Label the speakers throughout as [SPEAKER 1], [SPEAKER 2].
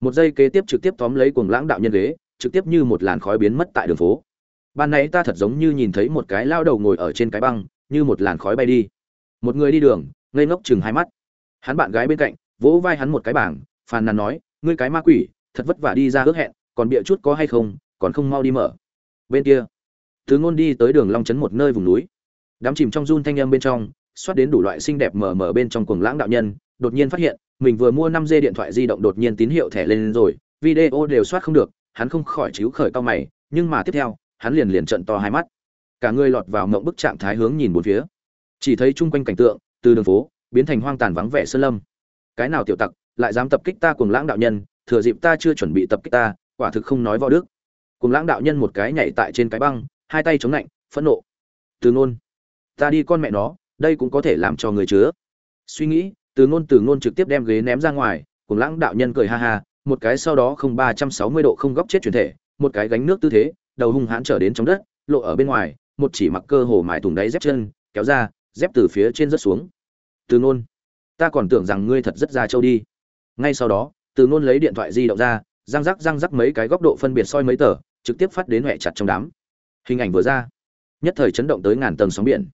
[SPEAKER 1] một giây kế tiếp trực tiếp tóm lấy cuồng lãng đạo nhân ghế, trực tiếp như một làn khói biến mất tại đường phố. Ban nãy ta thật giống như nhìn thấy một cái lao đầu ngồi ở trên cái băng, như một làn khói bay đi. Một người đi đường, ngây ngốc chừng hai mắt. Hắn bạn gái bên cạnh, vỗ vai hắn một cái bảng, phàn nàn nói, ngươi cái ma quỷ, thật vất vả đi ra ước hẹn, còn bịa chút có hay không, còn không mau đi mở. Bên kia thứ ngôn đi tới đường long chấn một nơi vùng núi. Đám chìm trong run thanh âm bên trong, xoát đến đủ loại xinh đẹp mờ mờ bên trong cuồng lãng đạo nhân, đột nhiên phát hiện mình vừa mua 5 g điện thoại di động đột nhiên tín hiệu thẻ lên rồi, video đều soát không được, hắn không khỏi chíu khởi cao mày, nhưng mà tiếp theo, hắn liền liền trận to hai mắt. Cả người lọt vào mộng bức trạng thái hướng nhìn bốn phía. Chỉ thấy chung quanh cảnh tượng, từ đường phố, biến thành hoang tàn vắng vẻ sơn lâm. Cái nào tiểu tặc, lại dám tập kích ta cùng lãng đạo nhân, thừa dịp ta chưa chuẩn bị tập kích ta, quả thực không nói võ đức. Cùng lãng đạo nhân một cái nhảy tại trên cái băng, hai tay chống lạnh, phẫn nộ. Từ nôn ta đi con mẹ nó, đây cũng có thể làm cho người chứa. Suy nghĩ từ ngôn từ ngôn trực tiếp đem ghế ném ra ngoài, cùng lãng đạo nhân cười ha ha, một cái sau đó không ba trăm sáu mươi độ không góc chết chuyển thể, một cái gánh nước tư thế, đầu hung hãn trở đến trong đất, lộ ở bên ngoài, một chỉ mặc cơ hồ mài thùng đáy dép chân, kéo ra, dép từ phía trên rớt xuống. Từ ngôn, ta còn tưởng rằng ngươi thật rất ra châu đi. Ngay sau đó, từ ngôn lấy điện thoại di động ra, răng rắc răng rắc mấy cái góc độ phân biệt soi mấy tờ, trực tiếp phát đến huệ chặt trong đám. Hình ảnh vừa ra, nhất thời chấn động tới ngàn tầng sóng biển.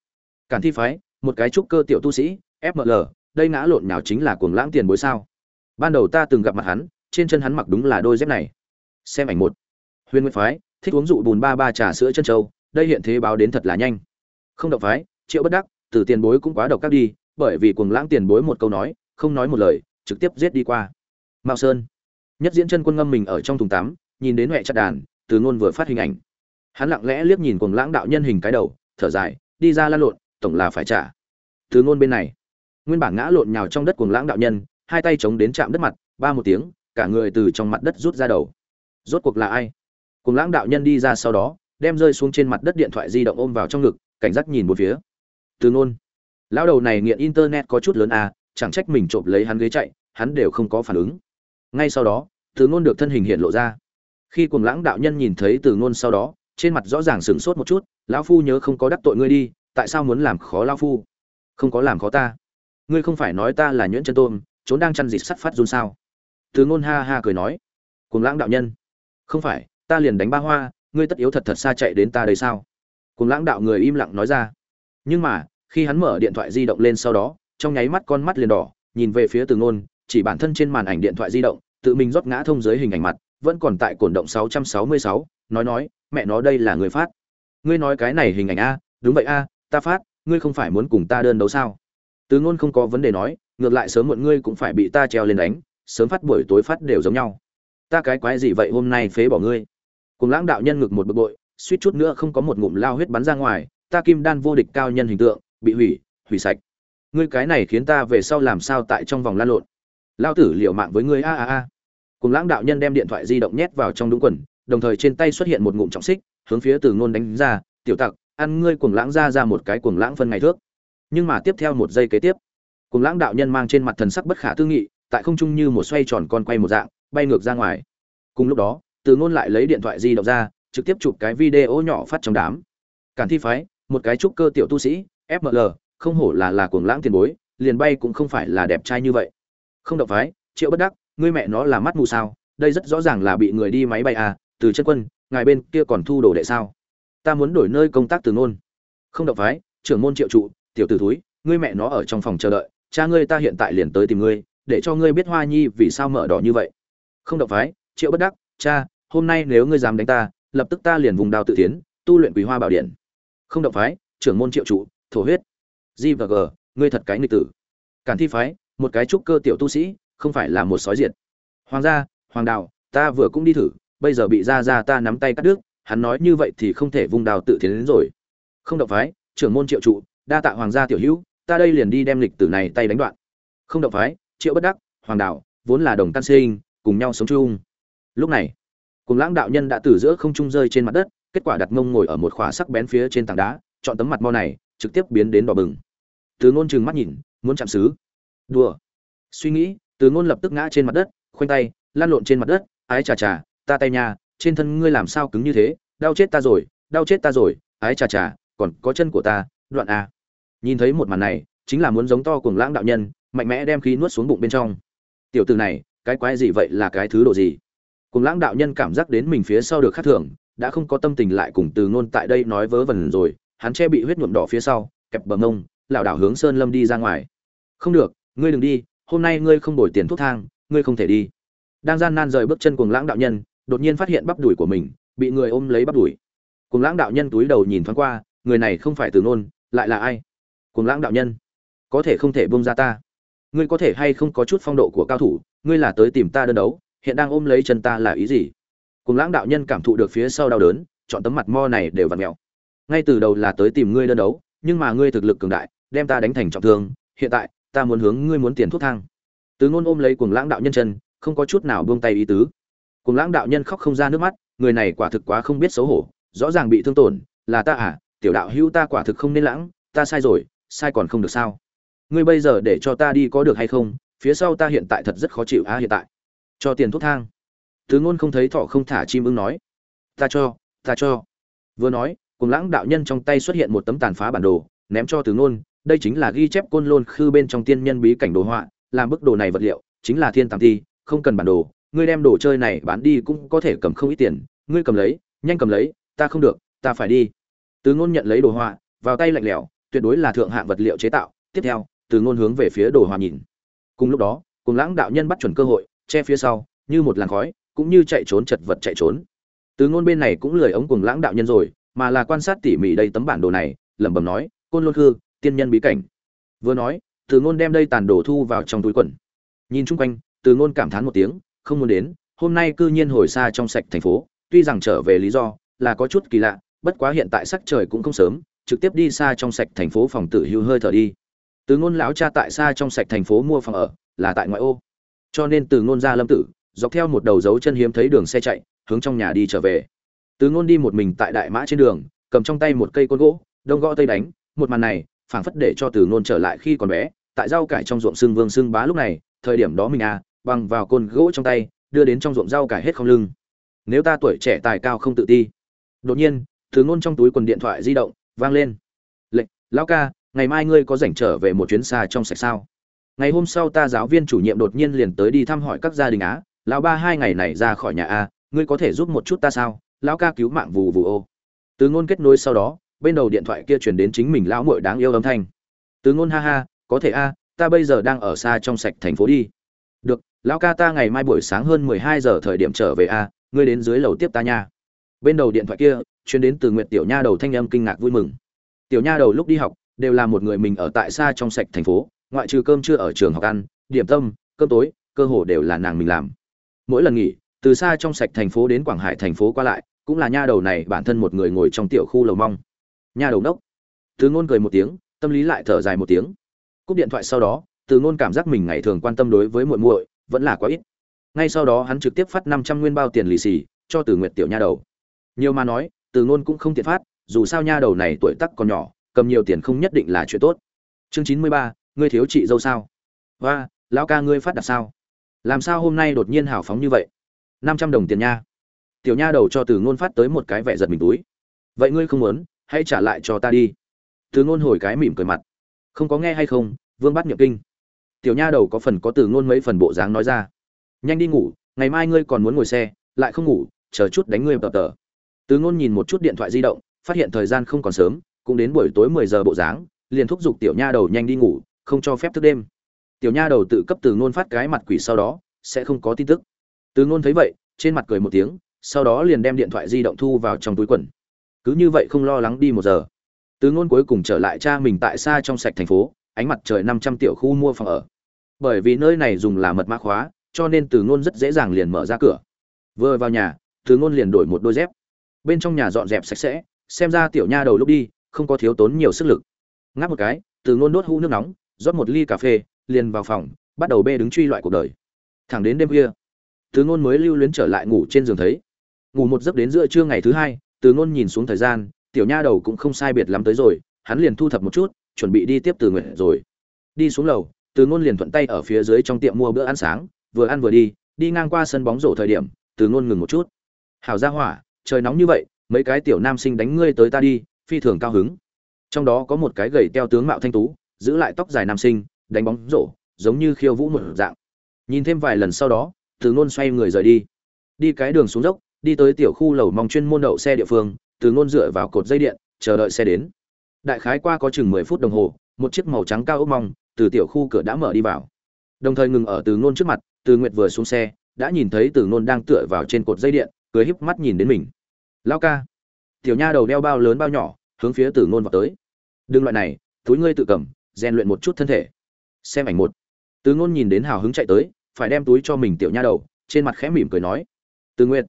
[SPEAKER 1] Cản thi phái, một cái trúc cơ tiểu tu sĩ fml đây ngã lộn nào chính là cuồng lãng tiền bối sao? Ban đầu ta từng gặp mặt hắn, trên chân hắn mặc đúng là đôi dép này. Xem ảnh một. Huyền nguyên phái, thích uống dụ bùn ba ba trà sữa chân trâu đây hiện thế báo đến thật là nhanh. Không độc phái, triệu bất đắc, từ tiền bối cũng quá độc các đi, bởi vì cuồng lãng tiền bối một câu nói, không nói một lời, trực tiếp giết đi qua. Mao sơn. Nhất diễn chân quân ngâm mình ở trong thùng tắm, nhìn đến huệ chặt đàn, từ ngôn vừa phát hình ảnh. Hắn lặng lẽ liếc nhìn cuồng lãng đạo nhân hình cái đầu, thở dài, đi ra lan lộn, tổng là phải trả. Từ ngôn bên này nguyên bản ngã lộn nhào trong đất cuồng lãng đạo nhân, hai tay chống đến chạm đất mặt, ba một tiếng, cả người từ trong mặt đất rút ra đầu. Rốt cuộc là ai? Cuồng lãng đạo nhân đi ra sau đó, đem rơi xuống trên mặt đất điện thoại di động ôm vào trong ngực, cảnh giác nhìn một phía. Từ ngôn. Lão đầu này nghiện internet có chút lớn à chẳng trách mình trộm lấy hắn ghế chạy, hắn đều không có phản ứng. Ngay sau đó, từ ngôn được thân hình hiện lộ ra. Khi cuồng lãng đạo nhân nhìn thấy từ ngôn sau đó, trên mặt rõ ràng sửng sốt một chút, lão phu nhớ không có đắc tội ngươi đi, tại sao muốn làm khó lão phu? Không có làm khó ta ngươi không phải nói ta là nhuyễn chân tôm trốn đang chăn dịt sắt phát run sao? Từ ngôn ha ha cười nói. Cuồng lãng đạo nhân. Không phải ta liền đánh ba hoa ngươi tất yếu thật thật xa chạy đến ta đây sao? Cuồng lãng đạo người im lặng nói ra. Nhưng mà khi hắn mở điện thoại di động lên sau đó trong nháy mắt con mắt liền đỏ nhìn về phía từ ngôn chỉ bản thân trên màn ảnh điện thoại di động tự mình rót ngã thông dưới hình ảnh mặt vẫn còn tại cổn động 666, nói nói mẹ nó đây là người phát. Ngươi nói cái này hình ảnh a đúng vậy a ta phát ngươi không phải muốn cùng ta đơn đấu sao? Từ ngôn không có vấn đề nói, ngược lại sớm muộn ngươi cũng phải bị ta treo lên đánh, sớm phát buổi tối phát đều giống nhau. Ta cái quái gì vậy hôm nay phế bỏ ngươi? Cùng lãng đạo nhân ngực một bực bội, suýt chút nữa không có một ngụm lao huyết bắn ra ngoài, ta kim đan vô địch cao nhân hình tượng, bị hủy hủy sạch. Ngươi cái này khiến ta về sau làm sao tại trong vòng lan lộn? Lao tử liệu mạng với ngươi, a a a. Cùng lãng đạo nhân đem điện thoại di động nhét vào trong đúng quần, đồng thời trên tay xuất hiện một ngụm trọng xích, hướng phía từ ngôn đánh ra, tiểu tặc, ăn ngươi cuồng lãng ra ra một cái cuồng lãng phân ngày thước nhưng mà tiếp theo một giây kế tiếp cuồng lãng đạo nhân mang trên mặt thần sắc bất khả tư nghị, tại không trung như một xoay tròn con quay một dạng, bay ngược ra ngoài. Cùng lúc đó, từ ngôn lại lấy điện thoại di động ra, trực tiếp chụp cái video nhỏ phát trong đám. Cản thi phái, một cái trúc cơ tiểu tu sĩ fml không hổ là là cuồng lãng tiền bối, liền bay cũng không phải là đẹp trai như vậy. Không động phái, triệu bất đắc, ngươi mẹ nó là mắt mù sao, đây rất rõ ràng là bị người đi máy bay à từ chân quân, ngài bên kia còn thu đồ đệ sao? Ta muốn đổi nơi công tác từ nôn không động phái, trưởng môn triệu trụ tiểu tử thúi, ngươi mẹ nó ở trong phòng chờ đợi, cha ngươi ta hiện tại liền tới tìm ngươi, để cho ngươi biết hoa nhi vì sao mở đỏ như vậy. Không động phái, triệu bất đắc, cha, hôm nay nếu ngươi dám đánh ta, lập tức ta liền vùng đao tự tiến, tu luyện quý hoa bảo điện. Không động phái, trưởng môn triệu trụ, thổ huyết, g và g, ngươi thật cái nghịch tử. Cản thi phái, một cái trúc cơ tiểu tu sĩ, không phải là một sói diệt. Hoàng gia, hoàng đạo, ta vừa cũng đi thử, bây giờ bị ra ra ta nắm tay cắt đứt, hắn nói như vậy thì không thể vùng đào tự tiến đến rồi. Không động phái, trưởng môn triệu trụ đa tạ hoàng gia tiểu hữu ta đây liền đi đem lịch tử này tay đánh đoạn. Không động phái triệu bất đắc hoàng đạo vốn là đồng căn sinh cùng nhau sống chung. Lúc này cùng lãng đạo nhân đã từ giữa không trung rơi trên mặt đất kết quả đặt mông ngồi ở một khỏa sắc bén phía trên tảng đá chọn tấm mặt mo này trực tiếp biến đến đỏ bừng. Từ ngôn chừng mắt nhìn muốn chạm xứ đùa. Suy nghĩ từ ngôn lập tức ngã trên mặt đất khoanh tay lan lộn trên mặt đất ái chà chà ta tay nhà, trên thân ngươi làm sao cứng như thế đau chết ta rồi đau chết ta rồi ái chà chà còn có chân của ta đoạn a nhìn thấy một màn này, chính là muốn giống to cuồng lãng đạo nhân, mạnh mẽ đem khí nuốt xuống bụng bên trong. Tiểu từ này, cái quái gì vậy là cái thứ độ gì? Cùng lãng đạo nhân cảm giác đến mình phía sau được khắc thưởng đã không có tâm tình lại cùng từ ngôn tại đây nói vớ vẩn rồi, hắn che bị huyết nhuộm đỏ phía sau, kẹp bờ ngông lảo đảo hướng sơn lâm đi ra ngoài. Không được, ngươi đừng đi, hôm nay ngươi không đổi tiền thuốc thang, ngươi không thể đi. Đang gian nan rời bước chân cuồng lãng đạo nhân, đột nhiên phát hiện bắp đùi của mình, bị người ôm lấy bắp đùi. Cuồng lãng đạo nhân túi đầu nhìn thoáng qua, người này không phải từ nôn, lại là ai? Cuồng lãng đạo nhân. Có thể không thể buông ra ta. Ngươi có thể hay không có chút phong độ của cao thủ, ngươi là tới tìm ta đơn đấu, hiện đang ôm lấy chân ta là ý gì? Cuồng lãng đạo nhân cảm thụ được phía sau đau đớn, chọn tấm mặt mo này đều vặn mẹo ngay từ đầu là tới tìm ngươi đơn đấu, nhưng mà ngươi thực lực cường đại, đem ta đánh thành trọng thương, hiện tại, ta muốn hướng ngươi muốn tiền thuốc thang. Từ ngôn ôm lấy cuồng lãng đạo nhân chân, không có chút nào buông tay ý tứ. Cuồng lãng đạo nhân khóc không ra nước mắt, người này quả thực quá không biết xấu hổ, rõ ràng bị thương tổn, là ta à tiểu đạo hữu ta quả thực không nên lãng, ta sai rồi sai còn không được sao? Ngươi bây giờ để cho ta đi có được hay không? Phía sau ta hiện tại thật rất khó chịu á hiện tại. Cho tiền thuốc thang. Từ ngôn không thấy thọ không thả chim ưng nói. Ta cho ta cho. Vừa nói, cùng lãng đạo nhân trong tay xuất hiện một tấm tàn phá bản đồ, ném cho tứ ngôn. Đây chính là ghi chép côn lôn khư bên trong tiên nhân bí cảnh đồ họa, làm bức đồ này vật liệu, chính là thiên tàng thi, không cần bản đồ. Ngươi đem đồ chơi này bán đi cũng có thể cầm không ít tiền. Ngươi cầm lấy, nhanh cầm lấy, ta không được, ta phải đi. Tứ ngôn nhận lấy đồ họa, vào tay lạnh lẽo tuyệt đối là thượng hạng vật liệu chế tạo. Tiếp theo, từ ngôn hướng về phía đồ hòa nhìn. Cùng lúc đó, cùng lãng đạo nhân bắt chuẩn cơ hội, che phía sau, như một làn khói, cũng như chạy trốn chật vật chạy trốn. Từ ngôn bên này cũng lười ống cùng lãng đạo nhân rồi, mà là quan sát tỉ mỉ đây tấm bản đồ này, lẩm bẩm nói, côn lôn hư tiên nhân bí cảnh. Vừa nói, từ ngôn đem đây tàn đồ thu vào trong túi quần. Nhìn chung quanh, từ ngôn cảm thán một tiếng, không muốn đến, hôm nay cư nhiên hồi xa trong sạch thành phố, tuy rằng trở về lý do là có chút kỳ lạ, bất quá hiện tại sắc trời cũng không sớm trực tiếp đi xa trong sạch thành phố phòng tử hưu hơi thở đi. Từ ngôn lão cha tại xa trong sạch thành phố mua phòng ở, là tại ngoại ô. Cho nên từ ngôn ra lâm tử, dọc theo một đầu dấu chân hiếm thấy đường xe chạy, hướng trong nhà đi trở về. Từ ngôn đi một mình tại đại mã trên đường, cầm trong tay một cây côn gỗ, đông gõ tây đánh, một màn này, phảng phất để cho từ ngôn trở lại khi còn bé, tại rau cải trong ruộng xương vương xương bá lúc này, thời điểm đó mình à bằng vào côn gỗ trong tay, đưa đến trong ruộng rau cải hết không lưng. Nếu ta tuổi trẻ tài cao không tự ti. Đột nhiên, từ ngôn trong túi quần điện thoại di động vang lên. Lệnh, lão ca, ngày mai ngươi có rảnh trở về một chuyến xa trong sạch sao? Ngày hôm sau ta giáo viên chủ nhiệm đột nhiên liền tới đi thăm hỏi các gia đình á. Lão ba, hai ngày này ra khỏi nhà a, ngươi có thể giúp một chút ta sao? Lão ca cứu mạng vù vù ô. Từ ngôn kết nối sau đó, bên đầu điện thoại kia truyền đến chính mình lão muội đáng yêu âm thanh. Từ ngôn, ha ha, có thể a, ta bây giờ đang ở xa trong sạch thành phố đi. Được, lão ca, ta ngày mai buổi sáng hơn mười hai giờ thời điểm trở về a, ngươi đến dưới lầu tiếp ta nha. Bên đầu điện thoại kia chuyên đến từ nguyệt tiểu nha đầu thanh âm kinh ngạc vui mừng. Tiểu nha đầu lúc đi học, đều là một người mình ở tại xa trong sạch thành phố, ngoại trừ cơm chưa ở trường học ăn, điểm tâm, cơm tối, cơ hồ đều là nàng mình làm. Mỗi lần nghỉ, từ xa trong sạch thành phố đến quảng hải thành phố qua lại, cũng là nha đầu này bản thân một người ngồi trong tiểu khu lầu mong. Nha đầu đốc từ ngôn cười một tiếng, tâm lý lại thở dài một tiếng. Cúp điện thoại sau đó, từ ngôn cảm giác mình ngày thường quan tâm đối với muội muội vẫn là quá ít. Ngay sau đó hắn trực tiếp phát năm trăm nguyên bao tiền lì xì cho từ nguyệt tiểu nha đầu. Nhiều mà nói từ ngôn cũng không tiện phát, dù sao nha đầu này tuổi tác còn nhỏ, cầm nhiều tiền không nhất định là chuyện tốt. Chương chín mươi ba, ngươi thiếu chị dâu sao? Và, lão ca ngươi phát đạt sao? Làm sao hôm nay đột nhiên hào phóng như vậy? năm trăm đồng tiền nha. Tiểu nha đầu cho từ ngôn phát tới một cái vẻ giật mình túi. Vậy ngươi không muốn, hãy trả lại cho ta đi. Từ ngôn hồi cái mỉm cười mặt. Không có nghe hay không, vương bắt nhập kinh. Tiểu nha đầu có phần có từ ngôn mấy phần bộ dáng nói ra. Nhanh đi ngủ, ngày mai ngươi còn muốn ngồi xe, lại không ngủ, chờ chút đánh ngươi tập tờ từ ngôn nhìn một chút điện thoại di động, phát hiện thời gian không còn sớm, cũng đến buổi tối mười giờ bộ dáng, liền thúc giục tiểu nha đầu nhanh đi ngủ, không cho phép thức đêm. Tiểu nha đầu tự cấp từ ngôn phát cái mặt quỷ sau đó, sẽ không có tin tức. Từ ngôn thấy vậy, trên mặt cười một tiếng, sau đó liền đem điện thoại di động thu vào trong túi quần. Cứ như vậy không lo lắng đi một giờ. Từ ngôn cuối cùng trở lại cha mình tại xa trong sạch thành phố, ánh mặt trời năm trăm tiểu khu mua phòng ở. Bởi vì nơi này dùng là mật mã khóa, cho nên từ ngôn rất dễ dàng liền mở ra cửa. Vừa vào nhà, từ ngôn liền đổi một đôi dép bên trong nhà dọn dẹp sạch sẽ, xem ra tiểu nha đầu lúc đi, không có thiếu tốn nhiều sức lực. Ngáp một cái, từ ngôn đốt hũ nước nóng, rót một ly cà phê, liền vào phòng, bắt đầu bê đứng truy loại cuộc đời. Thẳng đến đêm khuya, từ ngôn mới lưu luyến trở lại ngủ trên giường thấy. Ngủ một giấc đến giữa trưa ngày thứ hai, từ ngôn nhìn xuống thời gian, tiểu nha đầu cũng không sai biệt lắm tới rồi, hắn liền thu thập một chút, chuẩn bị đi tiếp từ nguyện rồi. Đi xuống lầu, từ ngôn liền thuận tay ở phía dưới trong tiệm mua bữa ăn sáng, vừa ăn vừa đi đi ngang qua sân bóng rổ thời điểm, từ ngôn ngừng một chút. Hảo gia hỏa trời nóng như vậy, mấy cái tiểu nam sinh đánh ngươi tới ta đi, phi thường cao hứng. Trong đó có một cái gầy teo tướng mạo thanh tú, giữ lại tóc dài nam sinh, đánh bóng rổ, giống như khiêu vũ một dạng. Nhìn thêm vài lần sau đó, từ ngôn xoay người rời đi. Đi cái đường xuống dốc, đi tới tiểu khu lầu mong chuyên môn đậu xe địa phương, từ ngôn dựa vào cột dây điện, chờ đợi xe đến. Đại khái qua có chừng mười phút đồng hồ, một chiếc màu trắng cao ốc mong từ tiểu khu cửa đã mở đi vào. Đồng thời ngừng ở từ ngôn trước mặt, từ nguyệt vừa xuống xe, đã nhìn thấy từ ngôn đang tựa vào trên cột dây điện, cười híp mắt nhìn đến mình lao ca. Tiểu nha đầu đeo bao lớn bao nhỏ, hướng phía từ ngôn vào tới. Đừng loại này, túi ngươi tự cầm, rèn luyện một chút thân thể. Xem ảnh một. Từ ngôn nhìn đến hào hứng chạy tới, phải đem túi cho mình tiểu nha đầu, trên mặt khẽ mỉm cười nói. Từ nguyện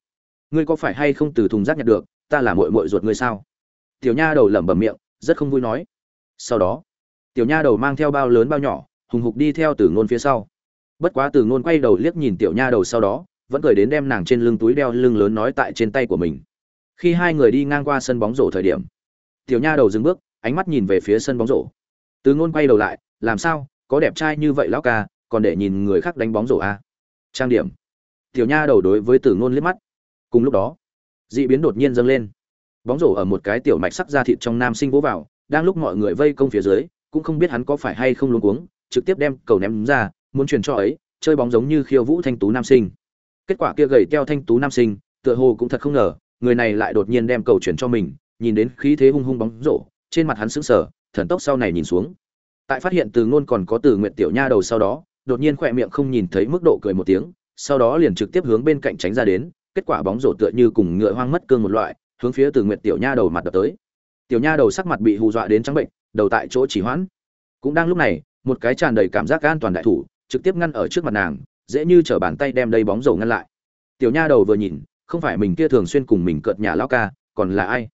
[SPEAKER 1] ngươi có phải hay không từ thùng rác nhặt được, ta là muội muội ruột ngươi sao? Tiểu nha đầu lẩm bẩm miệng, rất không vui nói. Sau đó, tiểu nha đầu mang theo bao lớn bao nhỏ, hùng hục đi theo từ ngôn phía sau. Bất quá từ ngôn quay đầu liếc nhìn tiểu nha đầu sau đó, vẫn cười đến đem nàng trên lưng túi đeo lưng lớn nói tại trên tay của mình khi hai người đi ngang qua sân bóng rổ thời điểm, tiểu nha đầu dừng bước, ánh mắt nhìn về phía sân bóng rổ. Từ ngôn quay đầu lại, làm sao? Có đẹp trai như vậy lão ca, còn để nhìn người khác đánh bóng rổ à? trang điểm. Tiểu nha đầu đối với từ ngôn liếc mắt. Cùng lúc đó, dị biến đột nhiên dâng lên. Bóng rổ ở một cái tiểu mạch sắc da thịt trong nam sinh vỗ vào, đang lúc mọi người vây công phía dưới, cũng không biết hắn có phải hay không luống cuống, trực tiếp đem cầu ném ra, muốn truyền cho ấy, chơi bóng giống như khiêu vũ thanh tú nam sinh. Kết quả kia gầy teo thanh tú nam sinh, tựa hồ cũng thật không ngờ người này lại đột nhiên đem cầu chuyển cho mình, nhìn đến khí thế hung hung bóng rổ, trên mặt hắn sững sờ, thần tốc sau này nhìn xuống. Tại phát hiện từ ngôn còn có từ Nguyệt tiểu nha đầu sau đó, đột nhiên khỏe miệng không nhìn thấy mức độ cười một tiếng, sau đó liền trực tiếp hướng bên cạnh tránh ra đến, kết quả bóng rổ tựa như cùng ngựa hoang mất cương một loại, hướng phía từ Nguyệt tiểu nha đầu mặt đập tới. Tiểu nha đầu sắc mặt bị hù dọa đến trắng bệnh, đầu tại chỗ chỉ hoãn. Cũng đang lúc này, một cái tràn đầy cảm giác an toàn đại thủ, trực tiếp ngăn ở trước mặt nàng, dễ như trở bàn tay đem đây bóng rổ ngăn lại. Tiểu nha đầu vừa nhìn không phải mình kia thường xuyên cùng mình cợt nhà lao ca, còn là ai?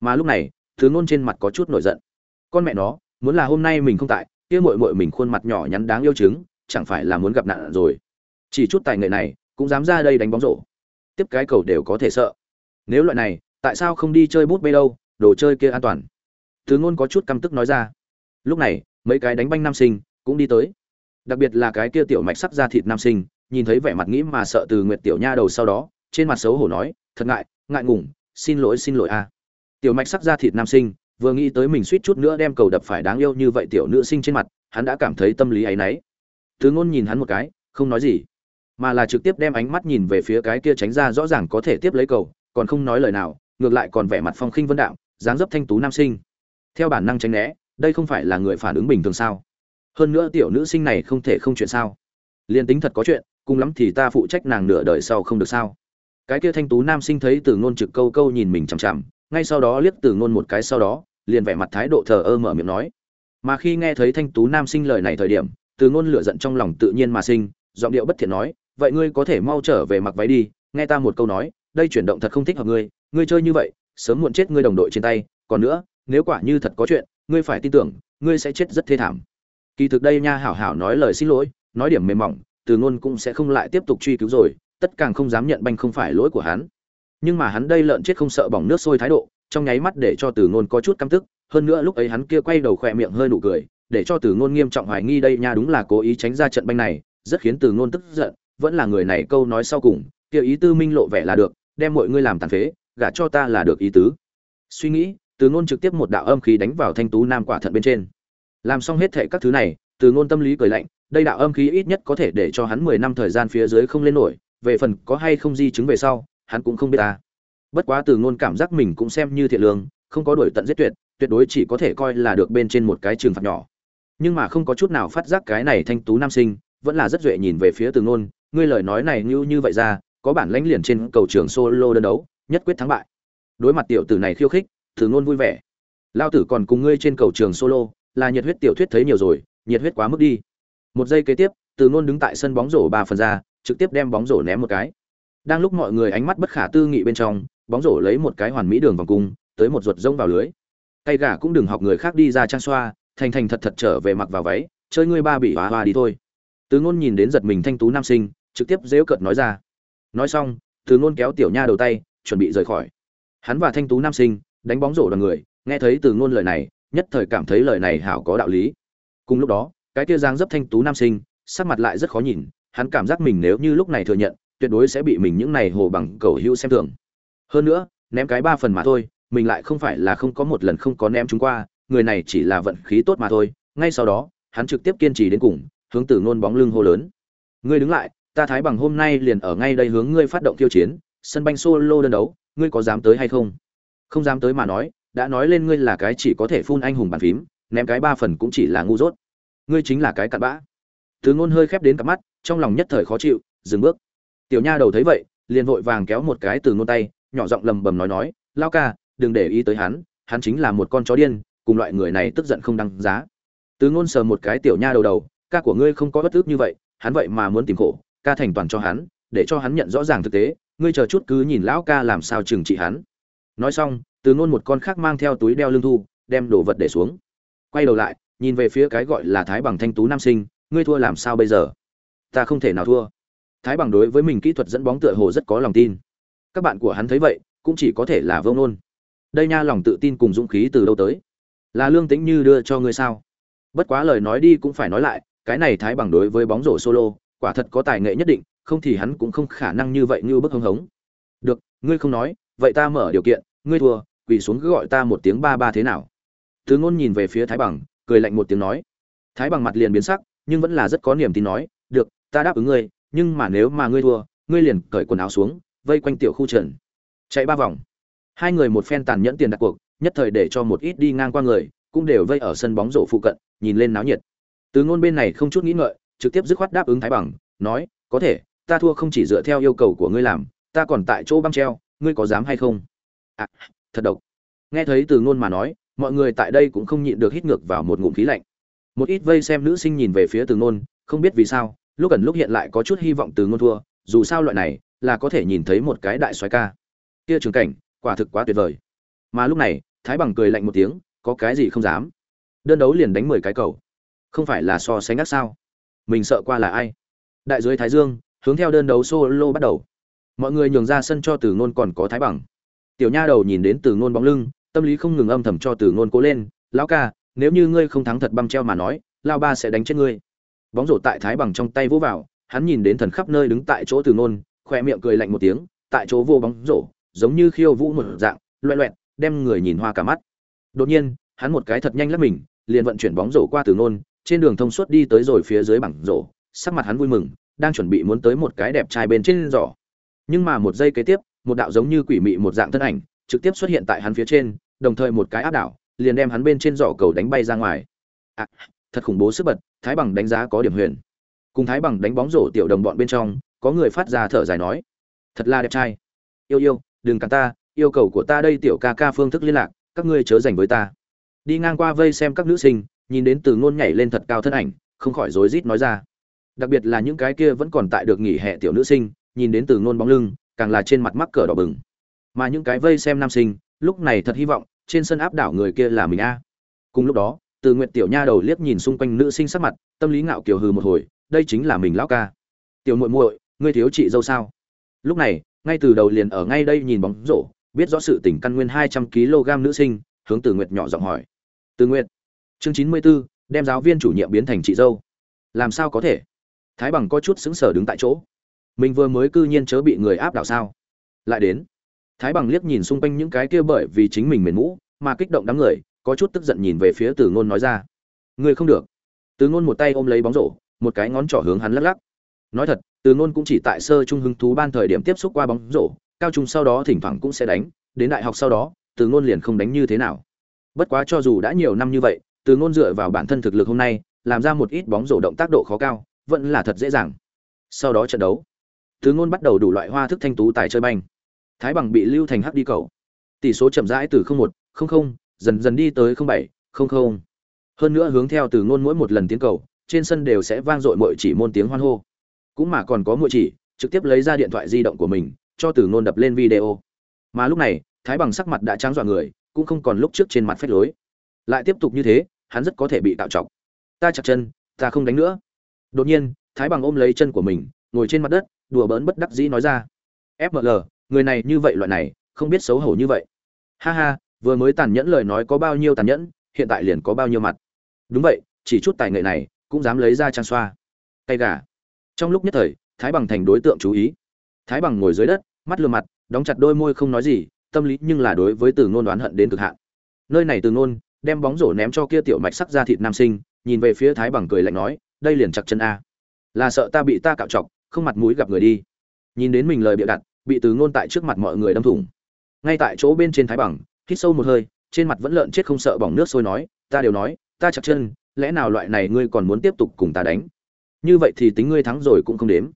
[SPEAKER 1] Mà lúc này, thứ ngôn trên mặt có chút nổi giận. Con mẹ nó, muốn là hôm nay mình không tại, kia mội mội mình khuôn mặt nhỏ nhắn đáng yêu chứng, chẳng phải là muốn gặp nạn rồi. Chỉ chút tài nghệ này, cũng dám ra đây đánh bóng rổ. Tiếp cái cầu đều có thể sợ. Nếu loại này, tại sao không đi chơi bút bê đâu, đồ chơi kia an toàn? Thứ ngôn có chút căm tức nói ra. Lúc này, mấy cái đánh banh nam sinh cũng đi tới. Đặc biệt là cái kia tiểu mạch sắc ra thịt nam sinh, nhìn thấy vẻ mặt nghĩ mà sợ từ nguyệt tiểu nha đầu sau đó trên mặt xấu hổ nói, thật ngại ngại ngùng, xin lỗi xin lỗi a. Tiểu mạch sắc ra thịt nam sinh, vừa nghĩ tới mình suýt chút nữa đem cầu đập phải đáng yêu như vậy tiểu nữ sinh trên mặt, hắn đã cảm thấy tâm lý áy náy. Thứ ngôn nhìn hắn một cái, không nói gì, mà là trực tiếp đem ánh mắt nhìn về phía cái kia tránh ra rõ ràng có thể tiếp lấy cầu, còn không nói lời nào, ngược lại còn vẻ mặt phong khinh vân đạo dáng dấp thanh tú nam sinh. Theo bản năng tránh né, đây không phải là người phản ứng bình thường sao? Hơn nữa tiểu nữ sinh này không thể không chuyện sao? Liền tính thật có chuyện, cùng lắm thì ta phụ trách nàng nửa đời sau không được sao? Cái kia thanh tú nam sinh thấy từ ngôn trực câu câu nhìn mình chằm chằm, ngay sau đó liếc từ ngôn một cái sau đó, liền vẻ mặt thái độ thờ ơ mở miệng nói. Mà khi nghe thấy thanh tú nam sinh lời này thời điểm, từ ngôn lửa giận trong lòng tự nhiên mà sinh, giọng điệu bất thiện nói, vậy ngươi có thể mau trở về mặc váy đi, nghe ta một câu nói, đây chuyển động thật không thích hợp ngươi ngươi chơi như vậy, sớm muộn chết ngươi đồng đội trên tay, còn nữa, nếu quả như thật có chuyện, ngươi phải tin tưởng, ngươi sẽ chết rất thê thảm. Kỳ thực đây nha hảo hảo nói lời xin lỗi, nói điểm mềm mỏng, từ ngôn cũng sẽ không lại tiếp tục truy cứu rồi tất càng không dám nhận banh không phải lỗi của hắn. Nhưng mà hắn đây lợn chết không sợ bỏng nước sôi thái độ, trong nháy mắt để cho từ ngôn có chút căm tức, hơn nữa lúc ấy hắn kia quay đầu khỏe miệng hơi nụ cười, để cho từ ngôn nghiêm trọng hoài nghi đây nha đúng là cố ý tránh ra trận banh này, rất khiến từ ngôn tức giận, vẫn là người này câu nói sau cùng, kia ý tư minh lộ vẻ là được, đem mọi ngươi làm tàn phế, gả cho ta là được ý tứ. Suy nghĩ, từ ngôn trực tiếp một đạo âm khí đánh vào thanh tú nam quả thận bên trên. Làm xong hết thệ các thứ này, từ ngôn tâm lý cười lạnh, đây đạo âm khí ít nhất có thể để cho hắn mười năm thời gian phía dưới không lên nổi về phần có hay không di chứng về sau, hắn cũng không biết ta. Bất quá từ ngôn cảm giác mình cũng xem như thiện lương, không có đổi tận giết tuyệt tuyệt đối chỉ có thể coi là được bên trên một cái trường phạt nhỏ. Nhưng mà không có chút nào phát giác cái này thanh tú nam sinh, vẫn là rất duệ nhìn về phía từ ngôn, ngươi lời nói này như như vậy ra, có bản lãnh liền trên cầu trường solo đơn đấu, nhất quyết thắng bại. Đối mặt tiểu tử này khiêu khích, từ ngôn vui vẻ. Lao tử còn cùng ngươi trên cầu trường solo, là nhiệt huyết tiểu thuyết thấy nhiều rồi, nhiệt huyết quá mức đi. Một giây kế tiếp, từ ngôn đứng tại sân bóng rổ ba phần ra trực tiếp đem bóng rổ ném một cái. Đang lúc mọi người ánh mắt bất khả tư nghị bên trong, bóng rổ lấy một cái hoàn mỹ đường vòng cung, tới một ruột rông vào lưới. Tay gà cũng đừng học người khác đi ra trang xoa, thành thành thật thật trở về mặc vào váy, chơi ngươi ba bị hóa hoa đi thôi. Từ ngôn nhìn đến giật mình thanh tú nam sinh, trực tiếp dễu cợt nói ra. Nói xong, từ ngôn kéo tiểu nha đầu tay, chuẩn bị rời khỏi. Hắn và thanh tú nam sinh, đánh bóng rổ đoàn người, nghe thấy từ ngôn lời này, nhất thời cảm thấy lời này hảo có đạo lý. Cùng lúc đó, cái kia giang dấp thanh tú nam sinh, sắc mặt lại rất khó nhìn hắn cảm giác mình nếu như lúc này thừa nhận, tuyệt đối sẽ bị mình những này hồ bằng cầu hữu xem thường. Hơn nữa, ném cái ba phần mà thôi, mình lại không phải là không có một lần không có ném chúng qua, người này chỉ là vận khí tốt mà thôi. Ngay sau đó, hắn trực tiếp kiên trì đến cùng, hướng tử ngôn bóng lưng hô lớn. Ngươi đứng lại, ta thái bằng hôm nay liền ở ngay đây hướng ngươi phát động tiêu chiến, sân banh solo đơn đấu, ngươi có dám tới hay không? Không dám tới mà nói, đã nói lên ngươi là cái chỉ có thể phun anh hùng bàn phím, ném cái ba phần cũng chỉ là ngu dốt. Ngươi chính là cái cặn bã. Từ ngôn hơi khép đến cặp mắt trong lòng nhất thời khó chịu, dừng bước. Tiểu nha đầu thấy vậy, liền vội vàng kéo một cái từ ngôn tay, nhỏ giọng lầm bầm nói nói, lao ca, đừng để ý tới hắn hắn chính là một con chó điên, cùng loại người này tức giận không đăng giá. Từ ngôn sờ một cái tiểu nha đầu đầu, ca của ngươi không có bất ước như vậy, hắn vậy mà muốn tìm khổ, ca thành toàn cho hắn, để cho hắn nhận rõ ràng thực tế, ngươi chờ chút cứ nhìn lão ca làm sao trừng trị hắn. Nói xong, từ ngôn một con khác mang theo túi đeo lưng thu, đem đồ vật để xuống. Quay đầu lại, nhìn về phía cái gọi là thái bằng thanh tú nam sinh, ngươi thua làm sao bây giờ? Ta không thể nào thua. Thái bằng đối với mình kỹ thuật dẫn bóng tựa hồ rất có lòng tin. Các bạn của hắn thấy vậy, cũng chỉ có thể là vông nôn đây nha, lòng tự tin cùng dũng khí từ đâu tới? Là lương tính như đưa cho ngươi sao? Bất quá lời nói đi cũng phải nói lại, cái này thái bằng đối với bóng rổ solo, quả thật có tài nghệ nhất định, không thì hắn cũng không khả năng như vậy như bức hưng hống. Được, ngươi không nói, vậy ta mở điều kiện, ngươi thua, quỳ xuống cứ gọi ta một tiếng ba ba thế nào? Từ ngôn nhìn về phía thái bằng, cười lạnh một tiếng nói. Thái bằng mặt liền biến sắc, nhưng vẫn là rất có niềm tin nói, được ta đáp ứng ngươi, nhưng mà nếu mà ngươi thua, ngươi liền cởi quần áo xuống, vây quanh tiểu khu trần. Chạy ba vòng. Hai người một phen tàn nhẫn tiền đặt cuộc, nhất thời để cho một ít đi ngang qua người, cũng đều vây ở sân bóng rổ phụ cận, nhìn lên náo nhiệt. Từ ngôn bên này không chút nghĩ ngợi, trực tiếp dứt khoát đáp ứng thái bằng, nói, có thể, ta thua không chỉ dựa theo yêu cầu của ngươi làm, ta còn tại chỗ băng treo, ngươi có dám hay không? À thật độc. Nghe thấy từ ngôn mà nói, mọi người tại đây cũng không nhịn được hít ngược vào một ngụm khí lạnh. Một ít vây xem nữ sinh nhìn về phía từ ngôn, không biết vì sao lúc ẩn lúc hiện lại có chút hy vọng từ ngôn thua, dù sao loại này là có thể nhìn thấy một cái đại xoái ca. Kia trường cảnh, quả thực quá tuyệt vời. Mà lúc này, thái bằng cười lạnh một tiếng, có cái gì không dám. Đơn đấu liền đánh mười cái cầu. Không phải là so sánh ngắt sao? Mình sợ qua là ai? Đại dưới thái dương, hướng theo đơn đấu solo bắt đầu. Mọi người nhường ra sân cho từ ngôn còn có thái bằng. Tiểu nha đầu nhìn đến từ ngôn bóng lưng, tâm lý không ngừng âm thầm cho từ ngôn cố lên, lão ca, nếu như ngươi không thắng thật băm treo mà nói lao ba sẽ đánh chết ngươi bóng rổ tại thái bằng trong tay vỗ vào hắn nhìn đến thần khắp nơi đứng tại chỗ từ nôn, khoe miệng cười lạnh một tiếng tại chỗ vô bóng rổ giống như khiêu vũ một dạng loẹ loẹt đem người nhìn hoa cả mắt. Đột nhiên hắn một cái thật nhanh lắp mình liền vận chuyển bóng rổ qua từ nôn, trên đường thông suốt đi tới rồi phía dưới bảng rổ sắc mặt hắn vui mừng đang chuẩn bị muốn tới một cái đẹp trai bên trên giỏ. Nhưng mà một giây kế tiếp một đạo giống như quỷ mị một dạng thân ảnh trực tiếp xuất hiện tại hắn phía trên đồng thời một cái áp đảo liền đem hắn bên trên giỏ cầu đánh bay ra ngoài. À, thật khủng bố sức bật, thái bằng đánh giá có điểm huyền. Cùng thái bằng đánh bóng rổ tiểu đồng bọn bên trong, có người phát ra thở dài nói, thật là đẹp trai. Yêu yêu, đừng cản ta, yêu cầu của ta đây tiểu ca ca phương thức liên lạc, các ngươi chớ dành với ta. Đi ngang qua vây xem các nữ sinh, nhìn đến từ ngôn nhảy lên thật cao thân ảnh, không khỏi rối rít nói ra. Đặc biệt là những cái kia vẫn còn tại được nghỉ hè tiểu nữ sinh, nhìn đến từ ngôn bóng lưng, càng là trên mặt mắc cờ đỏ bừng. Mà những cái vây xem nam sinh, lúc này thật hy vọng, trên sân áp đảo người kia là mình a. Cùng lúc đó từ nguyện tiểu nha đầu liếc nhìn xung quanh nữ sinh sắc mặt tâm lý ngạo kiều hừ một hồi đây chính là mình lão ca. Tiểu muội muội ngươi thiếu chị dâu sao? Lúc này ngay từ đầu liền ở ngay đây nhìn bóng rổ biết rõ sự tình căn nguyên hai trăm kg nữ sinh hướng từ nguyệt nhỏ giọng hỏi. Từ nguyệt chương chín mươi 94, đem giáo viên chủ nhiệm biến thành chị dâu. Làm sao có thể? Thái bằng có chút sững sờ đứng tại chỗ. Mình vừa mới cư nhiên chớ bị người áp đảo sao? Lại đến. Thái bằng liếc nhìn xung quanh những cái kia bởi vì chính mình mền mũ mà kích động đám người có chút tức giận nhìn về phía từ ngôn nói ra. Người không được. Từ ngôn một tay ôm lấy bóng rổ, một cái ngón trỏ hướng hắn lắc lắc. Nói thật, từ ngôn cũng chỉ tại sơ trung hứng thú ban thời điểm tiếp xúc qua bóng rổ, cao trung sau đó thỉnh thoảng cũng sẽ đánh, đến đại học sau đó, từ ngôn liền không đánh như thế nào. Bất quá cho dù đã nhiều năm như vậy, từ ngôn dựa vào bản thân thực lực hôm nay, làm ra một ít bóng rổ động tác độ khó cao, vẫn là thật dễ dàng. Sau đó trận đấu, từ ngôn bắt đầu đủ loại hoa thức thanh tú tài chơi banh. Thái bằng bị lưu thành hắc đi cầu. Tỷ số chậm rãi từ không một, không không dần dần đi tới không bảy, không không. Hơn nữa hướng theo từ ngôn mỗi một lần tiến cầu, trên sân đều sẽ vang dội mọi chỉ môn tiếng hoan hô. Cũng mà còn có mọi chỉ, trực tiếp lấy ra điện thoại di động của mình, cho từ ngôn đập lên video. Mà lúc này, thái bằng sắc mặt đã trắng dọa người, cũng không còn lúc trước trên mặt phách lối. Lại tiếp tục như thế, hắn rất có thể bị tạo chọc ta chặt chân, ta không đánh nữa. Đột nhiên, thái bằng ôm lấy chân của mình, ngồi trên mặt đất, đùa bỡn bất đắc dĩ nói ra. Fml người này như vậy loại này, không biết xấu hổ như vậy. Ha ha vừa mới tàn nhẫn lời nói có bao nhiêu tàn nhẫn, hiện tại liền có bao nhiêu mặt. Đúng vậy, chỉ chút tài nghệ này, cũng dám lấy ra trang xoa. Tay gà. Trong lúc nhất thời, thái bằng thành đối tượng chú ý. Thái bằng ngồi dưới đất, mắt lừa mặt, đóng chặt đôi môi không nói gì, tâm lý nhưng là đối với từ ngôn đoán hận đến cực hạn. Nơi này từ ngôn, đem bóng rổ ném cho kia tiểu mạch sắc ra thịt nam sinh, nhìn về phía thái bằng cười lạnh nói, đây liền chặt chân a. Là sợ ta bị ta cạo chọc không mặt mũi gặp người đi. Nhìn đến mình lời bịa đặt, bị từ ngôn tại trước mặt mọi người đâm thủng. Ngay tại chỗ bên trên thái bằng hít sâu một hơi, trên mặt vẫn lợn chết không sợ bỏng nước sôi nói, ta đều nói, ta chặt chân, lẽ nào loại này ngươi còn muốn tiếp tục cùng ta đánh? Như vậy thì tính ngươi thắng rồi cũng không đếm.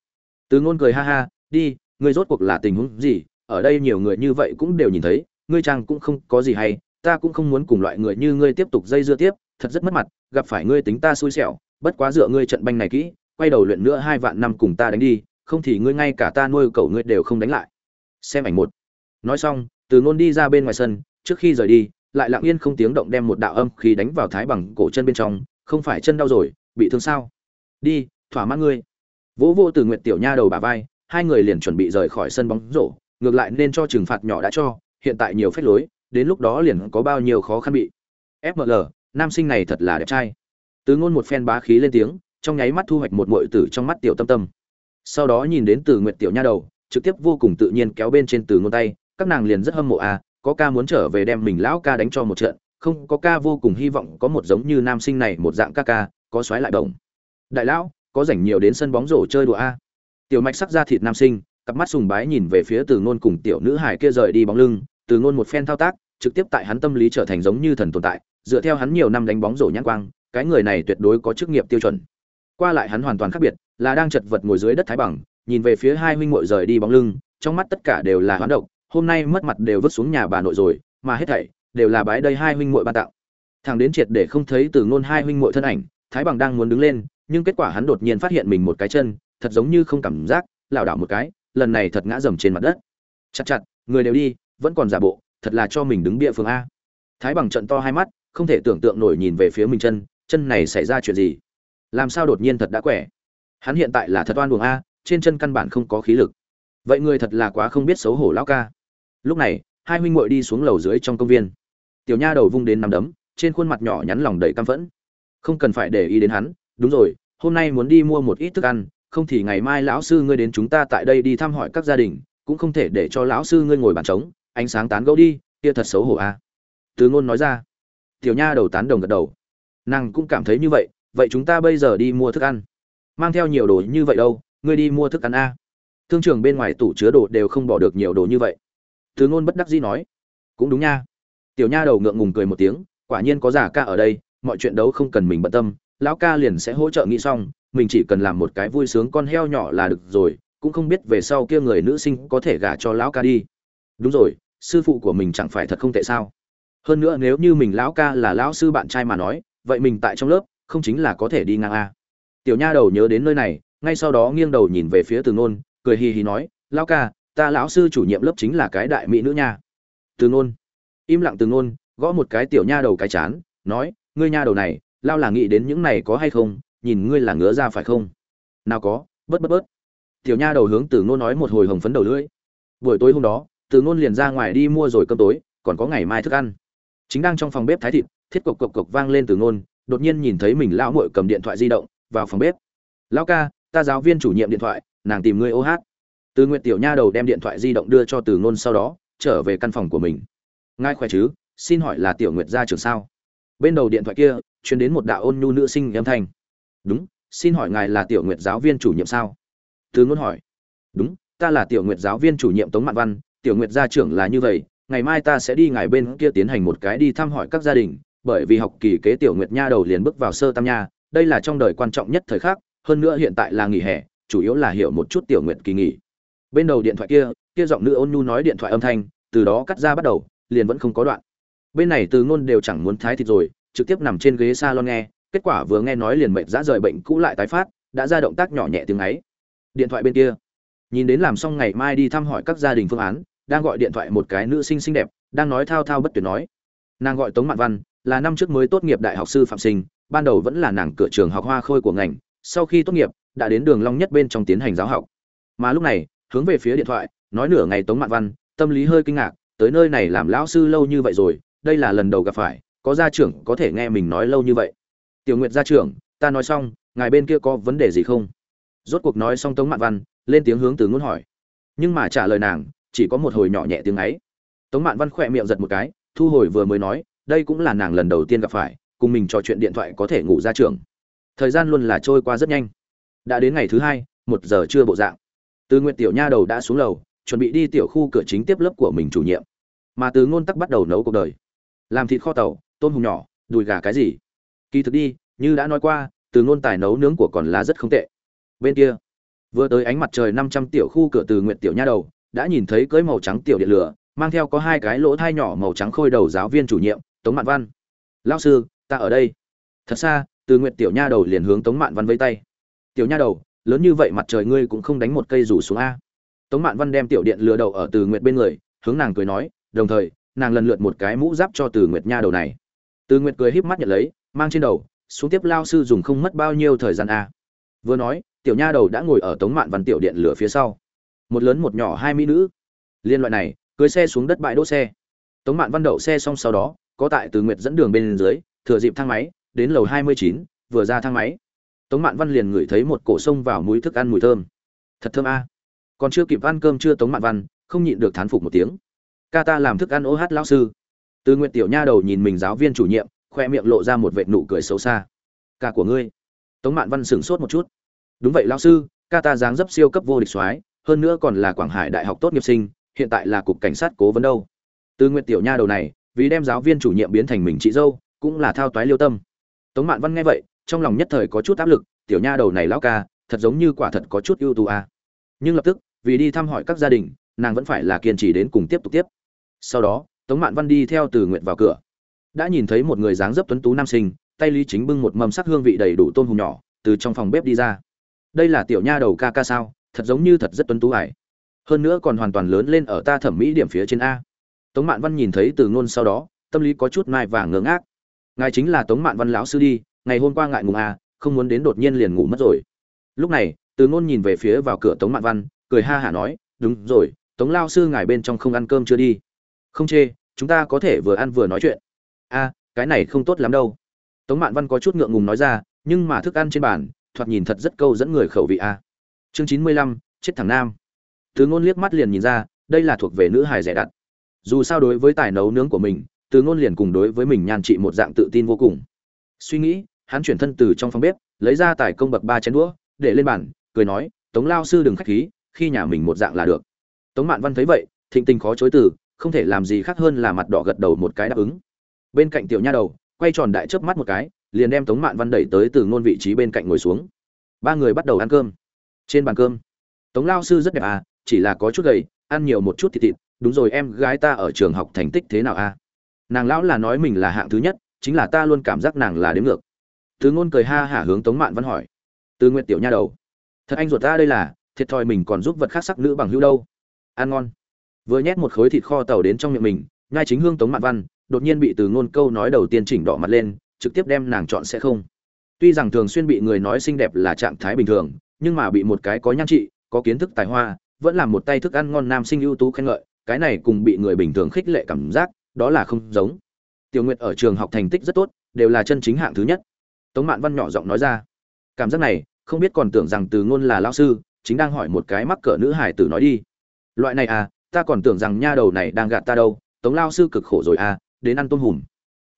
[SPEAKER 1] Từ ngôn cười ha ha, đi, ngươi rốt cuộc là tình huống gì? Ở đây nhiều người như vậy cũng đều nhìn thấy, ngươi chàng cũng không có gì hay, ta cũng không muốn cùng loại người như ngươi tiếp tục dây dưa tiếp, thật rất mất mặt, gặp phải ngươi tính ta xui xẻo, bất quá dựa ngươi trận banh này kỹ, quay đầu luyện nữa hai vạn năm cùng ta đánh đi, không thì ngươi ngay cả ta nuôi cậu ngươi đều không đánh lại. Xem ảnh một. Nói xong, từ ngôn đi ra bên ngoài sân trước khi rời đi, lại lặng yên không tiếng động đem một đạo âm khí đánh vào thái bằng cổ chân bên trong, không phải chân đau rồi, bị thương sao? Đi, thỏa mãn ngươi. Vỗ vô từ nguyện tiểu nha đầu bà vai, hai người liền chuẩn bị rời khỏi sân bóng rổ, ngược lại nên cho trừng phạt nhỏ đã cho, hiện tại nhiều phép lối, đến lúc đó liền có bao nhiêu khó khăn bị. Fml nam sinh này thật là đẹp trai. Từ ngôn một phen bá khí lên tiếng, trong nháy mắt thu hoạch một mội tử trong mắt tiểu tâm tâm. Sau đó nhìn đến từ nguyệt tiểu nha đầu, trực tiếp vô cùng tự nhiên kéo bên trên từ ngôn tay, các nàng liền rất hâm mộ à có ca muốn trở về đem mình lão ca đánh cho một trận, không có ca vô cùng hy vọng có một giống như nam sinh này một dạng ca ca, có xoáy lại đồng đại lão, có rảnh nhiều đến sân bóng rổ chơi đùa a. Tiểu mạch sắc ra thịt nam sinh, cặp mắt sùng bái nhìn về phía từ ngôn cùng tiểu nữ hải kia rời đi bóng lưng. Từ ngôn một phen thao tác, trực tiếp tại hắn tâm lý trở thành giống như thần tồn tại, dựa theo hắn nhiều năm đánh bóng rổ nhãn quang, cái người này tuyệt đối có chức nghiệp tiêu chuẩn. Qua lại hắn hoàn toàn khác biệt, là đang chật vật ngồi dưới đất thái bằng, nhìn về phía hai huynh muội rời đi bóng lưng, trong mắt tất cả đều là hoán độc hôm nay mất mặt đều vứt xuống nhà bà nội rồi, mà hết thảy đều là bái đây hai huynh muội ban tặng. Thằng đến triệt để không thấy từ ngôn hai huynh muội thân ảnh, thái bằng đang muốn đứng lên, nhưng kết quả hắn đột nhiên phát hiện mình một cái chân, thật giống như không cảm giác, lảo đảo một cái, lần này thật ngã dầm trên mặt đất. Chặt chặt, người đều đi, vẫn còn giả bộ, thật là cho mình đứng bịa phương a. Thái bằng trận to hai mắt, không thể tưởng tượng nổi nhìn về phía mình chân chân này xảy ra chuyện gì? Làm sao đột nhiên thật đã quẻ? Hắn hiện tại là thật oan buồng a, trên chân căn bản không có khí lực. Vậy người thật là quá không biết xấu hổ lão ca lúc này, hai huynh muội đi xuống lầu dưới trong công viên. Tiểu nha đầu vung đến nằm đấm, trên khuôn mặt nhỏ nhắn lòng đầy căm phẫn. Không cần phải để ý đến hắn, đúng rồi, hôm nay muốn đi mua một ít thức ăn, không thì ngày mai lão sư ngươi đến chúng ta tại đây đi thăm hỏi các gia đình, cũng không thể để cho lão sư ngươi ngồi bàn trống, ánh sáng tán gẫu đi, kia thật xấu hổ a. Từ ngôn nói ra. Tiểu nha đầu tán đồng gật đầu. Nàng cũng cảm thấy như vậy vậy chúng ta bây giờ đi mua thức ăn. Mang theo nhiều đồ như vậy đâu, ngươi đi mua thức ăn a. Thương trường bên ngoài tủ chứa đồ đều không bỏ được nhiều đồ như vậy từ ngôn bất đắc dĩ nói, cũng đúng nha. Tiểu nha đầu ngượng ngùng cười một tiếng, quả nhiên có giả ca ở đây, mọi chuyện đấu không cần mình bận tâm, lão ca liền sẽ hỗ trợ nghĩ xong, mình chỉ cần làm một cái vui sướng con heo nhỏ là được rồi, cũng không biết về sau kia người nữ sinh có thể gả cho lão ca đi. Đúng rồi, sư phụ của mình chẳng phải thật không tệ sao? Hơn nữa nếu như mình lão ca là lão sư bạn trai mà nói, vậy mình tại trong lớp, không chính là có thể đi ngang a? Tiểu nha đầu nhớ đến nơi này, ngay sau đó nghiêng đầu nhìn về phía từ ngôn, cười hì hì nói, lão ca ta lão sư chủ nhiệm lớp chính là cái đại mỹ nữ nha. Từ ngôn im lặng từ ngôn gõ một cái tiểu nha đầu cái chán, nói, ngươi nha đầu này, lao là nghĩ đến những này có hay không, nhìn ngươi là ngứa ra phải không? Nào có, bớt bớt bớt. Tiểu nha đầu hướng từ ngôn nói một hồi hồng phấn đầu lưỡi. Buổi tối hôm đó, từ ngôn liền ra ngoài đi mua rồi cơm tối, còn có ngày mai thức ăn. Chính đang trong phòng bếp thái thịt, thiết cộc cộc cộc vang lên từ ngôn đột nhiên nhìn thấy mình lão muội cầm điện thoại di động, vào phòng bếp. Lão ca, ta giáo viên chủ nhiệm điện thoại, nàng tìm ngươi ô hát từ nguyện tiểu nha đầu đem điện thoại di động đưa cho từ ngôn sau đó, trở về căn phòng của mình. Ngài khỏe chứ? Xin hỏi là tiểu nguyệt gia trưởng sao? Bên đầu điện thoại kia, truyền đến một đạo ôn nhu nữ sinh âm thanh. Đúng, xin hỏi ngài là tiểu nguyệt giáo viên chủ nhiệm sao? Từ ngôn hỏi. Đúng, ta là tiểu nguyệt giáo viên chủ nhiệm tống mạn văn, tiểu nguyệt gia trưởng là như vậy, ngày mai ta sẽ đi ngài bên kia tiến hành một cái đi thăm hỏi các gia đình, bởi vì học kỳ kế tiểu nguyệt nha đầu liền bước vào sơ tam nha, đây là trong đời quan trọng nhất thời khắc, hơn nữa hiện tại là nghỉ hè, chủ yếu là hiểu một chút tiểu nguyệt kỳ nghỉ bên đầu điện thoại kia kia giọng nữ ôn nhu nói điện thoại âm thanh, từ đó cắt ra bắt đầu, liền vẫn không có đoạn. Bên này từ ngôn đều chẳng muốn thái thịt rồi, trực tiếp nằm trên ghế salon nghe, kết quả vừa nghe nói liền mệt dã rời bệnh cũ lại tái phát, đã ra động tác nhỏ nhẹ tiếng ấy. Điện thoại bên kia. Nhìn đến làm xong ngày mai đi thăm hỏi các gia đình phương án, đang gọi điện thoại một cái nữ sinh xinh đẹp, đang nói thao thao bất tuyệt nói. Nàng gọi tống mạn văn, là năm trước mới tốt nghiệp đại học sư phạm sinh, ban đầu vẫn là nàng cửa trường học hoa khôi của ngành, sau khi tốt nghiệp, đã đến đường long nhất bên trong tiến hành giáo học. Mà lúc này hướng về phía điện thoại, nói nửa ngày tống mạn văn, tâm lý hơi kinh ngạc, tới nơi này làm lão sư lâu như vậy rồi, đây là lần đầu gặp phải, có gia trưởng có thể nghe mình nói lâu như vậy. Tiểu nguyệt gia trưởng, ta nói xong, ngài bên kia có vấn đề gì không? Rốt cuộc nói xong tống mạn văn, lên tiếng hướng từ ngôn hỏi. Nhưng mà trả lời nàng, chỉ có một hồi nhỏ nhẹ tiếng ấy. Tống mạn văn khỏe miệng giật một cái, thu hồi vừa mới nói, đây cũng là nàng lần đầu tiên gặp phải, cùng mình trò chuyện điện thoại có thể ngủ ra trường. Thời gian luôn là trôi qua rất nhanh. Đã đến ngày thứ hai, một giờ trưa bộ dạng từ nguyện tiểu nha đầu đã xuống lầu, chuẩn bị đi tiểu khu cửa chính tiếp lớp của mình chủ nhiệm. Mà từ ngôn tắc bắt đầu nấu cuộc đời. Làm thịt kho tàu, tôm hùm nhỏ, đùi gà cái gì? Kỳ thực đi, như đã nói qua, từ ngôn tài nấu nướng của còn là rất không tệ. Bên kia, vừa tới ánh mặt trời năm trăm tiểu khu cửa từ nguyện tiểu nha đầu, đã nhìn thấy cưới màu trắng tiểu điện lửa, mang theo có hai cái lỗ thai nhỏ màu trắng khôi đầu giáo viên chủ nhiệm, tống mạn văn. Lao sư, ta ở đây. Thật xa, từ nguyện tiểu nha đầu liền hướng tống mạn văn vây tay. Tiểu nha đầu lớn như vậy mặt trời ngươi cũng không đánh một cây rủ xuống a. Tống mạn văn đem tiểu điện lừa đầu ở từ nguyệt bên người, hướng nàng cười nói, đồng thời, nàng lần lượt một cái mũ giáp cho từ nguyệt nha đầu này. Từ nguyệt cười híp mắt nhận lấy, mang trên đầu, xuống tiếp lao sư dùng không mất bao nhiêu thời gian a. Vừa nói, tiểu nha đầu đã ngồi ở tống mạn văn tiểu điện lửa phía sau. Một lớn một nhỏ hai mỹ nữ. Liên loại này, cưới xe xuống đất bãi đỗ xe. Tống mạn văn đậu xe xong sau đó, có tại từ nguyệt dẫn đường bên dưới, thừa dịp thang máy, đến lầu hai mươi chín, vừa ra thang máy tống mạn văn liền ngửi thấy một cổ sông vào mũi thức ăn mùi thơm. Thật thơm a. Còn chưa kịp ăn cơm chưa tống mạn văn, không nhịn được thán phục một tiếng. Ca ta làm thức ăn ô hát lão sư. Từ nguyện tiểu nha đầu nhìn mình giáo viên chủ nhiệm, khoe miệng lộ ra một vệt nụ cười xấu xa. Ca của ngươi. Tống mạn văn sửng sốt một chút. Đúng vậy lão sư, ca ta dáng dấp siêu cấp vô địch soái, hơn nữa còn là quảng hải đại học tốt nghiệp sinh, hiện tại là cục cảnh sát cố vấn đâu. Từ nguyện tiểu nha đầu này, vì đem giáo viên chủ nhiệm biến thành mình chị dâu, cũng là thao toái liêu tâm. Tống mạn văn nghe vậy trong lòng nhất thời có chút áp lực, tiểu nha đầu này lão ca, thật giống như quả thật có chút ưu tú a nhưng lập tức, vì đi thăm hỏi các gia đình, nàng vẫn phải là kiên trì đến cùng tiếp tục tiếp. Sau đó, tống mạn văn đi theo từ nguyện vào cửa. Đã nhìn thấy một người dáng dấp tuấn tú nam sinh, tay lý chính bưng một mầm sắc hương vị đầy đủ tôm hùm nhỏ, từ trong phòng bếp đi ra. Đây là tiểu nha đầu ca ca sao? Thật giống như thật rất tuấn tú ải hơn nữa còn hoàn toàn lớn lên ở ta thẩm mỹ điểm phía trên a. Tống mạn văn nhìn thấy từ ngôn sau đó, tâm lý có chút mai và ngớ ngác. Ngài chính là tống mạn văn lão sư đi ngày hôm qua ngại ngùng à, không muốn đến đột nhiên liền ngủ mất rồi. Lúc này từ ngôn nhìn về phía vào cửa tống mạn văn cười ha hả nói đúng rồi tống lao sư ngài bên trong không ăn cơm chưa đi? Không chê chúng ta có thể vừa ăn vừa nói chuyện. A cái này không tốt lắm đâu. Tống mạn văn có chút ngượng ngùng nói ra nhưng mà thức ăn trên bàn thoạt nhìn thật rất câu dẫn người khẩu vị a chương chín mươi lăm chết thằng nam. Từ ngôn liếc mắt liền nhìn ra đây là thuộc về nữ hài rẻ đặt. Dù sao đối với tài nấu nướng của mình từ ngôn liền cùng đối với mình nhan trị một dạng tự tin vô cùng. Suy nghĩ hắn chuyển thân từ trong phòng bếp, lấy ra tài công bậc ba chén đũa, để lên bàn, cười nói, tống lao sư đừng khách khí, khi nhà mình một dạng là được. Tống mạn văn thấy vậy, thịnh tình khó chối từ, không thể làm gì khác hơn là mặt đỏ gật đầu một cái đáp ứng. Bên cạnh tiểu nha đầu, quay tròn đại chớp mắt một cái, liền đem tống mạn văn đẩy tới từ ngôn vị trí bên cạnh ngồi xuống. Ba người bắt đầu ăn cơm. Trên bàn cơm, tống lao sư rất đẹp à chỉ là có chút gầy, ăn nhiều một chút thịt thịt, đúng rồi, em gái ta ở trường học thành tích thế nào à? Nàng lão là nói mình là hạng thứ nhất, chính là ta luôn cảm giác nàng là đến ngược từ ngôn cười ha hả hướng tống mạn văn hỏi. Từ Nguyệt tiểu nha đầu, thật anh ruột ta đây là, thiệt thòi mình còn giúp vật khác sắc nữ bằng hữu đâu. Ăn ngon. Vừa nhét một khối thịt kho tàu đến trong miệng mình ngay chính hương tống mạn văn, đột nhiên bị từ ngôn câu nói đầu tiên chỉnh đỏ mặt lên, trực tiếp đem nàng chọn sẽ không. Tuy rằng thường xuyên bị người nói xinh đẹp là trạng thái bình thường, nhưng mà bị một cái có nhan trị, có kiến thức tài hoa, vẫn là một tay thức ăn ngon nam sinh ưu tú khen ngợi, cái này cùng bị người bình thường khích lệ cảm giác, đó là không giống. Tiểu nguyệt ở trường học thành tích rất tốt, đều là chân chính hạng thứ nhất tống mạn văn nhỏ giọng nói ra cảm giác này, không biết còn tưởng rằng từ ngôn là lao sư, chính đang hỏi một cái mắc cỡ nữ hải tử nói đi loại này à ta còn tưởng rằng nha đầu này đang gạt ta đâu, tống lao sư cực khổ rồi à đến ăn tôm hùm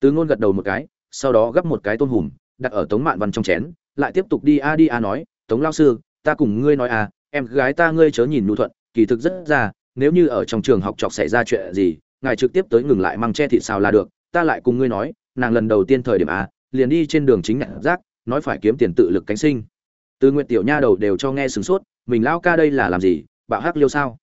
[SPEAKER 1] từ ngôn gật đầu một cái, sau đó gấp một cái tôm hùm, đặt ở tống mạn văn trong chén, lại tiếp tục đi a đi a nói, tống lao sư, ta cùng ngươi nói à em gái ta ngươi chớ nhìn nhu thuận, kỳ thực rất ra, nếu như ở trong trường học chọc xảy ra chuyện gì, ngài trực tiếp tới ngừng lại măng che thị xào là được, ta lại cùng ngươi nói, nàng lần đầu tiên thời điểm à liền đi trên đường chính nhặt rác, nói phải kiếm tiền tự lực cánh sinh. Từ nguyện tiểu nha đầu đều cho nghe sửng sốt, mình lão ca đây là làm gì, bạo hắc liêu sao?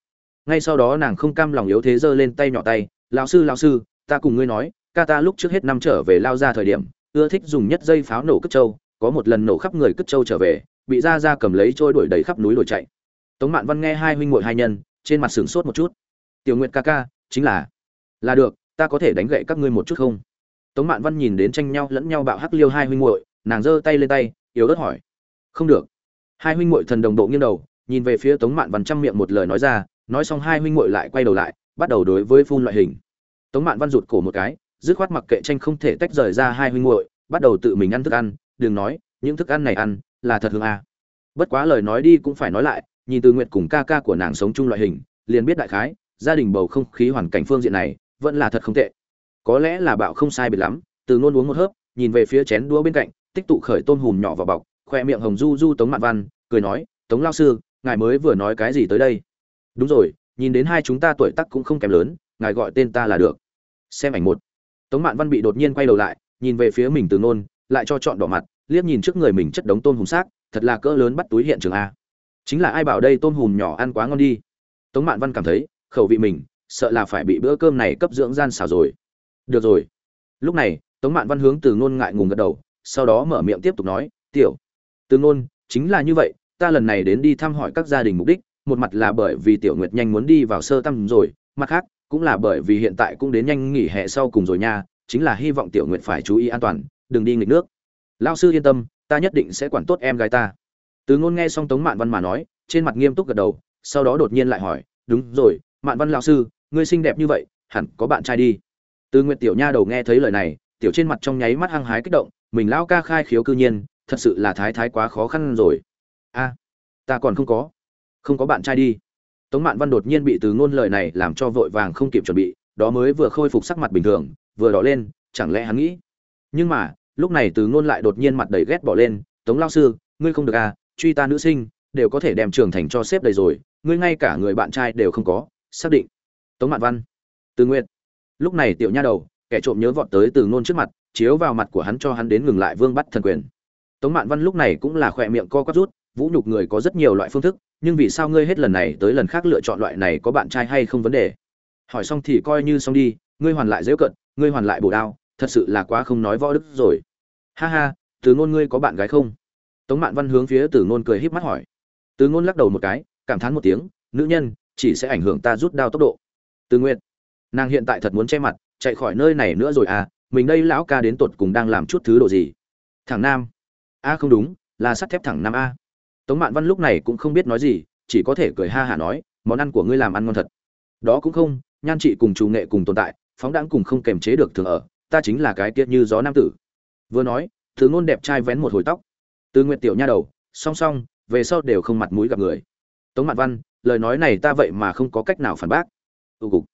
[SPEAKER 1] Ngay sau đó nàng không cam lòng yếu thế giơ lên tay nhỏ tay, lão sư lão sư, ta cùng ngươi nói, ca ta lúc trước hết năm trở về lao ra thời điểm, ưa thích dùng nhất dây pháo nổ cất trâu, có một lần nổ khắp người cất trâu trở về, bị ra ra cầm lấy trôi đuổi đầy khắp núi đuổi chạy. Tống mạn văn nghe hai huynh muội hai nhân, trên mặt sửng sốt một chút. Tiểu nguyệt ca ca, chính là là được, ta có thể đánh gậy các ngươi một chút không? Tống mạn văn nhìn đến tranh nhau lẫn nhau bạo hắc liêu hai huynh muội, nàng giơ tay lên tay, yếu ớt hỏi. Không được. Hai huynh muội thần đồng độ nghiêng đầu, nhìn về phía tống mạn văn trăm miệng một lời nói ra, nói xong hai huynh muội lại quay đầu lại, bắt đầu đối với phun loại hình. Tống mạn văn rụt cổ một cái, dứt khoát mặc kệ tranh không thể tách rời ra hai huynh muội, bắt đầu tự mình ăn thức ăn, đừng nói, những thức ăn này ăn, là thật hương à. bất quá lời nói đi cũng phải nói lại, nhìn từ nguyệt cùng ca ca của nàng sống chung loại hình, liền biết đại khái, gia đình bầu không khí hoàn cảnh phương diện này, vẫn là thật không tệ có lẽ là bạo không sai biệt lắm, từ ngôn uống một hớp, nhìn về phía chén đũa bên cạnh, tích tụ khởi tôm hùm nhỏ vào bọc, khoe miệng hồng du du tống mạn văn, cười nói, tống lao sư, ngài mới vừa nói cái gì tới đây? Đúng rồi, nhìn đến hai chúng ta tuổi tác cũng không kém lớn, ngài gọi tên ta là được. Xem ảnh một. Tống mạn văn bị đột nhiên quay đầu lại, nhìn về phía mình từ nôn lại cho chọn đỏ mặt, liếc nhìn trước người mình chất đống tôm hùm xác, thật là cỡ lớn bắt túi hiện trường a. Chính là ai bảo đây tôm hùm nhỏ ăn quá ngon đi? Tống mạn văn cảm thấy, khẩu vị mình, sợ là phải bị bữa cơm này cấp dưỡng gian xào rồi được rồi. Lúc này, tống mạn văn hướng từ ngôn ngại ngùng gật đầu, sau đó mở miệng tiếp tục nói, tiểu, từ ngôn, chính là như vậy, ta lần này đến đi thăm hỏi các gia đình mục đích, một mặt là bởi vì tiểu nguyệt nhanh muốn đi vào sơ tâm rồi, mặt khác, cũng là bởi vì hiện tại cũng đến nhanh nghỉ hè sau cùng rồi nha, chính là hy vọng tiểu nguyệt phải chú ý an toàn, đừng đi nghịch nước. Lao sư yên tâm, ta nhất định sẽ quản tốt em gái ta. Từ ngôn nghe xong tống mạn văn mà nói, trên mặt nghiêm túc gật đầu, sau đó đột nhiên lại hỏi, đúng rồi, mạn văn lão sư, ngươi xinh đẹp như vậy, hẳn có bạn trai đi từ nguyệt tiểu nha đầu nghe thấy lời này, tiểu trên mặt trong nháy mắt hăng hái kích động, mình lão ca khai khiếu cư nhiên, thật sự là thái thái quá khó khăn rồi. A, ta còn không có không có bạn trai đi. Tống mạn văn đột nhiên bị từ ngôn lời này làm cho vội vàng không kịp chuẩn bị, đó mới vừa khôi phục sắc mặt bình thường, vừa đỏ lên, chẳng lẽ hắn nghĩ? Nhưng mà, lúc này từ ngôn lại đột nhiên mặt đầy ghét bỏ lên, tống lao sư, ngươi không được à truy ta nữ sinh, đều có thể đem trường thành cho xếp đầy rồi, ngươi ngay cả người bạn trai đều không có, xác định. Tống mạn văn, từ nguyện lúc này tiểu nha đầu, kẻ trộm nhớ vọt tới từ ngôn trước mặt, chiếu vào mặt của hắn cho hắn đến ngừng lại vương bắt thần quyền. Tống mạn văn lúc này cũng là khỏe miệng co quắp rút, vũ nhục người có rất nhiều loại phương thức, nhưng vì sao ngươi hết lần này tới lần khác lựa chọn loại này có bạn trai hay không vấn đề? Hỏi xong thì coi như xong đi, ngươi hoàn lại dễ cận, ngươi hoàn lại bổ đao, thật sự là quá không nói võ đức rồi. Ha ha, từ ngôn ngươi có bạn gái không? Tống mạn văn hướng phía từ ngôn cười híp mắt hỏi. Từ ngôn lắc đầu một cái, cảm thán một tiếng, nữ nhân, chỉ sẽ ảnh hưởng ta rút đao tốc độ. Từ nguyện nàng hiện tại thật muốn che mặt, chạy khỏi nơi này nữa rồi à mình đây lão ca đến tột cùng đang làm chút thứ đồ gì? Thằng nam. A, không đúng, là sắt thép thẳng nam a. Tống mạn văn lúc này cũng không biết nói gì, chỉ có thể cười ha hả nói, món ăn của ngươi làm ăn ngon thật. Đó cũng không, nhan chị cùng chủ nghệ cùng tồn tại, phóng đãng cùng không kềm chế được thường ở, ta chính là cái tiết như gió nam tử. Vừa nói, thứ ngôn đẹp trai vén một hồi tóc. Từ nguyện tiểu nha đầu, song song, về sau đều không mặt mũi gặp người. Tống mạn văn, lời nói này ta vậy mà không có cách nào phản bác. Ưu cục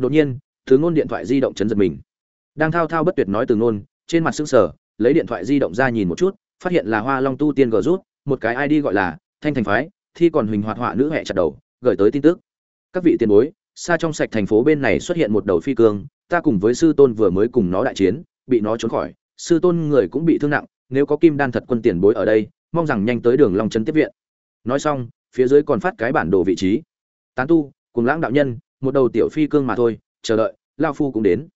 [SPEAKER 1] đột nhiên thứ ngôn điện thoại di động chấn giật mình. Đang thao thao bất tuyệt nói từ ngôn, trên mặt sững sờ, lấy điện thoại di động ra nhìn một chút, phát hiện là hoa long tu tiên gờ rút, một cái id gọi là thanh thành phái, thi còn huỳnh hoạt họa nữ hẹ chặt đầu, gửi tới tin tức. Các vị tiền bối, xa trong sạch thành phố bên này xuất hiện một đầu phi cương, ta cùng với sư tôn vừa mới cùng nó đại chiến, bị nó trốn khỏi, sư tôn người cũng bị thương nặng, nếu có kim đan thật quân tiền bối ở đây, mong rằng nhanh tới đường long trấn tiếp viện. Nói xong, phía dưới còn phát cái bản đồ vị trí. Tán tu, cùng lãng đạo nhân một đầu tiểu phi cương mà thôi chờ đợi lao phu cũng đến.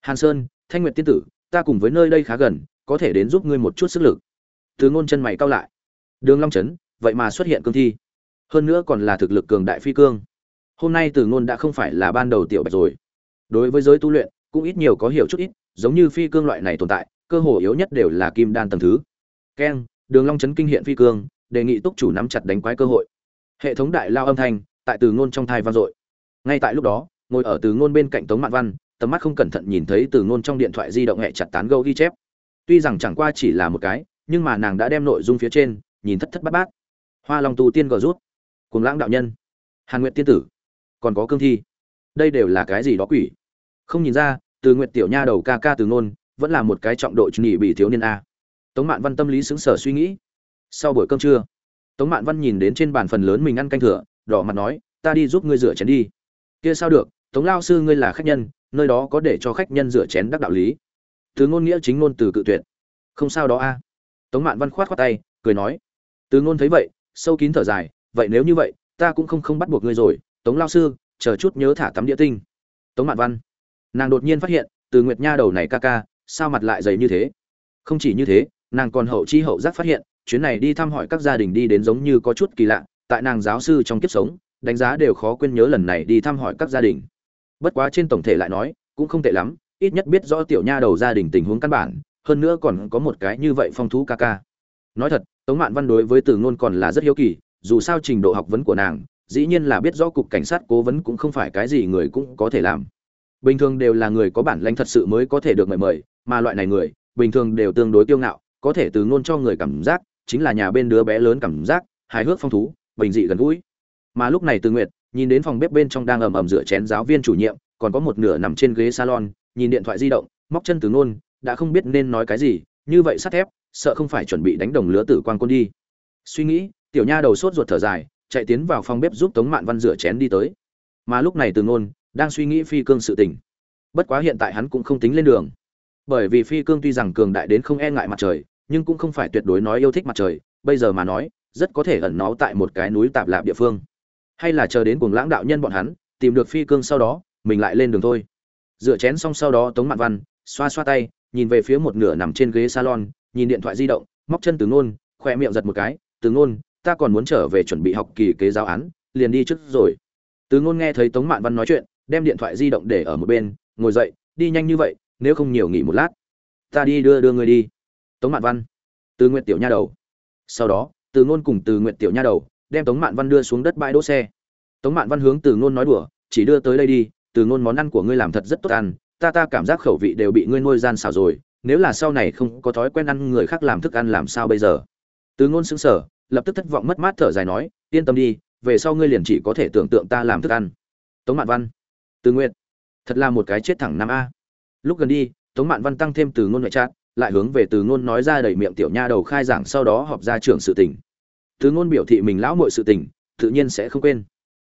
[SPEAKER 1] Hàn sơn thanh nguyệt tiên tử ta cùng với nơi đây khá gần có thể đến giúp ngươi một chút sức lực. Từ ngôn chân mày cao lại. Đường long chấn, vậy mà xuất hiện cương thi. Hơn nữa còn là thực lực cường đại phi cương. Hôm nay từ ngôn đã không phải là ban đầu tiểu bạch rồi. Đối với giới tu luyện cũng ít nhiều có hiểu chút ít giống như phi cương loại này tồn tại cơ hồ yếu nhất đều là kim đan tầng thứ. Keng đường long chấn kinh hiện phi cương đề nghị túc chủ nắm chặt đánh quái cơ hội. Hệ thống đại lao âm thanh tại từ ngôn trong thai vang dội ngay tại lúc đó, ngồi ở từ ngôn bên cạnh tống mạn văn, tầm mắt không cẩn thận nhìn thấy từ ngôn trong điện thoại di động hẹ chặt tán gâu ghi chép. Tuy rằng chẳng qua chỉ là một cái, nhưng mà nàng đã đem nội dung phía trên, nhìn thất thất bát bát. Hoa long tu tiên gờ rút. Cùng lãng đạo nhân. Hàn nguyệt tiên tử. Còn có cương thi. Đây đều là cái gì đó quỷ? Không nhìn ra, từ nguyệt tiểu nha đầu ca ca từ ngôn, vẫn là một cái trọng độ nhị bị thiếu niên a. Tống mạn văn tâm lý xứng sở suy nghĩ. Sau buổi cơm trưa, tống mạn văn nhìn đến trên bàn phần lớn mình ăn canh thừa, đỏ mặt nói, ta đi giúp ngươi rửa chén đi kia sao được, tống lao sư ngươi là khách nhân, nơi đó có để cho khách nhân rửa chén đắc đạo lý. Từ ngôn nghĩa chính ngôn từ cự tuyệt. Không sao đó a. Tống mạn văn khoát khoát tay, cười nói. Từ ngôn thấy vậy, sâu kín thở dài, vậy nếu như vậy, ta cũng không không bắt buộc ngươi rồi, tống lao sư, chờ chút nhớ thả tắm địa tinh. Tống mạn văn. Nàng đột nhiên phát hiện, từ nguyệt nha đầu này ca ca, sao mặt lại dày như thế? Không chỉ như thế, nàng còn hậu chi hậu giác phát hiện, chuyến này đi thăm hỏi các gia đình đi đến giống như có chút kỳ lạ, tại nàng giáo sư trong kiếp sống đánh giá đều khó quên nhớ lần này đi thăm hỏi các gia đình. Bất quá trên tổng thể lại nói, cũng không tệ lắm, ít nhất biết rõ tiểu nha đầu gia đình tình huống căn bản, hơn nữa còn có một cái như vậy phong thú ca ca. Nói thật, tống mạn văn đối với từ ngôn còn là rất hiếu kỳ, dù sao trình độ học vấn của nàng, dĩ nhiên là biết rõ cục cảnh sát cố vấn cũng không phải cái gì người cũng có thể làm. Bình thường đều là người có bản lãnh thật sự mới có thể được mời mời, mà loại này người, bình thường đều tương đối kiêu ngạo, có thể từ ngôn cho người cảm giác, chính là nhà bên đứa bé lớn cảm giác, hài hước phong thú, bình dị gần gũi mà lúc này từ nguyệt, nhìn đến phòng bếp bên trong đang ầm ầm rửa chén giáo viên chủ nhiệm, còn có một nửa nằm trên ghế salon, nhìn điện thoại di động, móc chân từ Nôn đã không biết nên nói cái gì, như vậy sắt thép, sợ không phải chuẩn bị đánh đồng lứa tử quan quân đi. Suy nghĩ, tiểu nha đầu sốt ruột thở dài, chạy tiến vào phòng bếp giúp tống mạn văn rửa chén đi tới. Mà lúc này từ Nôn đang suy nghĩ phi cương sự tình. Bất quá hiện tại hắn cũng không tính lên đường. Bởi vì phi cương tuy rằng cường đại đến không e ngại mặt trời, nhưng cũng không phải tuyệt đối nói yêu thích mặt trời, bây giờ mà nói, rất có thể ẩn nó tại một cái núi tạp lạp địa phương hay là chờ đến cuồng lãng đạo nhân bọn hắn, tìm được phi cương sau đó, mình lại lên đường thôi. Rửa chén xong sau đó tống mạn văn xoa xoa tay, nhìn về phía một nửa nằm trên ghế salon, nhìn điện thoại di động, móc chân từ ngôn khoe miệng giật một cái, từ ngôn, ta còn muốn trở về chuẩn bị học kỳ kế giáo án, liền đi trước rồi. Từ ngôn nghe thấy tống mạn văn nói chuyện, đem điện thoại di động để ở một bên, ngồi dậy, đi nhanh như vậy, nếu không nhiều nghỉ một lát, ta đi đưa đưa người đi. Tống mạn văn, từ nguyện tiểu nha đầu. Sau đó, từ ngôn cùng từ nguyện tiểu nha đầu đem tống mạn văn đưa xuống đất bãi đỗ xe. Tống mạn văn hướng từ ngôn nói đùa, chỉ đưa tới đây đi, từ ngôn món ăn của ngươi làm thật rất tốt ăn, ta ta cảm giác khẩu vị đều bị ngươi nuôi gian xào rồi, nếu là sau này không có thói quen ăn người khác làm thức ăn làm sao bây giờ? Từ ngôn xứng sở lập tức thất vọng mất mát thở dài nói, yên tâm đi, về sau ngươi liền chỉ có thể tưởng tượng ta làm thức ăn. Tống mạn văn, từ nguyện thật là một cái chết thẳng năm a. Lúc gần đi, tống mạn văn tăng thêm từ ngôn ngoại trát lại hướng về từ ngôn nói ra đầy miệng tiểu nha đầu khai giảng sau đó họp ra trưởng sự tình từ ngôn biểu thị mình lão muội sự tình, tự nhiên sẽ không quên.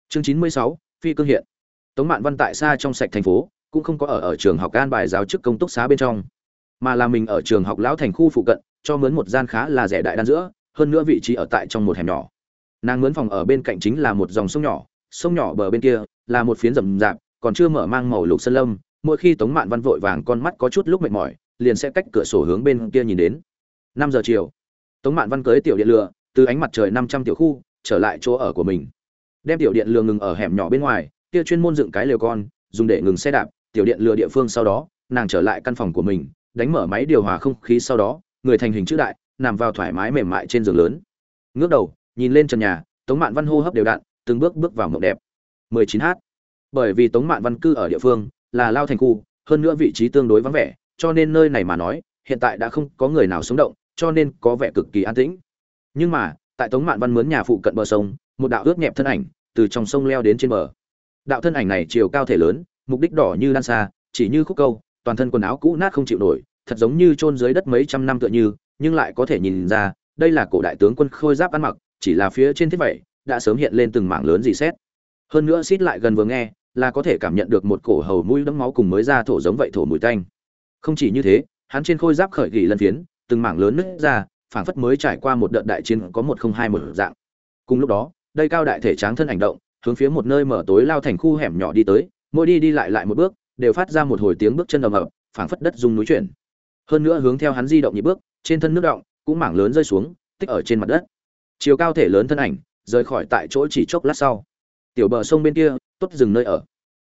[SPEAKER 1] Chương chín mươi sáu, phi cương hiện. Tống mạn văn tại xa trong sạch thành phố, cũng không có ở ở trường học an bài giáo chức công túc xá bên trong, mà là mình ở trường học lão thành khu phụ cận, cho mướn một gian khá là rẻ đại đan giữa, hơn nữa vị trí ở tại trong một hẻm nhỏ. Nàng mướn phòng ở bên cạnh chính là một dòng sông nhỏ sông nhỏ bờ bên kia là một phiến rậm rạp, còn chưa mở mang màu lục sơn lâm mỗi khi tống mạn văn vội vàng con mắt có chút lúc mệt mỏi, liền sẽ cách cửa sổ hướng bên kia nhìn đến. Năm giờ chiều, tống mạn văn cưới tiểu điện lừa từ ánh mặt trời năm trăm tiểu khu, trở lại chỗ ở của mình. Đem tiểu điện lừa ngừng ở hẻm nhỏ bên ngoài, kia chuyên môn dựng cái lều con, dùng để ngừng xe đạp, tiểu điện lừa địa phương sau đó, nàng trở lại căn phòng của mình, đánh mở máy điều hòa không khí sau đó, người thành hình chữ đại, nằm vào thoải mái mềm mại trên giường lớn. Ngước đầu, nhìn lên trần nhà, tống mạn văn hô hấp đều đặn, từng bước bước vào mộng đẹp. 19 h. Bởi vì tống mạn văn cư ở địa phương, là lao thành khu, hơn nữa vị trí tương đối vắng vẻ, cho nên nơi này mà nói, hiện tại đã không có người nào sống động, cho nên có vẻ cực kỳ an tĩnh nhưng mà, tại tống mạn văn mướn nhà phụ cận bờ sông, một đạo ướt nhẹp thân ảnh từ trong sông leo đến trên bờ. Đạo thân ảnh này chiều cao thể lớn, mục đích đỏ như lan xa, chỉ như khúc câu, toàn thân quần áo cũ nát không chịu nổi, thật giống như chôn dưới đất mấy trăm năm tựa như, nhưng lại có thể nhìn ra, đây là cổ đại tướng quân khôi giáp ăn mặc, chỉ là phía trên thiết vậy, đã sớm hiện lên từng mảng lớn gì xét. Hơn nữa xít lại gần vừa nghe, là có thể cảm nhận được một cổ hầu mũi đẫm máu cùng mới ra thổ giống vậy thổ mùi tanh. Không chỉ như thế, hắn trên khôi giáp khởi gỉ lân phiến, từng mảng lớn nứt ra phảng phất mới trải qua một đợt đại chiến có một không hai một dạng. Cùng lúc đó, đây cao đại thể tráng thân hành động, hướng phía một nơi mở tối lao thành khu hẻm nhỏ đi tới, mỗi đi đi lại lại một bước, đều phát ra một hồi tiếng bước chân ầm ầm phảng phất đất rung núi chuyển. Hơn nữa hướng theo hắn di động nhịp bước, trên thân nước động cũng mảng lớn rơi xuống, tích ở trên mặt đất. Chiều cao thể lớn thân ảnh rời khỏi tại chỗ chỉ chốc lát sau. Tiểu bờ sông bên kia, tốt dừng nơi ở.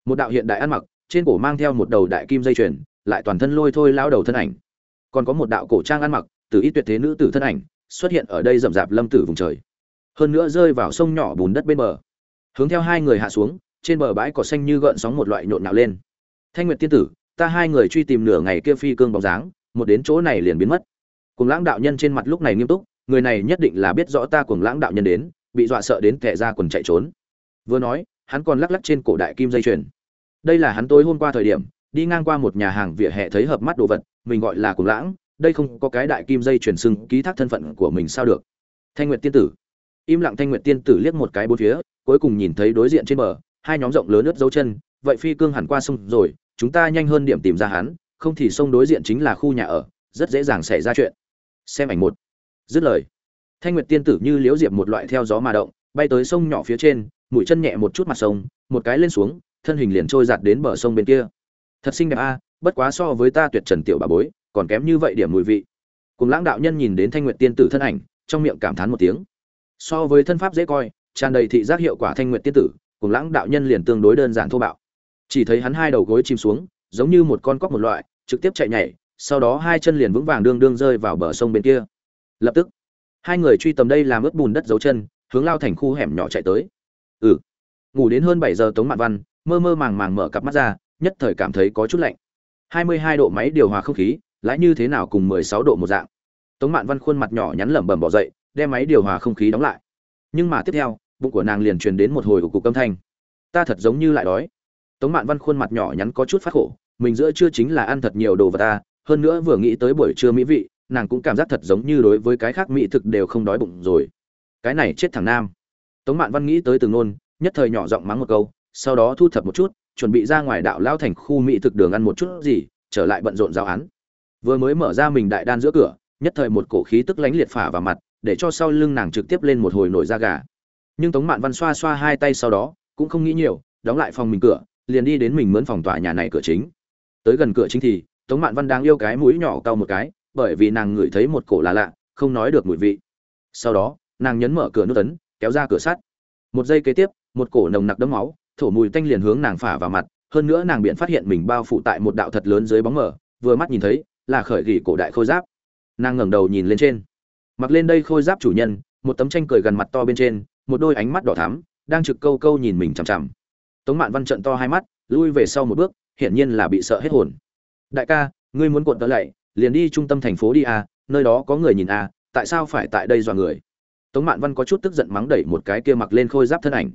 [SPEAKER 1] Một đạo hiện đại ăn mặc, trên cổ mang theo một đầu đại kim dây chuyền, lại toàn thân lôi thôi lao đầu thân ảnh. Còn có một đạo cổ trang ăn mặc từ ít tuyệt thế nữ tử thân ảnh, xuất hiện ở đây rậm rạp lâm tử vùng trời. Hơn nữa rơi vào sông nhỏ bùn đất bên bờ. Hướng theo hai người hạ xuống, trên bờ bãi cỏ xanh như gợn sóng một loại nhộn nhạo lên. Thanh nguyệt tiên tử, ta hai người truy tìm nửa ngày kia phi cương bóng dáng, một đến chỗ này liền biến mất. Cùng lãng đạo nhân trên mặt lúc này nghiêm túc, người này nhất định là biết rõ ta cùng lãng đạo nhân đến, bị dọa sợ đến kẻ ra quần chạy trốn. Vừa nói, hắn còn lắc lắc trên cổ đại kim dây chuyền. Đây là hắn tối hôm qua thời điểm, đi ngang qua một nhà hàng vỉa hè thấy hợp mắt đồ vật, mình gọi là cùng lãng đây không có cái đại kim dây chuyển sưng ký thác thân phận của mình sao được. Thanh nguyệt tiên tử. Im lặng thanh nguyệt tiên tử liếc một cái bốn phía, cuối cùng nhìn thấy đối diện trên bờ, hai nhóm rộng lớn ướt dấu chân, vậy phi cương hẳn qua sông rồi, chúng ta nhanh hơn điểm tìm ra hắn, không thì sông đối diện chính là khu nhà ở, rất dễ dàng xảy ra chuyện. Xem ảnh một. Dứt lời, thanh nguyệt tiên tử như liễu diệp một loại theo gió mà động, bay tới sông nhỏ phía trên, mũi chân nhẹ một chút mặt sông, một cái lên xuống, thân hình liền trôi giạt đến bờ sông bên kia. Thật xinh đẹp a, bất quá so với ta tuyệt trần tiểu bà bối còn kém như vậy điểm mùi vị. Cùng lãng đạo nhân nhìn đến thanh nguyệt tiên tử thân ảnh, trong miệng cảm thán một tiếng. So với thân pháp dễ coi, tràn đầy thị giác hiệu quả thanh nguyệt tiên tử, cùng lãng đạo nhân liền tương đối đơn giản thô bạo. Chỉ thấy hắn hai đầu gối chìm xuống, giống như một con cóc một loại, trực tiếp chạy nhảy, sau đó hai chân liền vững vàng đương đương rơi vào bờ sông bên kia. Lập tức, hai người truy tầm đây làm ướt bùn đất dấu chân, hướng lao thành khu hẻm nhỏ chạy tới. Ừ. Ngủ đến hơn bảy giờ tống mạn văn, mơ mơ màng màng mở cặp mắt ra, nhất thời cảm thấy có chút lạnh. 22 độ máy điều hòa không khí lại như thế nào cùng 16 độ một dạng. Tống mạn văn khuôn mặt nhỏ nhắn lẩm bẩm bỏ dậy, đem máy điều hòa không khí đóng lại. Nhưng mà tiếp theo, bụng của nàng liền truyền đến một hồi của cục âm thanh. Ta thật giống như lại đói. Tống mạn văn khuôn mặt nhỏ nhắn có chút phát khổ, mình giữa trưa chính là ăn thật nhiều đồ vật ta, hơn nữa vừa nghĩ tới buổi trưa mỹ vị, nàng cũng cảm giác thật giống như đối với cái khác mỹ thực đều không đói bụng rồi. Cái này chết thằng nam. Tống mạn văn nghĩ tới từng nôn nhất thời nhỏ giọng mắng một câu, sau đó thu thập một chút, chuẩn bị ra ngoài đạo lao thành khu mỹ thực đường ăn một chút gì, trở lại bận rộn giáo án vừa mới mở ra mình đại đan giữa cửa, nhất thời một cổ khí tức lánh liệt phả vào mặt, để cho sau lưng nàng trực tiếp lên một hồi nổi da gà. Nhưng tống mạn văn xoa xoa hai tay sau đó, cũng không nghĩ nhiều, đóng lại phòng mình cửa, liền đi đến mình mướn phòng tòa nhà này cửa chính. Tới gần cửa chính thì, tống mạn văn đang yêu cái mũi nhỏ cau một cái, bởi vì nàng ngửi thấy một cổ là lạ, không nói được mùi vị. Sau đó, nàng nhấn mở cửa nút tấn kéo ra cửa sắt. Một giây kế tiếp, một cổ nồng nặc đấm máu, thổ mùi tanh liền hướng nàng phả vào mặt, hơn nữa nàng biện phát hiện mình bao phủ tại một đạo thật lớn dưới bóng mờ, vừa mắt nhìn thấy là khởi gỉ cổ đại khôi giáp. Nàng ngẩng đầu nhìn lên trên. Mặc lên đây khôi giáp chủ nhân, một tấm tranh cười gần mặt to bên trên, một đôi ánh mắt đỏ thắm, đang trực câu câu nhìn mình chằm chằm. Tống mạn văn trận to hai mắt, lui về sau một bước, hiển nhiên là bị sợ hết hồn. Đại ca, ngươi muốn cuộn tớ lạy, liền đi trung tâm thành phố đi à nơi đó có người nhìn à tại sao phải tại đây dọa người? Tống mạn văn có chút tức giận mắng đẩy một cái kia mặc lên khôi giáp thân ảnh.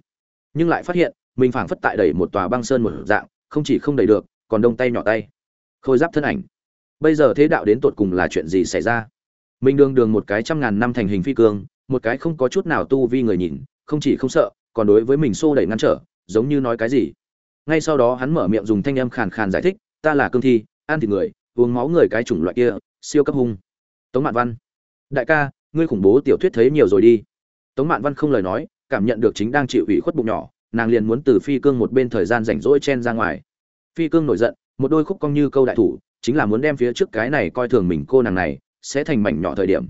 [SPEAKER 1] Nhưng lại phát hiện, mình phảng phất tại đẩy một tòa băng sơn một dạng, không chỉ không đẩy được, còn đông tay nhỏ tay. Khôi giáp thân ảnh bây giờ thế đạo đến tột cùng là chuyện gì xảy ra? Mình đường đường một cái trăm ngàn năm thành hình phi cương, một cái không có chút nào tu vi người nhìn, không chỉ không sợ, còn đối với mình xô đẩy ngăn trở, giống như nói cái gì? Ngay sau đó hắn mở miệng dùng thanh âm khàn khàn giải thích, ta là cương thi, ăn thịt người, uống máu người cái chủng loại kia, siêu cấp hung. Tống mạn văn, đại ca, ngươi khủng bố tiểu thuyết thấy nhiều rồi đi. Tống mạn văn không lời nói, cảm nhận được chính đang chịu ủy khuất bụng nhỏ, nàng liền muốn từ phi cương một bên thời gian rảnh rỗi chen ra ngoài. Phi cương nổi giận, một đôi khúc cong như câu đại thủ chính là muốn đem phía trước cái này coi thường mình cô nàng này, sẽ thành mảnh nhỏ thời điểm.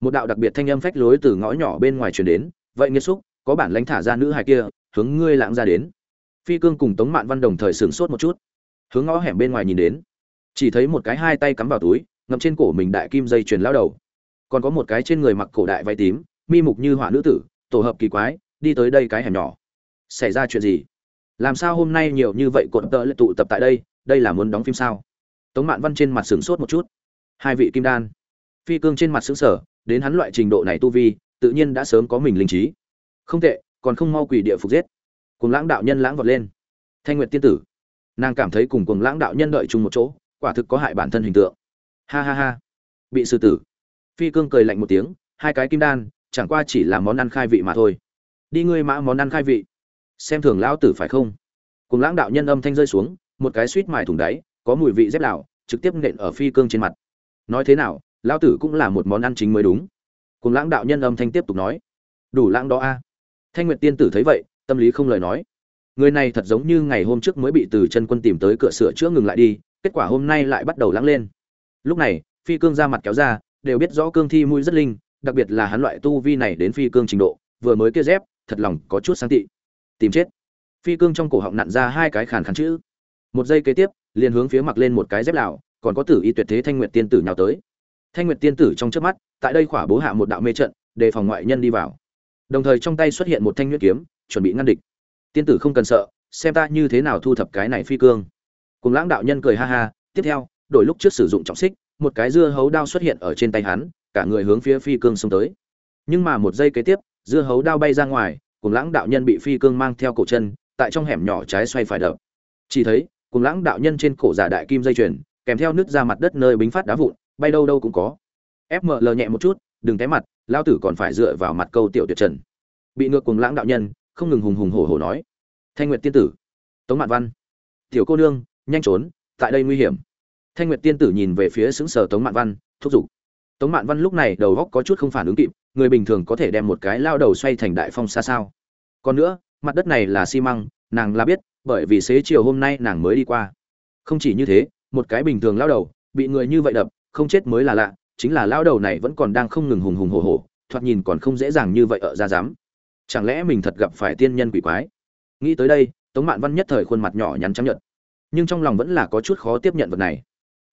[SPEAKER 1] Một đạo đặc biệt thanh âm phách lối từ ngõ nhỏ bên ngoài truyền đến, vậy nghiêm xúc, có bản lãnh thả ra nữ hài kia, hướng ngươi lãng ra đến. Phi cương cùng tống mạn văn đồng thời sửng sốt một chút. Hướng ngõ hẻm bên ngoài nhìn đến, chỉ thấy một cái hai tay cắm vào túi, ngậm trên cổ mình đại kim dây chuyền lao đầu. Còn có một cái trên người mặc cổ đại váy tím, mi mục như họa nữ tử, tổ hợp kỳ quái, đi tới đây cái hẻm nhỏ. Xảy ra chuyện gì? Làm sao hôm nay nhiều như vậy cuộn tợ lại tụ tập tại đây? Đây là muốn đóng phim sao? Tống mạn văn trên mặt sửng sốt một chút. Hai vị kim đan. Phi cương trên mặt xứng sở đến hắn loại trình độ này tu vi, tự nhiên đã sớm có mình linh trí. Không tệ, còn không mau quỷ địa phục giết. Cùng lãng đạo nhân lãng vọt lên. Thanh nguyệt tiên tử. Nàng cảm thấy cùng cùng lãng đạo nhân đợi chung một chỗ, quả thực có hại bản thân hình tượng. Ha ha ha. Bị sư tử. Phi cương cười lạnh một tiếng, hai cái kim đan, chẳng qua chỉ là món ăn khai vị mà thôi. Đi ngươi mã món ăn khai vị. Xem thường lão tử phải không? Cùng lãng đạo nhân âm thanh rơi xuống, một cái suýt mài thủng đáy có mùi vị dép lào, trực tiếp nện ở phi cương trên mặt. Nói thế nào, lão tử cũng là một món ăn chính mới đúng. Cùng lãng đạo nhân âm thanh tiếp tục nói. Đủ lãng đó a. Thanh nguyệt tiên tử thấy vậy, tâm lý không lời nói. Người này thật giống như ngày hôm trước mới bị từ chân quân tìm tới cửa sửa chữa ngừng lại đi, kết quả hôm nay lại bắt đầu lãng lên. Lúc này, phi cương ra mặt kéo ra, đều biết rõ cương thi mũi rất linh, đặc biệt là hắn loại tu vi này đến phi cương trình độ, vừa mới kia dép, thật lòng có chút sáng tị. Tìm chết. Phi cương trong cổ họng nặn ra hai cái khàn khàn chữ. Một giây kế tiếp liền hướng phía mặc lên một cái dép lạo còn có tử y tuyệt thế thanh nguyệt tiên tử nhào tới. Thanh nguyệt tiên tử trong trước mắt, tại đây khỏa bố hạ một đạo mê trận, đề phòng ngoại nhân đi vào. Đồng thời trong tay xuất hiện một thanh nhuyễn kiếm, chuẩn bị ngăn địch. Tiên tử không cần sợ, xem ta như thế nào thu thập cái này phi cương. Cùng lãng đạo nhân cười ha ha, tiếp theo, đổi lúc trước sử dụng trọng xích, một cái dưa hấu đao xuất hiện ở trên tay hắn, cả người hướng phía phi cương xông tới. Nhưng mà một giây kế tiếp, dưa hấu đao bay ra ngoài, cùng lãng đạo nhân bị phi cương mang theo cổ chân, tại trong hẻm nhỏ trái xoay phải đập. Chỉ thấy cùng lãng đạo nhân trên cổ giả đại kim dây chuyền, kèm theo nước ra mặt đất nơi bính phát đá vụn, bay đâu đâu cũng có. Fml nhẹ một chút, đừng té mặt, lao tử còn phải dựa vào mặt câu tiểu tuyệt trần. Bị ngược cùng lãng đạo nhân, không ngừng hùng hùng hổ hổ nói. Thanh nguyệt tiên tử. Tống mạn văn. Tiểu cô nương, nhanh trốn, tại đây nguy hiểm. Thanh nguyệt tiên tử nhìn về phía xứng sở tống mạn văn, thúc giục. Tống mạn văn lúc này đầu góc có chút không phản ứng kịp, người bình thường có thể đem một cái lao đầu xoay thành đại phong xa sao. Còn nữa, mặt đất này là xi măng, nàng là biết bởi vì xế chiều hôm nay nàng mới đi qua. Không chỉ như thế, một cái bình thường lao đầu, bị người như vậy đập, không chết mới là lạ, chính là lao đầu này vẫn còn đang không ngừng hùng hùng hổ hổ, thoạt nhìn còn không dễ dàng như vậy ở ra dám. Chẳng lẽ mình thật gặp phải tiên nhân quỷ quái? Nghĩ tới đây, tống mạn văn nhất thời khuôn mặt nhỏ nhắn trắng nhợt. Nhưng trong lòng vẫn là có chút khó tiếp nhận vật này.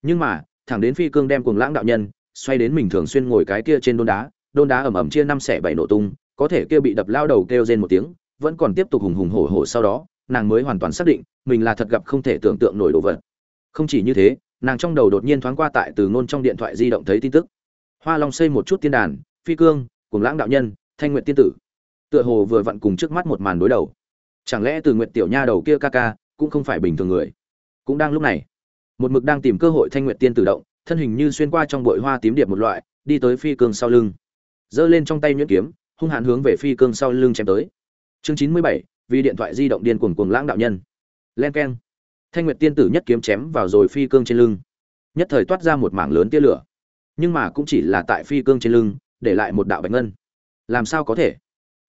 [SPEAKER 1] Nhưng mà, thẳng đến phi cương đem cuồng lãng đạo nhân, xoay đến mình thường xuyên ngồi cái kia trên đôn đá đôn đá ầm ầm chia năm xẻ bảy nổ tung, có thể kia bị đập lao đầu kêu rên một tiếng, vẫn còn tiếp tục hùng hùng hổ hổ sau đó nàng mới hoàn toàn xác định mình là thật gặp không thể tưởng tượng nổi đồ vật. Không chỉ như thế, nàng trong đầu đột nhiên thoáng qua tại từ ngôn trong điện thoại di động thấy tin tức. Hoa long xây một chút tiên đàn, phi cương, cùng lãng đạo nhân, thanh nguyện tiên tử. Tựa hồ vừa vặn cùng trước mắt một màn đối đầu. Chẳng lẽ từ nguyện tiểu nha đầu kia ca ca cũng không phải bình thường người? Cũng đang lúc này, một mực đang tìm cơ hội thanh nguyện tiên tử động, thân hình như xuyên qua trong bụi hoa tím điệp một loại, đi tới phi cương sau lưng. Giơ lên trong tay nhuyễn kiếm, hung hãn hướng về phi cương sau lưng chém tới. Chương chín mươi bảy vì điện thoại di động điên cuồng cuồng lãng đạo nhân. Len keng. Thanh nguyệt tiên tử nhất kiếm chém vào rồi phi cương trên lưng. Nhất thời toát ra một mảng lớn tia lửa. Nhưng mà cũng chỉ là tại phi cương trên lưng, để lại một đạo bạch ngân. Làm sao có thể?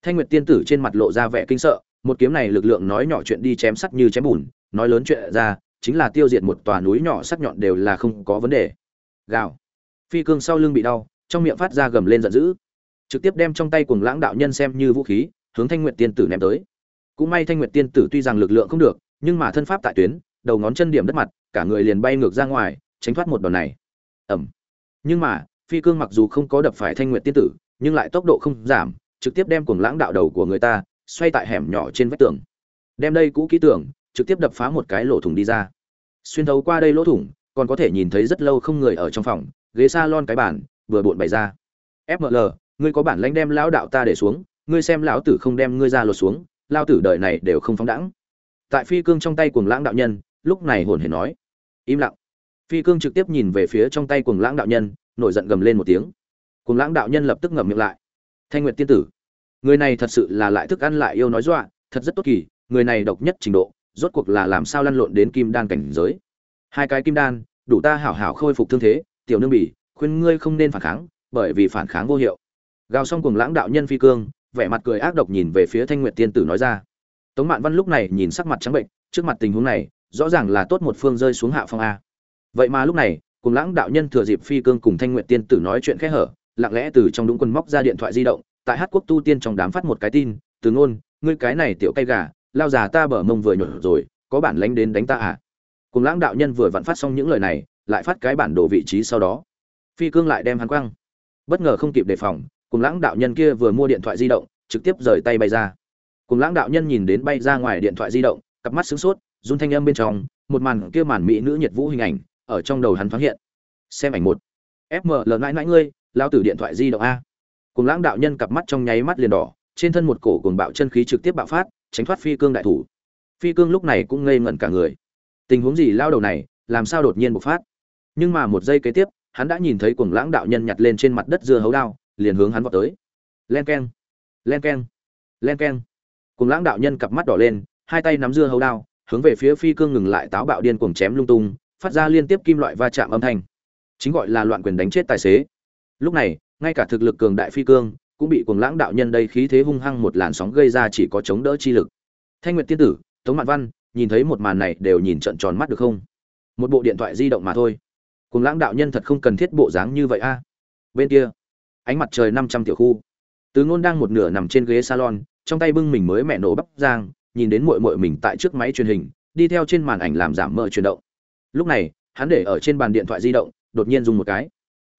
[SPEAKER 1] Thanh nguyệt tiên tử trên mặt lộ ra vẻ kinh sợ, một kiếm này lực lượng nói nhỏ chuyện đi chém sắt như chém bùn, nói lớn chuyện ra, chính là tiêu diệt một tòa núi nhỏ sắc nhọn đều là không có vấn đề. Gào. Phi cương sau lưng bị đau, trong miệng phát ra gầm lên giận dữ. Trực tiếp đem trong tay cuồng lãng đạo nhân xem như vũ khí, hướng thanh nguyệt tiên tử ném tới cũng may thanh nguyệt tiên tử tuy rằng lực lượng không được, nhưng mà thân pháp tại tuyến, đầu ngón chân điểm đất mặt, cả người liền bay ngược ra ngoài, tránh thoát một đòn này. Ẩm. Nhưng mà, phi cương mặc dù không có đập phải thanh nguyệt tiên tử, nhưng lại tốc độ không giảm, trực tiếp đem cuồng lãng đạo đầu của người ta, xoay tại hẻm nhỏ trên vách tường. Đem đây cũ kỹ tưởng trực tiếp đập phá một cái lỗ thủng đi ra. Xuyên thấu qua đây lỗ thủng, còn có thể nhìn thấy rất lâu không người ở trong phòng, ghế salon cái bàn, vừa bộn bày ra. Fml ngươi có bản lãnh đem lão đạo ta để xuống, ngươi xem lão tử không đem ngươi ra lột xuống lao tử đời này đều không phóng đẳng tại phi cương trong tay cuồng lãng đạo nhân, lúc này hồn hề nói. Im lặng. Phi cương trực tiếp nhìn về phía trong tay cuồng lãng đạo nhân, nổi giận gầm lên một tiếng. Cuồng lãng đạo nhân lập tức ngậm miệng lại. Thanh nguyệt tiên tử, người này thật sự là lại thức ăn lại yêu nói dọa, thật rất tốt kỳ, người này độc nhất trình độ, rốt cuộc là làm sao lăn lộn đến kim đan cảnh giới. Hai cái kim đan, đủ ta hảo hảo khôi phục thương thế, tiểu nương bỉ, khuyên ngươi không nên phản kháng, bởi vì phản kháng vô hiệu. Gào xong cùng lãng đạo nhân phi cương vẻ mặt cười ác độc nhìn về phía thanh nguyệt tiên tử nói ra. Tống mạn văn lúc này nhìn sắc mặt trắng bệnh, trước mặt tình huống này, rõ ràng là tốt một phương rơi xuống hạ phong a. Vậy mà lúc này, cùng lãng đạo nhân thừa dịp phi cương cùng thanh nguyệt tiên tử nói chuyện khẽ hở, lặng lẽ từ trong đúng quân móc ra điện thoại di động, tại hát quốc tu tiên trong đám phát một cái tin, từ ngôn, ngươi cái này tiểu cây gà, lao già ta bở mông vừa nhổ rồi, có bản lánh đến đánh ta à? Cùng lãng đạo nhân vừa vặn phát xong những lời này, lại phát cái bản đồ vị trí sau đó. Phi cương lại đem hắn quăng. Bất ngờ không kịp đề phòng cùng lãng đạo nhân kia vừa mua điện thoại di động, trực tiếp rời tay bay ra. Cùng lãng đạo nhân nhìn đến bay ra ngoài điện thoại di động, cặp mắt sửng sốt, run thanh âm bên trong, một màn kia màn mỹ nữ nhiệt vũ hình ảnh, ở trong đầu hắn thoáng hiện. Xem ảnh một. Fml mãi mãi ngươi, lao tử điện thoại di động a. Cùng lãng đạo nhân cặp mắt trong nháy mắt liền đỏ, trên thân một cổ cùng bạo chân khí trực tiếp bạo phát, tránh thoát phi cương đại thủ. Phi cương lúc này cũng ngây ngẩn cả người. Tình huống gì lao đầu này, làm sao đột nhiên bộc phát? Nhưng mà một giây kế tiếp, hắn đã nhìn thấy cuồng lãng đạo nhân nhặt lên trên mặt đất dưa hấu đao liền hướng hắn vọt tới. Len keng len keng len keng. Cùng lãng đạo nhân cặp mắt đỏ lên, hai tay nắm dưa hấu đao, hướng về phía phi cương ngừng lại táo bạo điên cuồng chém lung tung, phát ra liên tiếp kim loại va chạm âm thanh. Chính gọi là loạn quyền đánh chết tài xế. Lúc này, ngay cả thực lực cường đại phi cương cũng bị cuồng lãng đạo nhân đây khí thế hung hăng một làn sóng gây ra chỉ có chống đỡ chi lực. Thanh nguyệt tiên tử, tống mạn văn, nhìn thấy một màn này đều nhìn trận tròn mắt được không? Một bộ điện thoại di động mà thôi. Cuồng lãng đạo nhân thật không cần thiết bộ dáng như vậy a. Bên kia ánh mặt trời năm trăm tiểu khu. Tứ ngôn đang một nửa nằm trên ghế salon, trong tay bưng mình mới mẹ nổ bắp giang, nhìn đến muội muội mình tại trước máy truyền hình, đi theo trên màn ảnh làm giảm mỡ chuyển động. Lúc này, hắn để ở trên bàn điện thoại di động, đột nhiên dùng một cái.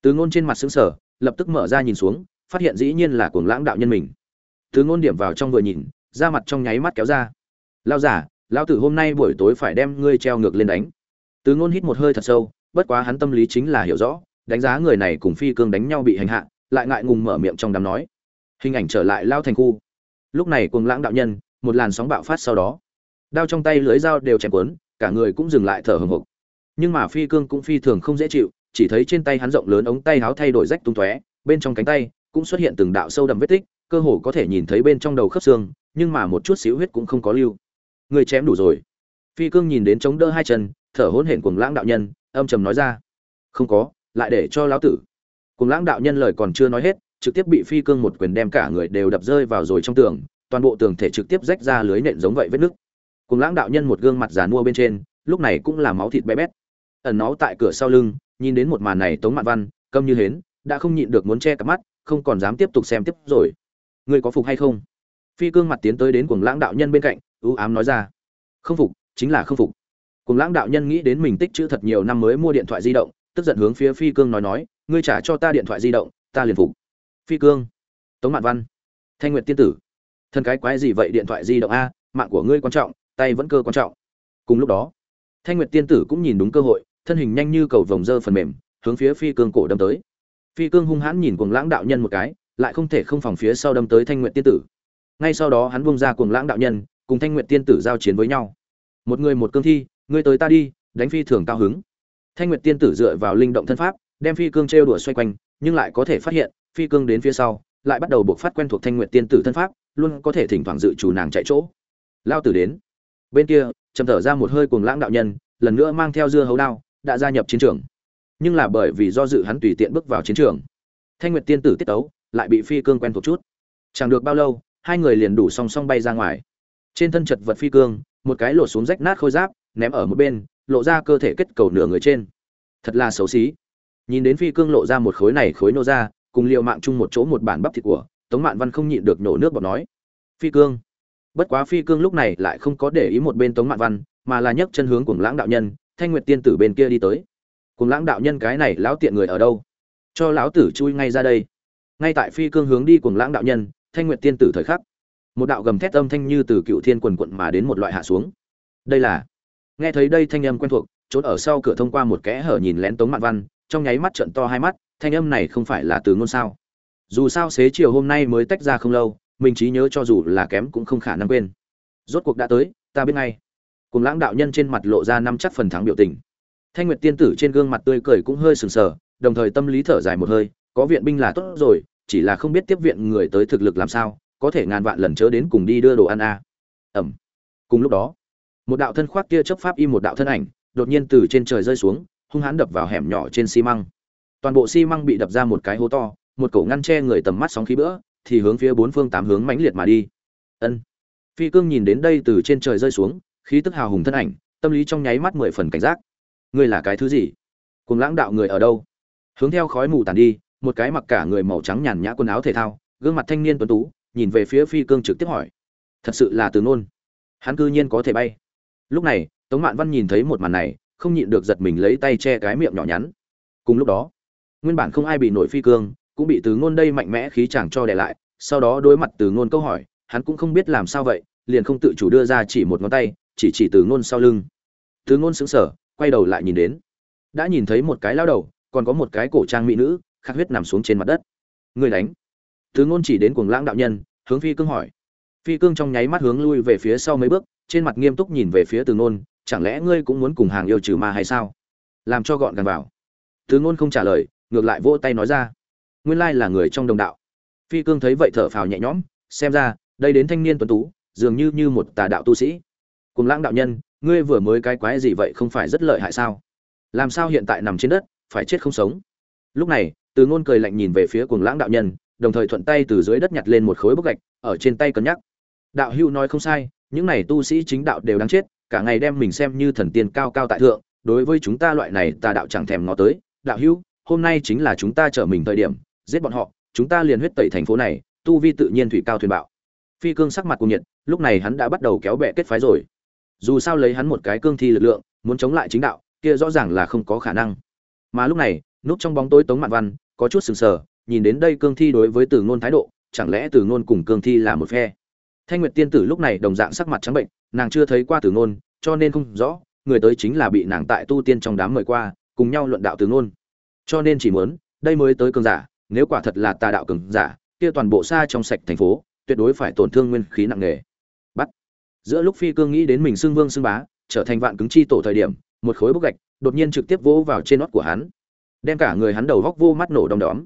[SPEAKER 1] Tứ ngôn trên mặt sững sờ, lập tức mở ra nhìn xuống, phát hiện dĩ nhiên là cuồng lãng đạo nhân mình. Tứ ngôn điểm vào trong vừa nhìn, da mặt trong nháy mắt kéo ra. Lao giả lao tử hôm nay buổi tối phải đem ngươi treo ngược lên đánh. Tứ ngôn hít một hơi thật sâu, bất quá hắn tâm lý chính là hiểu rõ, đánh giá người này cùng phi cương đánh nhau bị hành hạ lại ngại ngùng mở miệng trong đám nói. Hình ảnh trở lại lao thành khu. Lúc này cuồng lãng đạo nhân, một làn sóng bạo phát sau đó. Đao trong tay lưới dao đều chém cuốn, cả người cũng dừng lại thở hừng hực nhưng mà phi cương cũng phi thường không dễ chịu, chỉ thấy trên tay hắn rộng lớn ống tay áo thay đổi rách tung tóe, bên trong cánh tay cũng xuất hiện từng đạo sâu đậm vết tích, cơ hồ có thể nhìn thấy bên trong đầu khớp xương, nhưng mà một chút xíu huyết cũng không có lưu. Người chém đủ rồi. Phi cương nhìn đến chống đỡ hai chân, thở hổn hển cuồng lãng đạo nhân, âm trầm nói ra. Không có, lại để cho lão tử cùng lãng đạo nhân lời còn chưa nói hết, trực tiếp bị phi cương một quyền đem cả người đều đập rơi vào rồi trong tường, toàn bộ tường thể trực tiếp rách ra lưới nện giống vậy vết nứt. Cùng lãng đạo nhân một gương mặt già nua bên trên, lúc này cũng là máu thịt bé bét. Ẩn nó tại cửa sau lưng, nhìn đến một màn này tống mạn văn, câm như hến, đã không nhịn được muốn che cặp mắt, không còn dám tiếp tục xem tiếp rồi. Ngươi có phục hay không? Phi cương mặt tiến tới đến cuồng lãng đạo nhân bên cạnh, ưu ám nói ra. Không phục, chính là không phục. Cuồng lãng đạo nhân nghĩ đến mình tích chữ thật nhiều năm mới mua điện thoại di động, tức giận hướng phía phi cương nói nói ngươi trả cho ta điện thoại di động, ta liền phục. Phi cương. Tống mạn văn. Thanh nguyện tiên tử. Thân cái quái gì vậy, điện thoại di động a, mạng của ngươi quan trọng, tay vẫn cơ quan trọng. Cùng lúc đó, thanh nguyệt tiên tử cũng nhìn đúng cơ hội, thân hình nhanh như cầu vồng dơ phần mềm, hướng phía phi cương cổ đâm tới. Phi cương hung hãn nhìn cuồng lãng đạo nhân một cái, lại không thể không phòng phía sau đâm tới thanh nguyệt tiên tử. Ngay sau đó hắn buông ra cuồng lãng đạo nhân, cùng thanh nguyệt tiên tử giao chiến với nhau. Một người một cương thi, ngươi tới ta đi, đánh phi thường cao hứng. Thanh nguyệt tiên tử dựa vào linh động thân pháp đem phi cương trêu đùa xoay quanh, nhưng lại có thể phát hiện, phi cương đến phía sau, lại bắt đầu buộc phát quen thuộc thanh nguyện tiên tử thân pháp, luôn có thể thỉnh thoảng dự chủ nàng chạy chỗ. Lao tử đến. Bên kia trầm thở ra một hơi cuồng lãng đạo nhân, lần nữa mang theo dưa hấu đao, đã gia nhập chiến trường. Nhưng là bởi vì do dự hắn tùy tiện bước vào chiến trường. Thanh nguyệt tiên tử tiết tấu, lại bị phi cương quen thuộc chút. Chẳng được bao lâu, hai người liền đủ song song bay ra ngoài. Trên thân chật vật phi cương, một cái lột xuống rách nát khôi giáp, ném ở một bên, lộ ra cơ thể kết cầu nửa người trên. Thật là xấu xí nhìn đến phi cương lộ ra một khối này khối nô ra, cùng liệu mạng chung một chỗ một bản bắp thịt của, tống mạn văn không nhịn được nổ nước bọt nói, phi cương. Bất quá phi cương lúc này lại không có để ý một bên tống mạn văn, mà là nhấc chân hướng cùng lãng đạo nhân, thanh nguyệt tiên tử bên kia đi tới. Cùng lãng đạo nhân cái này lão tiện người ở đâu? Cho lão tử chui ngay ra đây. Ngay tại phi cương hướng đi cùng lãng đạo nhân, thanh nguyệt tiên tử thời khắc, một đạo gầm thét âm thanh như từ cựu thiên quần quận mà đến một loại hạ xuống. Đây là, nghe thấy đây thanh âm quen thuộc trốn ở sau cửa thông qua một kẽ hở nhìn lén tống mạn văn trong nháy mắt trận to hai mắt, thanh âm này không phải là từ ngôn sao. Dù sao xế chiều hôm nay mới tách ra không lâu, mình trí nhớ cho dù là kém cũng không khả năng quên. Rốt cuộc đã tới, ta biết ngay. Cùng lãng đạo nhân trên mặt lộ ra năm chắc phần thắng biểu tình. Thanh nguyệt tiên tử trên gương mặt tươi cười cũng hơi sừng sờ, đồng thời tâm lý thở dài một hơi, có viện binh là tốt rồi, chỉ là không biết tiếp viện người tới thực lực làm sao, có thể ngàn vạn lần chớ đến cùng đi đưa đồ ăn a à. ẩm. Cùng lúc đó, một đạo thân khoác kia chấp pháp y một đạo thân ảnh, đột nhiên từ trên trời rơi xuống hung hãn đập vào hẻm nhỏ trên xi măng. Toàn bộ xi măng bị đập ra một cái hố to, một cổ ngăn che người tầm mắt sóng khí bữa, thì hướng phía bốn phương tám hướng mãnh liệt mà đi. Ân. Phi cương nhìn đến đây từ trên trời rơi xuống, khí tức hào hùng thân ảnh, tâm lý trong nháy mắt mười phần cảnh giác. Ngươi là cái thứ gì? Cùng lãng đạo người ở đâu? Hướng theo khói mù tàn đi, một cái mặc cả người màu trắng nhàn nhã quần áo thể thao, gương mặt thanh niên tuấn tú, nhìn về phía phi cương trực tiếp hỏi. Thật sự là từ nôn. Hắn cư nhiên có thể bay. Lúc này, tống mạn văn nhìn thấy một màn này không nhịn được giật mình lấy tay che cái miệng nhỏ nhắn. Cùng lúc đó, nguyên bản không ai bị nổi phi cương, cũng bị từ ngôn đây mạnh mẽ khí chàng cho đè lại, sau đó đối mặt từ ngôn câu hỏi, hắn cũng không biết làm sao vậy, liền không tự chủ đưa ra chỉ một ngón tay, chỉ chỉ từ ngôn sau lưng. Từ ngôn sững sờ, quay đầu lại nhìn đến. Đã nhìn thấy một cái lao đầu, còn có một cái cổ trang mỹ nữ khát huyết nằm xuống trên mặt đất. Người đánh. Từ ngôn chỉ đến cuồng lãng đạo nhân, hướng phi cương hỏi. Phi cương trong nháy mắt hướng lui về phía sau mấy bước, trên mặt nghiêm túc nhìn về phía từ ngôn chẳng lẽ ngươi cũng muốn cùng hàng yêu trừ ma hay sao? Làm cho gọn gàng vào. Từ ngôn không trả lời, ngược lại vỗ tay nói ra. Nguyên lai là người trong đồng đạo. Phi cương thấy vậy thở phào nhẹ nhõm, xem ra, đây đến thanh niên tuấn tú, dường như như một tà đạo tu sĩ. Cùng lãng đạo nhân, ngươi vừa mới cái quái gì vậy không phải rất lợi hại sao? Làm sao hiện tại nằm trên đất, phải chết không sống? Lúc này, từ ngôn cười lạnh nhìn về phía cùng lãng đạo nhân, đồng thời thuận tay từ dưới đất nhặt lên một khối bức gạch, ở trên tay cân nhắc. Đạo hưu nói không sai, những này tu sĩ chính đạo đều đáng chết cả ngày đem mình xem như thần tiên cao cao tại thượng, đối với chúng ta loại này tà đạo chẳng thèm ngó tới. Đạo hữu, hôm nay chính là chúng ta trở mình thời điểm, giết bọn họ, chúng ta liền huyết tẩy thành phố này, tu vi tự nhiên thủy cao thuyền bạo. Phi cương sắc mặt cùng nhiệt, lúc này hắn đã bắt đầu kéo bè kết phái rồi. Dù sao lấy hắn một cái cương thi lực lượng, muốn chống lại chính đạo, kia rõ ràng là không có khả năng. Mà lúc này, núp trong bóng tối tống mạn văn, có chút sừng sờ, nhìn đến đây cương thi đối với từ ngôn thái độ, chẳng lẽ từ ngôn cùng cương thi là một phe? Thanh nguyệt tiên tử lúc này đồng dạng sắc mặt trắng bệnh nàng chưa thấy qua từ Nôn, cho nên không rõ người tới chính là bị nàng tại tu tiên trong đám mời qua cùng nhau luận đạo từ Nôn, cho nên chỉ muốn đây mới tới cường giả nếu quả thật là tà đạo cường giả kia toàn bộ xa trong sạch thành phố tuyệt đối phải tổn thương nguyên khí nặng nề. Bắt. Giữa lúc phi cương nghĩ đến mình xưng vương xưng bá trở thành vạn cứng chi tổ thời điểm một khối bức gạch đột nhiên trực tiếp vỗ vào trên nót của hắn đem cả người hắn đầu góc vô mắt nổ đom đóm.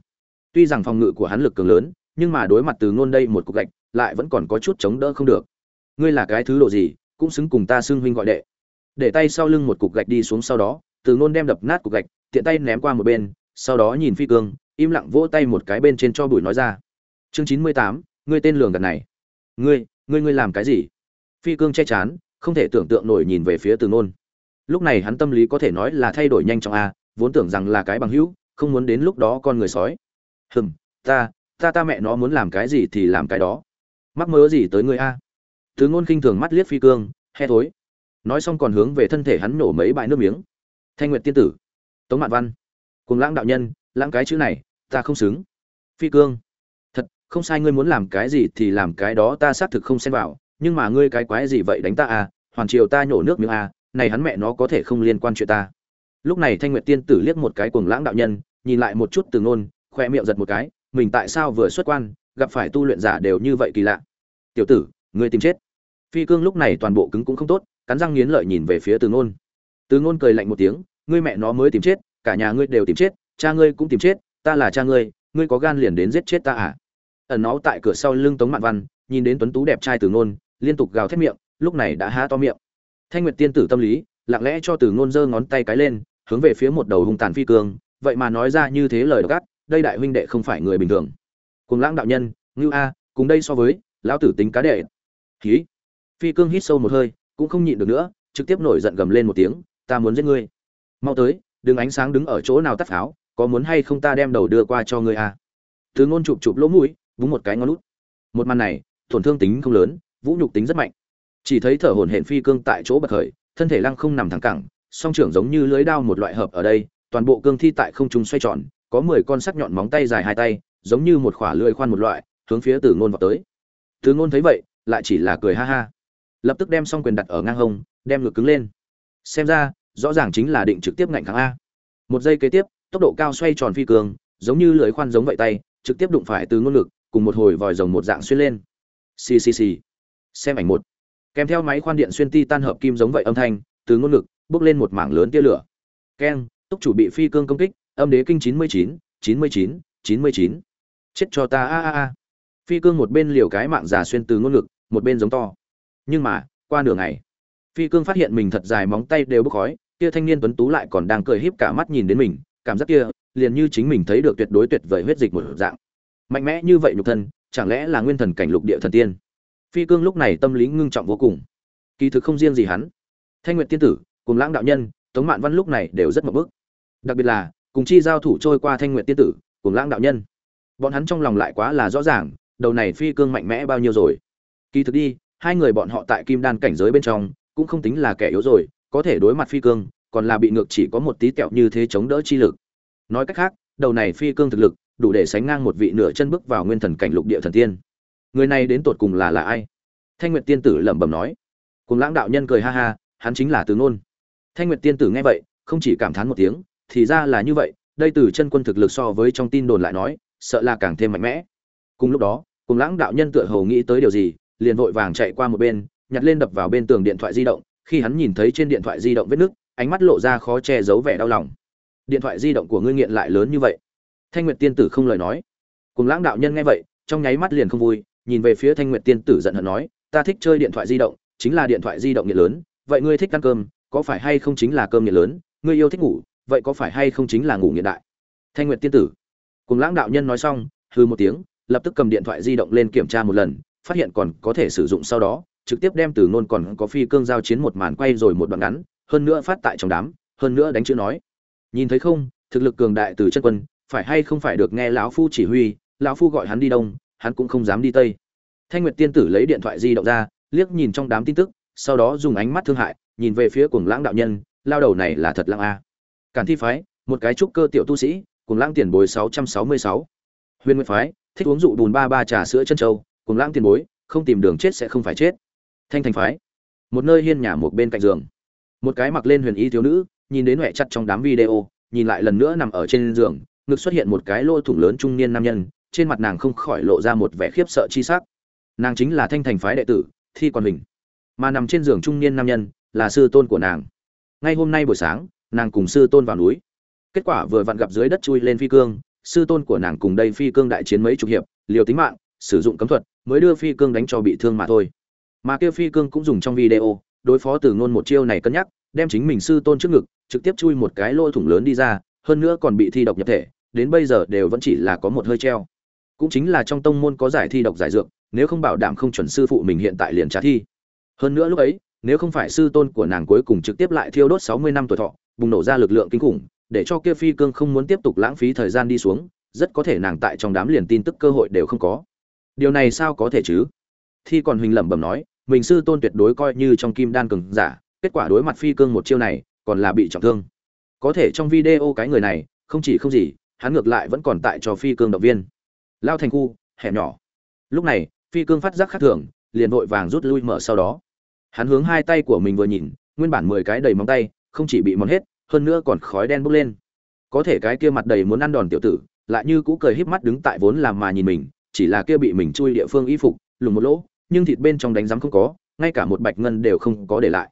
[SPEAKER 1] Tuy rằng phòng ngự của hắn lực cường lớn nhưng mà đối mặt từ ngôn đây một cục gạch lại vẫn còn có chút chống đỡ không được. Ngươi là cái thứ độ gì, cũng xứng cùng ta xưng huynh gọi đệ. Để tay sau lưng một cục gạch đi xuống sau đó, từ ngôn đem đập nát cục gạch, tiện tay ném qua một bên, sau đó nhìn phi cương, im lặng vỗ tay một cái bên trên cho bụi nói ra. Chương chín mươi tám, ngươi tên lường gạt này. Ngươi ngươi ngươi làm cái gì? Phi cương che chán, không thể tưởng tượng nổi nhìn về phía từ nôn. Lúc này hắn tâm lý có thể nói là thay đổi nhanh chóng a, vốn tưởng rằng là cái bằng hữu, không muốn đến lúc đó con người sói. Hừm, ta ta ta mẹ nó muốn làm cái gì thì làm cái đó mắc mớ gì tới ngươi a? Thứ ngôn khinh thường mắt liếc phi cương he thối. Nói xong còn hướng về thân thể hắn nổ mấy bãi nước miếng. Thanh nguyệt tiên tử, tống mạn văn, cùng lãng đạo nhân, lãng cái chữ này, ta không xứng. Phi cương, thật, không sai ngươi muốn làm cái gì thì làm cái đó, ta xác thực không xen vào, nhưng mà ngươi cái quái gì vậy đánh ta à? Hoàn triều ta nhổ nước miếng à? Này hắn mẹ nó có thể không liên quan chuyện ta. Lúc này thanh nguyệt tiên tử liếc một cái cuồng lãng đạo nhân, nhìn lại một chút từ ngôn khoe miệng giật một cái, mình tại sao vừa xuất quan gặp phải tu luyện giả đều như vậy kỳ lạ. Tiểu tử, ngươi tìm chết. Phi cương lúc này toàn bộ cứng cũng không tốt, cắn răng nghiến lợi nhìn về phía từ ngôn. Từ ngôn cười lạnh một tiếng, ngươi mẹ nó mới tìm chết, cả nhà ngươi đều tìm chết, cha ngươi cũng tìm chết, ta là cha ngươi ngươi có gan liền đến giết chết ta à? Ẩn nó tại cửa sau lưng tống mạn văn, nhìn đến tuấn tú đẹp trai từ ngôn, liên tục gào thét miệng, lúc này đã há to miệng. Thanh nguyệt tiên tử tâm lý, lặng lẽ cho từ ngôn giơ ngón tay cái lên, hướng về phía một đầu hung tàn phi cương, vậy mà nói ra như thế lời gắt, đây đại huynh đệ không phải người bình thường cùng lãng đạo nhân, ngưu a, cùng đây so với, lão tử tính cá đệ. Khí phi cương hít sâu một hơi, cũng không nhịn được nữa, trực tiếp nổi giận gầm lên một tiếng, ta muốn giết ngươi. Mau tới, đừng ánh sáng đứng ở chỗ nào tắt pháo, có muốn hay không ta đem đầu đưa qua cho ngươi a. Thứ ngôn chụp chụp lỗ mũi, búng một cái ngón lút một màn này, tổn thương tính không lớn, vũ nhục tính rất mạnh. Chỉ thấy thở hổn hển phi cương tại chỗ bật khởi, thân thể lăng không nằm thẳng cẳng, song trưởng giống như lưới đao một loại hợp ở đây, toàn bộ cương thi tại không trung xoay tròn, có mười con sắc nhọn móng tay dài hai tay giống như một khỏa lưỡi khoan một loại, hướng phía Từ Ngôn vọt tới. Từ Ngôn thấy vậy, lại chỉ là cười ha ha. Lập tức đem xong quyền đặt ở ngang hông, đem ngược cứng lên. Xem ra, rõ ràng chính là định trực tiếp ngạnh kháng a. Một giây kế tiếp, tốc độ cao xoay tròn phi cường, giống như lưỡi khoan giống vậy tay, trực tiếp đụng phải Từ Ngôn lực, cùng một hồi vòi rồng một dạng xuyên lên. Xì xì xì. Xem ảnh một. Kèm theo máy khoan điện xuyên titan hợp kim giống vậy âm thanh, Từ Ngôn lực bước lên một mảng lớn tia lửa. Keng, tốc chủ bị phi cương công kích, âm đế kinh 99, 99, 99 chết cho ta, a a a. Phi cương một bên liều cái mạng già xuyên từ ngôn lực một bên giống to. Nhưng mà, qua nửa ngày, phi cương phát hiện mình thật dài móng tay đều bốc khói, kia thanh niên tuấn tú lại còn đang cười híp cả mắt nhìn đến mình, cảm giác kia, liền như chính mình thấy được tuyệt đối tuyệt vời huyết dịch một dạng. Mạnh mẽ như vậy nhục thân, chẳng lẽ là nguyên thần cảnh lục địa thần tiên? Phi cương lúc này tâm lý ngưng trọng vô cùng. Kỳ thực không riêng gì hắn. Thanh nguyện tiên tử, cùng lãng đạo nhân, tống mạn văn lúc này đều rất mập bức. Đặc biệt là, cùng chi giao thủ trôi qua thanh nguyện tiên tử, cùng lãng đạo nhân bọn hắn trong lòng lại quá là rõ ràng, đầu này phi cương mạnh mẽ bao nhiêu rồi. Kỳ thực đi, hai người bọn họ tại kim đan cảnh giới bên trong, cũng không tính là kẻ yếu rồi, có thể đối mặt phi cương, còn là bị ngược chỉ có một tí kẹo như thế chống đỡ chi lực. Nói cách khác, đầu này phi cương thực lực, đủ để sánh ngang một vị nửa chân bước vào nguyên thần cảnh lục địa thần tiên. Người này đến tột cùng là là ai? Thanh nguyệt tiên tử lẩm bẩm nói. Cùng lãng đạo nhân cười ha ha, hắn chính là từ Nôn. thanh nguyệt tiên tử nghe vậy, không chỉ cảm thán một tiếng, thì ra là như vậy, đây từ chân quân thực lực so với trong tin đồn lại nói sợ là càng thêm mạnh mẽ. Cùng lúc đó, cùng lãng đạo nhân tựa hồ nghĩ tới điều gì, liền vội vàng chạy qua một bên, nhặt lên đập vào bên tường điện thoại di động, khi hắn nhìn thấy trên điện thoại di động vết nứt ánh mắt lộ ra khó che giấu vẻ đau lòng. Điện thoại di động của ngươi nghiện lại lớn như vậy. Thanh nguyệt tiên tử không lời nói. Cùng lãng đạo nhân nghe vậy, trong nháy mắt liền không vui, nhìn về phía thanh nguyệt tiên tử giận hờn nói, ta thích chơi điện thoại di động, chính là điện thoại di động nghiện lớn, vậy ngươi thích ăn cơm, có phải hay không chính là cơm nghiện lớn? Ngươi yêu thích ngủ, vậy có phải hay không chính là ngủ nghiện đại? Thanh nguyệt tiên tử cùng lãng đạo nhân nói xong hư một tiếng, lập tức cầm điện thoại di động lên kiểm tra một lần, phát hiện còn có thể sử dụng sau đó, trực tiếp đem từ ngôn còn có phi cương giao chiến một màn quay rồi một đoạn ngắn, hơn nữa phát tại trong đám, hơn nữa đánh chữ nói. Nhìn thấy không, thực lực cường đại từ chân quân, phải hay không phải được nghe lão phu chỉ huy, lão phu gọi hắn đi đông, hắn cũng không dám đi tây. Thanh nguyệt tiên tử lấy điện thoại di động ra, liếc nhìn trong đám tin tức, sau đó dùng ánh mắt thương hại, nhìn về phía cuồng lãng đạo nhân, lao đầu này là thật lãng a. Cản thi phái, một cái trúc cơ tiểu tu sĩ cùng lãng tiền bối sáu trăm sáu mươi sáu. Huyền nguyệt phái thích uống rượu bùn ba ba trà sữa chân châu, cùng lãng tiền bối không tìm đường chết sẽ không phải chết. Thanh thành phái một nơi hiên nhà một bên cạnh giường. Một cái mặc lên huyền y thiếu nữ nhìn đến huệ chặt trong đám video nhìn lại lần nữa nằm ở trên giường ngực xuất hiện một cái lỗ thủng lớn trung niên nam nhân trên mặt nàng không khỏi lộ ra một vẻ khiếp sợ chi sắc. Nàng chính là thanh thành phái đệ tử thi còn mình mà nằm trên giường trung niên nam nhân là sư tôn của nàng. Ngay hôm nay buổi sáng nàng cùng sư tôn vào núi kết quả vừa vặn gặp dưới đất chui lên phi cương, sư tôn của nàng cùng đây phi cương đại chiến mấy chục hiệp, liều tính mạng, sử dụng cấm thuật, mới đưa phi cương đánh cho bị thương mà thôi. Mà kêu phi cương cũng dùng trong video, đối phó từ ngôn một chiêu này cân nhắc, đem chính mình sư tôn trước ngực, trực tiếp chui một cái lỗ thủng lớn đi ra, hơn nữa còn bị thi độc nhập thể, đến bây giờ đều vẫn chỉ là có một hơi treo. Cũng chính là trong tông môn có giải thi độc giải dược, nếu không bảo đảm không chuẩn sư phụ mình hiện tại liền trả thi. Hơn nữa lúc ấy, nếu không phải sư tôn của nàng cuối cùng trực tiếp lại thiêu đốt sáu mươi năm tuổi thọ, bùng nổ ra lực lượng kinh khủng để cho kia phi cương không muốn tiếp tục lãng phí thời gian đi xuống, rất có thể nàng tại trong đám liền tin tức cơ hội đều không có. Điều này sao có thể chứ? Thi còn huỳnh lẩm bẩm nói, mình sư tôn tuyệt đối coi như trong kim đan cường giả, kết quả đối mặt phi cương một chiêu này, còn là bị trọng thương. Có thể trong video cái người này, không chỉ không gì, hắn ngược lại vẫn còn tại cho phi cương động viên. Lao thành khu, hẻm nhỏ. Lúc này, phi cương phát giác khác thường, liền vội vàng rút lui mở sau đó. Hắn hướng hai tay của mình vừa nhìn, nguyên bản mười cái đầy móng tay, không chỉ bị mòn hết hơn nữa còn khói đen bốc lên. Có thể cái kia mặt đầy muốn ăn đòn tiểu tử, lại như cũ cười híp mắt đứng tại vốn làm mà nhìn mình, chỉ là kia bị mình chui địa phương y phục, lùng một lỗ, nhưng thịt bên trong đánh rắm không có, ngay cả một bạch ngân đều không có để lại.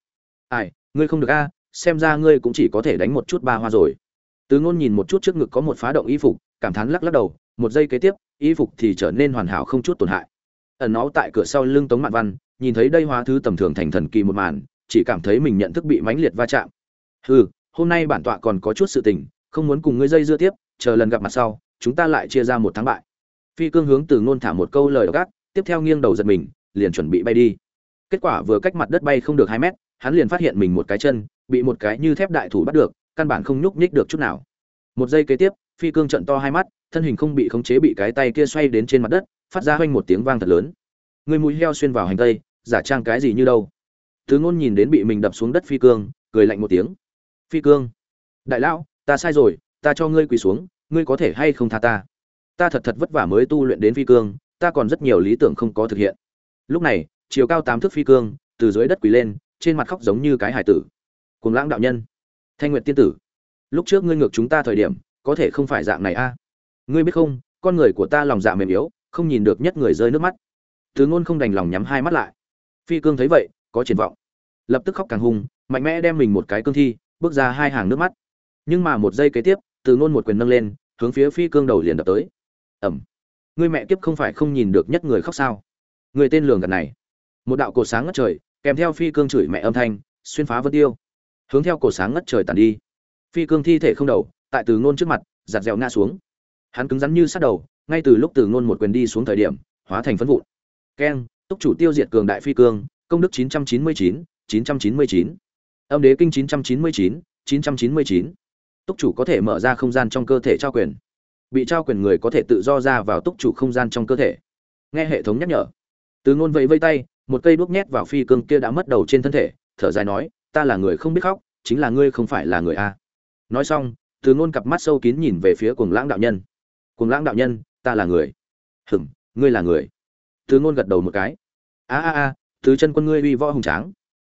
[SPEAKER 1] Ai, ngươi không được a, xem ra ngươi cũng chỉ có thể đánh một chút ba hoa rồi. Tứ ngôn nhìn một chút trước ngực có một phá động y phục, cảm thán lắc lắc đầu, một giây kế tiếp, y phục thì trở nên hoàn hảo không chút tổn hại. Ẩn nó tại cửa sau lưng tống mạn văn, nhìn thấy đây hóa thứ tầm thường thành thần kỳ một màn, chỉ cảm thấy mình nhận thức bị mãnh liệt va chạm. Hừ hôm nay bản tọa còn có chút sự tình, không muốn cùng ngươi dây dưa tiếp, chờ lần gặp mặt sau, chúng ta lại chia ra một thắng bại. Phi cương hướng từ ngôn thả một câu lời gác tiếp theo nghiêng đầu giật mình, liền chuẩn bị bay đi. Kết quả vừa cách mặt đất bay không được hai mét, hắn liền phát hiện mình một cái chân, bị một cái như thép đại thủ bắt được, căn bản không nhúc nhích được chút nào. Một giây kế tiếp, phi cương trận to hai mắt, thân hình không bị khống chế bị cái tay kia xoay đến trên mặt đất, phát ra hoanh một tiếng vang thật lớn. Người mũi heo xuyên vào hành tây, giả trang cái gì như đâu. Thứ ngôn nhìn đến bị mình đập xuống đất phi cương, cười lạnh một tiếng phi cương. Đại lão, ta sai rồi, ta cho ngươi quỳ xuống, ngươi có thể hay không tha ta? Ta thật thật vất vả mới tu luyện đến phi cương, ta còn rất nhiều lý tưởng không có thực hiện. Lúc này, chiều cao tám thước phi cương, từ dưới đất quỳ lên, trên mặt khóc giống như cái hải tử. Cùng lãng đạo nhân. Thanh nguyệt tiên tử, lúc trước ngươi ngược chúng ta thời điểm, có thể không phải dạng này a? Ngươi biết không, con người của ta lòng dạ mềm yếu, không nhìn được nhất người rơi nước mắt. Thứ ngôn không đành lòng nhắm hai mắt lại. Phi cương thấy vậy, có triển vọng. Lập tức khóc càng hung, mạnh mẽ đem mình một cái cương thi bước ra hai hàng nước mắt nhưng mà một giây kế tiếp từ ngôn một quyền nâng lên hướng phía phi cương đầu liền đập tới ẩm người mẹ kiếp không phải không nhìn được nhất người khóc sao người tên lường gần này một đạo cột sáng ngất trời kèm theo phi cương chửi mẹ âm thanh xuyên phá vân tiêu hướng theo cột sáng ngất trời tàn đi phi cương thi thể không đầu tại từ ngôn trước mặt giặt dẻo ngã xuống hắn cứng rắn như sát đầu ngay từ lúc từ ngôn một quyền đi xuống thời điểm hóa thành phân vụn keng túc chủ tiêu diệt cường đại phi cương công đức 999, 999 âm đế kinh 999, 999. túc chủ có thể mở ra không gian trong cơ thể trao quyền. Bị trao quyền người có thể tự do ra vào túc chủ không gian trong cơ thể. Nghe hệ thống nhắc nhở. Từ ngôn vẫy vây tay một cây đuốc nhét vào phi cương kia đã mất đầu trên thân thể thở dài nói ta là người không biết khóc chính là ngươi không phải là người a. Nói xong từ ngôn cặp mắt sâu kín nhìn về phía cuồng lãng đạo nhân. Cuồng lãng đạo nhân ta là người. Hửng ngươi là người. Từ ngôn gật đầu một cái. A a a thứ chân quân ngươi uy võ hùng tráng.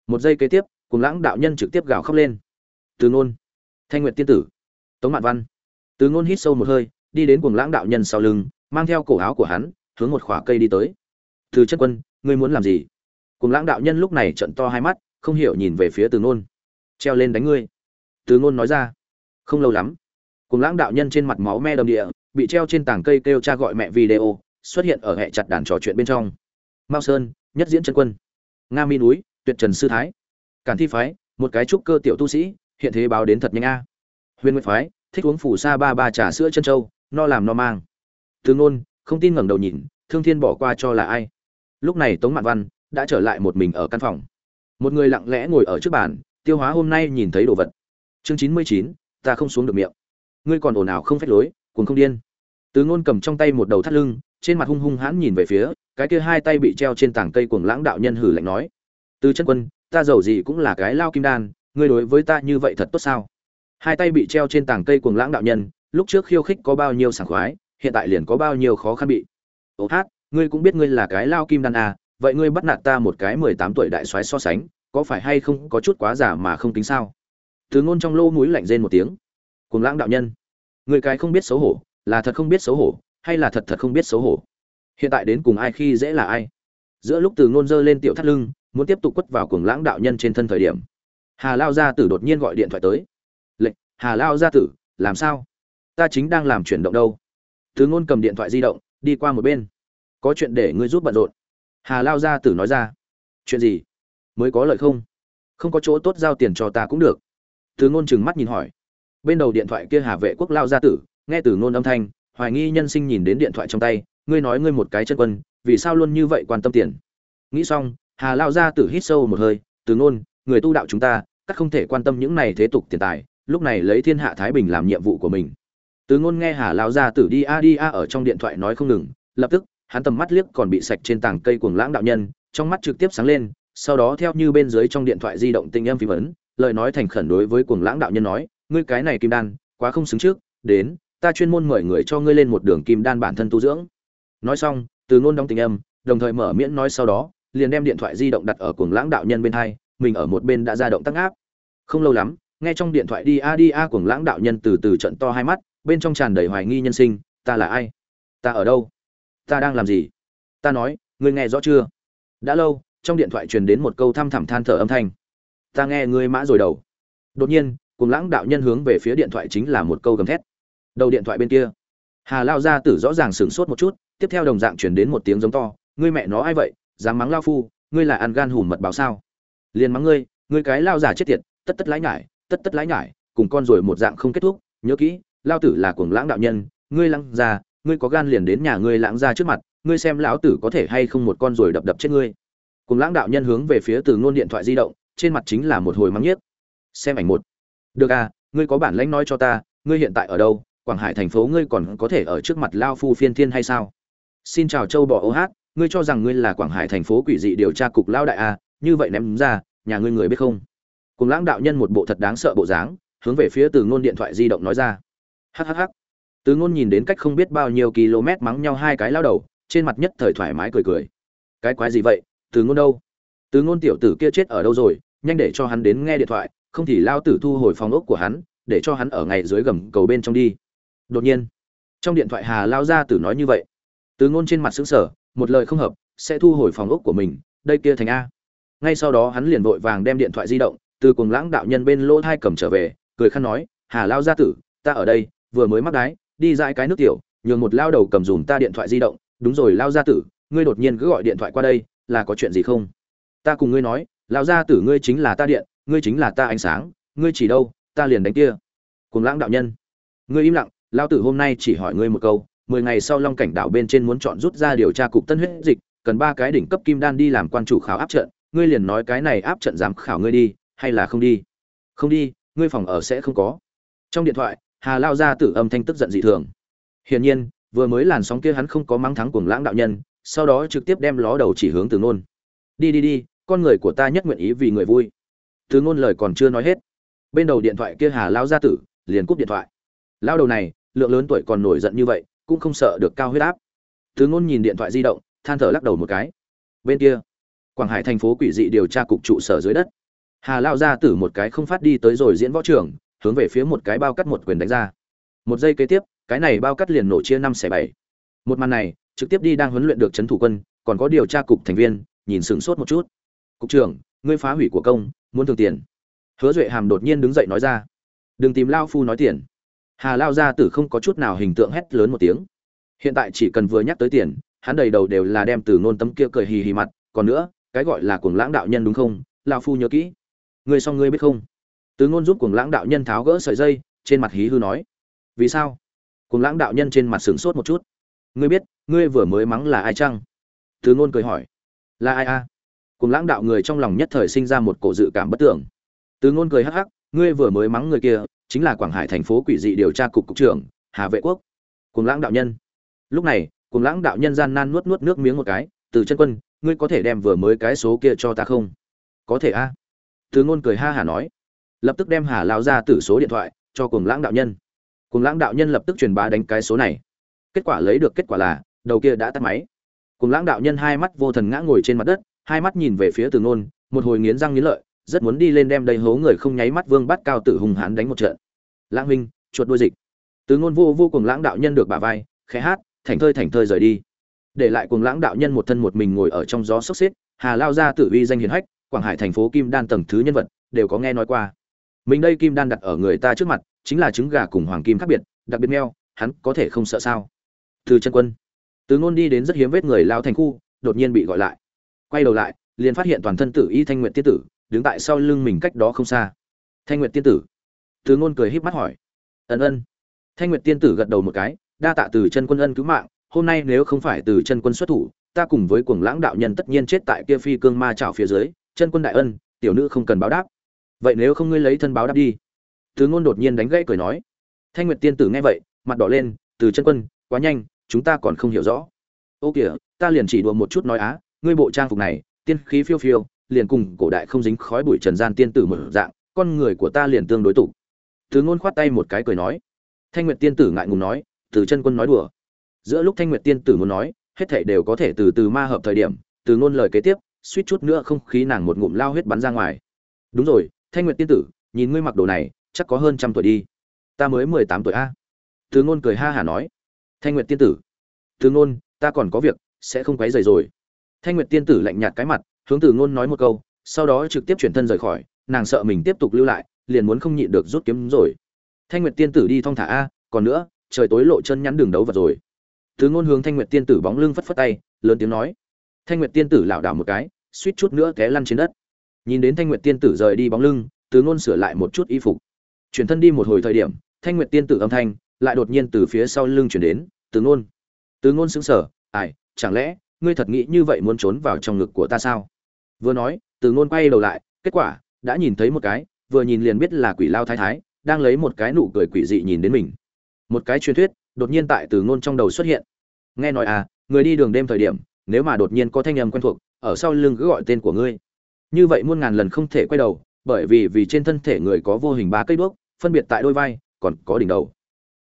[SPEAKER 1] Một giây kế tiếp cuồng lãng đạo nhân trực tiếp gào khóc lên. Từ ngôn, thanh nguyệt tiên tử, tống mạn văn. Từ ngôn hít sâu một hơi, đi đến cuồng lãng đạo nhân sau lưng, mang theo cổ áo của hắn, hướng một khỏa cây đi tới. Từ chân quân, ngươi muốn làm gì? Cuồng lãng đạo nhân lúc này trận to hai mắt, không hiểu nhìn về phía từ ngôn. Treo lên đánh ngươi. Từ ngôn nói ra. Không lâu lắm, cùng lãng đạo nhân trên mặt máu me đầm địa, bị treo trên tảng cây kêu cha gọi mẹ video, xuất hiện ở hệ chặt đàn trò chuyện bên trong. Mao sơn, nhất diễn chân quân. Nga mi núi, tuyệt trần sư thái cản thi phái, một cái trúc cơ tiểu tu sĩ, hiện thế báo đến thật nhanh a. Huyền nguyệt phái, thích uống phủ sa ba ba trà sữa chân trâu no làm no mang. Từ ngôn không tin ngẩng đầu nhìn, thương thiên bỏ qua cho là ai? Lúc này tống mạn văn đã trở lại một mình ở căn phòng. Một người lặng lẽ ngồi ở trước bàn, tiêu hóa hôm nay nhìn thấy đồ vật. Chương chín mươi chín, ta không xuống được miệng. Ngươi còn ồn ào không phép lối, cuồng không điên. Từ ngôn cầm trong tay một đầu thắt lưng, trên mặt hung hung hãn nhìn về phía, cái kia hai tay bị treo trên tảng cây cuồng lãng đạo nhân hử lạnh nói. Từ chân quân ta giàu gì cũng là cái lao kim đan, ngươi đối với ta như vậy thật tốt sao? Hai tay bị treo trên tảng cây cuồng lãng đạo nhân, lúc trước khiêu khích có bao nhiêu sảng khoái, hiện tại liền có bao nhiêu khó khăn bị. Ô hát, ngươi cũng biết ngươi là cái lao kim đan à vậy ngươi bắt nạt ta một cái mười tám tuổi đại soái so sánh, có phải hay không có chút quá giả mà không tính sao? Từ ngôn trong lô mũi lạnh rên một tiếng. Cuồng lãng đạo nhân. Người cái không biết xấu hổ, là thật không biết xấu hổ, hay là thật thật không biết xấu hổ? Hiện tại đến cùng ai khi dễ là ai? Giữa lúc từ ngôn giơ lên tiểu thắt lưng muốn tiếp tục quất vào cuồng lãng đạo nhân trên thân thời điểm. Hà lao gia tử đột nhiên gọi điện thoại tới. Lệnh, hà lao gia tử, làm sao? Ta chính đang làm chuyển động đâu? Thứ ngôn cầm điện thoại di động, đi qua một bên. Có chuyện để ngươi giúp bận rộn. Hà lao gia tử nói ra. Chuyện gì? Mới có lợi không? Không có chỗ tốt giao tiền cho ta cũng được. Thứ ngôn chừng mắt nhìn hỏi. Bên đầu điện thoại kia hà vệ quốc lao gia tử, nghe từ ngôn âm thanh, hoài nghi nhân sinh nhìn đến điện thoại trong tay, ngươi nói ngươi một cái chân quân, vì sao luôn như vậy quan tâm tiền? Nghĩ xong hà lao gia tử hít sâu một hơi, từ ngôn, người tu đạo chúng ta, các không thể quan tâm những này thế tục tiền tài, lúc này lấy thiên hạ thái bình làm nhiệm vụ của mình. Từ ngôn nghe hà lao gia tử đi a đi a ở trong điện thoại nói không ngừng, lập tức, hắn tầm mắt liếc còn bị sạch trên tảng cây cuồng lãng đạo nhân, trong mắt trực tiếp sáng lên, sau đó theo như bên dưới trong điện thoại di động tinh âm phí vấn lời nói thành khẩn đối với cuồng lãng đạo nhân nói, ngươi cái này kim đan, quá không xứng trước, đến, ta chuyên môn mời người cho ngươi lên một đường kim đan bản thân tu dưỡng. Nói xong, từ ngôn đóng tình âm, đồng thời mở miễn nói sau đó liền đem điện thoại di động đặt ở cuồng lãng đạo nhân bên hai, mình ở một bên đã ra động tăng áp không lâu lắm, nghe trong điện thoại đi a đi a cuồng lãng đạo nhân từ từ trận to hai mắt, bên trong tràn đầy hoài nghi nhân sinh, ta là ai? Ta ở đâu? Ta đang làm gì? Ta nói, ngươi nghe rõ chưa? Đã lâu, trong điện thoại truyền đến một câu thăm thẳm than thở âm thanh. Ta nghe ngươi mã rồi đầu. Đột nhiên cùng lãng đạo nhân hướng về phía điện thoại chính là một câu gầm thét. Đầu điện thoại bên kia, hà lao gia tử rõ ràng sửng sốt một chút, tiếp theo đồng dạng chuyển đến một tiếng giống to, ngươi mẹ nó ai vậy? Dám mắng lao phu, ngươi là ăn gan hùm mật báo sao? Liền mắng ngươi ngươi cái lao giả chết tiệt, tất tất lái nhải, tất tất lái nhải, cùng con rồi một dạng không kết thúc. Nhớ kỹ, lao tử là cuồng lãng đạo nhân, ngươi lăng ra, ngươi có gan liền đến nhà ngươi lãng ra trước mặt, ngươi xem lão tử có thể hay không một con rồi đập đập chết ngươi. Cùng lãng đạo nhân hướng về phía từ ngôn điện thoại di động, trên mặt chính là một hồi mắng nhiếc. Xem ảnh một. Được à ngươi có bản lãnh nói cho ta, ngươi hiện tại ở đâu? Quảng hải thành phố ngươi còn có thể ở trước mặt lao phu phiên thiên hay sao? Xin chào châu bò ô hát ngươi cho rằng ngươi là quảng hải thành phố quỷ dị điều tra cục lao đại a như vậy ném ra, nhà ngươi người biết không? Cùng lãng đạo nhân một bộ thật đáng sợ bộ dáng, hướng về phía từ ngôn điện thoại di động nói ra. Hhh từ ngôn nhìn đến cách không biết bao nhiêu km mắng nhau hai cái lao đầu, trên mặt nhất thời thoải mái cười cười. Cái quái gì vậy? Từ ngôn đâu? Từ ngôn tiểu tử kia chết ở đâu rồi? Nhanh để cho hắn đến nghe điện thoại, không thì lao tử thu hồi phòng ốc của hắn, để cho hắn ở ngay dưới gầm cầu bên trong đi. Đột nhiên, trong điện thoại hà lao ra tử nói như vậy. Từ ngôn trên mặt xứng sở một lời không hợp, sẽ thu hồi phòng ốc của mình, đây kia thành a. Ngay sau đó hắn liền vội vàng đem điện thoại di động, từ cùng lãng đạo nhân bên lỗ thai cầm trở về, cười khăn nói, hà lao gia tử, ta ở đây, vừa mới mắc đái, đi dãi cái nước tiểu, nhường một lao đầu cầm dùm ta điện thoại di động. Đúng rồi lao gia tử, ngươi đột nhiên cứ gọi điện thoại qua đây, là có chuyện gì không? Ta cùng ngươi nói lao gia tử ngươi chính là ta điện, ngươi chính là ta ánh sáng, ngươi chỉ đâu, ta liền đánh kia. Cùng lãng đạo nhân. Ngươi im lặng lao tử hôm nay chỉ hỏi ngươi một câu mười ngày sau long cảnh đảo bên trên muốn chọn rút ra điều tra cục tân huyết dịch, cần ba cái đỉnh cấp kim đan đi làm quan chủ khảo áp trận, ngươi liền nói cái này áp trận dám khảo ngươi đi, hay là không đi? Không đi, ngươi phòng ở sẽ không có. Trong điện thoại, hà lao gia tử âm thanh tức giận dị thường. Hiển nhiên, vừa mới làn sóng kia hắn không có mắng thắng cuồng lãng đạo nhân, sau đó trực tiếp đem ló đầu chỉ hướng từ Nôn. đi đi đi, con người của ta nhất nguyện ý vì người vui. Từ Nôn lời còn chưa nói hết, bên đầu điện thoại kia hà lao gia tử liền cúp điện thoại. Lao đầu này, lượng lớn tuổi còn nổi giận như vậy cũng không sợ được cao huyết áp. Từ ngôn nhìn điện thoại di động, than thở lắc đầu một cái. Bên kia, quảng hải thành phố quỷ dị điều tra cục trụ sở dưới đất. Hà lao ra tử một cái không phát đi tới rồi diễn võ trường, hướng về phía một cái bao cắt một quyền đánh ra. Một giây kế tiếp, cái này bao cắt liền nổ chia năm xẻ bảy. Một màn này, trực tiếp đi đang huấn luyện được trấn thủ quân, còn có điều tra cục thành viên, nhìn sửng sốt một chút. Cục trưởng, ngươi phá hủy của công, muốn thường tiền. Hứa duệ hàm đột nhiên đứng dậy nói ra. Đừng tìm lao phu nói tiền hà lao gia tử không có chút nào hình tượng hét lớn một tiếng. Hiện tại chỉ cần vừa nhắc tới tiền, hắn đầy đầu đều là đem từ ngôn tấm kia cười hì hì mặt, còn nữa, cái gọi là cuồng lãng đạo nhân đúng không? Lao phu nhớ kỹ. Ngươi xong ngươi biết không? Từ ngôn giúp cuồng lãng đạo nhân tháo gỡ sợi dây, trên mặt hí hư nói. Vì sao? Cuồng lãng đạo nhân trên mặt sửng sốt một chút. Ngươi biết, ngươi vừa mới mắng là ai chăng? Từ ngôn cười hỏi. Là ai a? Cuồng lãng đạo người trong lòng nhất thời sinh ra một cổ dự cảm bất tưởng. Từ ngôn cười hắc hắc, ngươi vừa mới mắng người kia chính là quảng hải thành phố quỷ dị điều tra cục cục trưởng, hà vệ quốc. Cùng lãng đạo nhân. Lúc này cùng lãng đạo nhân gian nan nuốt nuốt nước miếng một cái, từ chân quân, ngươi có thể đem vừa mới cái số kia cho ta không? Có thể a. Từ ngôn cười ha hà nói. Lập tức đem hà lao ra tử số điện thoại cho cùng lãng đạo nhân. Cùng lãng đạo nhân lập tức truyền bá đánh cái số này. Kết quả lấy được kết quả là, đầu kia đã tắt máy. Cùng lãng đạo nhân hai mắt vô thần ngã ngồi trên mặt đất, hai mắt nhìn về phía từ ngôn, một hồi nghiến răng nghiến lợi rất muốn đi lên đem đầy hố người không nháy mắt vương bắt cao tử hùng hãn đánh một trận. Lãng huynh, chuột đuôi dịch. Từ ngôn vô vô cùng lãng đạo nhân được bả vai, khẽ hát, thành thơi thành thơi rời đi. Để lại cùng lãng đạo nhân một thân một mình ngồi ở trong gió sốc xếp, hà lao ra tử uy danh hiền hách, quảng hải thành phố kim đan tầng thứ nhân vật, đều có nghe nói qua. Mình đây kim đan đặt ở người ta trước mặt, chính là trứng gà cùng hoàng kim khác biệt, đặc biệt meo, hắn có thể không sợ sao? Từ chân quân. Từ ngôn đi đến rất hiếm vết người lao thành khu, đột nhiên bị gọi lại. Quay đầu lại, liền phát hiện toàn thân tử y thanh nguyện tiết tử đứng tại sau lưng mình cách đó không xa. Thanh Nguyệt tiên tử. Từ ngôn cười híp mắt hỏi. Ân ân. Thanh Nguyệt tiên tử gật đầu một cái, đa tạ từ chân quân ân cứu mạng, hôm nay nếu không phải từ chân quân xuất thủ, ta cùng với cuồng lãng đạo nhân tất nhiên chết tại kia phi cương ma trảo phía dưới, chân quân đại ân, tiểu nữ không cần báo đáp. Vậy nếu không ngươi lấy thân báo đáp đi. Từ ngôn đột nhiên đánh gãy cười nói. Thanh nguyệt tiên tử nghe vậy, mặt đỏ lên, từ chân quân, quá nhanh, chúng ta còn không hiểu rõ. Ô kìa, ta liền chỉ đùa một chút nói á, ngươi bộ trang phục này, tiên khí phiêu phiêu liền cùng cổ đại không dính khói bụi trần gian tiên tử mở dạng, con người của ta liền tương đối tụ thứ ngôn khoát tay một cái cười nói. Thanh nguyệt tiên tử ngại ngùng nói, từ chân quân nói đùa. Giữa lúc thanh nguyệt tiên tử muốn nói, hết thảy đều có thể từ từ ma hợp thời điểm, từ ngôn lời kế tiếp, suýt chút nữa không khí nàng một ngụm lao huyết bắn ra ngoài. Đúng rồi, thanh nguyệt tiên tử, nhìn ngươi mặc đồ này, chắc có hơn trăm tuổi đi. Ta mới mười tám tuổi a. Từ ngôn cười ha hả nói. Thanh nguyệt tiên tử. Từ ngôn, ta còn có việc, sẽ không quấy rầy rồi. Thanh nguyệt tiên tử lạnh nhạt cái mặt hướng từ ngôn nói một câu, sau đó trực tiếp chuyển thân rời khỏi, nàng sợ mình tiếp tục lưu lại, liền muốn không nhịn được rút kiếm rồi. Thanh nguyệt tiên tử đi thong thả a, còn nữa, trời tối lộ chân nhắn đường đấu vật rồi. Từ ngôn hướng thanh nguyệt tiên tử bóng lưng phất phất tay, lớn tiếng nói. Thanh nguyệt tiên tử lảo đảo một cái, suýt chút nữa té lăn trên đất. Nhìn đến thanh nguyệt tiên tử rời đi bóng lưng, từ ngôn sửa lại một chút y phục. Chuyển thân đi một hồi thời điểm, thanh nguyệt tiên tử âm thanh lại đột nhiên từ phía sau lưng chuyển đến, từ ngôn. Từ ngôn sững sờ ải chẳng lẽ ngươi thật nghĩ như vậy muốn trốn vào trong ngực của ta sao? Vừa nói, từ ngôn quay đầu lại, kết quả, đã nhìn thấy một cái, vừa nhìn liền biết là quỷ lao thái thái, đang lấy một cái nụ cười quỷ dị nhìn đến mình. Một cái truyền thuyết, đột nhiên tại từ ngôn trong đầu xuất hiện. Nghe nói à người đi đường đêm thời điểm, nếu mà đột nhiên có thanh âm quen thuộc, ở sau lưng cứ gọi tên của ngươi. Như vậy muôn ngàn lần không thể quay đầu, bởi vì vì trên thân thể người có vô hình ba cây đuốc, phân biệt tại đôi vai, còn có đỉnh đầu.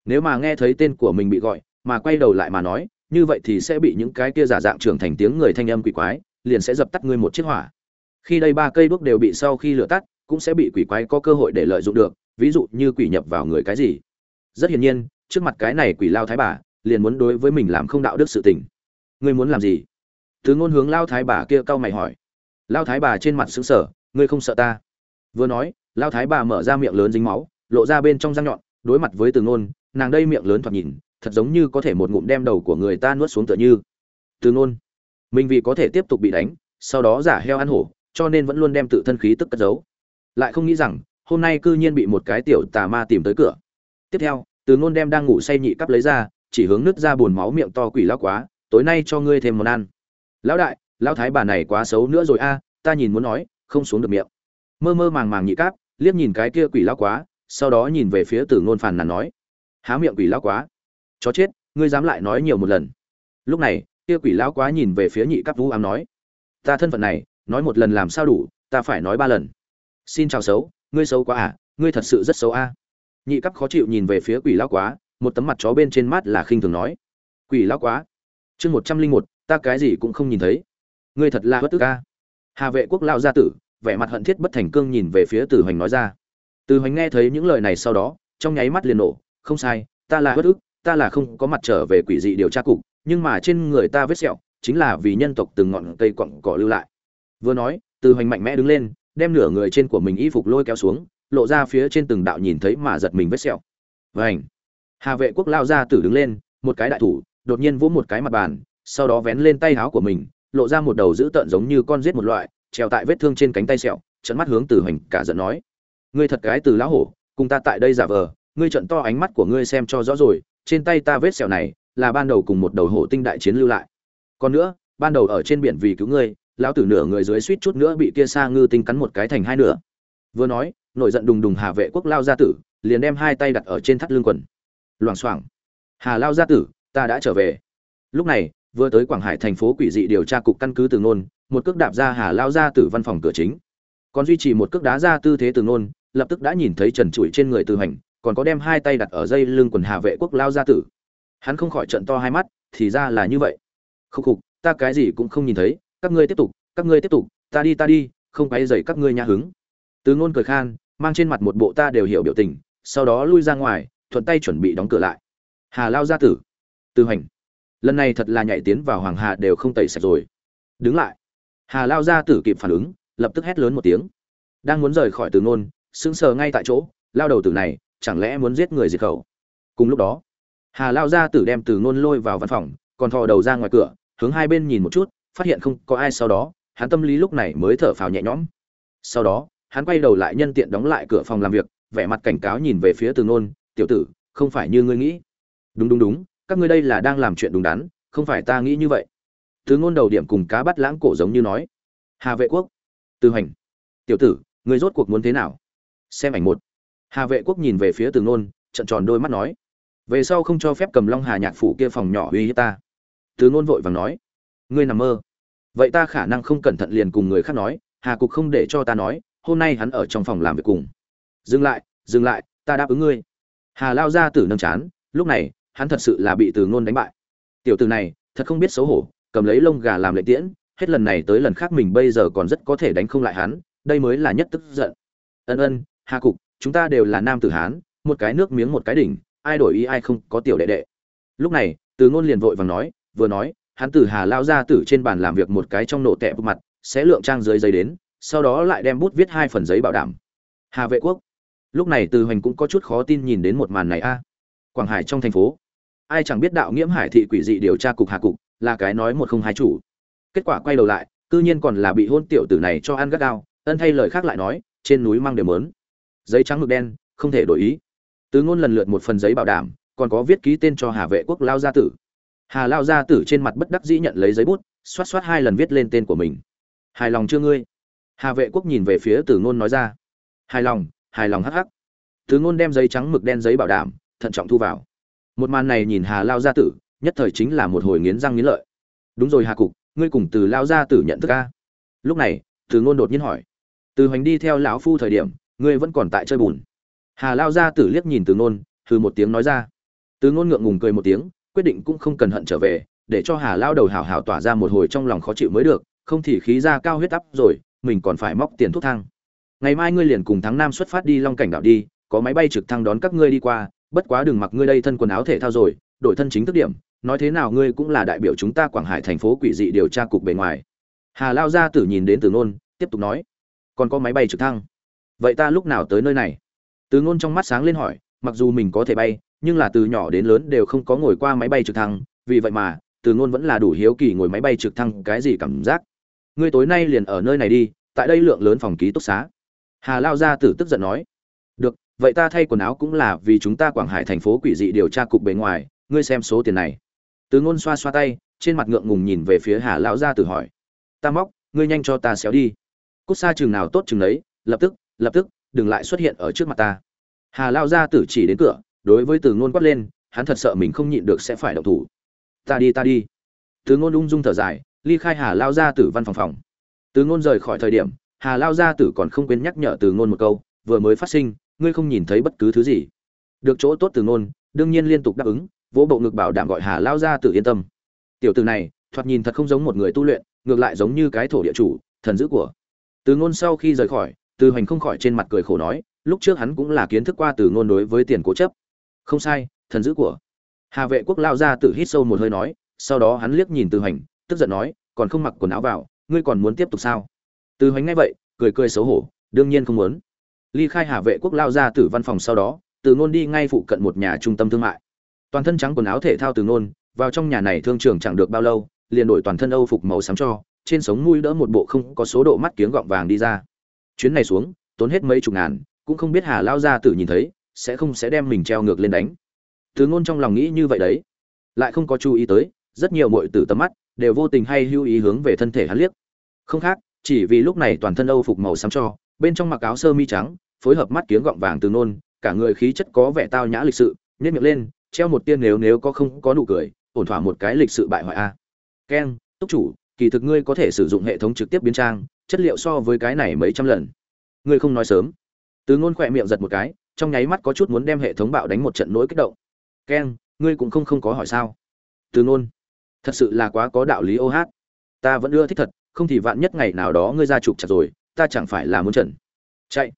[SPEAKER 1] Nếu mà nghe thấy tên của mình bị gọi, mà quay đầu lại mà nói như vậy thì sẽ bị những cái kia giả dạng trưởng thành tiếng người thanh âm quỷ quái, liền sẽ dập tắt ngươi một chiếc hỏa. Khi đây ba cây đuốc đều bị sau khi lửa tắt, cũng sẽ bị quỷ quái có cơ hội để lợi dụng được, ví dụ như quỷ nhập vào người cái gì. Rất hiển nhiên, trước mặt cái này quỷ lao thái bà, liền muốn đối với mình làm không đạo đức sự tình. Ngươi muốn làm gì? Thứ ngôn hướng lao thái bà kia cau mày hỏi. Lao thái bà trên mặt sững sờ, ngươi không sợ ta? Vừa nói, lao thái bà mở ra miệng lớn dính máu, lộ ra bên trong răng nhọn, đối mặt với từ ngôn, nàng đây miệng lớn thoạt nhìn thật giống như có thể một ngụm đem đầu của người ta nuốt xuống tựa như. Từ ngôn. Mình vì có thể tiếp tục bị đánh, sau đó giả heo ăn hổ, cho nên vẫn luôn đem tự thân khí tức cất giấu. Lại không nghĩ rằng, hôm nay cư nhiên bị một cái tiểu tà ma tìm tới cửa. Tiếp theo, từ ngôn đem đang ngủ say nhị cắp lấy ra, chỉ hướng nứt ra buồn máu miệng to quỷ lão quá, tối nay cho ngươi thêm món ăn. Lão đại, lão thái bà này quá xấu nữa rồi a, ta nhìn muốn nói, không xuống được miệng. Mơ mơ màng màng nhị cáp, liếc nhìn cái kia quỷ lão quá, sau đó nhìn về phía từ ngôn phàn nàn nói, há miệng quỷ lão quá chó chết, ngươi dám lại nói nhiều một lần. Lúc này, kia quỷ lão quá nhìn về phía nhị cắp vũ ám nói, ta thân phận này, nói một lần làm sao đủ, ta phải nói ba lần. Xin chào xấu, ngươi xấu quá à ngươi thật sự rất xấu a. Nhị cấp khó chịu nhìn về phía quỷ lão quá một tấm mặt chó bên trên mắt là khinh thường nói, quỷ lão quá chương một trăm linh một, ta cái gì cũng không nhìn thấy. Ngươi thật là bất tức a. Hà vệ quốc lao gia tử, vẻ mặt hận thiết bất thành cương nhìn về phía tử hoành nói ra. Tử hoành nghe thấy những lời này sau đó, trong nháy mắt liền nổ, không sai, ta là bất ức ta là không có mặt trở về quỷ dị điều tra cục, nhưng mà trên người ta vết sẹo chính là vì nhân tộc từng ngọn cây quặng cỏ lưu lại. Vừa nói, từ hoành mạnh mẽ đứng lên, đem nửa người trên của mình y phục lôi kéo xuống, lộ ra phía trên từng đạo nhìn thấy mà giật mình vết sẹo. Vảnh hà vệ quốc lao ra tử đứng lên, một cái đại thủ, đột nhiên vỗ một cái mặt bàn, sau đó vén lên tay áo của mình, lộ ra một đầu dữ tợn giống như con giết một loại, treo tại vết thương trên cánh tay sẹo trận mắt hướng từ hoành cả giận nói, ngươi thật cái từ lão hổ, cùng ta tại đây giả vờ, ngươi trận to ánh mắt của ngươi xem cho rõ rồi trên tay ta vết sẹo này là ban đầu cùng một đầu hổ tinh đại chiến lưu lại. Còn nữa, ban đầu ở trên biển vì cứu ngươi, lão tử nửa người dưới suýt chút nữa bị kia sa ngư tinh cắn một cái thành hai nửa. Vừa nói, nổi giận đùng đùng hà vệ quốc lao gia tử, liền đem hai tay đặt ở trên thắt lưng quần. Loảng xoảng. Hà lao gia tử, ta đã trở về. Lúc này, vừa tới quảng hải thành phố quỷ dị điều tra cục căn cứ từ nôn một cước đạp ra hà lao gia tử văn phòng cửa chính. Còn duy trì một cước đá ra tư thế từ nôn lập tức đã nhìn thấy trần trụi trên người từ hành còn có đem hai tay đặt ở dây lưng quần hà vệ quốc lao gia tử. Hắn không khỏi trận to hai mắt, thì ra là như vậy. Khúc khục, ta cái gì cũng không nhìn thấy, các ngươi tiếp tục, các ngươi tiếp tục, ta đi ta đi, không quay dậy các ngươi nhà hứng. Từ ngôn cười khan, mang trên mặt một bộ ta đều hiểu biểu tình, sau đó lui ra ngoài, thuận tay chuẩn bị đóng cửa lại. Hà lao gia tử. Từ hành. Lần này thật là nhảy tiến vào hoàng hà đều không tẩy sạch rồi. Đứng lại. Hà lao gia tử kịp phản ứng, lập tức hét lớn một tiếng. Đang muốn rời khỏi từ ngôn, sững sờ ngay tại chỗ, lao đầu tử này chẳng lẽ muốn giết người diệt khẩu? Cùng lúc đó, hà lao gia tử đem từ ngôn lôi vào văn phòng, còn thò đầu ra ngoài cửa, hướng hai bên nhìn một chút, phát hiện không có ai sau đó, hắn tâm lý lúc này mới thở phào nhẹ nhõm. Sau đó, hắn quay đầu lại nhân tiện đóng lại cửa phòng làm việc, vẻ mặt cảnh cáo nhìn về phía từ ngôn, tiểu tử, không phải như ngươi nghĩ. Đúng đúng đúng, các ngươi đây là đang làm chuyện đúng đắn, không phải ta nghĩ như vậy. Từ ngôn đầu điểm cùng cá bắt lãng cổ giống như nói. Hà vệ quốc, từ hành tiểu tử, ngươi rốt cuộc muốn thế nào? Xem ảnh một hà vệ quốc nhìn về phía từ ngôn trận tròn đôi mắt nói, về sau không cho phép cầm long hà nhạc phủ kia phòng nhỏ uy hiếp ta. Từ ngôn vội vàng nói, ngươi nằm mơ. Vậy ta khả năng không cẩn thận liền cùng người khác nói, hà cục không để cho ta nói, hôm nay hắn ở trong phòng làm việc cùng. Dừng lại dừng lại, ta đáp ứng ngươi. Hà lao ra tử nâng chán, lúc này, hắn thật sự là bị từ ngôn đánh bại. Tiểu từ này, thật không biết xấu hổ, cầm lấy lông gà làm lệ tiễn, hết lần này tới lần khác mình bây giờ còn rất có thể đánh không lại hắn, đây mới là nhất tức giận. Ân ân, hà cục chúng ta đều là nam tử hán, một cái nước miếng một cái đỉnh, ai đổi ý ai không có tiểu đệ đệ. Lúc này, từ ngôn liền vội vàng nói, vừa nói, hắn tử hà lao ra từ trên bàn làm việc một cái trong nổ tẹp mặt, sẽ lượng trang dưới giấy đến, sau đó lại đem bút viết hai phần giấy bảo đảm. Hà vệ quốc. Lúc này từ hoành cũng có chút khó tin nhìn đến một màn này a. À, Quảng hải trong thành phố. Ai chẳng biết đạo nghiễm hải thị quỷ dị điều tra cục hà cục, là cái nói một không hai chủ. Kết quả quay đầu lại, cư nhiên còn là bị hôn tiểu tử này cho ăn gắt gao, ân thay lời khác lại nói, trên núi mang đều mớn giấy trắng mực đen, không thể đổi ý. Tứ ngôn lần lượt một phần giấy bảo đảm, còn có viết ký tên cho hà vệ quốc lao gia tử. Hà lao gia tử trên mặt bất đắc dĩ nhận lấy giấy bút, xoát xoát hai lần viết lên tên của mình. Hài lòng chưa ngươi? Hà vệ quốc nhìn về phía Tử ngôn nói ra. Hài lòng hài lòng hắc hắc. Tứ ngôn đem giấy trắng mực đen giấy bảo đảm, thận trọng thu vào. Một màn này nhìn hà lao gia tử, nhất thời chính là một hồi nghiến răng nghiến lợi. Đúng rồi hà cục, ngươi cùng từ lao gia tử nhận thức a? Lúc này, từ ngôn đột nhiên hỏi. Từ hoành đi theo lão phu thời điểm ngươi vẫn còn tại chơi bùn. Hà lao gia tử liếc nhìn từ ngôn, hừ một tiếng nói ra. Từ ngôn ngượng ngùng cười một tiếng, quyết định cũng không cần hận trở về, để cho hà lao đầu hào hào tỏa ra một hồi trong lòng khó chịu mới được, không thì khí ra cao huyết áp rồi, mình còn phải móc tiền thuốc thang. Ngày mai ngươi liền cùng thắng nam xuất phát đi long cảnh đảo đi, có máy bay trực thăng đón các ngươi đi qua, bất quá đừng mặc ngươi đây thân quần áo thể thao rồi, đổi thân chính thức điểm, nói thế nào ngươi cũng là đại biểu chúng ta quảng hải thành phố quỷ dị điều tra cục bề ngoài. Hà lao gia tử nhìn đến từ ngôn, tiếp tục nói, còn có máy bay trực thăng vậy ta lúc nào tới nơi này? Từ ngôn trong mắt sáng lên hỏi, mặc dù mình có thể bay, nhưng là từ nhỏ đến lớn đều không có ngồi qua máy bay trực thăng, vì vậy mà, từ ngôn vẫn là đủ hiếu kỳ ngồi máy bay trực thăng cái gì cảm giác. Ngươi tối nay liền ở nơi này đi, tại đây lượng lớn phòng ký túc xá. Hà lao gia tử tức giận nói, được, vậy ta thay quần áo cũng là vì chúng ta quảng hải thành phố quỷ dị điều tra cục bề ngoài, ngươi xem số tiền này. Từ ngôn xoa xoa tay, trên mặt ngượng ngùng nhìn về phía hà lão gia tử hỏi, ta móc, ngươi nhanh cho ta xéo đi. Cút xa chừng nào tốt chừng đấy lập tức lập tức, đừng lại xuất hiện ở trước mặt ta. Hà lao gia tử chỉ đến cửa, đối với từ ngôn quát lên, hắn thật sợ mình không nhịn được sẽ phải động thủ. Ta đi ta đi. Từ ngôn ung dung thở dài, ly khai hà lao gia tử văn phòng phòng. Từ ngôn rời khỏi thời điểm, hà lao gia tử còn không quên nhắc nhở từ ngôn một câu, vừa mới phát sinh, ngươi không nhìn thấy bất cứ thứ gì. Được chỗ tốt từ ngôn, đương nhiên liên tục đáp ứng, vỗ bộ ngực bảo đảm gọi hà lao gia tử yên tâm. Tiểu tử này, thoạt nhìn thật không giống một người tu luyện, ngược lại giống như cái thổ địa chủ, thần dữ của. Từ ngôn sau khi rời khỏi từ hoành không khỏi trên mặt cười khổ nói, lúc trước hắn cũng là kiến thức qua từ ngôn đối với tiền cố chấp. Không sai, thần dữ của hà vệ quốc lao ra tự hít sâu một hơi nói, sau đó hắn liếc nhìn từ hoành, tức giận nói, còn không mặc quần áo vào, ngươi còn muốn tiếp tục sao? Từ hoành ngay vậy, cười cười xấu hổ, đương nhiên không muốn. Ly khai hà vệ quốc lao ra từ văn phòng sau đó, từ ngôn đi ngay phụ cận một nhà trung tâm thương mại. Toàn thân trắng quần áo thể thao từ ngôn, vào trong nhà này thương trường chẳng được bao lâu, liền đổi toàn thân âu phục màu xám cho, trên sống mũi đỡ một bộ không có số độ mắt kiếng gọng vàng đi ra chuyến này xuống tốn hết mấy chục ngàn cũng không biết hà lao gia tử nhìn thấy sẽ không sẽ đem mình treo ngược lên đánh. Từ ngôn trong lòng nghĩ như vậy đấy. Lại không có chú ý tới rất nhiều muội tử tầm mắt đều vô tình hay hưu ý hướng về thân thể hắn liếc. Không khác chỉ vì lúc này toàn thân âu phục màu xám cho bên trong mặc áo sơ mi trắng phối hợp mắt kiếng gọng vàng từ nôn, cả người khí chất có vẻ tao nhã lịch sự nhét miệng lên treo một tiên nếu nếu có không có nụ cười ổn thỏa một cái lịch sự bại hoại a. Keng túc chủ kỳ thực ngươi có thể sử dụng hệ thống trực tiếp biến trang chất liệu so với cái này mấy trăm lần. Ngươi không nói sớm. Từ ngôn khỏe miệng giật một cái, trong nháy mắt có chút muốn đem hệ thống bạo đánh một trận nỗi kích động. Keng ngươi cũng không không có hỏi sao? Từ ngôn, thật sự là quá có đạo lý ô hát. Ta vẫn ưa thích thật, không thì vạn nhất ngày nào đó ngươi ra trục chặt rồi, ta chẳng phải là muốn trần. Chạy.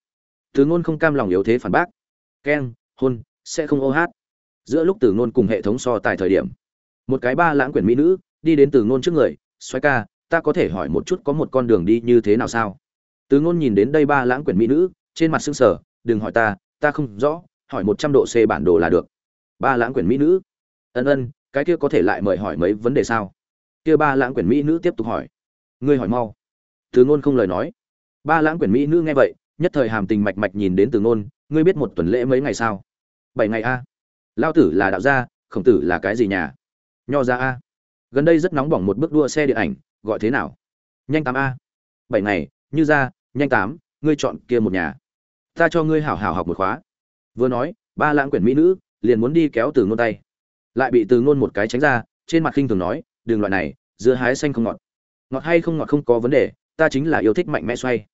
[SPEAKER 1] Từ ngôn không cam lòng yếu thế phản bác. Keng hôn, sẽ không ô hát. Giữa lúc từ ngôn cùng hệ thống so tài thời điểm, một cái ba lãng quyển mỹ nữ, đi đến từ ngôn trước người xoay ca ta có thể hỏi một chút có một con đường đi như thế nào sao? Từ ngôn nhìn đến đây ba lãng quyển mỹ nữ, trên mặt xương sở đừng hỏi ta ta không rõ, hỏi một trăm độ c bản đồ là được. Ba lãng quyển mỹ nữ, ân ân, cái kia có thể lại mời hỏi mấy vấn đề sao? Kia ba lãng quyển mỹ nữ tiếp tục hỏi, ngươi hỏi mau. Từ ngôn không lời nói. Ba lãng quyển mỹ nữ nghe vậy, nhất thời hàm tình mạch mạch nhìn đến từ ngôn, ngươi biết một tuần lễ mấy ngày sao? Bảy ngày a. Lao tử là đạo gia, khổng tử là cái gì nhà? Nho gia a. Gần đây rất nóng bỏng một bước đua xe điện ảnh gọi thế nào? Nhanh tám a. Bảy ngày, như ra nhanh tám, ngươi chọn kia một nhà. Ta cho ngươi hảo hảo học một khóa. Vừa nói, ba lãng quyển mỹ nữ liền muốn đi kéo từ ngôn tay. Lại bị từ ngôn một cái tránh ra, trên mặt khinh thường nói đường loại này, dưa hái xanh không ngọt. Ngọt hay không ngọt không có vấn đề, ta chính là yêu thích mạnh mẽ xoay.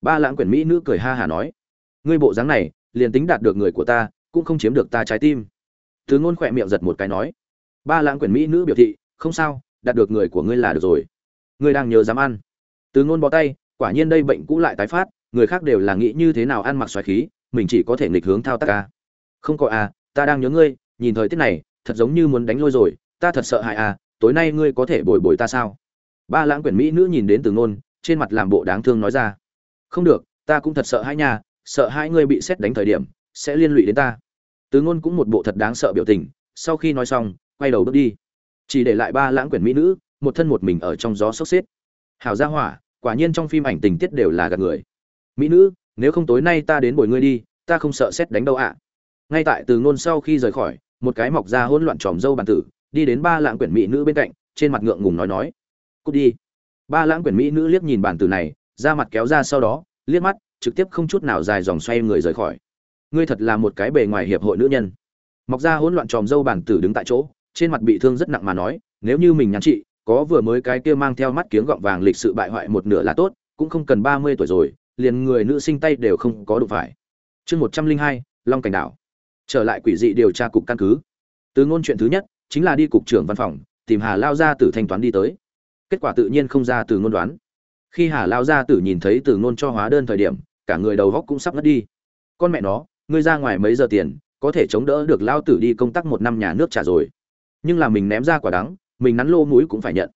[SPEAKER 1] Ba lãng quyển mỹ nữ cười ha hả nói, ngươi bộ dáng này, liền tính đạt được người của ta, cũng không chiếm được ta trái tim. Từ ngôn khỏe miệng giật một cái nói, ba lãng quyển mỹ nữ biểu thị, không sao, đạt được người của ngươi là được rồi ngươi đang nhớ dám ăn. Từ ngôn bỏ tay quả nhiên đây bệnh cũ lại tái phát người khác đều là nghĩ như thế nào ăn mặc xoài khí mình chỉ có thể nghịch hướng thao tác ca không có à ta đang nhớ ngươi nhìn thời tiết này thật giống như muốn đánh lôi rồi ta thật sợ hại à tối nay ngươi có thể bồi bồi ta sao? Ba lãng quyển mỹ nữ nhìn đến từ ngôn trên mặt làm bộ đáng thương nói ra. Không được ta cũng thật sợ hãi nhà, sợ hai ngươi bị xét đánh thời điểm sẽ liên lụy đến ta. Từ ngôn cũng một bộ thật đáng sợ biểu tình sau khi nói xong quay đầu bước đi. Chỉ để lại ba lãng quyển mỹ nữ một thân một mình ở trong gió sốc xếp. Hảo gia hỏa, quả nhiên trong phim ảnh tình tiết đều là gạt người. Mỹ nữ, nếu không tối nay ta đến bồi ngươi đi, ta không sợ xét đánh đâu ạ. Ngay tại từ ngôn sau khi rời khỏi, một cái mọc ra hỗn loạn tròm dâu bàn tử, đi đến ba lãng quyển mỹ nữ bên cạnh, trên mặt ngượng ngùng nói nói, cút đi. Ba lãng quyển mỹ nữ liếc nhìn bàn tử này ra mặt kéo ra sau đó, liếc mắt, trực tiếp không chút nào dài dòng xoay người rời khỏi. Ngươi thật là một cái bề ngoài hiệp hội nữ nhân. Mọc ra hỗn loạn tròm dâu bàn tử đứng tại chỗ, trên mặt bị thương rất nặng mà nói, nếu như mình nhắn chị có vừa mới cái kia mang theo mắt kiếng gọng vàng lịch sự bại hoại một nửa là tốt, cũng không cần ba mươi tuổi rồi, liền người nữ sinh tay đều không có đủ phải. Chương một trăm linh hai, long cảnh đảo. Trở lại quỷ dị điều tra cục căn cứ. Từ ngôn chuyện thứ nhất, chính là đi cục trưởng văn phòng, tìm hà lao gia tử thanh toán đi tới. Kết quả tự nhiên không ra từ ngôn đoán. Khi hà lao gia tử nhìn thấy từ ngôn cho hóa đơn thời điểm, cả người đầu góc cũng sắp ngất đi. Con mẹ nó, ngươi ra ngoài mấy giờ tiền, có thể chống đỡ được lao tử đi công tác một năm nhà nước trả rồi. Nhưng là mình ném ra quả đắng mình nắn lô mũi cũng phải nhận.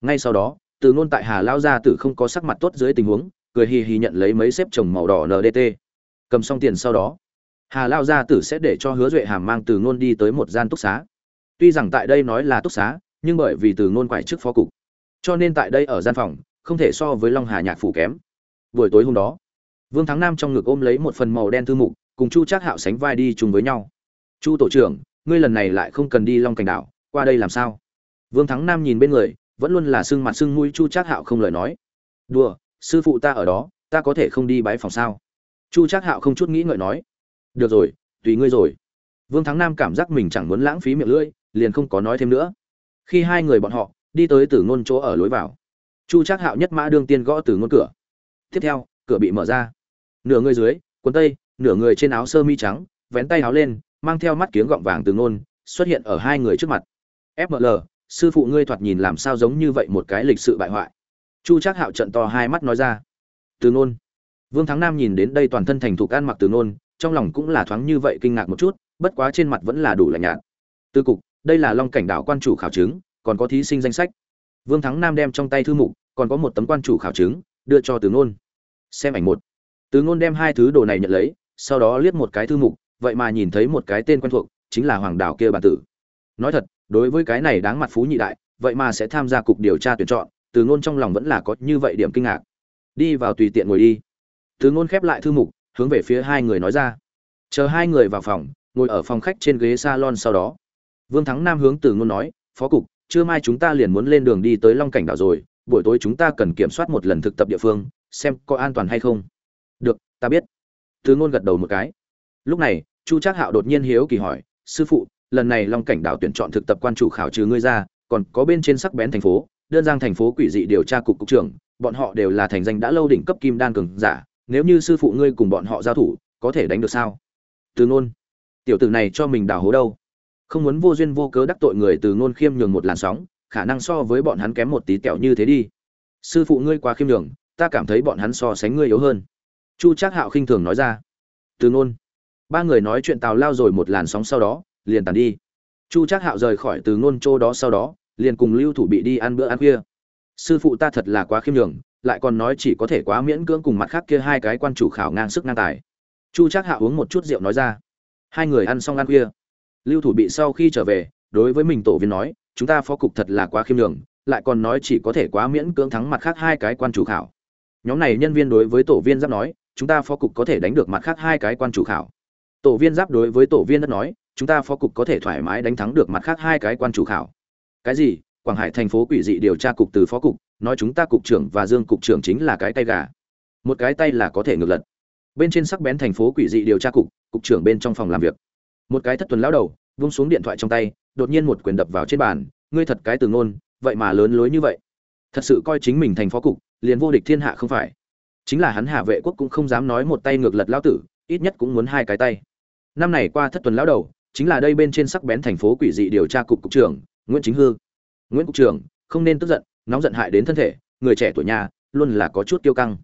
[SPEAKER 1] Ngay sau đó, từ ngôn tại hà lao gia tử không có sắc mặt tốt dưới tình huống, cười hì hì nhận lấy mấy xếp chồng màu đỏ ndt cầm xong tiền sau đó, hà lao gia tử sẽ để cho hứa duệ hàm mang từ ngôn đi tới một gian túc xá. Tuy rằng tại đây nói là túc xá, nhưng bởi vì từ ngôn quải trước phó cục, cho nên tại đây ở gian phòng, không thể so với long hà nhạc phủ kém. Buổi tối hôm đó, vương thắng nam trong ngực ôm lấy một phần màu đen thư mục, cùng chu trác hạo sánh vai đi chung với nhau. Chu tổ trưởng, ngươi lần này lại không cần đi long cảnh đảo, qua đây làm sao? Vương thắng nam nhìn bên người, vẫn luôn là sưng mặt sưng mũi chu trác hạo không lời nói. Đùa, sư phụ ta ở đó, ta có thể không đi bái phòng sao? Chu trác hạo không chút nghĩ ngợi nói. Được rồi, tùy ngươi rồi. Vương thắng nam cảm giác mình chẳng muốn lãng phí miệng lưỡi, liền không có nói thêm nữa. Khi hai người bọn họ đi tới từ ngôn chỗ ở lối vào, chu trác hạo nhất mã đương tiên gõ từ ngôn cửa. Tiếp theo, cửa bị mở ra. Nửa người dưới, quần tây, nửa người trên áo sơ mi trắng, vén tay áo lên, mang theo mắt kiếng gọng vàng từ ngôn, xuất hiện ở hai người trước mặt. Fml sư phụ ngươi thoạt nhìn làm sao giống như vậy một cái lịch sự bại hoại. Chu trác hạo trận to hai mắt nói ra. Từ Nôn, vương thắng nam nhìn đến đây toàn thân thành thục ăn mặc từ Nôn, trong lòng cũng là thoáng như vậy kinh ngạc một chút bất quá trên mặt vẫn là đủ lạnh nhạt. Tư cục đây là long cảnh đảo quan chủ khảo chứng còn có thí sinh danh sách. Vương thắng nam đem trong tay thư mục còn có một tấm quan chủ khảo chứng đưa cho từ Nôn. xem ảnh một. Từ Nôn đem hai thứ đồ này nhận lấy sau đó liếc một cái thư mục vậy mà nhìn thấy một cái tên quen thuộc chính là hoàng đảo kia bản tử. Nói thật đối với cái này đáng mặt phú nhị đại, vậy mà sẽ tham gia cục điều tra tuyển chọn, từ ngôn trong lòng vẫn là có như vậy điểm kinh ngạc. Đi vào tùy tiện ngồi đi. Từ ngôn khép lại thư mục, hướng về phía hai người nói ra. Chờ hai người vào phòng, ngồi ở phòng khách trên ghế salon sau đó. Vương thắng nam hướng từ ngôn nói, phó cục, trưa mai chúng ta liền muốn lên đường đi tới long cảnh đảo rồi, buổi tối chúng ta cần kiểm soát một lần thực tập địa phương, xem có an toàn hay không. Được, ta biết. Từ ngôn gật đầu một cái. Lúc này, chu trác hạo đột nhiên hiếu kỳ hỏi, sư phụ lần này long cảnh đảo tuyển chọn thực tập quan chủ khảo trừ ngươi ra, còn có bên trên sắc bén thành phố, đơn giang thành phố quỷ dị điều tra cục cục trưởng, bọn họ đều là thành danh đã lâu đỉnh cấp kim đan cường giả, nếu như sư phụ ngươi cùng bọn họ giao thủ, có thể đánh được sao? Từ ngôn, tiểu tử này cho mình đào hố đâu? Không muốn vô duyên vô cớ đắc tội người từ ngôn khiêm nhường một làn sóng, khả năng so với bọn hắn kém một tí kẹo như thế đi. Sư phụ ngươi quá khiêm nhường, ta cảm thấy bọn hắn so sánh ngươi yếu hơn. Chu trác hạo khinh thường nói ra. Từ ngôn, ba người nói chuyện tào lao rồi một làn sóng sau đó liền tàn đi. Chu trác hạo rời khỏi từ ngôn châu đó sau đó, liền cùng lưu thủ bị đi ăn bữa ăn khuya. Sư phụ ta thật là quá khiêm nhường, lại còn nói chỉ có thể quá miễn cưỡng cùng mặt khác kia hai cái quan chủ khảo ngang sức ngang tài. Chu trác hạo uống một chút rượu nói ra. Hai người ăn xong ăn khuya. Lưu thủ bị sau khi trở về, đối với mình tổ viên nói, chúng ta phó cục thật là quá khiêm nhường, lại còn nói chỉ có thể quá miễn cưỡng thắng mặt khác hai cái quan chủ khảo. Nhóm này nhân viên đối với tổ viên giáp nói, chúng ta phó cục có thể đánh được mặt khác hai cái quan chủ khảo. Tổ viên giáp đối với tổ viên đất nói chúng ta phó cục có thể thoải mái đánh thắng được mặt khác hai cái quan chủ khảo. Cái gì? Quảng hải thành phố quỷ dị điều tra cục từ phó cục, nói chúng ta cục trưởng và dương cục trưởng chính là cái tay gà. Một cái tay là có thể ngược lật. Bên trên sắc bén thành phố quỷ dị điều tra cục cục trưởng bên trong phòng làm việc. Một cái thất tuần lão đầu, vung xuống điện thoại trong tay, đột nhiên một quyền đập vào trên bàn, ngươi thật cái từ ngôn, vậy mà lớn lối như vậy. Thật sự coi chính mình thành phó cục, liền vô địch thiên hạ không phải. Chính là hắn hạ vệ quốc cũng không dám nói một tay ngược lật lão tử, ít nhất cũng muốn hai cái tay. Năm này qua thất tuần lão đầu chính là đây bên trên sắc bén thành phố quỷ dị điều tra cục cục trưởng, nguyễn chính hư. Nguyễn cục trưởng, không nên tức giận, nóng giận hại đến thân thể, người trẻ tuổi nhà, luôn là có chút kiêu căng.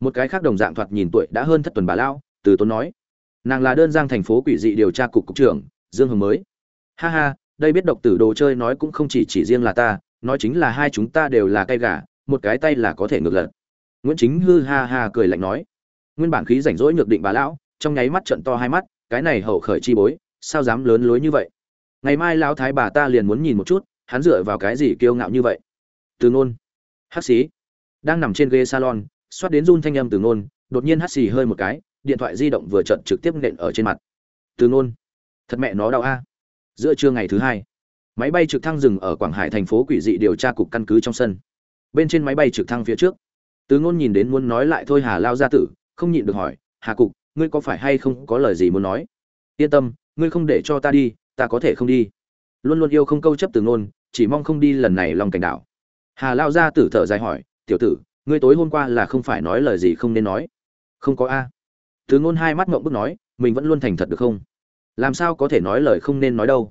[SPEAKER 1] Một cái khác đồng dạng thoạt nhìn tuổi đã hơn thất tuần bà lão, từ tốn nói, nàng là đơn giang thành phố quỷ dị điều tra cục cục trưởng, dương hồng mới. Ha ha, đây biết độc tử đồ chơi nói cũng không chỉ chỉ riêng là ta, nói chính là hai chúng ta đều là cây gà, một cái tay là có thể ngược lật. Nguyễn chính hư ha ha cười lạnh nói. Nguyên bản khí rảnh rỗi nhược định bà lão, trong nháy mắt trận to hai mắt, cái này hậu khởi chi bối sao dám lớn lối như vậy? Ngày mai lão thái bà ta liền muốn nhìn một chút, hắn dựa vào cái gì kiêu ngạo như vậy? Từ ngôn. Hắc xí. Đang nằm trên ghế salon, xoát đến run thanh âm từ ngôn, đột nhiên hắt xì hơi một cái, điện thoại di động vừa trận trực tiếp nện ở trên mặt. Từ ngôn. Thật mẹ nó đau a. Giữa trưa ngày thứ hai, máy bay trực thăng dừng ở quảng hải thành phố quỷ dị điều tra cục căn cứ trong sân. Bên trên máy bay trực thăng phía trước, từ ngôn nhìn đến muốn nói lại thôi hà lao gia tử, không nhịn được hỏi, hà cục, ngươi có phải hay không có lời gì muốn nói? Yên tâm ngươi không để cho ta đi, ta có thể không đi. Luôn luôn yêu không câu chấp từ ngôn, chỉ mong không đi lần này lòng cảnh đảo. Hà lao gia tử thở dài hỏi, tiểu tử, ngươi tối hôm qua là không phải nói lời gì không nên nói? Không có a. Từ ngôn hai mắt ngộng bức nói, mình vẫn luôn thành thật được không? Làm sao có thể nói lời không nên nói đâu?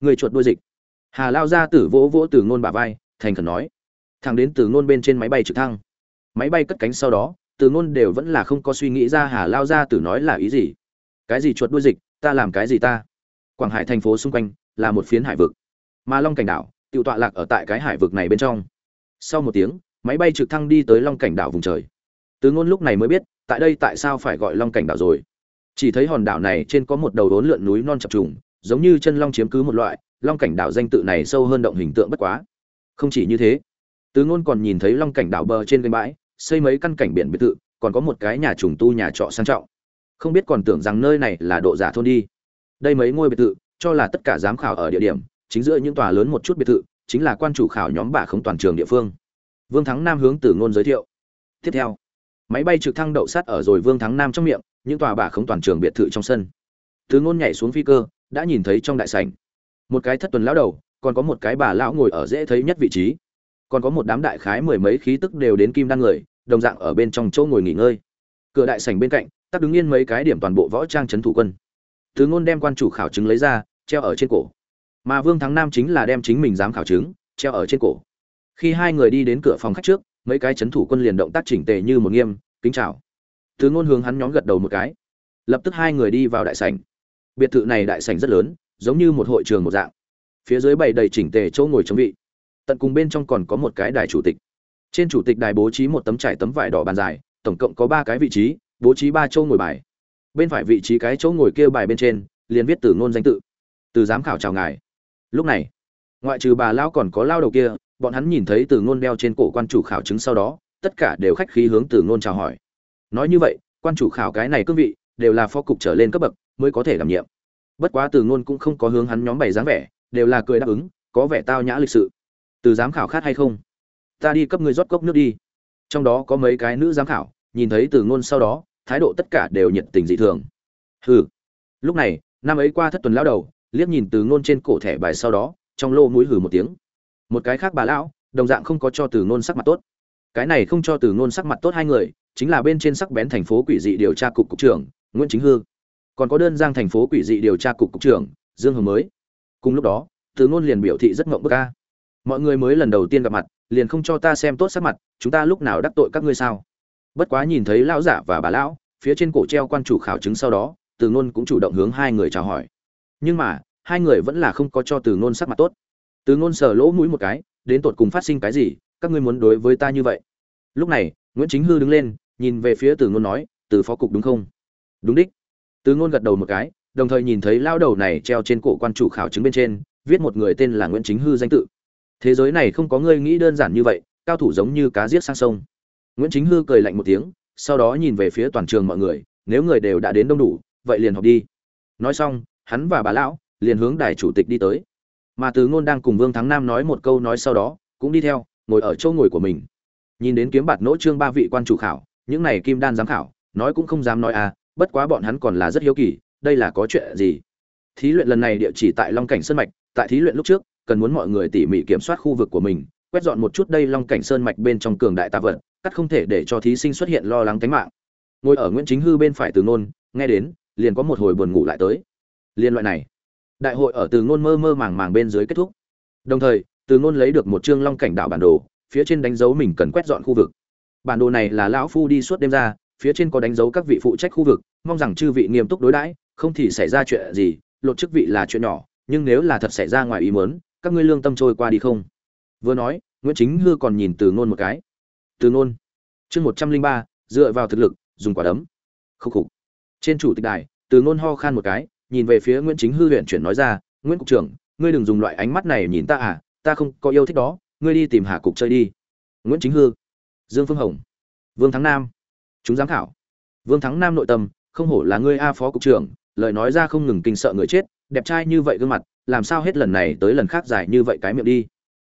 [SPEAKER 1] Người chuột đuôi dịch. Hà lao gia tử vỗ vỗ từ ngôn bả vai, thành khẩn nói, thằng đến từ ngôn bên trên máy bay trực thăng. Máy bay cất cánh sau đó, từ ngôn đều vẫn là không có suy nghĩ ra hà lao gia tử nói là ý gì. Cái gì chuột đuôi dịch? Ta làm cái gì ta? Quảng hải thành phố xung quanh là một phiến hải vực mà long cảnh đảo tự tọa lạc ở tại cái hải vực này bên trong. Sau một tiếng, máy bay trực thăng đi tới long cảnh đảo vùng trời. Từ ngôn lúc này mới biết, tại đây tại sao phải gọi long cảnh đảo rồi. Chỉ thấy hòn đảo này trên có một đầu đốn lượn núi non chập trùng, giống như chân long chiếm cứ một loại, long cảnh đảo danh tự này sâu hơn động hình tượng bất quá. Không chỉ như thế Tứ ngôn còn nhìn thấy long cảnh đảo bờ trên kênh bãi, xây mấy căn cảnh biển biệt thự, còn có một cái nhà trùng tu nhà trọ sang trọng không biết còn tưởng rằng nơi này là độ giả thôn đi. Đây mấy ngôi biệt thự, cho là tất cả giám khảo ở địa điểm, chính giữa những tòa lớn một chút biệt thự, chính là quan chủ khảo nhóm bà không toàn trường địa phương. Vương thắng nam hướng từ ngôn giới thiệu. Tiếp theo, máy bay trực thăng đậu sát ở rồi vương thắng nam trong miệng, những tòa bà không toàn trường biệt thự trong sân. Từ ngôn nhảy xuống phi cơ, đã nhìn thấy trong đại sảnh, một cái thất tuần lão đầu, còn có một cái bà lão ngồi ở dễ thấy nhất vị trí. Còn có một đám đại khái mười mấy khí tức đều đến kim đan người, đồng dạng ở bên trong chỗ ngồi nghỉ ngơi. Cửa đại sảnh bên cạnh tác đứng yên mấy cái điểm toàn bộ võ trang trấn thủ quân. Từ ngôn đem quan chủ khảo chứng lấy ra, treo ở trên cổ. Mà vương thắng nam chính là đem chính mình dám khảo chứng, treo ở trên cổ. Khi hai người đi đến cửa phòng khách trước, mấy cái chấn thủ quân liền động tác chỉnh tề như một nghiêm, kính chào. Từ ngôn hướng hắn nhóm gật đầu một cái. Lập tức hai người đi vào đại sảnh. Biệt thự này đại sảnh rất lớn, giống như một hội trường một dạng. Phía dưới bày đầy chỉnh tề chỗ ngồi chống vị. Tận cùng bên trong còn có một cái đài chủ tịch. Trên chủ tịch đài bố trí một tấm trải tấm vải đỏ bàn dài, tổng cộng có ba cái vị trí bố trí ba chỗ ngồi bài. Bên phải vị trí cái chỗ ngồi kia bài bên trên, liền viết từ ngôn danh tự. Từ giám khảo chào ngài. Lúc này, ngoại trừ bà lao còn có lao đầu kia, bọn hắn nhìn thấy từ ngôn đeo trên cổ quan chủ khảo chứng sau đó, tất cả đều khách khí hướng từ ngôn chào hỏi. Nói như vậy, quan chủ khảo cái này cương vị, đều là phó cục trở lên cấp bậc, mới có thể đảm nhiệm. Bất quá từ ngôn cũng không có hướng hắn nhóm bày dáng vẻ, đều là cười đáp ứng, có vẻ tao nhã lịch sự. Từ giám khảo khát hay không? Ta đi cấp người rót cốc nước đi. Trong đó có mấy cái nữ giám khảo nhìn thấy từ ngôn sau đó, thái độ tất cả đều nhiệt tình dị thường. Hừ. Lúc này, năm ấy qua thất tuần lão đầu, liếc nhìn từ ngôn trên cổ thẻ bài sau đó, trong lô mũi hừ một tiếng. Một cái khác bà lão, đồng dạng không có cho từ ngôn sắc mặt tốt. Cái này không cho từ ngôn sắc mặt tốt hai người, chính là bên trên sắc bén thành phố quỷ dị điều tra cục cục trưởng, nguyễn chính hương còn có đơn giang thành phố quỷ dị điều tra cục cục trưởng, dương hồng mới. Cùng lúc đó, từ ngôn liền biểu thị rất ngộng bức ca mọi người mới lần đầu tiên gặp mặt, liền không cho ta xem tốt sắc mặt, chúng ta lúc nào đắc tội các ngươi sao? Bất quá nhìn thấy lão giả và bà lão, phía trên cổ treo quan chủ khảo chứng sau đó, từ ngôn cũng chủ động hướng hai người chào hỏi. Nhưng mà, hai người vẫn là không có cho từ ngôn sắc mặt tốt. Từ ngôn sờ lỗ mũi một cái, đến tột cùng phát sinh cái gì, các ngươi muốn đối với ta như vậy? Lúc này, nguyễn chính hư đứng lên, nhìn về phía từ ngôn nói, từ phó cục đúng không? Đúng đích. Từ ngôn gật đầu một cái, đồng thời nhìn thấy lao đầu này treo trên cổ quan chủ khảo chứng bên trên, viết một người tên là nguyễn chính hư danh tự. Thế giới này không có ngươi nghĩ đơn giản như vậy, cao thủ giống như cá giết sang sông nguyễn chính hư cười lạnh một tiếng, sau đó nhìn về phía toàn trường mọi người, nếu người đều đã đến đông đủ, vậy liền họp đi. Nói xong, hắn và bà lão liền hướng đài chủ tịch đi tới. Mà từ ngôn đang cùng vương thắng nam nói một câu nói sau đó, cũng đi theo, ngồi ở chỗ ngồi của mình. Nhìn đến kiếm bạt nỗ trương ba vị quan chủ khảo, những này kim đan giám khảo, nói cũng không dám nói à bất quá bọn hắn còn là rất hiếu kỳ, đây là có chuyện gì? Thí luyện lần này địa chỉ tại long cảnh sơn mạch, tại thí luyện lúc trước, cần muốn mọi người tỉ mỉ kiểm soát khu vực của mình quét dọn một chút đây long cảnh sơn mạch bên trong cường đại tạ vật, cắt không thể để cho thí sinh xuất hiện lo lắng tính mạng. Ngồi ở nguyễn chính hư bên phải từ nôn nghe đến, liền có một hồi buồn ngủ lại tới. Liên loại này, đại hội ở từ ngôn mơ mơ màng màng bên dưới kết thúc. Đồng thời, từ ngôn lấy được một chương long cảnh đảo bản đồ, phía trên đánh dấu mình cần quét dọn khu vực. Bản đồ này là lão phu đi suốt đêm ra, phía trên có đánh dấu các vị phụ trách khu vực, mong rằng chư vị nghiêm túc đối đãi, không thì xảy ra chuyện gì, lột chức vị là chuyện nhỏ, nhưng nếu là thật xảy ra ngoài ý muốn, các ngươi lương tâm trôi qua đi không? Vừa nói, nguyễn chính hư còn nhìn từ ngôn một cái. Từ ngôn, chương một trăm linh ba, dựa vào thực lực, dùng quả đấm. Khúc khục. Trên chủ tịch đài, từ ngôn ho khan một cái, nhìn về phía nguyễn chính hư huyện chuyển nói ra, nguyễn cục trưởng, ngươi đừng dùng loại ánh mắt này nhìn ta à ta không có yêu thích đó, ngươi đi tìm hà cục chơi đi. Nguyễn chính hư. Dương phương hồng. Vương thắng nam. Chúng giám khảo. Vương thắng nam nội tâm, không hổ là ngươi a phó cục trưởng, lời nói ra không ngừng kinh sợ người chết, đẹp trai như vậy gương mặt, làm sao hết lần này tới lần khác dài như vậy cái miệng đi?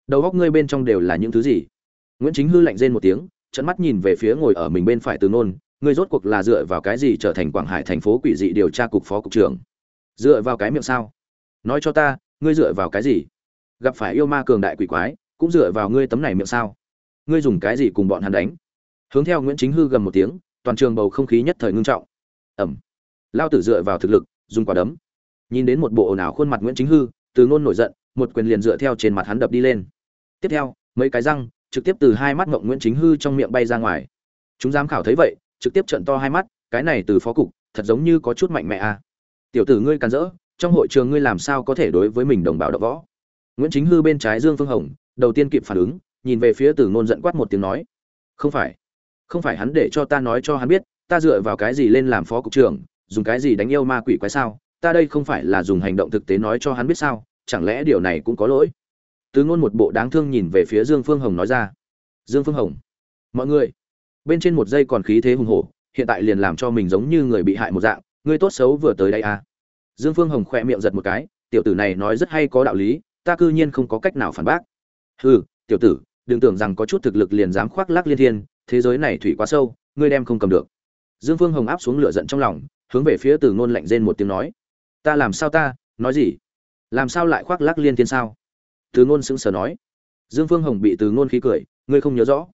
[SPEAKER 1] Đầu góc ngươi bên trong đều là những thứ gì? Nguyễn chính hư lạnh rên một tiếng trận mắt nhìn về phía ngồi ở mình bên phải từ nôn, ngươi rốt cuộc là dựa vào cái gì trở thành quảng hải thành phố quỷ dị điều tra cục phó cục trưởng? Dựa vào cái miệng sao? Nói cho ta, ngươi dựa vào cái gì? Gặp phải yêu ma cường đại quỷ quái, cũng dựa vào ngươi tấm này miệng sao? Ngươi dùng cái gì cùng bọn hắn đánh? Hướng theo nguyễn chính hư gầm một tiếng, toàn trường bầu không khí nhất thời ngưng trọng. Ẩm. Lao tử dựa vào thực lực, dùng quả đấm. Nhìn đến một bộ ồn ào khuôn mặt nguyễn chính hư, từ ngôn nổi giận, một quyền liền dựa theo trên mặt hắn đập đi lên tiếp theo, mấy cái răng, trực tiếp từ hai mắt mộng nguyễn chính hư trong miệng bay ra ngoài. Chúng giám khảo thấy vậy, trực tiếp trận to hai mắt, cái này từ phó cục, thật giống như có chút mạnh mẽ à. tiểu tử ngươi càn rỡ, trong hội trường ngươi làm sao có thể đối với mình đồng bào đập võ? Nguyễn chính hư bên trái dương phương hồng, đầu tiên kịp phản ứng, nhìn về phía từ ngôn giận quát một tiếng nói, không phải không phải hắn để cho ta nói cho hắn biết, ta dựa vào cái gì lên làm phó cục trưởng, dùng cái gì đánh yêu ma quỷ quái sao? Ta đây không phải là dùng hành động thực tế nói cho hắn biết sao? Chẳng lẽ điều này cũng có lỗi? Từ ngôn một bộ đáng thương nhìn về phía dương phương hồng nói ra. Dương phương hồng, mọi người, bên trên một giây còn khí thế hùng hổ, hiện tại liền làm cho mình giống như người bị hại một dạng ngươi tốt xấu vừa tới đây à. Dương phương hồng khỏe miệng giật một cái, tiểu tử này nói rất hay có đạo lý, ta cư nhiên không có cách nào phản bác. Hừ, tiểu tử, đừng tưởng rằng có chút thực lực liền dám khoác lác liên thiên, thế giới này thủy quá sâu, ngươi đem không cầm được. Dương phương hồng áp xuống lửa giận trong lòng, hướng về phía từ ngôn lạnh rên một tiếng nói, ta làm sao ta, nói gì? Làm sao lại khoác lác liên thiên sao? Từ ngôn sững sờ nói. Dương phương hồng bị từ ngôn khí cười, ngươi không nhớ rõ.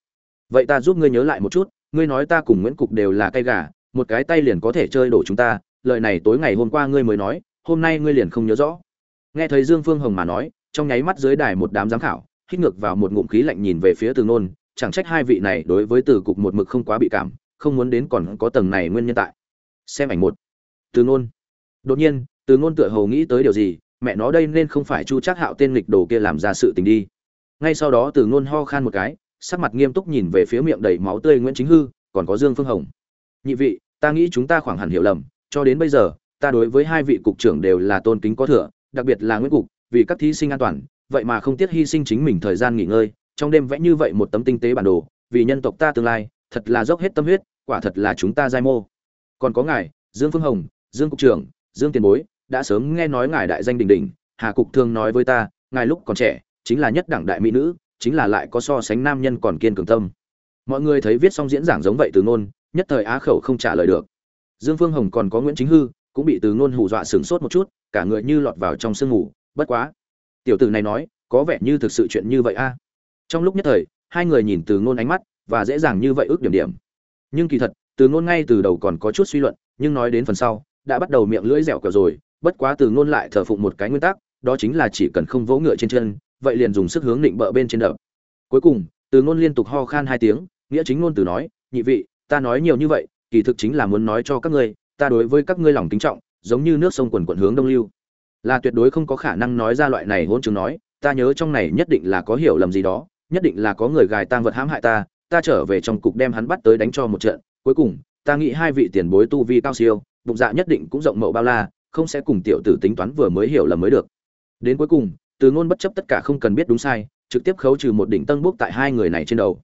[SPEAKER 1] Vậy ta giúp ngươi nhớ lại một chút, ngươi nói ta cùng nguyễn cục đều là cây gà, một cái tay liền có thể chơi đổ chúng ta, lời này tối ngày hôm qua ngươi mới nói, hôm nay ngươi liền không nhớ rõ. Nghe thấy dương phương hồng mà nói, trong nháy mắt dưới đài một đám giám khảo, hít ngược vào một ngụm khí lạnh nhìn về phía từ nôn chẳng trách hai vị này đối với từ cục một mực không quá bị cảm, không muốn đến còn có tầng này nguyên nhân tại. Xem ảnh một. Từ nôn đột nhiên, từ nôn tựa hồ nghĩ tới điều gì mẹ nó đây nên không phải chu trác hạo tên lịch đồ kia làm ra sự tình đi. Ngay sau đó từ ngôn ho khan một cái, sắc mặt nghiêm túc nhìn về phía miệng đầy máu tươi nguyễn chính hư, còn có dương phương hồng. Nhị vị, ta nghĩ chúng ta khoảng hẳn hiểu lầm, cho đến bây giờ, ta đối với hai vị cục trưởng đều là tôn kính có thừa, đặc biệt là nguyễn cục, vì các thí sinh an toàn, vậy mà không tiếc hy sinh chính mình thời gian nghỉ ngơi, trong đêm vẽ như vậy một tấm tinh tế bản đồ, vì nhân tộc ta tương lai, thật là dốc hết tâm huyết, quả thật là chúng ta giai mô. Còn có ngài, dương phương hồng, dương cục trưởng, dương tiền bối đã sớm nghe nói ngài đại danh đình đình, hà cục thường nói với ta, ngài lúc còn trẻ, chính là nhất đẳng đại mỹ nữ, chính là lại có so sánh nam nhân còn kiên cường tâm. Mọi người thấy viết xong diễn giảng giống vậy từ ngôn, nhất thời á khẩu không trả lời được. Dương phương hồng còn có nguyễn chính hư, cũng bị từ ngôn hù dọa sửng sốt một chút, cả người như lọt vào trong sương ngủ, bất quá. Tiểu tử này nói, có vẻ như thực sự chuyện như vậy a. Trong lúc nhất thời, hai người nhìn từ ngôn ánh mắt, và dễ dàng như vậy ước điểm điểm. Nhưng kỳ thật, từ ngôn ngay từ đầu còn có chút suy luận, nhưng nói đến phần sau, đã bắt đầu miệng lưỡi dẻo quẹo rồi bất quá từ ngôn lại thờ phụng một cái nguyên tắc, đó chính là chỉ cần không vỗ ngựa trên chân, vậy liền dùng sức hướng định bợ bên trên đập. Cuối cùng, từ ngôn liên tục ho khan hai tiếng, nghĩa chính ngôn từ nói, nhị vị, ta nói nhiều như vậy, kỳ thực chính là muốn nói cho các ngươi, ta đối với các ngươi lòng kính trọng, giống như nước sông quần quận hướng đông lưu. Là tuyệt đối không có khả năng nói ra loại này hôn chứng nói, ta nhớ trong này nhất định là có hiểu lầm gì đó, nhất định là có người gài tang vật hãm hại ta ta trở về trong cục đem hắn bắt tới đánh cho một trận, cuối cùng, ta nghĩ hai vị tiền bối tu vi cao siêu, bụng dạ nhất định cũng rộng mậu bao la không sẽ cùng tiểu tử tính toán vừa mới hiểu là mới được. Đến cuối cùng, từ ngôn bất chấp tất cả không cần biết đúng sai, trực tiếp khấu trừ một đỉnh tân bốc tại hai người này trên đầu.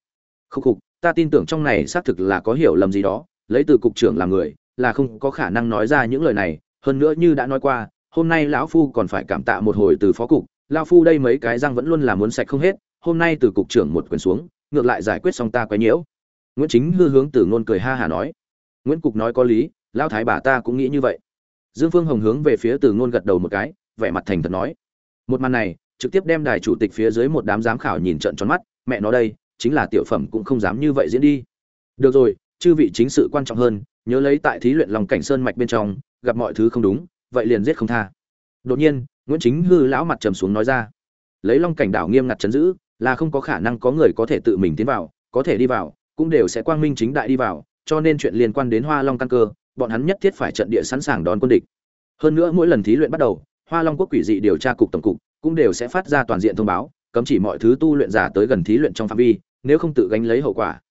[SPEAKER 1] Khúc khục, ta tin tưởng trong này xác thực là có hiểu lầm gì đó, lấy từ cục trưởng làm người, là không có khả năng nói ra những lời này, hơn nữa như đã nói qua, hôm nay lão phu còn phải cảm tạ một hồi từ phó cục, lão phu đây mấy cái răng vẫn luôn là muốn sạch không hết, hôm nay từ cục trưởng một quyền xuống, ngược lại giải quyết xong ta quấy nhiễu. Nguyễn chính hư hướng từ ngôn cười ha hà nói. Nguyễn cục nói có lý, lão thái bà ta cũng nghĩ như vậy dương phương hồng hướng về phía từ ngôn gật đầu một cái, vẻ mặt thành thật nói. Một màn này, trực tiếp đem đài chủ tịch phía dưới một đám giám khảo nhìn trận tròn mắt, mẹ nó đây, chính là tiểu phẩm cũng không dám như vậy diễn đi. Được rồi, chư vị chính sự quan trọng hơn, nhớ lấy tại thí luyện lòng cảnh sơn mạch bên trong, gặp mọi thứ không đúng, vậy liền giết không tha. Đột nhiên, nguyễn chính hư lão mặt trầm xuống nói ra. Lấy long cảnh đảo nghiêm ngặt chấn giữ, là không có khả năng có người có thể tự mình tiến vào, có thể đi vào, cũng đều sẽ quang minh chính đại đi vào, cho nên chuyện liên quan đến hoa long căn cơ bọn hắn nhất thiết phải trận địa sẵn sàng đón quân địch. Hơn nữa mỗi lần thí luyện bắt đầu, hoa long quốc quỷ dị điều tra cục tổng cục cũng đều sẽ phát ra toàn diện thông báo, cấm chỉ mọi thứ tu luyện giả tới gần thí luyện trong phạm vi, nếu không tự gánh lấy hậu quả.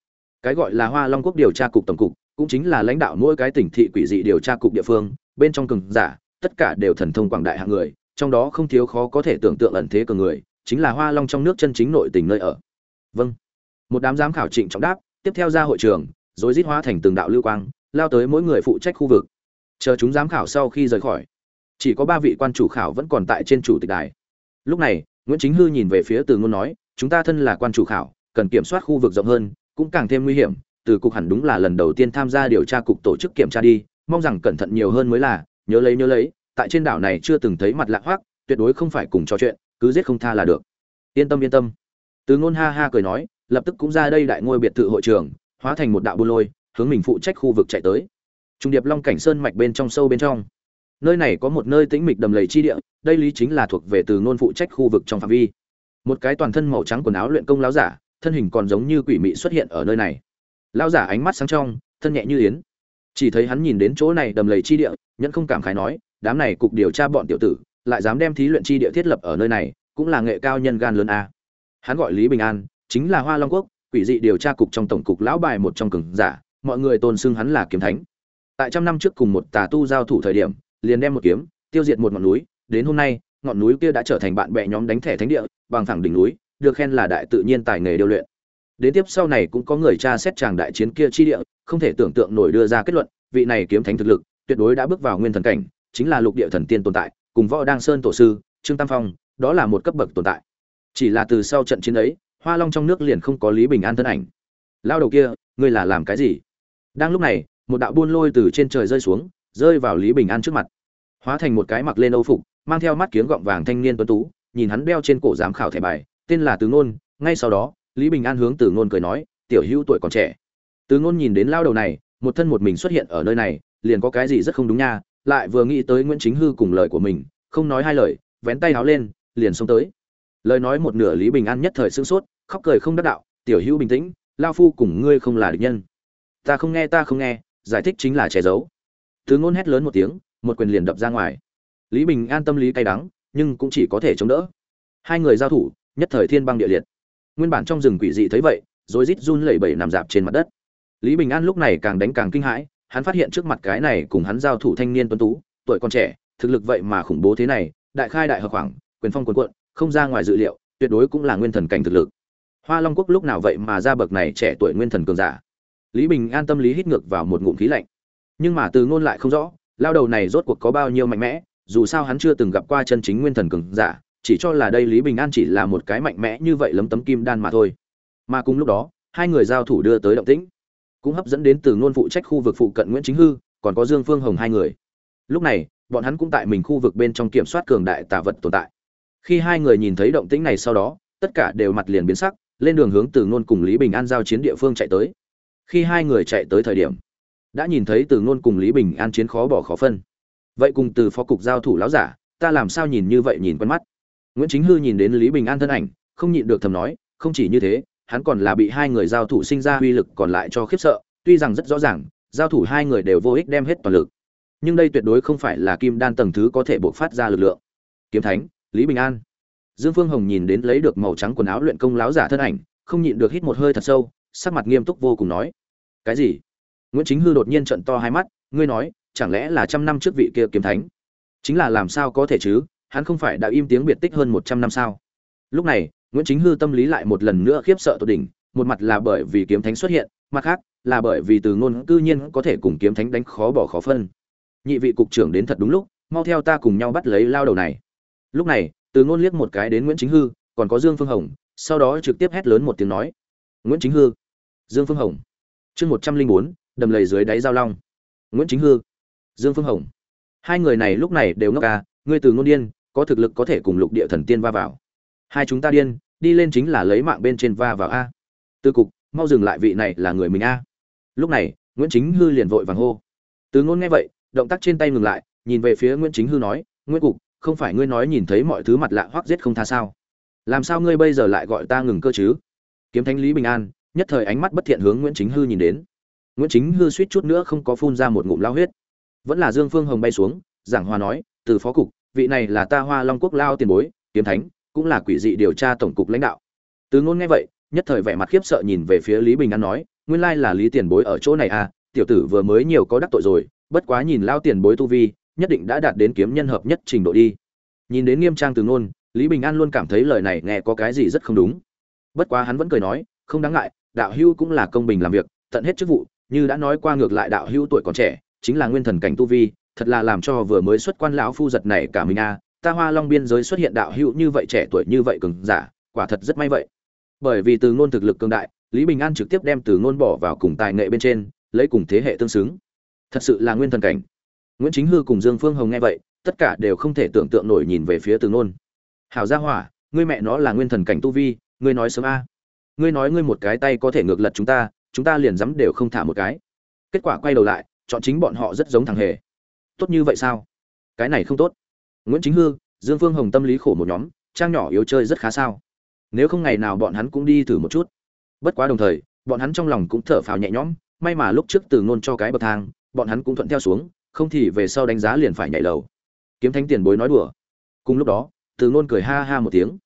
[SPEAKER 1] Cái gọi là hoa long quốc điều tra cục tổng cục cũng chính là lãnh đạo mỗi cái tỉnh thị quỷ dị điều tra cục địa phương, bên trong cường giả, tất cả đều thần thông quảng đại hạng người, trong đó không thiếu khó có thể tưởng tượng ẩn thế cường người, chính là hoa long trong nước chân chính nội tình nơi ở. Vâng. Một đám giám khảo trịnh trọng đáp, tiếp theo ra hội trường rồi rít hóa thành từng đạo lưu quang lao tới mỗi người phụ trách khu vực. Chờ chúng giám khảo sau khi rời khỏi, chỉ có ba vị quan chủ khảo vẫn còn tại trên chủ tịch đài. Lúc này, nguyễn chính hư nhìn về phía từ ngôn nói, chúng ta thân là quan chủ khảo, cần kiểm soát khu vực rộng hơn, cũng càng thêm nguy hiểm. Từ cục hẳn đúng là lần đầu tiên tham gia điều tra cục tổ chức kiểm tra đi, mong rằng cẩn thận nhiều hơn mới là, nhớ lấy nhớ lấy, tại trên đảo này chưa từng thấy mặt lạ hoác tuyệt đối không phải cùng trò chuyện, cứ giết không tha là được. Yên tâm yên tâm. Từ ngôn ha ha cười nói, lập tức cũng ra đây đại ngôi biệt thự hội trường, hóa thành một đạo buôn lôi hướng mình phụ trách khu vực chạy tới. Trung điệp long cảnh sơn mạch bên trong sâu bên trong. Nơi này có một nơi tĩnh mịch đầm lầy chi địa, đây lý chính là thuộc về từ ngôn phụ trách khu vực trong phạm vi. Một cái toàn thân màu trắng quần áo luyện công láo giả, thân hình còn giống như quỷ mị xuất hiện ở nơi này. Lao giả ánh mắt sáng trong, thân nhẹ như yến. Chỉ thấy hắn nhìn đến chỗ này đầm lầy chi địa, nhẫn không cảm khái nói, đám này cục điều tra bọn tiểu tử, lại dám đem thí luyện chi địa thiết lập ở nơi này, cũng là nghệ cao nhân gan lớn a. Hắn gọi lý bình an, chính là hoa long quốc, quỷ dị điều tra cục trong tổng cục lão bài một trong cường giả mọi người tôn xưng hắn là kiếm thánh. Tại trăm năm trước cùng một tà tu giao thủ thời điểm, liền đem một kiếm tiêu diệt một ngọn núi. Đến hôm nay, ngọn núi kia đã trở thành bạn bè nhóm đánh thẻ thánh địa, bằng thẳng đỉnh núi, được khen là đại tự nhiên tài nghề điều luyện. Đến tiếp sau này cũng có người tra xét chàng đại chiến kia chi địa, không thể tưởng tượng nổi đưa ra kết luận, vị này kiếm thánh thực lực, tuyệt đối đã bước vào nguyên thần cảnh, chính là lục địa thần tiên tồn tại, cùng võ đang sơn tổ sư, trương tam phong, đó là một cấp bậc tồn tại. Chỉ là từ sau trận chiến ấy, hoa long trong nước liền không có lý bình an thân ảnh. Lao đầu kia, ngươi là làm cái gì? Đang lúc này, một đạo buôn lôi từ trên trời rơi xuống, rơi vào lý bình an trước mặt. Hóa thành một cái mặc lên âu phục, mang theo mắt kiếng gọng vàng thanh niên tuấn tú, nhìn hắn đeo trên cổ giám khảo thẻ bài, tên là Từ ngôn. Ngay sau đó, lý bình an hướng từ ngôn cười nói, tiểu hữu tuổi còn trẻ. Từ ngôn nhìn đến lao đầu này, một thân một mình xuất hiện ở nơi này, liền có cái gì rất không đúng nha, lại vừa nghĩ tới nguyễn chính hư cùng lời của mình, không nói hai lời, vén tay háo lên, liền xông tới. Lời nói một nửa lý bình an nhất thời sương sốt, khóc cười không đắc đạo, tiểu hữu bình tĩnh, lao phu cùng ngươi không là địch nhân ta không nghe, ta không nghe, giải thích chính là che giấu. Thứ ngôn hét lớn một tiếng, một quyền liền đập ra ngoài. Lý bình an tâm lý cay đắng, nhưng cũng chỉ có thể chống đỡ. Hai người giao thủ, nhất thời thiên băng địa liệt. Nguyên bản trong rừng quỷ dị thấy vậy rồi rít run lẩy bẩy nằm dạp trên mặt đất. Lý bình an lúc này càng đánh càng kinh hãi, hắn phát hiện trước mặt cái này cùng hắn giao thủ thanh niên tuấn tú, tuổi còn trẻ, thực lực vậy mà khủng bố thế này, đại khai đại hợp khoảng, quyền phong quần quận không ra ngoài dự liệu, tuyệt đối cũng là nguyên thần cảnh thực lực. Hoa long quốc lúc nào vậy mà ra bậc này trẻ tuổi nguyên thần cường giả? Lý bình an tâm lý hít ngược vào một ngụm khí lạnh. Nhưng mà từ ngôn lại không rõ, lao đầu này rốt cuộc có bao nhiêu mạnh mẽ, dù sao hắn chưa từng gặp qua chân chính nguyên thần cường giả, chỉ cho là đây lý bình an chỉ là một cái mạnh mẽ như vậy lấm tấm kim đan mà thôi. Mà cùng lúc đó, hai người giao thủ đưa tới động tĩnh. Cũng hấp dẫn đến từ ngôn phụ trách khu vực phụ cận nguyễn chính hư, còn có dương phương hồng hai người. Lúc này, bọn hắn cũng tại mình khu vực bên trong kiểm soát cường đại tà vật tồn tại. Khi hai người nhìn thấy động tĩnh này sau đó, tất cả đều mặt liền biến sắc, lên đường hướng từ ngôn cùng lý bình an giao chiến địa phương chạy tới khi hai người chạy tới thời điểm, đã nhìn thấy từ ngôn cùng lý bình an chiến khó bỏ khó phân. Vậy cùng từ phó cục giao thủ lão giả, ta làm sao nhìn như vậy nhìn quen mắt? Nguyễn chính hư nhìn đến lý bình an thân ảnh, không nhịn được thầm nói, không chỉ như thế, hắn còn là bị hai người giao thủ sinh ra uy lực còn lại cho khiếp sợ, tuy rằng rất rõ ràng, giao thủ hai người đều vô ích đem hết toàn lực. Nhưng đây tuyệt đối không phải là kim đan tầng thứ có thể bộc phát ra lực lượng. Kiếm thánh, lý bình an. Dương phương hồng nhìn đến lấy được màu trắng quần áo luyện công láo giả thân ảnh, không nhịn được hít một hơi thật sâu sắc mặt nghiêm túc vô cùng nói, cái gì? Nguyễn chính hư đột nhiên trận to hai mắt, ngươi nói, chẳng lẽ là trăm năm trước vị kia kiếm thánh? Chính là làm sao có thể chứ? Hắn không phải đã im tiếng biệt tích hơn một trăm năm sao? Lúc này, nguyễn chính hư tâm lý lại một lần nữa khiếp sợ tột đỉnh, một mặt là bởi vì kiếm thánh xuất hiện, mặt khác là bởi vì từ ngôn cư nhiên có thể cùng kiếm thánh đánh khó bỏ khó phân. Nhị vị cục trưởng đến thật đúng lúc, mau theo ta cùng nhau bắt lấy lao đầu này. Lúc này, từ ngôn liếc một cái đến nguyễn chính hư, còn có dương phương hồng, sau đó trực tiếp hét lớn một tiếng nói, nguyễn chính hư dương phương hồng. Chương một trăm linh bốn đầm lầy dưới đáy giao long. Nguyễn chính hư. Dương phương hồng. Hai người này lúc này đều ngốc ca à, ngươi từ ngôn điên có thực lực có thể cùng lục địa thần tiên va vào. Hai chúng ta điên đi lên chính là lấy mạng bên trên va vào a. Tư cục mau dừng lại vị này là người mình a. Lúc này nguyễn chính hư liền vội vàng hô. Từ ngôn nghe vậy động tác trên tay ngừng lại nhìn về phía nguyễn chính hư nói nguyễn cục không phải ngươi nói nhìn thấy mọi thứ mặt lạ hoắc giết không tha sao? Làm sao ngươi bây giờ lại gọi ta ngừng cơ chứ? Kiếm thánh lý bình an nhất thời ánh mắt bất thiện hướng nguyễn chính hư nhìn đến. Nguyễn chính hư suýt chút nữa không có phun ra một ngụm lao huyết. Vẫn là dương phương hồng bay xuống, giảng hòa nói, từ phó cục, vị này là ta hoa long quốc lao tiền bối, kiếm thánh, cũng là quỷ dị điều tra tổng cục lãnh đạo. Từ ngôn nghe vậy, nhất thời vẻ mặt khiếp sợ nhìn về phía lý bình an nói, nguyên lai là lý tiền bối ở chỗ này à tiểu tử vừa mới nhiều có đắc tội rồi, bất quá nhìn lao tiền bối tu vi, nhất định đã đạt đến kiếm nhân hợp nhất trình độ đi. Nhìn đến nghiêm trang từ ngôn, lý bình an luôn cảm thấy lời này nghe có cái gì rất không đúng. Bất quá hắn vẫn cười nói, không đáng ngại đạo hưu cũng là công bình làm việc, tận hết chức vụ, như đã nói qua ngược lại đạo hưu tuổi còn trẻ, chính là nguyên thần cảnh tu vi, thật là làm cho vừa mới xuất quan lão phu giật này cả mình a. À. Ta hoa long biên giới xuất hiện đạo hưu như vậy trẻ tuổi như vậy cường giả, quả thật rất may vậy. Bởi vì từ ngôn thực lực cường đại, lý bình an trực tiếp đem từ ngôn bỏ vào cùng tài nghệ bên trên, lấy cùng thế hệ tương xứng. Thật sự là nguyên thần cảnh. Nguyễn chính hư cùng dương phương hồng nghe vậy, tất cả đều không thể tưởng tượng nổi nhìn về phía từ ngôn. Hảo gia hỏa, ngươi mẹ nó là nguyên thần cảnh tu vi, ngươi nói sớm a ngươi nói ngươi một cái tay có thể ngược lật chúng ta chúng ta liền dám đều không thả một cái. Kết quả quay đầu lại, chọn chính bọn họ rất giống thằng hề. Tốt như vậy sao? Cái này không tốt. Nguyễn chính hư, dương phương hồng tâm lý khổ một nhóm, trang nhỏ yếu chơi rất khá sao. Nếu không ngày nào bọn hắn cũng đi thử một chút. Bất quá đồng thời, bọn hắn trong lòng cũng thở phào nhẹ nhõm, may mà lúc trước từ ngôn cho cái bậc thang, bọn hắn cũng thuận theo xuống, không thì về sau đánh giá liền phải nhảy lầu. Kiếm thánh tiền bối nói đùa. Cùng lúc đó, từ ngôn cười ha ha một tiếng.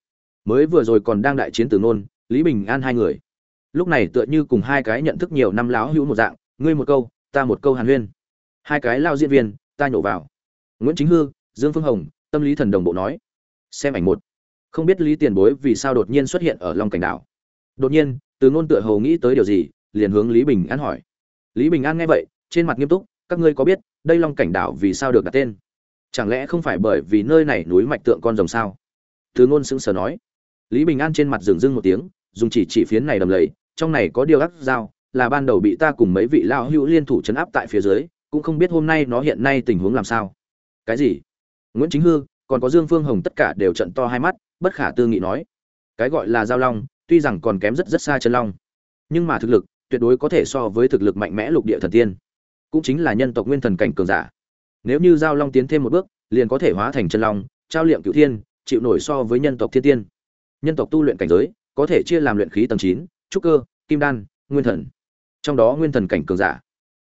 [SPEAKER 1] Mới vừa rồi còn đang đại chiến từ ngôn lý bình an hai người. Lúc này tựa như cùng hai cái nhận thức nhiều năm láo hữu một dạng, ngươi một câu, ta một câu hàn huyên. Hai cái lao diễn viên, ta nhổ vào. Nguyễn chính hư, dương phương hồng, tâm lý thần đồng bộ nói, xem ảnh một. Không biết lý tiền bối vì sao đột nhiên xuất hiện ở long cảnh đảo. Đột nhiên, từ ngôn tựa hầu nghĩ tới điều gì, liền hướng lý bình an hỏi. Lý bình an nghe vậy, trên mặt nghiêm túc, các ngươi có biết, đây long cảnh đảo vì sao được đặt tên? Chẳng lẽ không phải bởi vì nơi này núi mạch tượng con rồng sao? Từ ngôn sững sờ nói. Lý bình an trên mặt dừng dưng một tiếng dùng chỉ chỉ phiến này đầm lầy, trong này có điều ác dao, là ban đầu bị ta cùng mấy vị lao hữu liên thủ chấn áp tại phía dưới, cũng không biết hôm nay nó hiện nay tình huống làm sao. Cái gì? Nguyễn chính hư, còn có dương phương hồng tất cả đều trận to hai mắt, bất khả tư nghị nói. Cái gọi là giao long, tuy rằng còn kém rất rất xa chân long, nhưng mà thực lực, tuyệt đối có thể so với thực lực mạnh mẽ lục địa thần tiên. Cũng chính là nhân tộc nguyên thần cảnh cường giả. Nếu như giao long tiến thêm một bước, liền có thể hóa thành chân long, trao liệm cửu thiên, chịu nổi so với nhân tộc thiên tiên. Nhân tộc tu luyện cảnh giới có thể chia làm luyện khí tầng chín, trúc cơ, kim đan, nguyên thần. Trong đó nguyên thần cảnh cường giả.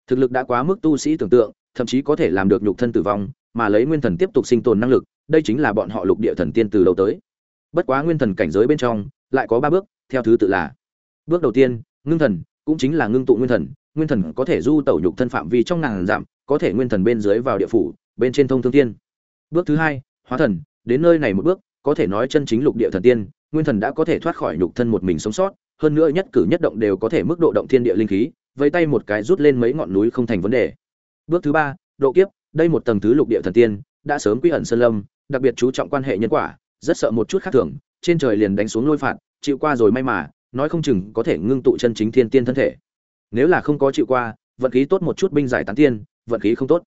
[SPEAKER 1] Thực lực đã quá mức tu sĩ tưởng tượng, thậm chí có thể làm được nhục thân tử vong, mà lấy nguyên thần tiếp tục sinh tồn năng lực, đây chính là bọn họ lục địa thần tiên từ đầu tới. Bất quá nguyên thần cảnh giới bên trong, lại có ba bước, theo thứ tự là bước đầu tiên, ngưng thần, cũng chính là ngưng tụ nguyên thần nguyên thần có thể du tẩu nhục thân phạm vi trong ngàn dặm, có thể nguyên thần bên dưới vào địa phủ, bên trên thông thương tiên bước thứ hai, hóa thần, đến nơi này một bước có thể nói chân chính lục địa thần tiên, nguyên thần đã có thể thoát khỏi nhục thân một mình sống sót, hơn nữa nhất cử nhất động đều có thể mức độ động thiên địa linh khí vây tay một cái rút lên mấy ngọn núi không thành vấn đề. Bước thứ ba, độ kiếp, đây một tầng thứ lục địa thần tiên, đã sớm quy ẩn sơn lâm, đặc biệt chú trọng quan hệ nhân quả, rất sợ một chút khác thường, trên trời liền đánh xuống lôi phạt, chịu qua rồi may mà, nói không chừng có thể ngưng tụ chân chính thiên tiên thân thể. Nếu là không có chịu qua, vận khí tốt một chút binh giải tán tiên, vận khí không tốt.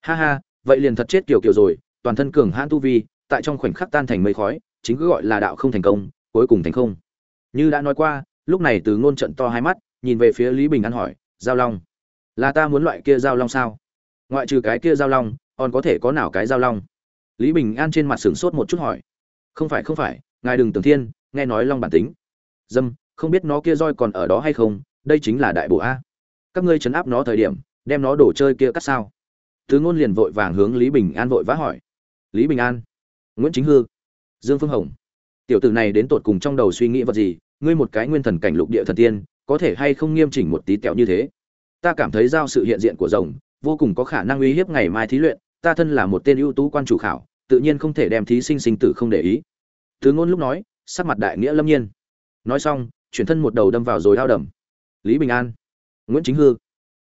[SPEAKER 1] Ha ha, vậy liền thật chết kiểu kiểu rồi, toàn thân cường hãn tu vi tại trong khoảnh khắc tan thành mây khói, chính cứ gọi là đạo không thành công, cuối cùng thành không. Như đã nói qua, lúc này từ ngôn trận to hai mắt, nhìn về phía lý bình an hỏi, giao long, là ta muốn loại kia giao long sao? Ngoại trừ cái kia giao long, còn có thể có nào cái giao long? Lý bình an trên mặt sửng sốt một chút hỏi. Không phải không phải, ngài đừng tưởng thiên, nghe nói long bản tính. Dâm, không biết nó kia roi còn ở đó hay không, đây chính là đại bộ a. Các ngươi chấn áp nó thời điểm, đem nó đổ chơi kia cắt sao? Từ ngôn liền vội vàng hướng lý bình an vội vã hỏi. Lý bình an nguyễn chính hư, dương phương hồng. Tiểu tử này đến tột cùng trong đầu suy nghĩ vật gì? Ngươi một cái nguyên thần cảnh lục địa thần tiên, có thể hay không nghiêm chỉnh một tí tẹo như thế? Ta cảm thấy giao sự hiện diện của rồng, vô cùng có khả năng uy hiếp ngày mai thí luyện. Ta thân là một tên ưu tú quan chủ khảo, tự nhiên không thể đem thí sinh sinh tử không để ý. Thứ ngôn lúc nói, sắc mặt đại nghĩa lâm nhiên. Nói xong, chuyển thân một đầu đâm vào rồi ao đầm. Lý bình an, nguyễn chính hư,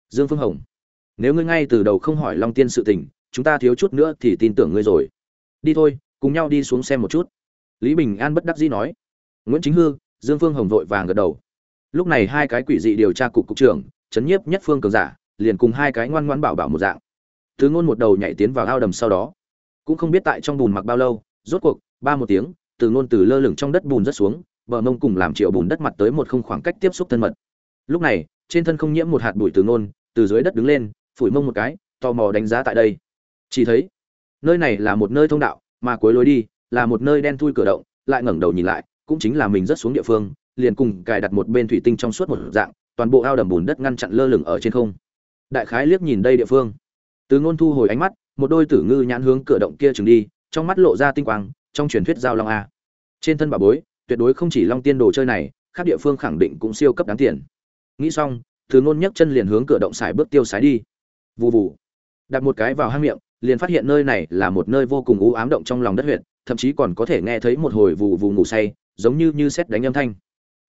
[SPEAKER 1] dương phương hồng. Nếu ngươi ngay từ đầu không hỏi long tiên sự tình, chúng ta thiếu chút nữa thì tin tưởng ngươi rồi. Đi thôi cùng nhau đi xuống xem một chút. Lý bình an bất đắc dĩ nói. Nguyễn chính hư, dương phương hồng vội vàng gật đầu. Lúc này hai cái quỷ dị điều tra cục cục trưởng, chấn nhiếp nhất phương cường giả, liền cùng hai cái ngoan ngoan bảo bảo một dạng. Thứ ngôn một đầu nhảy tiến vào ao đầm sau đó. Cũng không biết tại trong bùn mặc bao lâu, rốt cuộc, ba một tiếng, từ ngôn từ lơ lửng trong đất bùn rất xuống, bờ mông cùng làm triệu bùn đất mặt tới một không khoảng cách tiếp xúc thân mật. Lúc này, trên thân không nhiễm một hạt bụi từ ngôn, từ dưới đất đứng lên, phủi mông một cái, tò mò đánh giá tại đây. Chỉ thấy, nơi này là một nơi thông đạo mà cuối lối đi là một nơi đen thui cửa động, lại ngẩng đầu nhìn lại, cũng chính là mình rất xuống địa phương, liền cùng cài đặt một bên thủy tinh trong suốt một dạng, toàn bộ ao đầm bùn đất ngăn chặn lơ lửng ở trên không. Đại khái liếc nhìn đây địa phương. Từ ngôn thu hồi ánh mắt, một đôi tử ngư nhãn hướng cửa động kia trừng đi, trong mắt lộ ra tinh quang, trong truyền thuyết giao long a. Trên thân bà bối, tuyệt đối không chỉ long tiên đồ chơi này, khác địa phương khẳng định cũng siêu cấp đáng tiền. Nghĩ xong, từ ngôn nhấc chân liền hướng cửa động xài bước tiêu sái đi. Vù vù. Đặt một cái vào hang miệng liền phát hiện nơi này là một nơi vô cùng u ám động trong lòng đất huyệt, thậm chí còn có thể nghe thấy một hồi vụ vụ ngủ say, giống như như xét đánh âm thanh.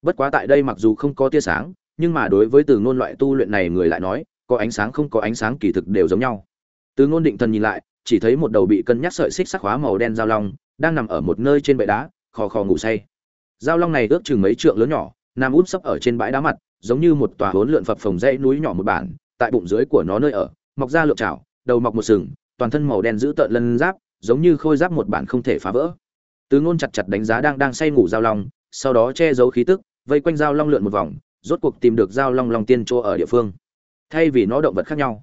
[SPEAKER 1] Bất quá tại đây mặc dù không có tia sáng, nhưng mà đối với từ ngôn loại tu luyện này người lại nói, có ánh sáng không có ánh sáng kỳ thực đều giống nhau. Từ ngôn định thần nhìn lại, chỉ thấy một đầu bị cân nhắc sợi xích sắc hóa màu đen giao long, đang nằm ở một nơi trên bệ đá, khò khò ngủ say. Giao long này ước chừng mấy trượng lớn nhỏ, nằm úp sấp ở trên bãi đá mặt, giống như một tòa hỗn lượn phập phồng dãy núi nhỏ một bản, tại bụng dưới của nó nơi ở, mọc ra lượng chảo đầu mọc một sừng toàn thân màu đen giữ tợn lân giáp, giống như khôi giáp một bản không thể phá vỡ. Từ ngôn chặt chặt đánh giá đang đang say ngủ giao long, sau đó che giấu khí tức, vây quanh giao long lượn một vòng, rốt cuộc tìm được giao long long tiên chỗ ở địa phương. Thay vì nó động vật khác nhau,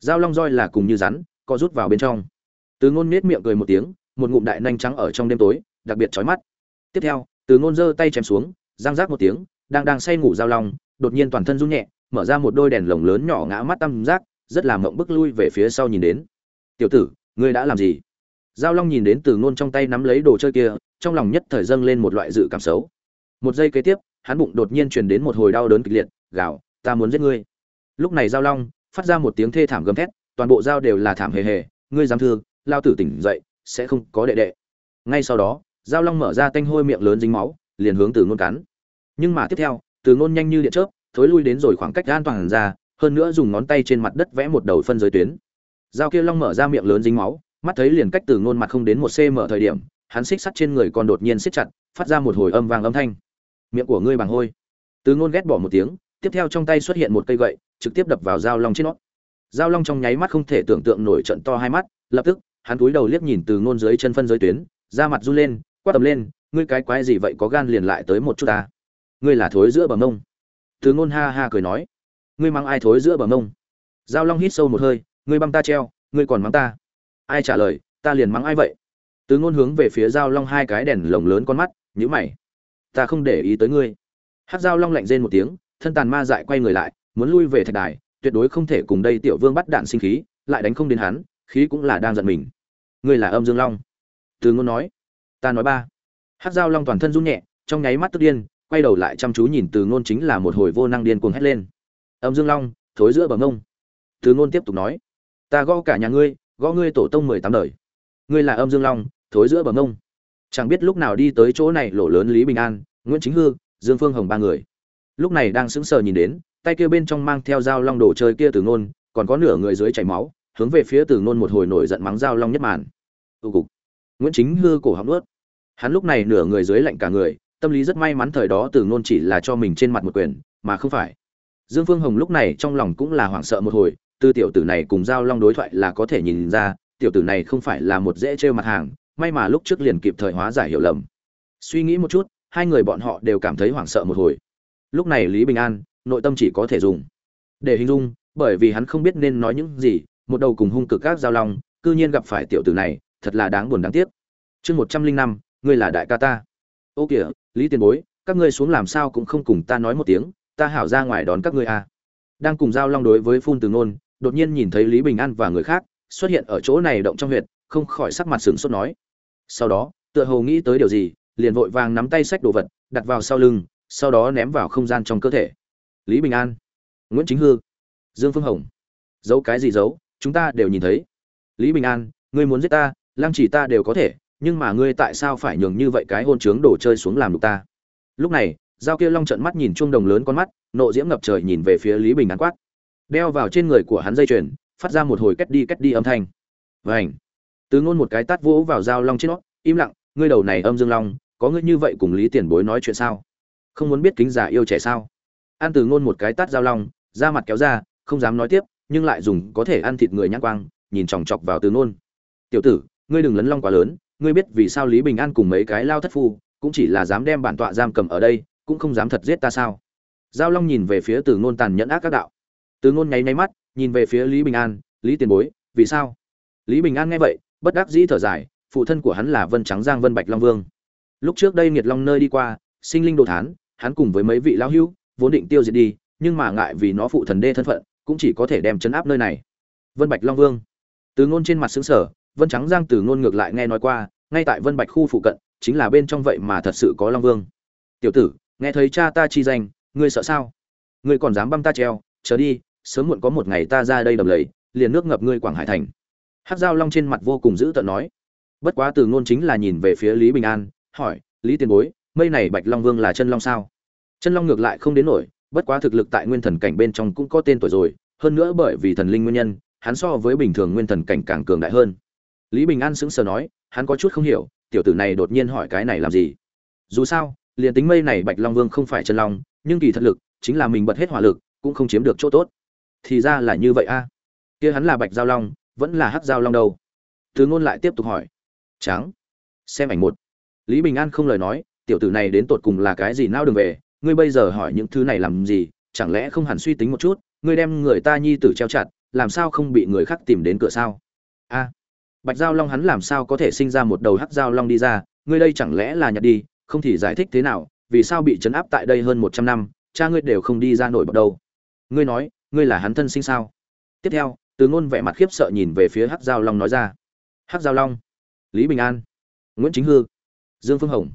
[SPEAKER 1] giao long roi là cùng như rắn, co rút vào bên trong. Từ ngôn nết miệng cười một tiếng, một ngụm đại nanh trắng ở trong đêm tối, đặc biệt chói mắt. Tiếp theo, từ ngôn giơ tay chém xuống giang rác một tiếng, đang đang say ngủ giao long, đột nhiên toàn thân run nhẹ, mở ra một đôi đèn lồng lớn nhỏ ngã mắt tam giác, rất là mộng bức lui về phía sau nhìn đến tiểu tử, ngươi đã làm gì? Giao long nhìn đến từ ngôn trong tay nắm lấy đồ chơi kia, trong lòng nhất thời dâng lên một loại dự cảm xấu. Một giây kế tiếp, hắn bụng đột nhiên truyền đến một hồi đau đớn kịch liệt gào ta muốn giết ngươi. Lúc này giao long phát ra một tiếng thê thảm gầm thét, toàn bộ dao đều là thảm hề hề, ngươi dám thương, lao tử tỉnh dậy, sẽ không có đệ đệ. Ngay sau đó, giao long mở ra tanh hôi miệng lớn dính máu, liền hướng từ ngôn cắn. Nhưng mà tiếp theo, từ ngôn nhanh như điện chớp, thối lui đến rồi khoảng cách an toàn ra, hơn nữa dùng ngón tay trên mặt đất vẽ một đầu phân giới tuyến dao kia long mở ra miệng lớn dính máu, mắt thấy liền cách từ ngôn mặt không đến một cm thời điểm, hắn xích sắt trên người còn đột nhiên xích chặt, phát ra một hồi âm vang âm thanh. Miệng của ngươi bằng hôi. Từ ngôn ghét bỏ một tiếng, tiếp theo trong tay xuất hiện một cây gậy, trực tiếp đập vào dao long trên nó. Dao long trong nháy mắt không thể tưởng tượng nổi trận to hai mắt, lập tức, hắn cúi đầu liếc nhìn từ ngôn dưới chân phân giới tuyến, da mặt run lên, quát tầm lên, ngươi cái quái gì vậy, có gan liền lại tới một chút ta. Ngươi là thối giữa bờ mông. Từ ngôn ha ha cười nói. Ngươi mang ai thối giữa bờ mông? Giao long hít sâu một hơi ngươi băng ta treo, ngươi còn mắng ta. Ai trả lời, ta liền mắng ai vậy? Từ ngôn hướng về phía giao long hai cái đèn lồng lớn con mắt nhữ mày. Ta không để ý tới ngươi. Hát giao long lạnh rên một tiếng, thân tàn ma dại quay người lại, muốn lui về thạch đài, tuyệt đối không thể cùng đây tiểu vương bắt đạn sinh khí, lại đánh không đến hắn, khí cũng là đang giận mình. Ngươi là âm dương long. Từ ngôn nói. Ta nói ba. Hát giao long toàn thân run nhẹ, trong nháy mắt tức điên, quay đầu lại chăm chú nhìn từ ngôn chính là một hồi vô năng điên cuồng hét lên. Âm dương long, thối giữa bờ ngông từ ngôn tiếp tục nói ta gõ cả nhà ngươi, gõ ngươi tổ tông mười tám đời. Ngươi là âm dương long, thối giữa bờ ngông chẳng biết lúc nào đi tới chỗ này lỗ lớn lý bình an, nguyễn chính hư, dương phương hồng ba người. Lúc này đang sững sờ nhìn đến, tay kia bên trong mang theo dao long đồ chơi kia từ ngôn, còn có nửa người dưới chảy máu, hướng về phía từ ngôn một hồi nổi giận mắng dao long nhất màn. Tu cục. Nguyễn chính hư cổ họng ướt hắn lúc này nửa người dưới lạnh cả người, tâm lý rất may mắn thời đó từ ngôn chỉ là cho mình trên mặt một quyền, mà không phải. Dương phương hồng lúc này trong lòng cũng là hoảng sợ một hồi từ tiểu tử này cùng giao long đối thoại là có thể nhìn ra, tiểu tử này không phải là một dễ trêu mặt hàng, may mà lúc trước liền kịp thời hóa giải hiểu lầm. Suy nghĩ một chút, hai người bọn họ đều cảm thấy hoảng sợ một hồi. Lúc này lý bình an, nội tâm chỉ có thể dùng. Để hình dung, bởi vì hắn không biết nên nói những gì, một đầu cùng hung cực các giao long, cư nhiên gặp phải tiểu tử này, thật là đáng buồn đáng tiếc. Chương một trăm linh năm, ngươi là đại ca ta. Ô kìa, lý tiền bối, các ngươi xuống làm sao cũng không cùng ta nói một tiếng, ta hảo ra ngoài đón các ngươi à. đang cùng giao long đối với phun từ ngôn đột nhiên nhìn thấy lý bình an và người khác, xuất hiện ở chỗ này động trong huyệt, không khỏi sắc mặt sửng sốt nói. Sau đó, tựa hồ nghĩ tới điều gì, liền vội vàng nắm tay sách đồ vật, đặt vào sau lưng, sau đó ném vào không gian trong cơ thể. Lý bình an, nguyễn chính hư, dương phương hồng. Giấu cái gì giấu, chúng ta đều nhìn thấy. Lý bình an, ngươi muốn giết ta lang chỉ ta đều có thể, nhưng mà ngươi tại sao phải nhường như vậy cái hôn trướng đổ chơi xuống làm đục ta? Lúc này, giao kia long trận mắt nhìn chuông đồng lớn con mắt, nộ diễm ngập trời nhìn về phía lý bình an quát đeo vào trên người của hắn dây chuyền, phát ra một hồi két đi két đi âm thanh. Vảnh từ ngôn một cái tát vỗ vào dao long trên nó, im lặng, ngươi đầu này âm dương long, có ngươi như vậy cùng lý tiền bối nói chuyện sao? Không muốn biết kính giả yêu trẻ sao? An từ ngôn một cái tát dao long, da mặt kéo ra, không dám nói tiếp, nhưng lại dùng có thể ăn thịt người nhãn quang, nhìn chòng chọc vào từ ngôn. Tiểu tử, ngươi đừng lấn long quá lớn, ngươi biết vì sao lý bình an cùng mấy cái lao thất phu cũng chỉ là dám đem bản tọa giam cầm ở đây, cũng không dám thật giết ta sao? Giao long nhìn về phía từ ngôn tàn nhẫn ác các đạo từ ngôn nháy nháy mắt, nhìn về phía lý bình an, lý tiền bối, vì sao? Lý bình an nghe vậy, bất đắc dĩ thở dài, phụ thân của hắn là vân trắng giang vân bạch long vương. Lúc trước đây nghiệt long nơi đi qua, sinh linh đồ thán, hắn cùng với mấy vị lão hữu, vốn định tiêu diệt đi, nhưng mà ngại vì nó phụ thần đê thân phận, cũng chỉ có thể đem chấn áp nơi này. Vân bạch long vương. Từ ngôn trên mặt sững sờ, vân trắng giang từ ngôn ngược lại nghe nói qua, ngay tại vân bạch khu phụ cận, chính là bên trong vậy mà thật sự có long vương. Tiểu tử, nghe thấy cha ta chi danh, ngươi sợ sao? Ngươi còn dám băm ta treo, chờ đi sớm muộn có một ngày ta ra đây đầm lầy liền nước ngập ngươi quảng hải thành Hắc Giao Long trên mặt vô cùng dữ tợn nói. Bất quá Từ Ngôn chính là nhìn về phía Lý Bình An, hỏi, "Lý Tiền Bối, mây này Bạch Long Vương là chân long sao?" Chân long ngược lại không đến nổi, bất quá thực lực tại nguyên thần cảnh bên trong cũng có tên tuổi rồi, hơn nữa bởi vì thần linh nguyên nhân, hắn so với bình thường nguyên thần cảnh càng cường đại hơn. Lý Bình An sững sờ nói, hắn có chút không hiểu, tiểu tử này đột nhiên hỏi cái này làm gì? Dù sao, liền tính mây này Bạch Long Vương không phải chân long, nhưng kỳ thật lực, chính là mình bật hết hỏa lực, cũng không chiếm được chỗ tốt. Thì ra là như vậy a. Kia hắn là Bạch Giao Long, vẫn là Hắc Giao Long đâu? Từ ngôn lại tiếp tục hỏi. Trắng. Xem ảnh một. Lý Bình An không lời nói, tiểu tử này đến tột cùng là cái gì nao đường về, ngươi bây giờ hỏi những thứ này làm gì, chẳng lẽ không hẳn suy tính một chút, ngươi đem người ta nhi tử treo chặt, làm sao không bị người khác tìm đến cửa sao? A. Bạch Giao Long hắn làm sao có thể sinh ra một đầu Hắc Giao Long đi ra, ngươi đây chẳng lẽ là nhặt đi, không thì giải thích thế nào, vì sao bị trấn áp tại đây hơn một trăm năm, cha ngươi đều không đi ra nổi bật đâu. Ngươi nói, ngươi là hắn thân sinh sao? Tiếp theo, Từ ngôn vẻ mặt khiếp sợ nhìn về phía Hắc Giao Long nói ra. Hắc Giao Long, Lý Bình An, Nguyễn Chính Hư, Dương Phương Hồng.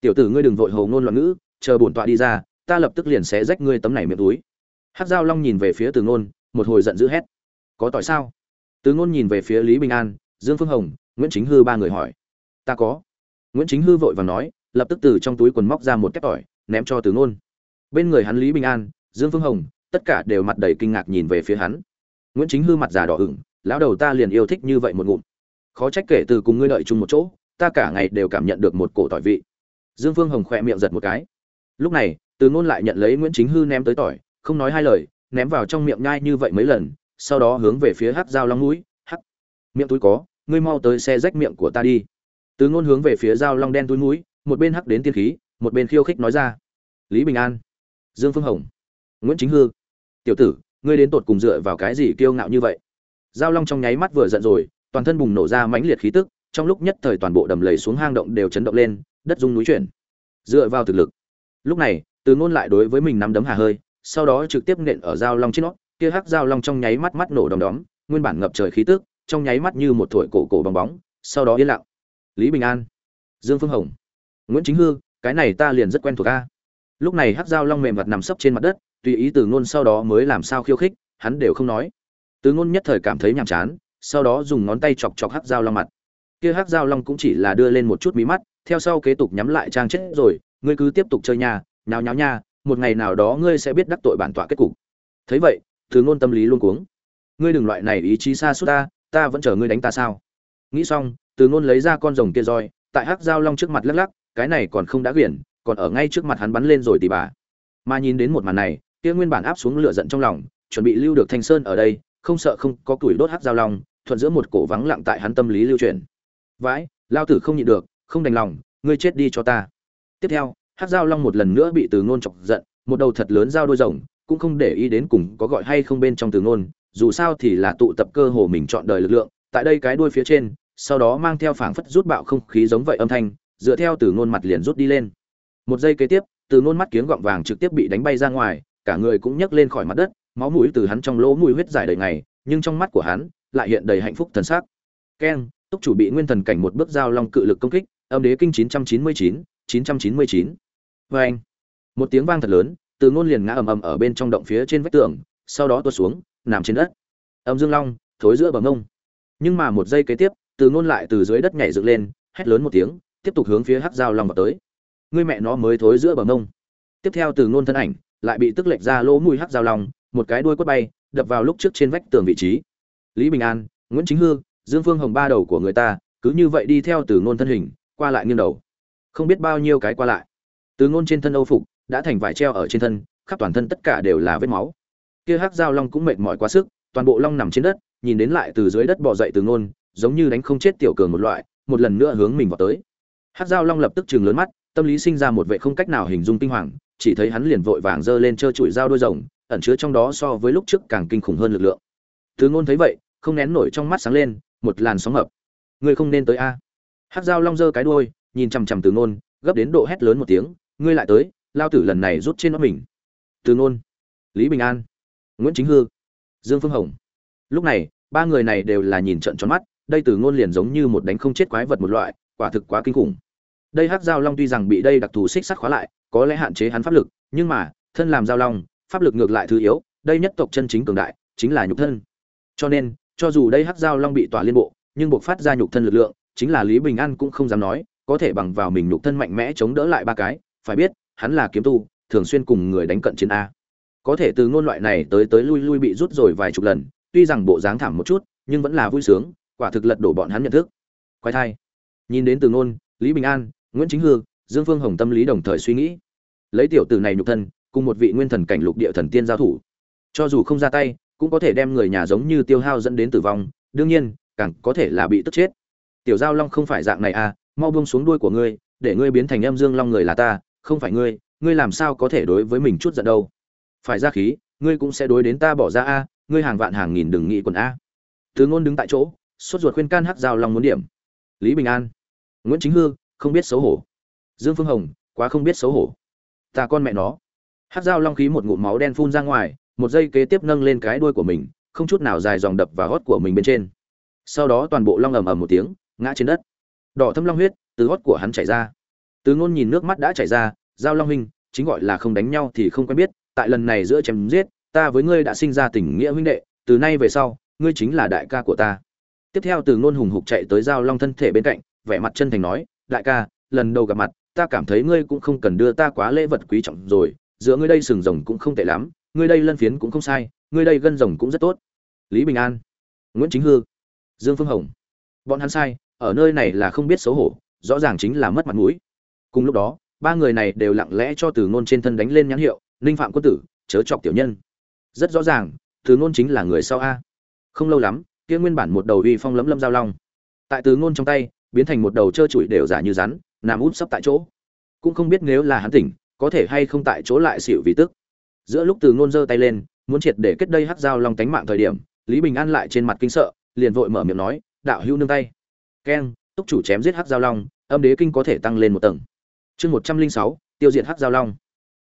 [SPEAKER 1] Tiểu tử ngươi đừng vội hầu ngôn loạn ngữ, chờ bổn tọa đi ra, ta lập tức liền sẽ rách ngươi tấm này miệng túi. Hắc Giao Long nhìn về phía Từ ngôn, một hồi giận dữ hét. Có tỏi sao? Từ ngôn nhìn về phía Lý Bình An, Dương Phương Hồng, Nguyễn Chính Hư ba người hỏi. Ta có. Nguyễn Chính Hư vội vàng nói, lập tức từ trong túi quần móc ra một cái tỏi, ném cho Từ ngôn. Bên người hắn Lý Bình An, Dương Phương Hồng, tất cả đều mặt đầy kinh ngạc nhìn về phía hắn. Nguyễn Chính Hư mặt già đỏ ửng, lão đầu ta liền yêu thích như vậy một ngụm. Khó trách kể từ cùng ngươi đợi chung một chỗ, ta cả ngày đều cảm nhận được một cổ tỏi vị. Dương Phương Hồng khẽ miệng giật một cái. Lúc này, Từ ngôn lại nhận lấy Nguyễn Chính Hư ném tới tỏi, không nói hai lời, ném vào trong miệng nhai như vậy mấy lần, sau đó hướng về phía Hắc Giao Long mũi, "Hắc, miệng túi có, ngươi mau tới xe rách miệng của ta đi." Từ ngôn hướng về phía Giao Long đen túi mũi, một bên hắc đến tiên khí, một bên khiêu khích nói ra. Lý Bình An, Dương Phương Hồng, Nguyễn Chính Hư, "Tiểu tử, ngươi đến tột cùng dựa vào cái gì kiêu ngạo như vậy?" Giao Long trong nháy mắt vừa giận rồi, toàn thân bùng nổ ra mãnh liệt khí tức, trong lúc nhất thời toàn bộ đầm lầy xuống hang động đều chấn động lên, đất rung núi chuyển. Dựa vào thực lực. Lúc này, Từ ngôn lại đối với mình nắm đấm hà hơi, sau đó trực tiếp nện ở Giao Long trên nó, kia hắc Giao Long trong nháy mắt mắt nổ đom đóm, nguyên bản ngập trời khí tức, trong nháy mắt như một thổi cổ cổ bong bóng, sau đó yên lặng. Lý Bình An, Dương Phương Hồng, Nguyễn Chính Hư, cái này ta liền rất quen thuộc a. Lúc này hắc Giao Long mềm mặt nằm sấp trên mặt đất, tùy ý Từ ngôn sau đó mới làm sao khiêu khích, hắn đều không nói. Từ ngôn nhất thời cảm thấy nhàm chán, sau đó dùng ngón tay chọc chọc hắc Giao Long mặt. Kia hắc giao long cũng chỉ là đưa lên một chút mí mắt theo sau kế tục nhắm lại trang chết rồi ngươi cứ tiếp tục chơi nhà nháo nháo nha một ngày nào đó ngươi sẽ biết đắc tội bản tọa kết cục. Thấy vậy từ ngôn tâm lý luôn cuống. Ngươi đừng loại này ý chí xa suốt ta ta vẫn chờ ngươi đánh ta sao? Nghĩ xong từ ngôn lấy ra con rồng kia roi tại hắc giao long trước mặt lắc lắc cái này còn không đã quyển còn ở ngay trước mặt hắn bắn lên rồi tỉ bà. Mà nhìn đến một màn này kia nguyên bản áp xuống lửa giận trong lòng, chuẩn bị lưu được thanh sơn ở đây, không sợ không có củi đốt hắc giao long, thuận giữa một cổ vắng lặng tại hắn tâm lý lưu truyền. Vãi, lao tử không nhịn được, không đành lòng, ngươi chết đi cho ta. Tiếp theo hát Giao long một lần nữa bị từ ngôn chọc giận, một đầu thật lớn giao đôi rồng, cũng không để ý đến cùng có gọi hay không bên trong từ ngôn, dù sao thì là tụ tập cơ hồ mình chọn đời lực lượng, tại đây cái đuôi phía trên, sau đó mang theo phảng phất rút bạo không khí giống vậy âm thanh, dựa theo từ ngôn mặt liền rút đi lên. Một giây kế tiếp, từ ngôn mắt kiếng gọng vàng trực tiếp bị đánh bay ra ngoài cả người cũng nhấc lên khỏi mặt đất máu mũi từ hắn trong lỗ mũi huyết dài đầy ngày nhưng trong mắt của hắn lại hiện đầy hạnh phúc thần sắc keng túc chủ bị nguyên thần cảnh một bước giao long cự lực công kích âm đế kinh 999, 999. Và anh, một tiếng vang thật lớn, từ ngôn liền ngã ầm ầm ở bên trong động phía trên vách tường, sau đó tuột xuống, nằm trên đất. Âm Dương Long, thối giữa bờ ngông. Nhưng mà một giây kế tiếp, từ ngôn lại từ dưới đất nhảy dựng lên, hét lớn một tiếng, tiếp tục hướng phía Hắc Giao Long vào tới. Người mẹ nó mới thối giữa bờ ngông. Tiếp theo từ ngôn thân ảnh, lại bị tức lệch ra lỗ mùi Hắc Giao Long, một cái đuôi quất bay, đập vào lúc trước trên vách tường vị trí. Lý Bình An, Nguyễn Chính Hương, Dương Phương Hồng ba đầu của người ta, cứ như vậy đi theo từ ngôn thân hình, qua lại nghiêng đầu. Không biết bao nhiêu cái qua lại. Từ ngôn trên thân Âu phục đã thành vải treo ở trên thân, khắp toàn thân tất cả đều là vết máu. Kia Hắc Giao Long cũng mệt mỏi quá sức, toàn bộ long nằm trên đất, nhìn đến lại từ dưới đất bò dậy từ ngôn, giống như đánh không chết tiểu cường một loại, một lần nữa hướng mình vào tới. Hắc Giao Long lập tức trừng lớn mắt, tâm lý sinh ra một vẻ không cách nào hình dung kinh hoàng, chỉ thấy hắn liền vội vàng giơ lên trơ trụi dao đôi rồng, ẩn chứa trong đó so với lúc trước càng kinh khủng hơn lực lượng. Từ ngôn thấy vậy, không nén nổi trong mắt sáng lên, một làn sóng ngập. ngươi không nên tới a Hắc dao long giơ cái đuôi nhìn chằm chằm từ ngôn gấp đến độ hét lớn một tiếng ngươi lại tới lao tử lần này rút trên nó mình từ ngôn lý bình an nguyễn chính hư dương phương hồng lúc này ba người này đều là nhìn trận tròn mắt đây từ ngôn liền giống như một đánh không chết quái vật một loại quả thực quá kinh khủng đây hắc giao long tuy rằng bị đây đặc thù xích sắt khóa lại, có lẽ hạn chế hắn pháp lực, nhưng mà, thân làm giao long, pháp lực ngược lại thứ yếu, đây nhất tộc chân chính cường đại, chính là nhục thân. Cho nên, cho dù đây hắc giao long bị tỏa liên bộ, nhưng buộc phát ra nhục thân lực lượng, chính là lý bình an cũng không dám nói, có thể bằng vào mình nhục thân mạnh mẽ chống đỡ lại ba cái, phải biết, hắn là kiếm tu, thường xuyên cùng người đánh cận chiến a. Có thể từ ngôn loại này tới tới lui lui bị rút rồi vài chục lần, tuy rằng bộ dáng thảm một chút, nhưng vẫn là vui sướng, quả thực lật đổ bọn hắn nhận thức. Quay thai. Nhìn đến từ ngôn, lý bình an nguyễn chính hương dương phương hồng tâm lý đồng thời suy nghĩ. Lấy tiểu tử này nhục thân, cùng một vị nguyên thần cảnh lục địa thần tiên giao thủ. Cho dù không ra tay, cũng có thể đem người nhà giống như tiêu hao dẫn đến tử vong, đương nhiên, càng có thể là bị tức chết. Tiểu giao long không phải dạng này à mau buông xuống đuôi của ngươi, để ngươi biến thành em dương long người là ta, không phải ngươi ngươi làm sao có thể đối với mình chút giận đâu. Phải ra khí, ngươi cũng sẽ đối đến ta bỏ ra a, ngươi hàng vạn hàng nghìn đừng nghĩ quần a. Từ ngôn đứng tại chỗ, sốt ruột khuyên can hắc giao long muốn điểm. Lý bình an. Nguyễn chính hương không biết xấu hổ. Dương phương hồng, quá không biết xấu hổ. Ta con mẹ nó. Hắc giao long khí một ngụm máu đen phun ra ngoài, một giây kế tiếp nâng lên cái đuôi của mình, không chút nào dài dòng đập và gót của mình bên trên. Sau đó toàn bộ long ầm ầm một tiếng, ngã trên đất. Đỏ thâm long huyết từ gót của hắn chảy ra. Từ ngôn nhìn nước mắt đã chảy ra, giao long huynh, chính gọi là không đánh nhau thì không quen biết, tại lần này giữa chém giết, ta với ngươi đã sinh ra tình nghĩa huynh đệ, từ nay về sau, ngươi chính là đại ca của ta. Tiếp theo từ ngôn hùng hục chạy tới giao long thân thể bên cạnh, vẻ mặt chân thành nói đại ca, lần đầu gặp mặt, ta cảm thấy ngươi cũng không cần đưa ta quá lễ vật quý trọng rồi, giữa ngươi đây sừng rồng cũng không tệ lắm, ngươi đây lân phiến cũng không sai, ngươi đây gân rồng cũng rất tốt. Lý bình an, nguyễn chính hư, dương phương hồng. Bọn hắn sai, ở nơi này là không biết xấu hổ, rõ ràng chính là mất mặt mũi. Cùng lúc đó, ba người này đều lặng lẽ cho từ ngôn trên thân đánh lên nhãn hiệu, ninh phạm quân tử, chớ chọc tiểu nhân. Rất rõ ràng, từ ngôn chính là người sau a. Không lâu lắm, kia nguyên bản một đầu uy phong lấm lâm giao long. Tại từ ngôn trong tay biến thành một đầu trơ trụi đều giả như rắn, nằm út sấp tại chỗ. Cũng không biết nếu là hắn tỉnh, có thể hay không tại chỗ lại xịu vì tức. Giữa lúc từ ngôn giơ tay lên, muốn triệt để kết đây hắc giao long tánh mạng thời điểm, lý bình an lại trên mặt kinh sợ, liền vội mở miệng nói, đạo hữu nương tay. Keng, túc chủ chém giết hắc giao long, âm đế kinh có thể tăng lên một tầng. Chương một trăm linh sáu, tiêu diệt hắc giao long.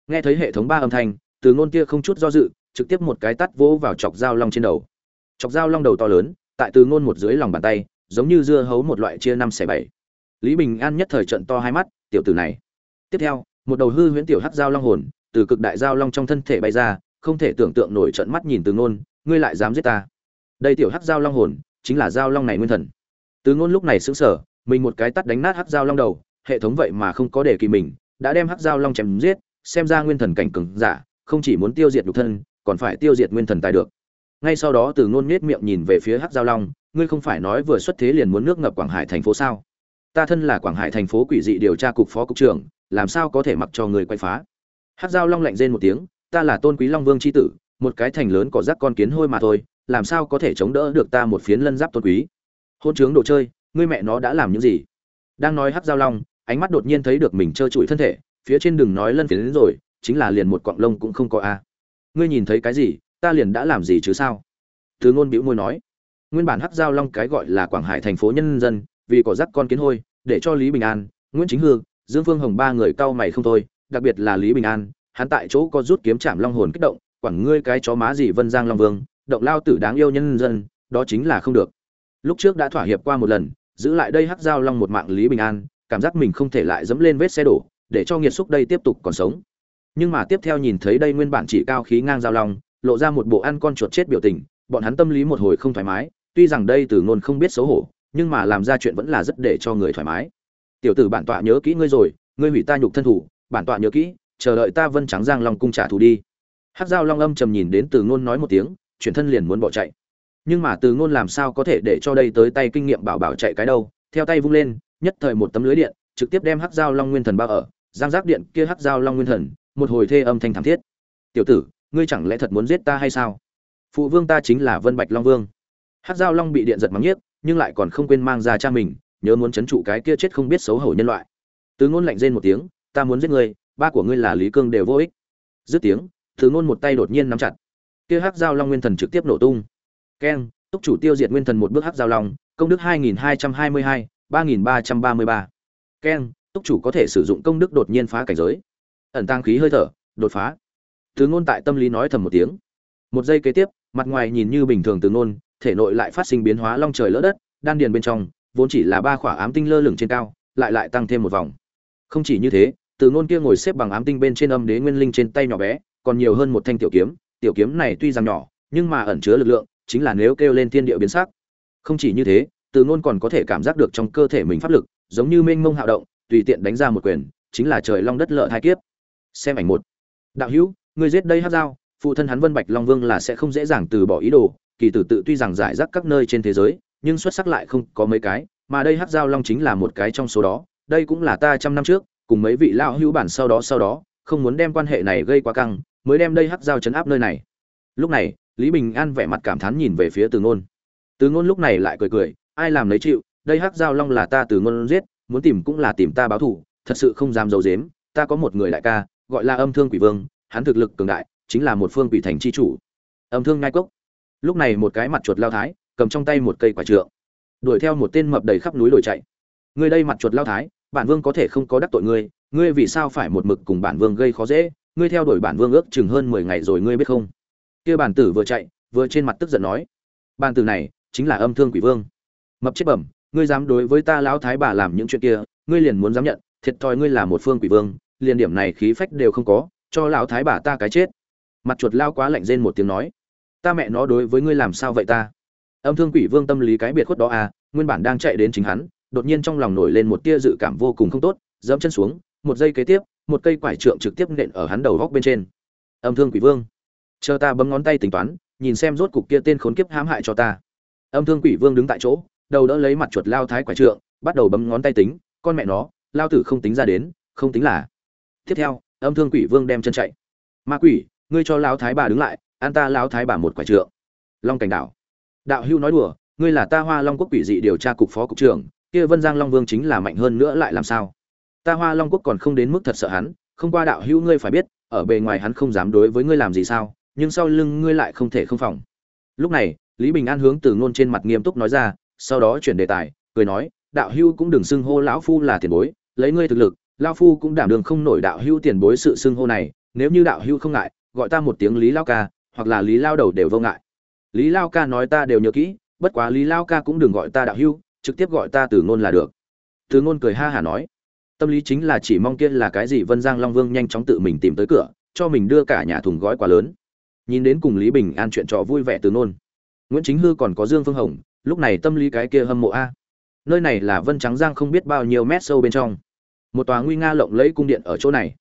[SPEAKER 1] Nghe thấy hệ thống ba âm thanh, từ ngôn kia không chút do dự, trực tiếp một cái tắt vỗ vào chọc giao long trên đầu. Chọc giao long đầu to lớn, tại từ ngôn một dưới lòng bàn tay giống như dưa hấu một loại chia năm xẻ bảy. Lý bình an nhất thời trận to hai mắt, tiểu tử này. Tiếp theo, một đầu hư huyễn tiểu hắc giao long hồn, từ cực đại giao long trong thân thể bay ra, không thể tưởng tượng nổi trận mắt nhìn từ ngôn, ngươi lại dám giết ta. Đây tiểu hắc giao long hồn, chính là giao long này nguyên thần. Từ ngôn lúc này sững sờ, mình một cái tắt đánh nát hắc giao long đầu, hệ thống vậy mà không có để kỳ mình, đã đem hắc giao long chém giết, xem ra nguyên thần cảnh cường giả, không chỉ muốn tiêu diệt nhục thân, còn phải tiêu diệt nguyên thần tài được ngay sau đó từ ngôn nhếch miệng nhìn về phía hắc giao long, ngươi không phải nói vừa xuất thế liền muốn nước ngập quảng hải thành phố sao? Ta thân là quảng hải thành phố quỷ dị điều tra cục phó cục trưởng, làm sao có thể mặc cho người quay phá? Hắc giao long lạnh rên một tiếng, ta là tôn quý long vương chi tử, một cái thành lớn có rác con kiến hôi mà thôi, làm sao có thể chống đỡ được ta một phiến lân giáp tôn quý? Hôn trướng đồ chơi, ngươi mẹ nó đã làm những gì? Đang nói hắc giao long, ánh mắt đột nhiên thấy được mình trơ trụi thân thể, phía trên đừng nói lân phiến đến rồi, chính là liền một quặng lông cũng không có a. Ngươi nhìn thấy cái gì? Ta liền đã làm gì chứ sao? Từ ngôn bĩu môi nói. Nguyên bản hắc giao long cái gọi là quảng hải thành phố nhân dân, vì có rắc con kiến hôi, để cho lý bình an, nguyễn chính hương dương phương hồng ba người cau mày không thôi, đặc biệt là lý bình an, hắn tại chỗ có rút kiếm chạm long hồn kích động, quảng ngươi cái chó má gì vân giang long vương, động lao tử đáng yêu nhân dân, đó chính là không được. Lúc trước đã thỏa hiệp qua một lần, giữ lại đây hắc giao long một mạng lý bình an, cảm giác mình không thể lại dẫm lên vết xe đổ, để cho nghiệt xúc đây tiếp tục còn sống. Nhưng mà tiếp theo nhìn thấy đây nguyên bản chỉ cao khí ngang giao long lộ ra một bộ ăn con chuột chết biểu tình, bọn hắn tâm lý một hồi không thoải mái, tuy rằng đây từ ngôn không biết xấu hổ, nhưng mà làm ra chuyện vẫn là rất để cho người thoải mái. Tiểu tử bản tọa nhớ kỹ ngươi rồi, ngươi hủy ta nhục thân thủ, bản tọa nhớ kỹ, chờ đợi ta vân trắng giang long cung trả thù đi. Hát giao long âm trầm nhìn đến từ ngôn nói một tiếng, chuyển thân liền muốn bỏ chạy. Nhưng mà từ ngôn làm sao có thể để cho đây tới tay kinh nghiệm bảo bảo chạy cái đâu, theo tay vung lên, nhất thời một tấm lưới điện, trực tiếp đem hắc giao long nguyên thần bao ở, giang giác điện kia hắc giao long nguyên thần, một hồi thê âm thanh thảm thiết. Tiểu tử ngươi chẳng lẽ thật muốn giết ta hay sao? Phụ vương ta chính là vân bạch long vương. Hắc giao long bị điện giật mắng nhiếc nhưng lại còn không quên mang ra cha mình, nhớ muốn chấn trụ cái kia chết không biết xấu hổ nhân loại. Từ ngôn lạnh rên một tiếng, ta muốn giết ngươi, ba của ngươi là lý cương đều vô ích. Dứt tiếng, từ ngôn một tay đột nhiên nắm chặt. Kia hắc giao long nguyên thần trực tiếp nổ tung. Keng, túc chủ tiêu diệt nguyên thần một bước hắc giao long, công đức hai nghìn hai trăm hai mươi hai, ba nghìn ba trăm ba mươi ba. Keng, túc chủ có thể sử dụng công đức đột nhiên phá cảnh giới. Ẩn tăng khí hơi thở, đột phá từ ngôn tại tâm lý nói thầm một tiếng. Một giây kế tiếp, mặt ngoài nhìn như bình thường từ ngôn, thể nội lại phát sinh biến hóa long trời lỡ đất, đan điền bên trong, vốn chỉ là ba khỏa ám tinh lơ lửng trên cao, lại lại tăng thêm một vòng. Không chỉ như thế, từ ngôn kia ngồi xếp bằng ám tinh bên trên âm đế nguyên linh trên tay nhỏ bé, còn nhiều hơn một thanh tiểu kiếm tiểu kiếm này tuy rằng nhỏ, nhưng mà ẩn chứa lực lượng, chính là nếu kêu lên thiên địa biến sắc. Không chỉ như thế, từ ngôn còn có thể cảm giác được trong cơ thể mình pháp lực, giống như mênh mông hạo động, tùy tiện đánh ra một quyền, chính là trời long đất lợ hai kiếp. Xem ảnh một. Đạo hữu Ngươi giết đây hát dao, phụ thân hắn vân bạch long vương là sẽ không dễ dàng từ bỏ ý đồ, kỳ tử tự tuy rằng giải rác các nơi trên thế giới, nhưng xuất sắc lại không có mấy cái, mà đây hát dao long chính là một cái trong số đó, đây cũng là ta trăm năm trước, cùng mấy vị lão hữu bản sau đó sau đó, không muốn đem quan hệ này gây quá căng, mới đem đây hắc dao chấn áp nơi này. Lúc này, lý bình an vẻ mặt cảm thán nhìn về phía từ ngôn. Từ ngôn lúc này lại cười cười, ai làm lấy chịu, đây hắc dao long là ta từ ngôn giết, muốn tìm cũng là tìm ta báo thù, thật sự không dám giấu dếm ta có một người đại ca, gọi là âm thương quỷ vương hắn thực lực cường đại, chính là một phương quỷ thành chi chủ. Âm thương ngai cốc. Lúc này một cái mặt chuột lao thái, cầm trong tay một cây quả trượng, đuổi theo một tên mập đầy khắp núi đồi chạy. Người đây mặt chuột lao thái, bản vương có thể không có đắc tội ngươi ngươi vì sao phải một mực cùng bản vương gây khó dễ, ngươi theo đuổi bản vương ước chừng hơn mười ngày rồi ngươi biết không? Kia bản tử vừa chạy, vừa trên mặt tức giận nói, bản tử này chính là âm thương quỷ vương. Mập chết bẩm, ngươi dám đối với ta lão thái bà làm những chuyện kia, ngươi liền muốn dám nhận, thiệt thòi ngươi là một phương quỷ vương, liền điểm này khí phách đều không có cho lão thái bà ta cái chết. Mặt chuột lao quá lạnh rên một tiếng nói, ta mẹ nó đối với ngươi làm sao vậy ta? Âm thương quỷ vương tâm lý cái biệt khuất đó à nguyên bản đang chạy đến chính hắn, đột nhiên trong lòng nổi lên một tia dự cảm vô cùng không tốt, dẫm chân xuống, một giây kế tiếp, một cây quải trượng trực tiếp nện ở hắn đầu góc bên trên. Âm thương quỷ vương, chờ ta bấm ngón tay tính toán, nhìn xem rốt cục kia tên khốn kiếp hãm hại cho ta. Âm thương quỷ vương đứng tại chỗ, đầu đỡ lấy mặt chuột lao thái quải trượng, bắt đầu bấm ngón tay tính, con mẹ nó, lao tử không tính ra đến, không tính là. Tiếp theo âm thương quỷ vương đem chân chạy. Ma quỷ, ngươi cho lão thái bà đứng lại, an ta lão thái bà một quải trượng. Long cảnh đảo. Đạo hưu nói đùa, ngươi là ta hoa long quốc quỷ dị điều tra cục phó cục trưởng, kia vân giang long vương chính là mạnh hơn nữa lại làm sao? Ta hoa long quốc còn không đến mức thật sợ hắn, không qua đạo hữu ngươi phải biết, ở bề ngoài hắn không dám đối với ngươi làm gì sao, nhưng sau lưng ngươi lại không thể không phòng. Lúc này, lý bình an hướng từ ngôn trên mặt nghiêm túc nói ra, sau đó chuyển đề tài, cười nói, đạo hữu cũng đừng xưng hô lão phu là tiền bối, lấy ngươi thực lực lão phu cũng đảm đường không nổi đạo hữu tiền bối sự xưng hô này, nếu như đạo hữu không ngại, gọi ta một tiếng lý lao ca, hoặc là lý lao đầu đều vô ngại. Lý lao ca nói ta đều nhớ kỹ, bất quá lý lao ca cũng đừng gọi ta đạo hữu, trực tiếp gọi ta từ ngôn là được. Từ ngôn cười ha hả nói, tâm lý chính là chỉ mong kia là cái gì vân giang long vương nhanh chóng tự mình tìm tới cửa, cho mình đưa cả nhà thùng gói quá lớn. Nhìn đến cùng lý bình an chuyện trò vui vẻ từ nôn nguyễn chính hư còn có dương phương hồng, lúc này tâm lý cái kia hâm mộ a. Nơi này là vân trắng giang không biết bao nhiêu mét sâu bên trong một tòa nguy nga lộng lẫy cung điện ở chỗ này.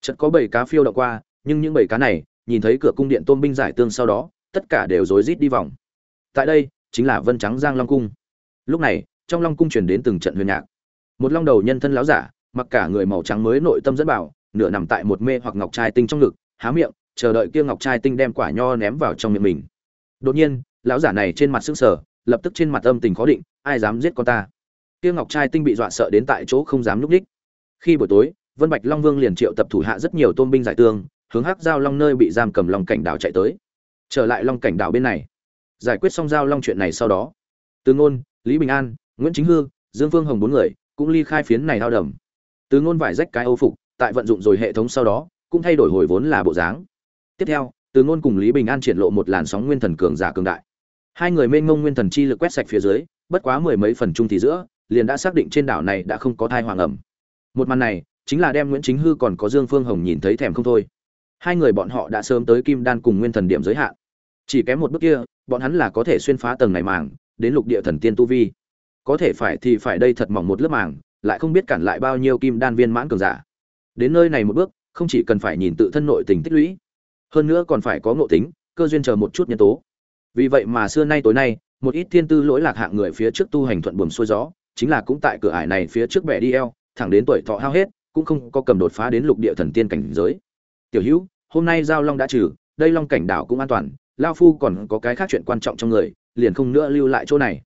[SPEAKER 1] Chợt có bảy cá phiêu đậu qua, nhưng những bảy cá này, nhìn thấy cửa cung điện tôn binh giải tương sau đó, tất cả đều rối rít đi vòng. Tại đây, chính là vân trắng giang long cung. Lúc này, trong long cung truyền đến từng trận huyền nhạc. Một long đầu nhân thân láo giả, mặc cả người màu trắng mới nội tâm dẫn bảo nửa nằm tại một mê hoặc ngọc trai tinh trong ngực, há miệng, chờ đợi kia ngọc trai tinh đem quả nho ném vào trong miệng mình. Đột nhiên, lão giả này trên mặt sững sờ, lập tức trên mặt âm tình khó định, ai dám giết con ta? Kia ngọc trai tinh bị dọa sợ đến tại chỗ không dám núp đích khi buổi tối, vân bạch long vương liền triệu tập thủ hạ rất nhiều tôn binh giải tương hướng hắc giao long nơi bị giam cầm long cảnh đảo chạy tới. Trở lại long cảnh đảo bên này. Giải quyết xong giao long chuyện này sau đó, từ ngôn, lý bình an, nguyễn chính hương dương phương hồng bốn người cũng ly khai phiến này thao đầm. Từ ngôn vải rách cái âu phục, tại vận dụng rồi hệ thống sau đó, cũng thay đổi hồi vốn là bộ dáng. Tiếp theo, từ ngôn cùng lý bình an triển lộ một làn sóng nguyên thần cường giả cường đại. Hai người mênh mông nguyên thần chi lực quét sạch phía dưới, bất quá mười mấy phần trung thì giữa, liền đã xác định trên đảo này đã không có thai hoàng ẩm một màn này, chính là đem nguyễn chính hư còn có dương phương hồng nhìn thấy thèm không thôi. Hai người bọn họ đã sớm tới kim đan cùng nguyên thần điểm giới hạn. Chỉ kém một bước kia, bọn hắn là có thể xuyên phá tầng này màng, đến lục địa thần tiên tu vi. Có thể phải thì phải đây thật mỏng một lớp màng, lại không biết cản lại bao nhiêu kim đan viên mãn cường giả. Đến nơi này một bước, không chỉ cần phải nhìn tự thân nội tình tích lũy, hơn nữa còn phải có ngộ tính, cơ duyên chờ một chút nhân tố. Vì vậy mà xưa nay tối nay, một ít thiên tư lỗi lạc hạng người phía trước tu hành thuận buồm xuôi gió, chính là cũng tại cửa ải này phía trước bẻ đi eo thẳng đến tuổi thọ hao hết, cũng không có cầm đột phá đến lục địa thần tiên cảnh giới. Tiểu hữu, hôm nay giao long đã trừ, đây long cảnh đảo cũng an toàn Lão phu còn có cái khác chuyện quan trọng trong người, liền không nữa lưu lại chỗ này.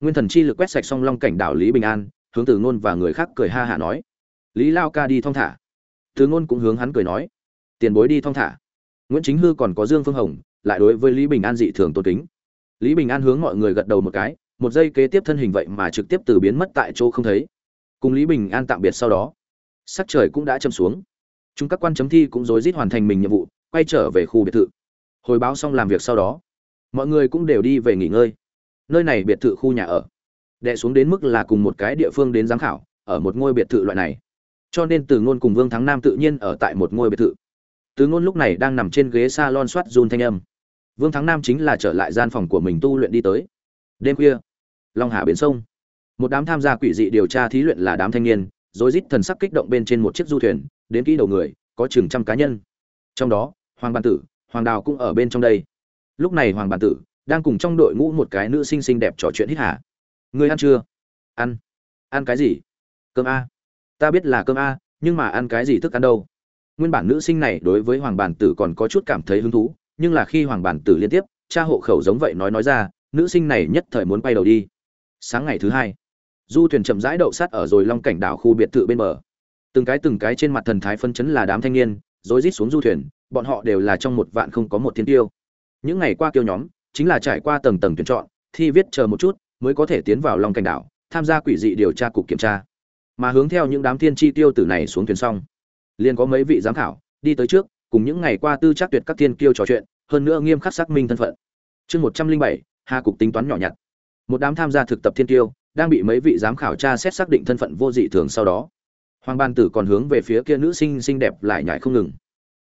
[SPEAKER 1] Nguyên thần chi lực quét sạch xong long cảnh đảo lý bình an, hướng từ ngôn và người khác cười ha hả nói. Lý lao ca đi thong thả. Từ ngôn cũng hướng hắn cười nói. Tiền bối đi thong thả. Nguyễn chính hư còn có dương phương hồng, lại đối với lý bình an dị thường tôn kính. Lý bình an hướng mọi người gật đầu một cái, một giây kế tiếp thân hình vậy mà trực tiếp từ biến mất tại chỗ không thấy cùng lý bình an tạm biệt sau đó. Sắc trời cũng đã châm xuống. Chúng các quan chấm thi cũng rối rít hoàn thành mình nhiệm vụ, quay trở về khu biệt thự. Hồi báo xong làm việc sau đó, mọi người cũng đều đi về nghỉ ngơi. Nơi này biệt thự khu nhà ở. Đệ xuống đến mức là cùng một cái địa phương đến giám khảo, ở một ngôi biệt thự loại này. Cho nên từ ngôn cùng vương thắng nam tự nhiên ở tại một ngôi biệt thự. Từ ngôn lúc này đang nằm trên ghế salon soát run thanh âm. Vương thắng nam chính là trở lại gian phòng của mình tu luyện đi tới. Đêm khuya, long hà biển sông một đám tham gia quỷ dị điều tra thí luyện là đám thanh niên, rối rít thần sắc kích động bên trên một chiếc du thuyền, đến kỹ đầu người, có chừng trăm cá nhân. Trong đó, hoàng bàn tử, hoàng đào cũng ở bên trong đây. Lúc này hoàng bàn tử đang cùng trong đội ngũ một cái nữ sinh xinh đẹp trò chuyện hít hả người ăn chưa? Ăn. Ăn cái gì? Cơm a. Ta biết là cơm a, nhưng mà ăn cái gì thức ăn đâu? Nguyên bản nữ sinh này đối với hoàng bản tử còn có chút cảm thấy hứng thú, nhưng là khi hoàng bản tử liên tiếp, cha hộ khẩu giống vậy nói nói ra, nữ sinh này nhất thời muốn quay đầu đi. Sáng ngày thứ hai du thuyền chậm rãi đậu sát ở rồi long cảnh đảo khu biệt thự bên bờ. Từng cái từng cái trên mặt thần thái phân chấn là đám thanh niên, rối rít xuống du thuyền, bọn họ đều là trong một vạn không có một thiên tiêu. Những ngày qua kiêu nhóm, chính là trải qua tầng tầng tuyển chọn, thi viết chờ một chút, mới có thể tiến vào long cảnh đảo, tham gia quỷ dị điều tra cục kiểm tra. Mà hướng theo những đám thiên chi tiêu tử này xuống thuyền xong, liền có mấy vị giám khảo đi tới trước, cùng những ngày qua tư chắc tuyệt các thiên kiêu trò chuyện, hơn nữa nghiêm khắc xác minh thân phận. Chương một trăm linh bảy, hà cục tính toán nhỏ nhặt. Một đám tham gia thực tập thiên kiêu đang bị mấy vị giám khảo tra xét xác định thân phận vô dị thường sau đó. Hoàng ban tử còn hướng về phía kia nữ sinh xinh đẹp lại nhảy không ngừng.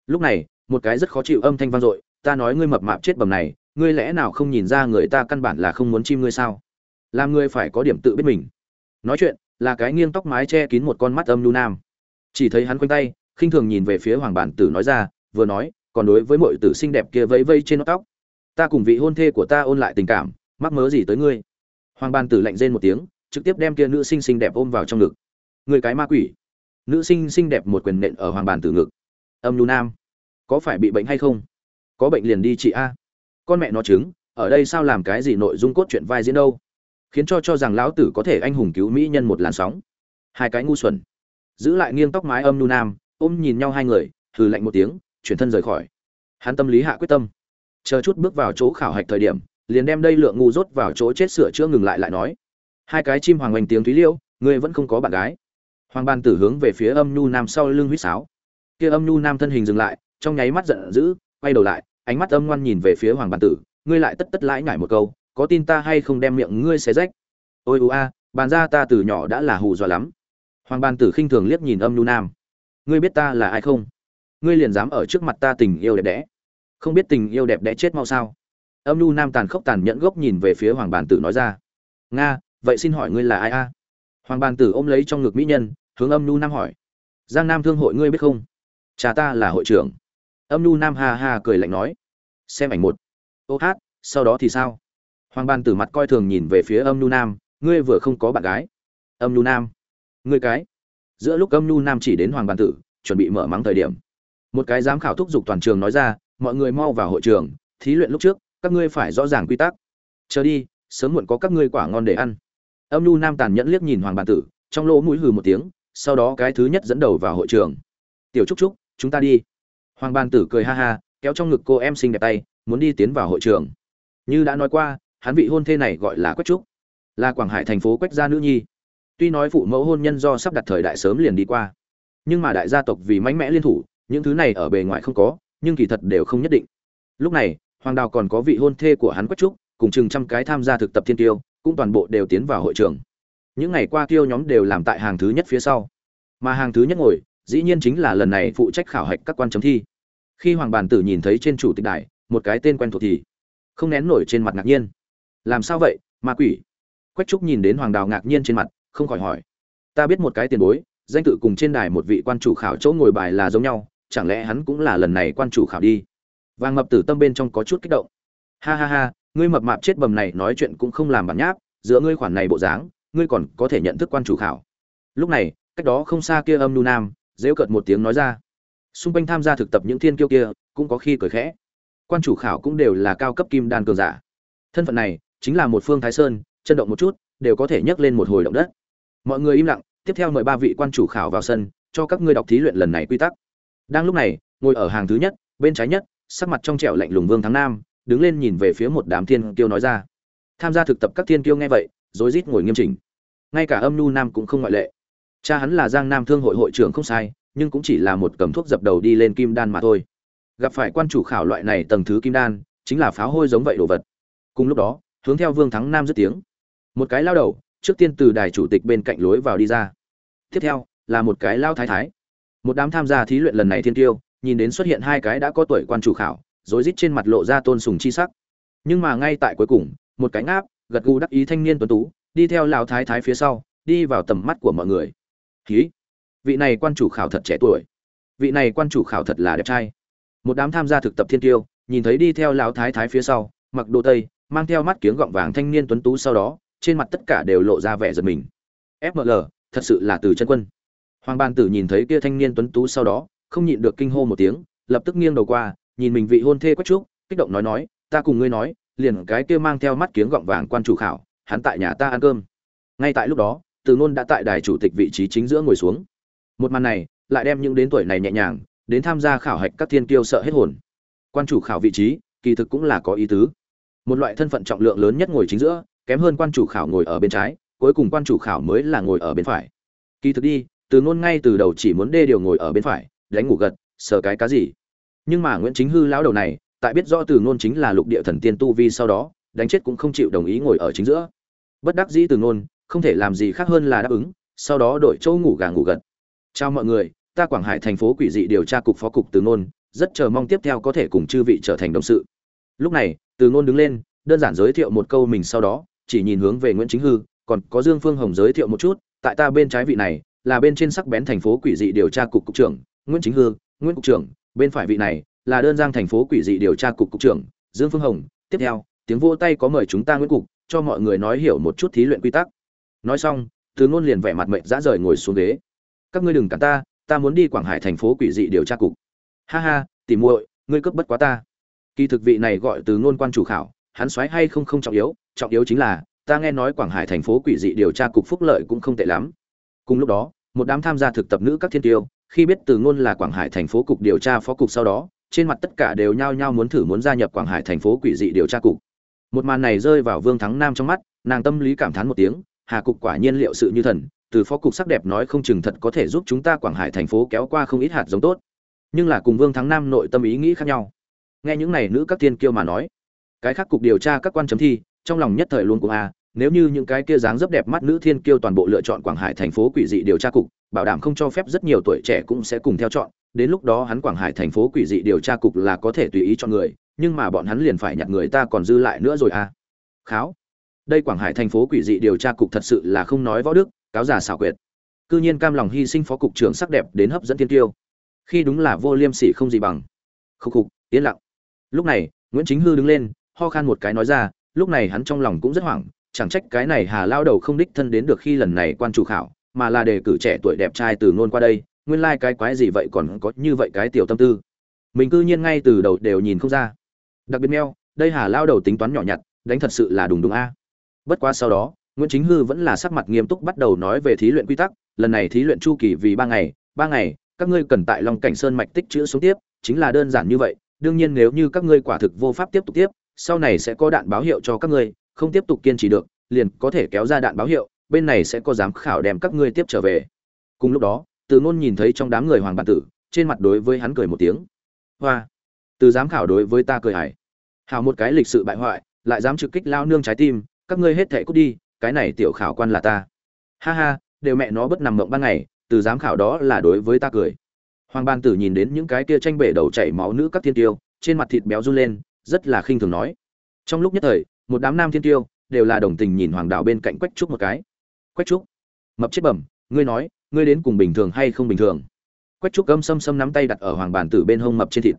[SPEAKER 1] Lúc này, một cái rất khó chịu âm thanh vang dội, ta nói ngươi mập mạp chết bầm này, ngươi lẽ nào không nhìn ra người ta căn bản là không muốn chim ngươi sao? Làm ngươi phải có điểm tự biết mình. Nói chuyện, là cái nghiêng tóc mái che kín một con mắt âm lưu nam. Chỉ thấy hắn quanh tay, khinh thường nhìn về phía hoàng bản tử nói ra, vừa nói, còn đối với mọi tử xinh đẹp kia vẫy vây trên nó tóc, ta cùng vị hôn thê của ta ôn lại tình cảm, mắc mớ gì tới ngươi? Hoàng Bàn tử lạnh rên một tiếng, trực tiếp đem kia nữ sinh xinh đẹp ôm vào trong ngực. Người cái ma quỷ. Nữ sinh xinh đẹp một quyền nện ở hoàng Bàn tử ngực. Âm nhu nam, có phải bị bệnh hay không? Có bệnh liền đi chị a. Con mẹ nó chứng ở đây sao làm cái gì nội dung cốt truyện vai diễn đâu? Khiến cho cho rằng lão tử có thể anh hùng cứu mỹ nhân một làn sóng. Hai cái ngu xuẩn. Giữ lại nghiêng tóc mái âm nu nam, ôm nhìn nhau hai người, hừ lạnh một tiếng, chuyển thân rời khỏi. Hắn tâm lý hạ quyết tâm. Chờ chút bước vào chỗ khảo hạch thời điểm liền đem đây lượng ngu rốt vào chỗ chết sửa chữa ngừng lại lại nói. Hai cái chim hoàng oanh tiếng thúy liêu, ngươi vẫn không có bạn gái. Hoàng ban tử hướng về phía âm nhu nam sau lưng huýt sáo. Kia âm nhu nam thân hình dừng lại, trong nháy mắt giận dữ, quay đầu lại, ánh mắt âm ngoan nhìn về phía hoàng ban tử, ngươi lại tất tất lãi nhải một câu, có tin ta hay không đem miệng ngươi xé rách? Ôi ưu a, bàn ra ta từ nhỏ đã là hù dọa lắm. Hoàng ban tử khinh thường liếc nhìn âm nhu nam. Ngươi biết ta là ai không? Ngươi liền dám ở trước mặt ta tình yêu đẹp đẽ. Không biết tình yêu đẹp đẽ chết mau sao? Âm nhu nam tàn khốc tàn nhẫn gốc nhìn về phía hoàng bàn tử nói ra. Nga, vậy xin hỏi ngươi là ai a? Hoàng bàn tử ôm lấy trong ngực mỹ nhân, hướng âm nhu nam hỏi. Giang nam thương hội ngươi biết không? Cha ta là hội trưởng. Âm nhu nam ha ha cười lạnh nói. Xem ảnh một. Ô hát, sau đó thì sao? Hoàng Bàn tử mặt coi thường nhìn về phía âm nhu nam. Ngươi vừa không có bạn gái. Âm nhu nam. Ngươi cái. Giữa lúc âm nhu nam chỉ đến hoàng Bàn tử, chuẩn bị mở mắng thời điểm. Một cái giám khảo thúc giục toàn trường nói ra, mọi người mau vào hội trường, thí luyện lúc trước các ngươi phải rõ ràng quy tắc. Chờ đi, sớm muộn có các ngươi quả ngon để ăn. Âm nhu nam tàn nhẫn liếc nhìn hoàng bàn tử, trong lỗ mũi hừ một tiếng, sau đó cái thứ nhất dẫn đầu vào hội trường. Tiểu trúc trúc, chúng ta đi. Hoàng bàn tử cười ha ha, kéo trong ngực cô em xinh đẹp tay, muốn đi tiến vào hội trường. Như đã nói qua, hắn vị hôn thê này gọi là quách trúc, là quảng hải thành phố quách gia nữ nhi. Tuy nói phụ mẫu hôn nhân do sắp đặt thời đại sớm liền đi qua, nhưng mà đại gia tộc vì mạnh mẽ liên thủ, những thứ này ở bề ngoài không có, nhưng kỳ thật đều không nhất định. Lúc này hoàng đào còn có vị hôn thê của hắn quách trúc, cùng chừng trăm cái tham gia thực tập thiên tiêu, cũng toàn bộ đều tiến vào hội trường. Những ngày qua tiêu nhóm đều làm tại hàng thứ nhất phía sau. Mà hàng thứ nhất ngồi, dĩ nhiên chính là lần này phụ trách khảo hạch các quan chấm thi. Khi hoàng bàn tử nhìn thấy trên chủ tịch đài, một cái tên quen thuộc thì không nén nổi trên mặt ngạc nhiên. Làm sao vậy, ma quỷ? Quách trúc nhìn đến hoàng đào ngạc nhiên trên mặt, không khỏi hỏi. Ta biết một cái tiền bối, danh tự cùng trên đài một vị quan chủ khảo chỗ ngồi bài là giống nhau, chẳng lẽ hắn cũng là lần này quan chủ khảo đi? Vàng mập tử tâm bên trong có chút kích động. Ha ha ha, ngươi mập mạp chết bầm này nói chuyện cũng không làm bản nháp, giữa ngươi khoản này bộ dáng, ngươi còn có thể nhận thức quan chủ khảo. Lúc này, cách đó không xa kia âm nu nam dễu cợt một tiếng nói ra. Xung quanh tham gia thực tập những thiên kiêu kia, cũng có khi cười khẽ. Quan chủ khảo cũng đều là cao cấp kim đan cường giả. Thân phận này, chính là một phương thái sơn chân động một chút, đều có thể nhấc lên một hồi động đất. Mọi người im lặng, tiếp theo mời ba vị quan chủ khảo vào sân, cho các ngươi đọc thí luyện lần này quy tắc. Đang lúc này, ngồi ở hàng thứ nhất, bên trái nhất sắc mặt trong trẻo lạnh lùng vương thắng nam, đứng lên nhìn về phía một đám thiên kiêu nói ra. Tham gia thực tập các thiên kiêu nghe vậy, rối rít ngồi nghiêm chỉnh. Ngay cả âm nu nam cũng không ngoại lệ. Cha hắn là giang nam thương hội hội trưởng không sai, nhưng cũng chỉ là một cầm thuốc dập đầu đi lên kim đan mà thôi. Gặp phải quan chủ khảo loại này tầng thứ kim đan, chính là pháo hôi giống vậy đồ vật. Cùng lúc đó, hướng theo vương thắng nam dứt tiếng. Một cái lao đầu, trước tiên từ đài chủ tịch bên cạnh lối vào đi ra. Tiếp theo, là một cái lao thái thái. Một đám tham gia thí luyện lần này thiên tiêu nhìn đến xuất hiện hai cái đã có tuổi quan chủ khảo, rối rít trên mặt lộ ra tôn sùng chi sắc. Nhưng mà ngay tại cuối cùng, một cái ngáp, gật gù đắc ý thanh niên tuấn tú, đi theo lão thái thái phía sau, đi vào tầm mắt của mọi người. Khí vị này quan chủ khảo thật trẻ tuổi. Vị này quan chủ khảo thật là đẹp trai. Một đám tham gia thực tập thiên tiêu, nhìn thấy đi theo lão thái thái phía sau, mặc đồ tây, mang theo mắt kiếng gọng vàng thanh niên tuấn tú sau đó, trên mặt tất cả đều lộ ra vẻ giật mình. Fml thật sự là từ chân quân. Hoàng ban tử nhìn thấy kia thanh niên tuấn tú sau đó không nhịn được kinh hô một tiếng, lập tức nghiêng đầu qua, nhìn mình vị hôn thê quách trúc, kích động nói nói, ta cùng ngươi nói, liền cái kia mang theo mắt kiếng gọng vàng quan chủ khảo, hắn tại nhà ta ăn cơm. Ngay tại lúc đó, từ ngôn đã tại đài chủ tịch vị trí chính giữa ngồi xuống. Một màn này, lại đem những đến tuổi này nhẹ nhàng, đến tham gia khảo hạch các thiên kiêu sợ hết hồn. Quan chủ khảo vị trí, kỳ thực cũng là có ý tứ. Một loại thân phận trọng lượng lớn nhất ngồi chính giữa, kém hơn quan chủ khảo ngồi ở bên trái, cuối cùng quan chủ khảo mới là ngồi ở bên phải. Kỳ thực đi, từ ngôn ngay từ đầu chỉ muốn đê điều ngồi ở bên phải đánh ngủ gật, sờ cái cá gì. Nhưng mà nguyễn chính hư lão đầu này, tại biết rõ từ ngôn chính là lục địa thần tiên tu vi sau đó, đánh chết cũng không chịu đồng ý ngồi ở chính giữa. Bất đắc dĩ từ ngôn, không thể làm gì khác hơn là đáp ứng, sau đó đổi chỗ ngủ gà ngủ gật. Chào mọi người, ta quảng hải thành phố quỷ dị điều tra cục phó cục từ ngôn, rất chờ mong tiếp theo có thể cùng chư vị trở thành đồng sự. Lúc này, từ ngôn đứng lên, đơn giản giới thiệu một câu mình sau đó, chỉ nhìn hướng về nguyễn chính hư, còn có dương phương hồng giới thiệu một chút, tại ta bên trái vị này, là bên trên sắc bén thành phố quỷ dị điều tra cục cục trưởng nguyễn chính hư, nguyễn cục trưởng, bên phải vị này là đơn giang thành phố quỷ dị điều tra cục cục trưởng, dương phương hồng. Tiếp theo, tiếng vô tay có mời chúng ta nguyễn cục, cho mọi người nói hiểu một chút thí luyện quy tắc. Nói xong, từ ngôn liền vẻ mặt mệnh dã rời ngồi xuống ghế. Các ngươi đừng cản ta ta muốn đi quảng hải thành phố quỷ dị điều tra cục. Ha ha, tỉ muội, ngươi cướp bất quá ta. Kỳ thực vị này gọi từ ngôn quan chủ khảo, hắn xoáy hay không không trọng yếu trọng yếu chính là, ta nghe nói quảng hải thành phố quỷ dị điều tra cục phúc lợi cũng không tệ lắm. Cùng lúc đó, một đám tham gia thực tập nữ các thiên tiêu khi biết từ ngôn là quảng hải thành phố cục điều tra phó cục sau đó, trên mặt tất cả đều nhao nhao muốn thử muốn gia nhập quảng hải thành phố quỷ dị điều tra cục. Một màn này rơi vào vương thắng nam trong mắt, nàng tâm lý cảm thán một tiếng, hà cục quả nhiên liệu sự như thần, từ phó cục sắc đẹp nói không chừng thật có thể giúp chúng ta quảng hải thành phố kéo qua không ít hạt giống tốt. Nhưng là cùng vương thắng nam nội tâm ý nghĩ khác nhau. Nghe những này nữ các tiên kiêu mà nói, cái khác cục điều tra các quan chấm thi, trong lòng nhất thời luôn của a nếu như những cái kia dáng dấp đẹp mắt nữ thiên kiêu toàn bộ lựa chọn quảng hải thành phố quỷ dị điều tra cục, bảo đảm không cho phép rất nhiều tuổi trẻ cũng sẽ cùng theo chọn, đến lúc đó hắn quảng hải thành phố quỷ dị điều tra cục là có thể tùy ý chọn người, nhưng mà bọn hắn liền phải nhặt người ta còn dư lại nữa rồi à. Kháo. Đây quảng hải thành phố quỷ dị điều tra cục thật sự là không nói võ đức, cáo giả xảo quyệt. Cư nhiên cam lòng hy sinh phó cục trưởng sắc đẹp đến hấp dẫn thiên tiêu khi đúng là vô liêm sỉ không gì bằng. Khúc khục, yên lặng. Lúc này, nguyễn chính hư đứng lên, ho khan một cái nói ra, lúc này hắn trong lòng cũng rất hoảng chẳng trách cái này hà lao đầu không đích thân đến được khi lần này quan chủ khảo, mà là đề cử trẻ tuổi đẹp trai từ ngôn qua đây, nguyên lai cái quái gì vậy còn có như vậy cái tiểu tâm tư. Mình cư nhiên ngay từ đầu đều nhìn không ra. Đặc biệt meo, đây hà lao đầu tính toán nhỏ nhặt, đánh thật sự là đùng đùng a. Bất quá sau đó, nguyễn chính hư vẫn là sắc mặt nghiêm túc bắt đầu nói về thí luyện quy tắc, lần này thí luyện chu kỳ vì ba ngày ba ngày, các ngươi cần tại long cảnh sơn mạch tích chữ xuống tiếp, chính là đơn giản như vậy, đương nhiên nếu như các ngươi quả thực vô pháp tiếp tục tiếp, sau này sẽ có đạn báo hiệu cho các ngươi không tiếp tục kiên trì được, liền có thể kéo ra đạn báo hiệu, bên này sẽ có giám khảo đem các ngươi tiếp trở về. Cùng lúc đó, từ ngôn nhìn thấy trong đám người hoàng bản tử, trên mặt đối với hắn cười một tiếng. Hoa! Từ giám khảo đối với ta cười hải hào một cái lịch sự bại hoại, lại dám trực kích lao nương trái tim, các ngươi hết thệ cút đi, cái này tiểu khảo quan là ta. Ha ha, đều mẹ nó bất nằm mộng ban ngày, từ giám khảo đó là đối với ta cười. Hoàng ban tử nhìn đến những cái kia tranh bể đầu chảy máu nữ các thiên tiêu, trên mặt thịt béo run lên, rất là khinh thường nói. Trong lúc nhất thời một đám nam thiên tiêu đều là đồng tình nhìn hoàng đạo bên cạnh quách trúc một cái. Quách trúc, mập chết bẩm, ngươi nói, ngươi đến cùng bình thường hay không bình thường? Quách trúc gâm xâm xâm nắm tay đặt ở hoàng bàn tử bên hông mập trên thịt.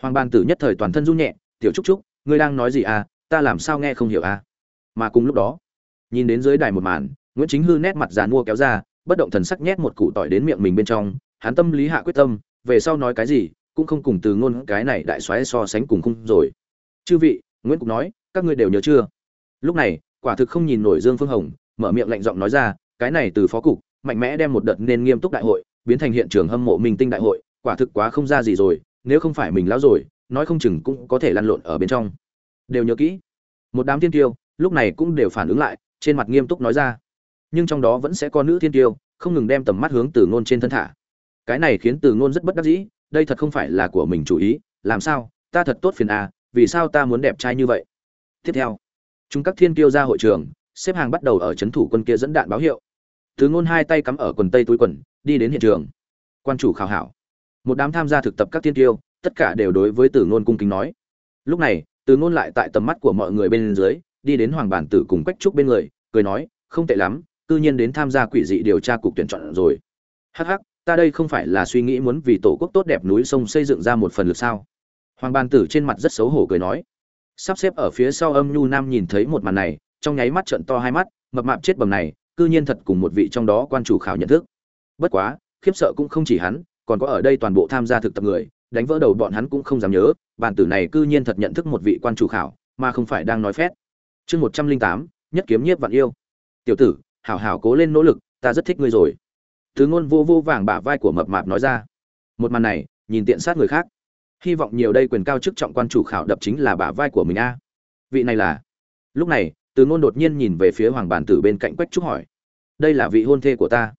[SPEAKER 1] Hoàng bàn tử nhất thời toàn thân run nhẹ, tiểu trúc trúc, ngươi đang nói gì à? Ta làm sao nghe không hiểu à? Mà cùng lúc đó, nhìn đến dưới đài một màn, nguyễn chính hư nét mặt dàn mua kéo ra, bất động thần sắc nhét một củ tỏi đến miệng mình bên trong, hắn tâm lý hạ quyết tâm, về sau nói cái gì cũng không cùng từ ngôn cái này đại xoáy so sánh cùng khung rồi. Chư vị, nguyễn cục nói các ngươi đều nhớ chưa? Lúc này, quả thực không nhìn nổi dương phương hồng, mở miệng lạnh giọng nói ra, cái này từ phó cục, mạnh mẽ đem một đợt nên nghiêm túc đại hội, biến thành hiện trường hâm mộ minh tinh đại hội, quả thực quá không ra gì rồi, nếu không phải mình lão rồi, nói không chừng cũng có thể lăn lộn ở bên trong. Đều nhớ kỹ. Một đám thiên tiêu, lúc này cũng đều phản ứng lại, trên mặt nghiêm túc nói ra. Nhưng trong đó vẫn sẽ có nữ thiên tiêu, không ngừng đem tầm mắt hướng từ ngôn trên thân thả. Cái này khiến từ ngôn rất bất đắc dĩ, đây thật không phải là của mình chủ ý, làm sao, ta thật tốt phiền à vì sao ta muốn đẹp trai như vậy? Tiếp theo, chúng các thiên tiêu ra hội trường, xếp hàng bắt đầu ở c h ấ n thủ quân kia dẫn đạn báo hiệu. Từ ngôn hai tay cắm ở quần tây túi quần, đi đến hiện trường. Quan chủ khảo hảo. Một đám tham gia thực tập các thiên tiêu tất cả đều đối với từ ngôn cung kính nói. Lúc này, từ ngôn lại tại tầm mắt của mọi người bên dưới, đi đến hoàng bản tử cùng quách trúc bên người, cười nói, không tệ lắm tự nhiên đến tham gia quỷ dị điều tra cục tuyển chọn rồi. Hắc hắc, ta đây không phải là suy nghĩ muốn vì tổ quốc tốt đẹp núi sông xây dựng ra một phần lực sao? Hoàng ban tử trên mặt rất xấu hổ cười nói sắp xếp ở phía sau âm nhu nam nhìn thấy một màn này, trong nháy mắt trận to hai mắt, mập mạp chết bầm này, cư nhiên thật cùng một vị trong đó quan chủ khảo nhận thức. Bất quá, khiếp sợ cũng không chỉ hắn, còn có ở đây toàn bộ tham gia thực tập người, đánh vỡ đầu bọn hắn cũng không dám nhớ, bản tử này cư nhiên thật nhận thức một vị quan chủ khảo, mà không phải đang nói phét. Chương một trăm linh tám, nhất kiếm nhiếp vạn yêu. Tiểu tử, hảo hảo cố lên nỗ lực, ta rất thích ngươi rồi. Thứ ngôn vô vô vàng bả vai của mập mạp nói ra. Một màn này, nhìn tiện sát người khác hy vọng nhiều đây quyền cao chức trọng quan chủ khảo đập chính là bả vai của mình a. Vị này là? Lúc này, từ ngôn đột nhiên nhìn về phía hoàng bàn tử bên cạnh quách trúc hỏi. Đây là vị hôn thê của ta.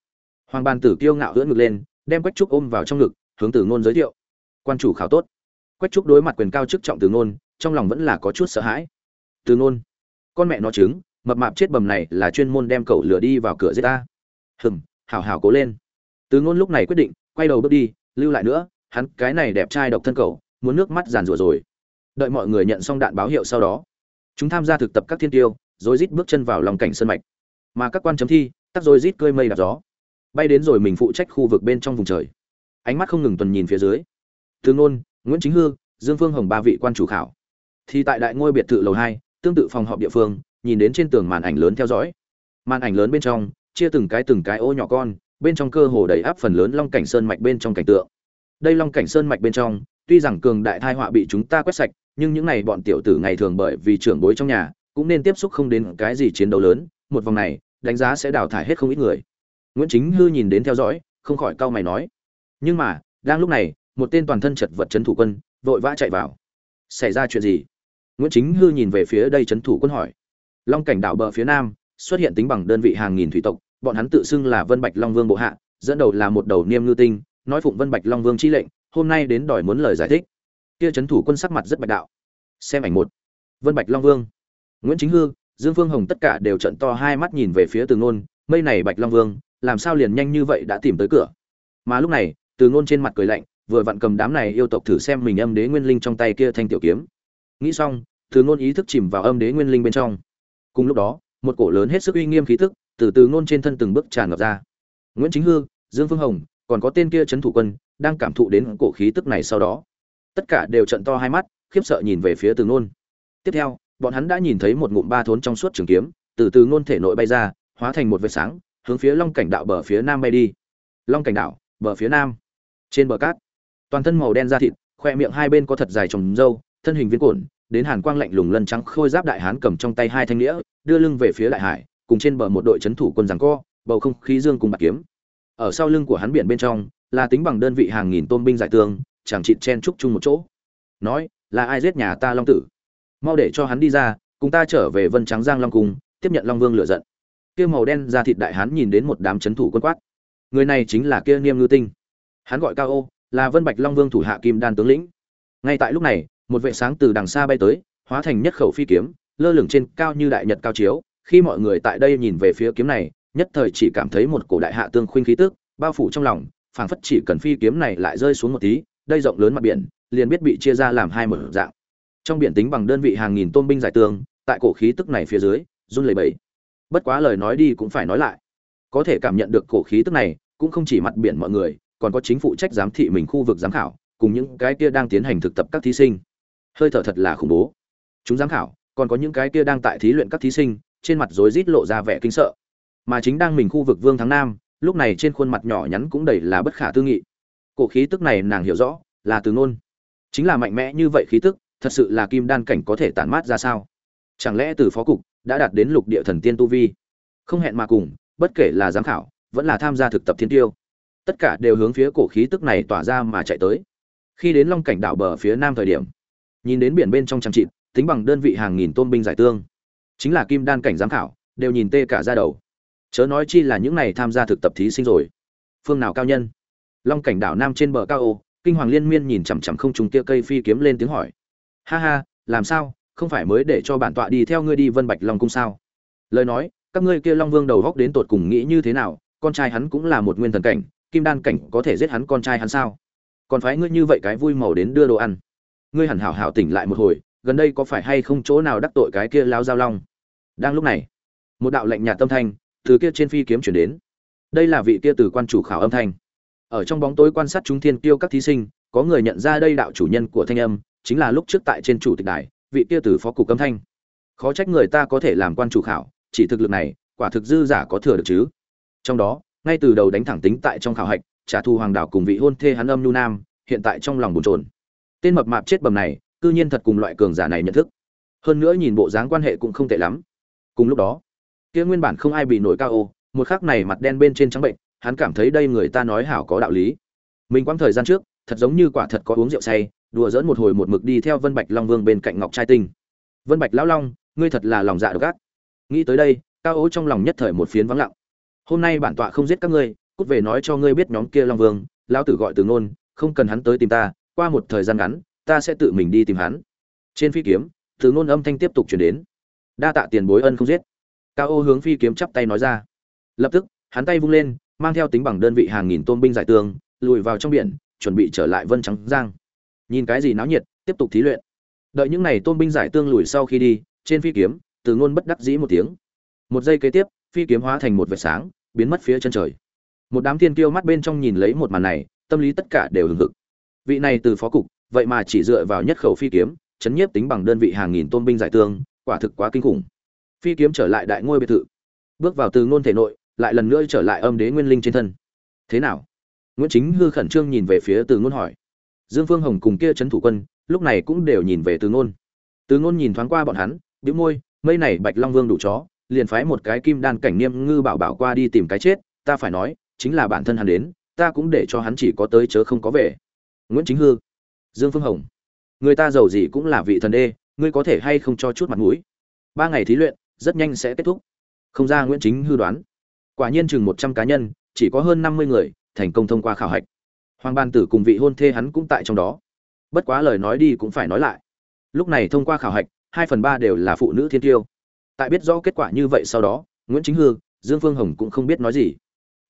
[SPEAKER 1] Hoàng bàn tử kiêu ngạo hưỡn ngực lên, đem quách trúc ôm vào trong ngực, hướng từ ngôn giới thiệu. Quan chủ khảo tốt. Quách trúc đối mặt quyền cao chức trọng từ ngôn, trong lòng vẫn là có chút sợ hãi. Từ ngôn, con mẹ nó trứng, mập mạp chết bầm này là chuyên môn đem cậu lửa đi vào cửa giết ta. Hừm, hảo hảo cố lên. Từ ngôn lúc này quyết định, quay đầu bước đi, lưu lại nữa hắn cái này đẹp trai độc thân cậu muốn nước mắt giàn rủa rồi. Đợi mọi người nhận xong đạn báo hiệu sau đó, chúng tham gia thực tập các thiên tiêu, rồi rít bước chân vào lòng cảnh sơn mạch. Mà các quan chấm thi, tắt rồi rít cơi mây đạp gió. Bay đến rồi mình phụ trách khu vực bên trong vùng trời. Ánh mắt không ngừng tuần nhìn phía dưới. Thương ngôn nguyễn chính hương dương phương hồng ba vị quan chủ khảo. Thì tại đại ngôi biệt thự lầu hai, tương tự phòng họp địa phương, nhìn đến trên tường màn ảnh lớn theo dõi. Màn ảnh lớn bên trong, chia từng cái từng cái ô nhỏ con, bên trong cơ hồ đầy áp phần lớn long cảnh sơn mạch bên trong cảnh tượng đây long cảnh sơn mạch bên trong, tuy rằng cường đại thai họa bị chúng ta quét sạch, nhưng những này bọn tiểu tử ngày thường bởi vì trưởng bối trong nhà, cũng nên tiếp xúc không đến cái gì chiến đấu lớn, một vòng này, đánh giá sẽ đào thải hết không ít người. Nguyễn chính hư nhìn đến theo dõi, không khỏi cau mày nói. Nhưng mà, đang lúc này, một tên toàn thân chật vật chấn thủ quân, vội vã chạy vào. Xảy ra chuyện gì? Nguyễn chính hư nhìn về phía đây chấn thủ quân hỏi. Long cảnh đảo bờ phía nam, xuất hiện tính bằng đơn vị hàng nghìn thủy tộc, bọn hắn tự xưng là vân bạch long vương bộ hạ, dẫn đầu là một đầu niêm ngư tinh nói phụng vân bạch long vương chi lệnh, hôm nay đến đòi muốn lời giải thích. Kia chấn thủ quân sắc mặt rất bạch đạo. Xem ảnh một. Vân bạch long vương. Nguyễn chính hư, dương phương hồng tất cả đều trận to hai mắt nhìn về phía từ ngôn, mây này bạch long vương, làm sao liền nhanh như vậy đã tìm tới cửa? Mà lúc này, từ ngôn trên mặt cười lạnh, vừa vặn cầm đám này yêu tộc thử xem mình âm đế nguyên linh trong tay kia thanh tiểu kiếm. Nghĩ xong, từ ngôn ý thức chìm vào âm đế nguyên linh bên trong. Cùng lúc đó, một cổ lớn hết sức uy nghiêm khí tức từ từ ngôn trên thân từng bước tràn ngập ra. Nguyễn chính hư, dương phương hồng còn có tên kia trấn thủ quân, đang cảm thụ đến cổ khí tức này sau đó. Tất cả đều trận to hai mắt, khiếp sợ nhìn về phía từ ngôn tiếp theo, bọn hắn đã nhìn thấy một ngụm ba thốn trong suốt trường kiếm, từ từ ngôn thể nội bay ra, hóa thành một vệt sáng, hướng phía long cảnh đạo bờ phía nam bay đi. Long cảnh đạo, bờ phía nam. Trên bờ cát, toàn thân màu đen da thịt, khoe miệng hai bên có thật dài trồng râu, thân hình viên cổn đến hàn quang lạnh lùng lân trắng khôi giáp đại hán cầm trong tay hai thanh nghĩa đưa lưng về phía đại hải, cùng trên bờ một đội chấn thủ quân rằng co, bầu không khí dương cùng bạc kiếm ở sau lưng của hắn biển bên trong, là tính bằng đơn vị hàng nghìn tôm binh giải tương chẳng chịt chen trúc chung một chỗ. Nói, là ai giết nhà ta long tử? Mau để cho hắn đi ra, cùng ta trở về vân trắng giang long cung, tiếp nhận long vương lựa giận. Kia màu đen ra thịt đại hán nhìn đến một đám chấn thủ quân quát. Người này chính là kia niêm ngư tinh. Hắn gọi cao ô, là vân bạch long vương thủ hạ kim đan tướng lĩnh. Ngay tại lúc này, một vệ sáng từ đằng xa bay tới, hóa thành nhất khẩu phi kiếm, lơ lửng trên cao như đại nhật cao chiếu. Khi mọi người tại đây nhìn về phía kiếm này nhất thời chỉ cảm thấy một cổ đại hạ tương khuynh khí tức bao phủ trong lòng phảng phất chỉ cần phi kiếm này lại rơi xuống một tí đây rộng lớn mặt biển liền biết bị chia ra làm hai mở dạng. Trong biển tính bằng đơn vị hàng nghìn tôn binh giải tường, tại cổ khí tức này phía dưới run lẩy bẩy. Bất quá lời nói đi cũng phải nói lại. Có thể cảm nhận được cổ khí tức này cũng không chỉ mặt biển mọi người còn có chính phụ trách giám thị mình khu vực giám khảo cùng những cái kia đang tiến hành thực tập các thí sinh. Hơi thở thật là khủng bố. Chúng giám khảo còn có những cái kia đang tại thí luyện các thí sinh trên mặt rối rít lộ ra vẻ kinh sợ mà chính đang mình khu vực vương thắng nam, lúc này trên khuôn mặt nhỏ nhắn cũng đầy là bất khả tư nghị. Cổ khí tức này nàng hiểu rõ, là từ ngôn. Chính là mạnh mẽ như vậy khí tức, thật sự là kim đan cảnh có thể tản mát ra sao? Chẳng lẽ từ phó cục đã đạt đến lục địa thần tiên tu vi? Không hẹn mà cùng, bất kể là giám khảo, vẫn là tham gia thực tập thiên tiêu. Tất cả đều hướng phía cổ khí tức này tỏa ra mà chạy tới. Khi đến long cảnh đảo bờ phía nam thời điểm, nhìn đến biển bên trong trang trịt, tính bằng đơn vị hàng nghìn tôn binh giải tương. Chính là kim đan cảnh giám khảo, đều nhìn tê cả ra đầu chớ nói chi là những này tham gia thực tập thí sinh rồi. Phương nào cao nhân? Long cảnh đảo nam trên bờ cao ô, kinh hoàng liên miên nhìn chằm chằm không trùng kia cây phi kiếm lên tiếng hỏi. Ha ha, làm sao? Không phải mới để cho bản tọa đi theo ngươi đi vân bạch long cung sao? Lời nói, các ngươi kia long vương đầu góc đến tột cùng nghĩ như thế nào? Con trai hắn cũng là một nguyên thần cảnh, kim đan cảnh có thể giết hắn con trai hắn sao? Còn phái ngươi như vậy cái vui màu đến đưa đồ ăn. Ngươi hẳn hảo hảo tỉnh lại một hồi, gần đây có phải hay không chỗ nào đắc tội cái kia lao giao long? Đang lúc này, một đạo lệnh nhạt tâm thanh từ kia trên phi kiếm chuyển đến. Đây là vị kia từ quan chủ khảo âm thanh. Ở trong bóng tối quan sát chúng thiên tiêu các thí sinh, có người nhận ra đây đạo chủ nhân của thanh âm, chính là lúc trước tại trên chủ tịch đài, vị kia từ phó cục âm thanh. Khó trách người ta có thể làm quan chủ khảo, chỉ thực lực này, quả thực dư giả có thừa được chứ. Trong đó, ngay từ đầu đánh thẳng tính tại trong khảo hạch, trả thù hoàng đảo cùng vị hôn thê hắn âm nu nam, hiện tại trong lòng bồn trồn tên mập mạp chết bầm này, cư nhiên thật cùng loại cường giả này nhận thức. Hơn nữa nhìn bộ dáng quan hệ cũng không tệ lắm. Cùng lúc đó kia nguyên bản không ai bị nổi cao ô một khắc này mặt đen bên trên trắng bệnh, hắn cảm thấy đây người ta nói hảo có đạo lý. Mình quãng thời gian trước, thật giống như quả thật có uống rượu say, đùa dỡn một hồi một mực đi theo vân bạch long vương bên cạnh ngọc trai tinh. Vân bạch lão long, ngươi thật là lòng dạ độc ác. Nghĩ tới đây, cao ố trong lòng nhất thời một phiến vắng lặng. Hôm nay bản tọa không giết các ngươi, cút về nói cho ngươi biết nhóm kia long vương, lão tử gọi từ ngôn, không cần hắn tới tìm ta, qua một thời gian ngắn, ta sẽ tự mình đi tìm hắn. Trên phi kiếm, từ ngôn âm thanh tiếp tục chuyển đến. Đa tạ tiền bối ân không giết cao ô hướng phi kiếm chắp tay nói ra. Lập tức, hắn tay vung lên, mang theo tính bằng đơn vị hàng nghìn tôn binh giải tường, lùi vào trong biển, chuẩn bị trở lại vân trắng giang. Nhìn cái gì náo nhiệt, tiếp tục thí luyện. Đợi những này tôn binh giải tương lùi sau khi đi, trên phi kiếm, từ ngôn bất đắc dĩ một tiếng. Một giây kế tiếp, phi kiếm hóa thành một vệt sáng, biến mất phía chân trời. Một đám thiên kiêu mắt bên trong nhìn lấy một màn này, tâm lý tất cả đều hừng hực. Vị này từ phó cục, vậy mà chỉ dựa vào nhất khẩu phi kiếm, chấn nhiếp tính bằng đơn vị hàng nghìn tôn binh giải tương quả thực quá kinh khủng phi kiếm trở lại đại ngôi biệt thự. Bước vào từ ngôn thể nội, lại lần nữa trở lại âm đế nguyên linh trên thân. Thế nào? Nguyễn chính hư khẩn trương nhìn về phía từ ngôn hỏi. Dương phương hồng cùng kia trấn thủ quân, lúc này cũng đều nhìn về từ ngôn. Từ ngôn nhìn thoáng qua bọn hắn, bĩu môi mây này bạch long vương đủ chó, liền phái một cái kim đan cảnh niêm ngư bảo bảo qua đi tìm cái chết, ta phải nói, chính là bản thân hắn đến, ta cũng để cho hắn chỉ có tới chớ không có về. Nguyễn chính hư, dương phương hồng, người ta giàu gì cũng là vị thần đê, ngươi có thể hay không cho chút mặt mũi? Ba ngày thí luyện rất nhanh sẽ kết thúc. Không ra nguyễn chính hư đoán. Quả nhiên chừng một trăm cá nhân, chỉ có hơn năm mươi người, thành công thông qua khảo hạch. Hoàng ban tử cùng vị hôn thê hắn cũng tại trong đó. Bất quá lời nói đi cũng phải nói lại. Lúc này thông qua khảo hạch, hai phần ba đều là phụ nữ thiên tiêu. Tại biết rõ kết quả như vậy sau đó, nguyễn chính hư, dương phương hồng cũng không biết nói gì.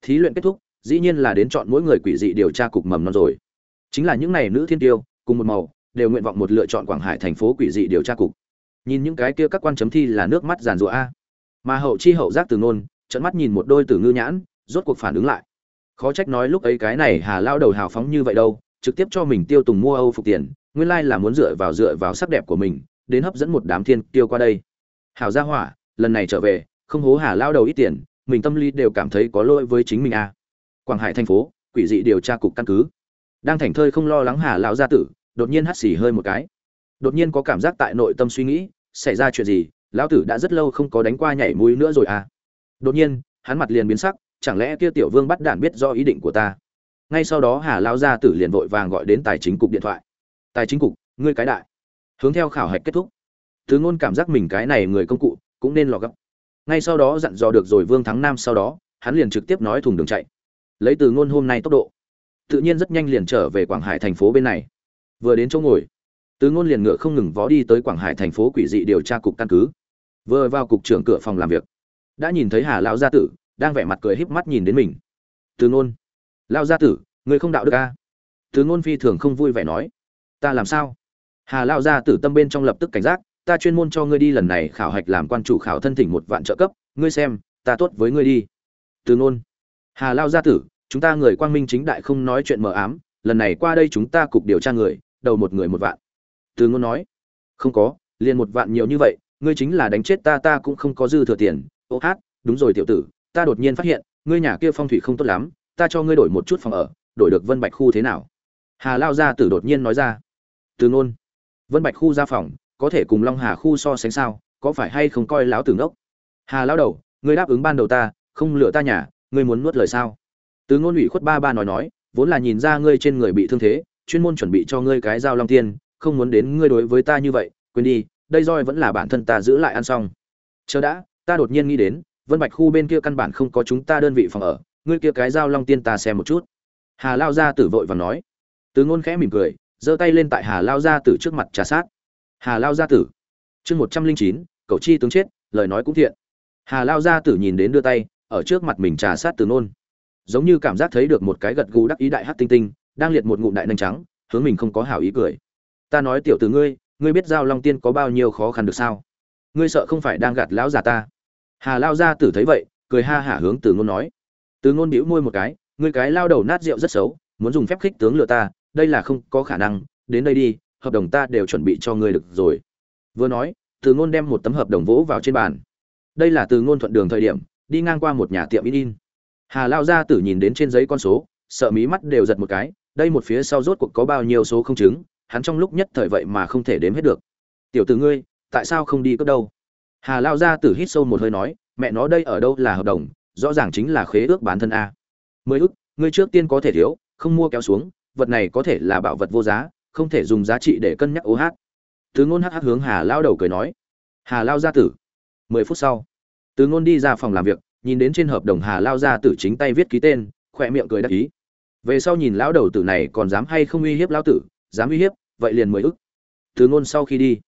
[SPEAKER 1] Thí luyện kết thúc, dĩ nhiên là đến chọn mỗi người quỷ dị điều tra cục mầm non rồi. Chính là những này nữ thiên tiêu, cùng một màu, đều nguyện vọng một lựa chọn quảng hải thành phố quỷ dị điều tra cục nhìn những cái kia các quan chấm thi là nước mắt giàn rụa a. Mà hậu chi hậu giác từ ngôn trận mắt nhìn một đôi từ ngư nhãn, rốt cuộc phản ứng lại. Khó trách nói lúc ấy cái này hà lao đầu hào phóng như vậy đâu, trực tiếp cho mình tiêu tùng mua âu phục tiền, nguyên lai là muốn dựa vào dựa vào sắc đẹp của mình, đến hấp dẫn một đám thiên tiêu qua đây. Hào gia hỏa, lần này trở về, không hố hà lao đầu ít tiền, mình tâm lý đều cảm thấy có lỗi với chính mình a. Quảng hải thành phố, quỷ dị điều tra cục căn cứ. Đang thảnh thơi không lo lắng hà lão gia tử, đột nhiên hắt xì hơi một cái đột nhiên có cảm giác tại nội tâm suy nghĩ, xảy ra chuyện gì, lão tử đã rất lâu không có đánh qua nhảy mũi nữa rồi à? Đột nhiên, hắn mặt liền biến sắc, chẳng lẽ kia tiểu vương bắt đản biết do ý định của ta? Ngay sau đó hà lao gia tử liền vội vàng gọi đến tài chính cục điện thoại. Tài chính cục, ngươi cái đại. Hướng theo khảo hạch kết thúc. Thứ ngôn cảm giác mình cái này người công cụ, cũng nên lò gấp. Ngay sau đó dặn dò được rồi vương thắng nam sau đó, hắn liền trực tiếp nói thùng đường chạy. Lấy từ ngôn hôm nay tốc độ. Tự nhiên rất nhanh liền trở về quảng hải thành phố bên này. Vừa đến chỗ ngồi từ ngôn liền ngựa không ngừng vó đi tới quảng hải thành phố quỷ dị điều tra cục căn cứ. Vừa vào cục trưởng cửa phòng làm việc, đã nhìn thấy hà lão gia tử đang vẻ mặt cười híp mắt nhìn đến mình. Từ ngôn, lão gia tử, người không đạo đức a? Từ ngôn phi thường không vui vẻ nói. Ta làm sao? Hà lão gia tử tâm bên trong lập tức cảnh giác. Ta chuyên môn cho ngươi đi lần này khảo hạch làm quan chủ khảo thân thỉnh một vạn trợ cấp, ngươi xem, ta tốt với ngươi đi. Từ ngôn, hà lão gia tử, chúng ta người quang minh chính đại không nói chuyện mờ ám, lần này qua đây chúng ta cục điều tra người, đầu một người một vạn từ ngôn nói, không có, liền một vạn nhiều như vậy, ngươi chính là đánh chết ta ta cũng không có dư thừa tiền. Ô hát, đúng rồi tiểu tử, ta đột nhiên phát hiện, ngươi nhà kia phong thủy không tốt lắm, ta cho ngươi đổi một chút phòng ở, đổi được vân bạch khu thế nào? Hà lao gia tử đột nhiên nói ra, từ ngôn, vân bạch khu ra phòng, có thể cùng long hà khu so sánh sao, có phải hay không coi lão tử ngốc? Hà lao đầu, ngươi đáp ứng ban đầu ta, không lựa ta nhà, ngươi muốn nuốt lời sao? Từ ngôn ủy khuất ba ba nói nói, vốn là nhìn ra ngươi trên người bị thương thế, chuyên môn chuẩn bị cho ngươi cái dao long tiên không muốn đến ngươi đối với ta như vậy, quên đi, đây roi vẫn là bản thân ta giữ lại ăn xong. Chờ đã, ta đột nhiên nghĩ đến, vân bạch khu bên kia căn bản không có chúng ta đơn vị phòng ở, ngươi kia cái dao long tiên ta xem một chút. Hà lao gia tử vội và nói. Từ ngôn khẽ mỉm cười, giơ tay lên tại hà lao gia tử trước mặt trà sát. Hà lao gia tử, chương một trăm linh chín, cậu chi tướng chết, lời nói cũng thiện. Hà lao gia tử nhìn đến đưa tay, ở trước mặt mình trà sát từ nôn giống như cảm giác thấy được một cái gật gù đắc ý đại hát tinh tinh, đang liệt một ngụm đại nanh trắng, hướng mình không có hảo ý cười ta nói tiểu từ ngươi ngươi biết giao long tiên có bao nhiêu khó khăn được sao? Ngươi sợ không phải đang gạt lão già ta. Hà lao gia tử thấy vậy, cười ha hả hướng từ ngôn nói. Từ ngôn bĩu môi một cái, ngươi cái lao đầu nát rượu rất xấu, muốn dùng phép khích tướng lừa ta, đây là không có khả năng, đến đây đi, hợp đồng ta đều chuẩn bị cho ngươi được rồi. Vừa nói, từ ngôn đem một tấm hợp đồng vỗ vào trên bàn. Đây là từ ngôn thuận đường thời điểm, đi ngang qua một nhà tiệm in in hà lao gia tử nhìn đến trên giấy con số, sợ mí mắt đều giật một cái, đây một phía sau rốt cuộc có bao nhiêu số không chứng hắn trong lúc nhất thời vậy mà không thể đếm hết được. Tiểu tử ngươi, tại sao không đi cướp đâu? Hà lao gia tử hít sâu một hơi nói, mẹ nó đây ở đâu là hợp đồng, rõ ràng chính là khế ước bán thân a. Mười ước ngươi trước tiên có thể thiếu, không mua kéo xuống, vật này có thể là bảo vật vô giá, không thể dùng giá trị để cân nhắc ô hát. Từ ngôn hắc hắc hướng hà lao đầu cười nói. Hà lao gia tử, mười phút sau. Từ ngôn đi ra phòng làm việc, nhìn đến trên hợp đồng hà lao gia tử chính tay viết ký tên, khỏe miệng cười đắc ý. Về sau nhìn lão đầu tử này còn dám hay không uy hiếp lão tử, dám uy hiếp vậy liền mười ức. Từ ngôn sau khi đi,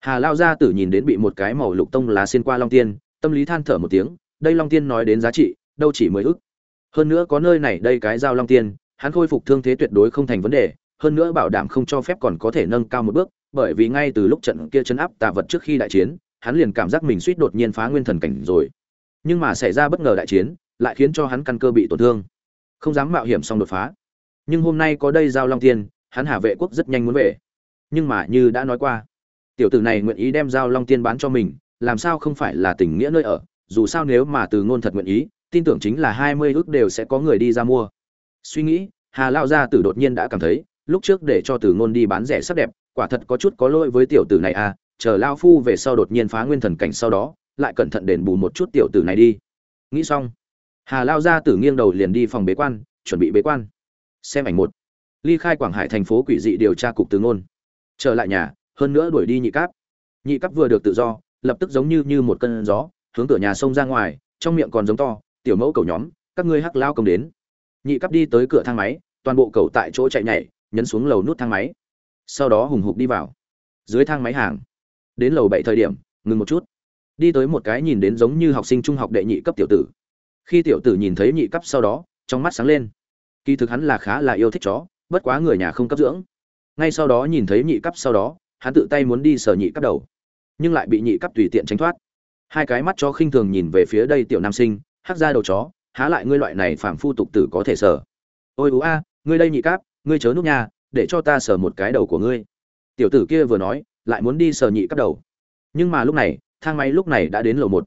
[SPEAKER 1] hà lao gia tử nhìn đến bị một cái màu lục tông lá xuyên qua long tiên, tâm lý than thở một tiếng, đây long tiên nói đến giá trị, đâu chỉ mười ức. Hơn nữa có nơi này đây cái giao long tiên, hắn khôi phục thương thế tuyệt đối không thành vấn đề, hơn nữa bảo đảm không cho phép còn có thể nâng cao một bước, bởi vì ngay từ lúc trận kia chấn áp tà vật trước khi đại chiến, hắn liền cảm giác mình suýt đột nhiên phá nguyên thần cảnh rồi. Nhưng mà xảy ra bất ngờ đại chiến, lại khiến cho hắn căn cơ bị tổn thương. Không dám mạo hiểm xong đột phá. Nhưng hôm nay có đây giao long tiên hắn hà vệ quốc rất nhanh muốn về. Nhưng mà như đã nói qua, tiểu tử này nguyện ý đem giao long tiên bán cho mình, làm sao không phải là tình nghĩa nơi ở? Dù sao nếu mà từ ngôn thật nguyện ý, tin tưởng chính là hai mươi ước đều sẽ có người đi ra mua. Suy nghĩ, hà lao gia tử đột nhiên đã cảm thấy, lúc trước để cho từ ngôn đi bán rẻ sắc đẹp, quả thật có chút có lỗi với tiểu tử này à chờ lao phu về sau đột nhiên phá nguyên thần cảnh sau đó, lại cẩn thận đền bù một chút tiểu tử này đi. Nghĩ xong, hà lao gia tử nghiêng đầu liền đi phòng bế quan, chuẩn bị bế quan. Xem ảnh một ly khai quảng hải thành phố quỷ dị điều tra cục từ ngôn. Trở lại nhà, hơn nữa đuổi đi nhị cáp. Nhị cáp vừa được tự do, lập tức giống như như một cơn gió, hướng cửa nhà sông ra ngoài, trong miệng còn giống to, tiểu mẫu cầu nhóm, các ngươi hắc lao công đến. Nhị cáp đi tới cửa thang máy, toàn bộ cầu tại chỗ chạy nhảy, nhấn xuống lầu nút thang máy. Sau đó hùng hục đi vào. Dưới thang máy hàng, đến lầu bảy thời điểm, ngừng một chút. Đi tới một cái nhìn đến giống như học sinh trung học đệ nhị cấp tiểu tử. Khi tiểu tử nhìn thấy nhị cấp sau đó, trong mắt sáng lên. Kỳ thực hắn là khá là yêu thích chó bất quá người nhà không cấp dưỡng. Ngay sau đó nhìn thấy nhị cấp sau đó, hắn tự tay muốn đi sờ nhị cấp đầu, nhưng lại bị nhị cấp tùy tiện tránh thoát. Hai cái mắt chó khinh thường nhìn về phía đây tiểu nam sinh, hắc ra đầu chó, há lại ngươi loại này phàm phu tục tử có thể sờ. Ôi ú a, ngươi đây nhị cấp, ngươi chớ núp nhà, để cho ta sờ một cái đầu của ngươi. Tiểu tử kia vừa nói, lại muốn đi sờ nhị cấp đầu. Nhưng mà lúc này, thang máy lúc này đã đến lầu một.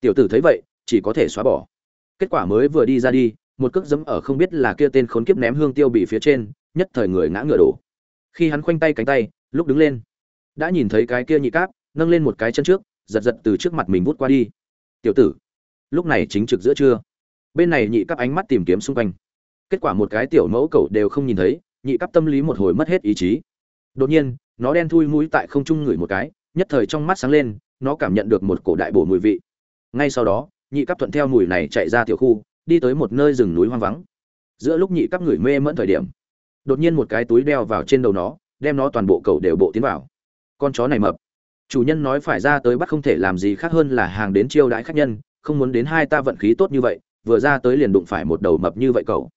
[SPEAKER 1] Tiểu tử thấy vậy, chỉ có thể xóa bỏ. Kết quả mới vừa đi ra đi, một cước dẫm ở không biết là kia tên khốn kiếp ném hương tiêu bị phía trên nhất thời người ngã ngựa đổ. Khi hắn khoanh tay cánh tay, lúc đứng lên, đã nhìn thấy cái kia nhị cáp, nâng lên một cái chân trước, giật giật từ trước mặt mình vút qua đi. Tiểu tử, lúc này chính trực giữa trưa. Bên này nhị cáp ánh mắt tìm kiếm xung quanh. Kết quả một cái tiểu mẫu cậu đều không nhìn thấy, nhị cáp tâm lý một hồi mất hết ý chí. Đột nhiên, nó đen thui mũi tại không trung ngửi một cái, nhất thời trong mắt sáng lên, nó cảm nhận được một cổ đại bổ mùi vị. Ngay sau đó, nhị cáp thuận theo mùi này chạy ra tiểu khu, đi tới một nơi rừng núi hoang vắng. Giữa lúc nhị cáp người mê mẫn thời điểm đột nhiên một cái túi đeo vào trên đầu nó, đem nó toàn bộ cầu đều bộ tiến vào. Con chó này mập. Chủ nhân nói phải ra tới bắt không thể làm gì khác hơn là hàng đến chiêu đãi khách nhân, không muốn đến hai ta vận khí tốt như vậy, vừa ra tới liền đụng phải một đầu mập như vậy cậu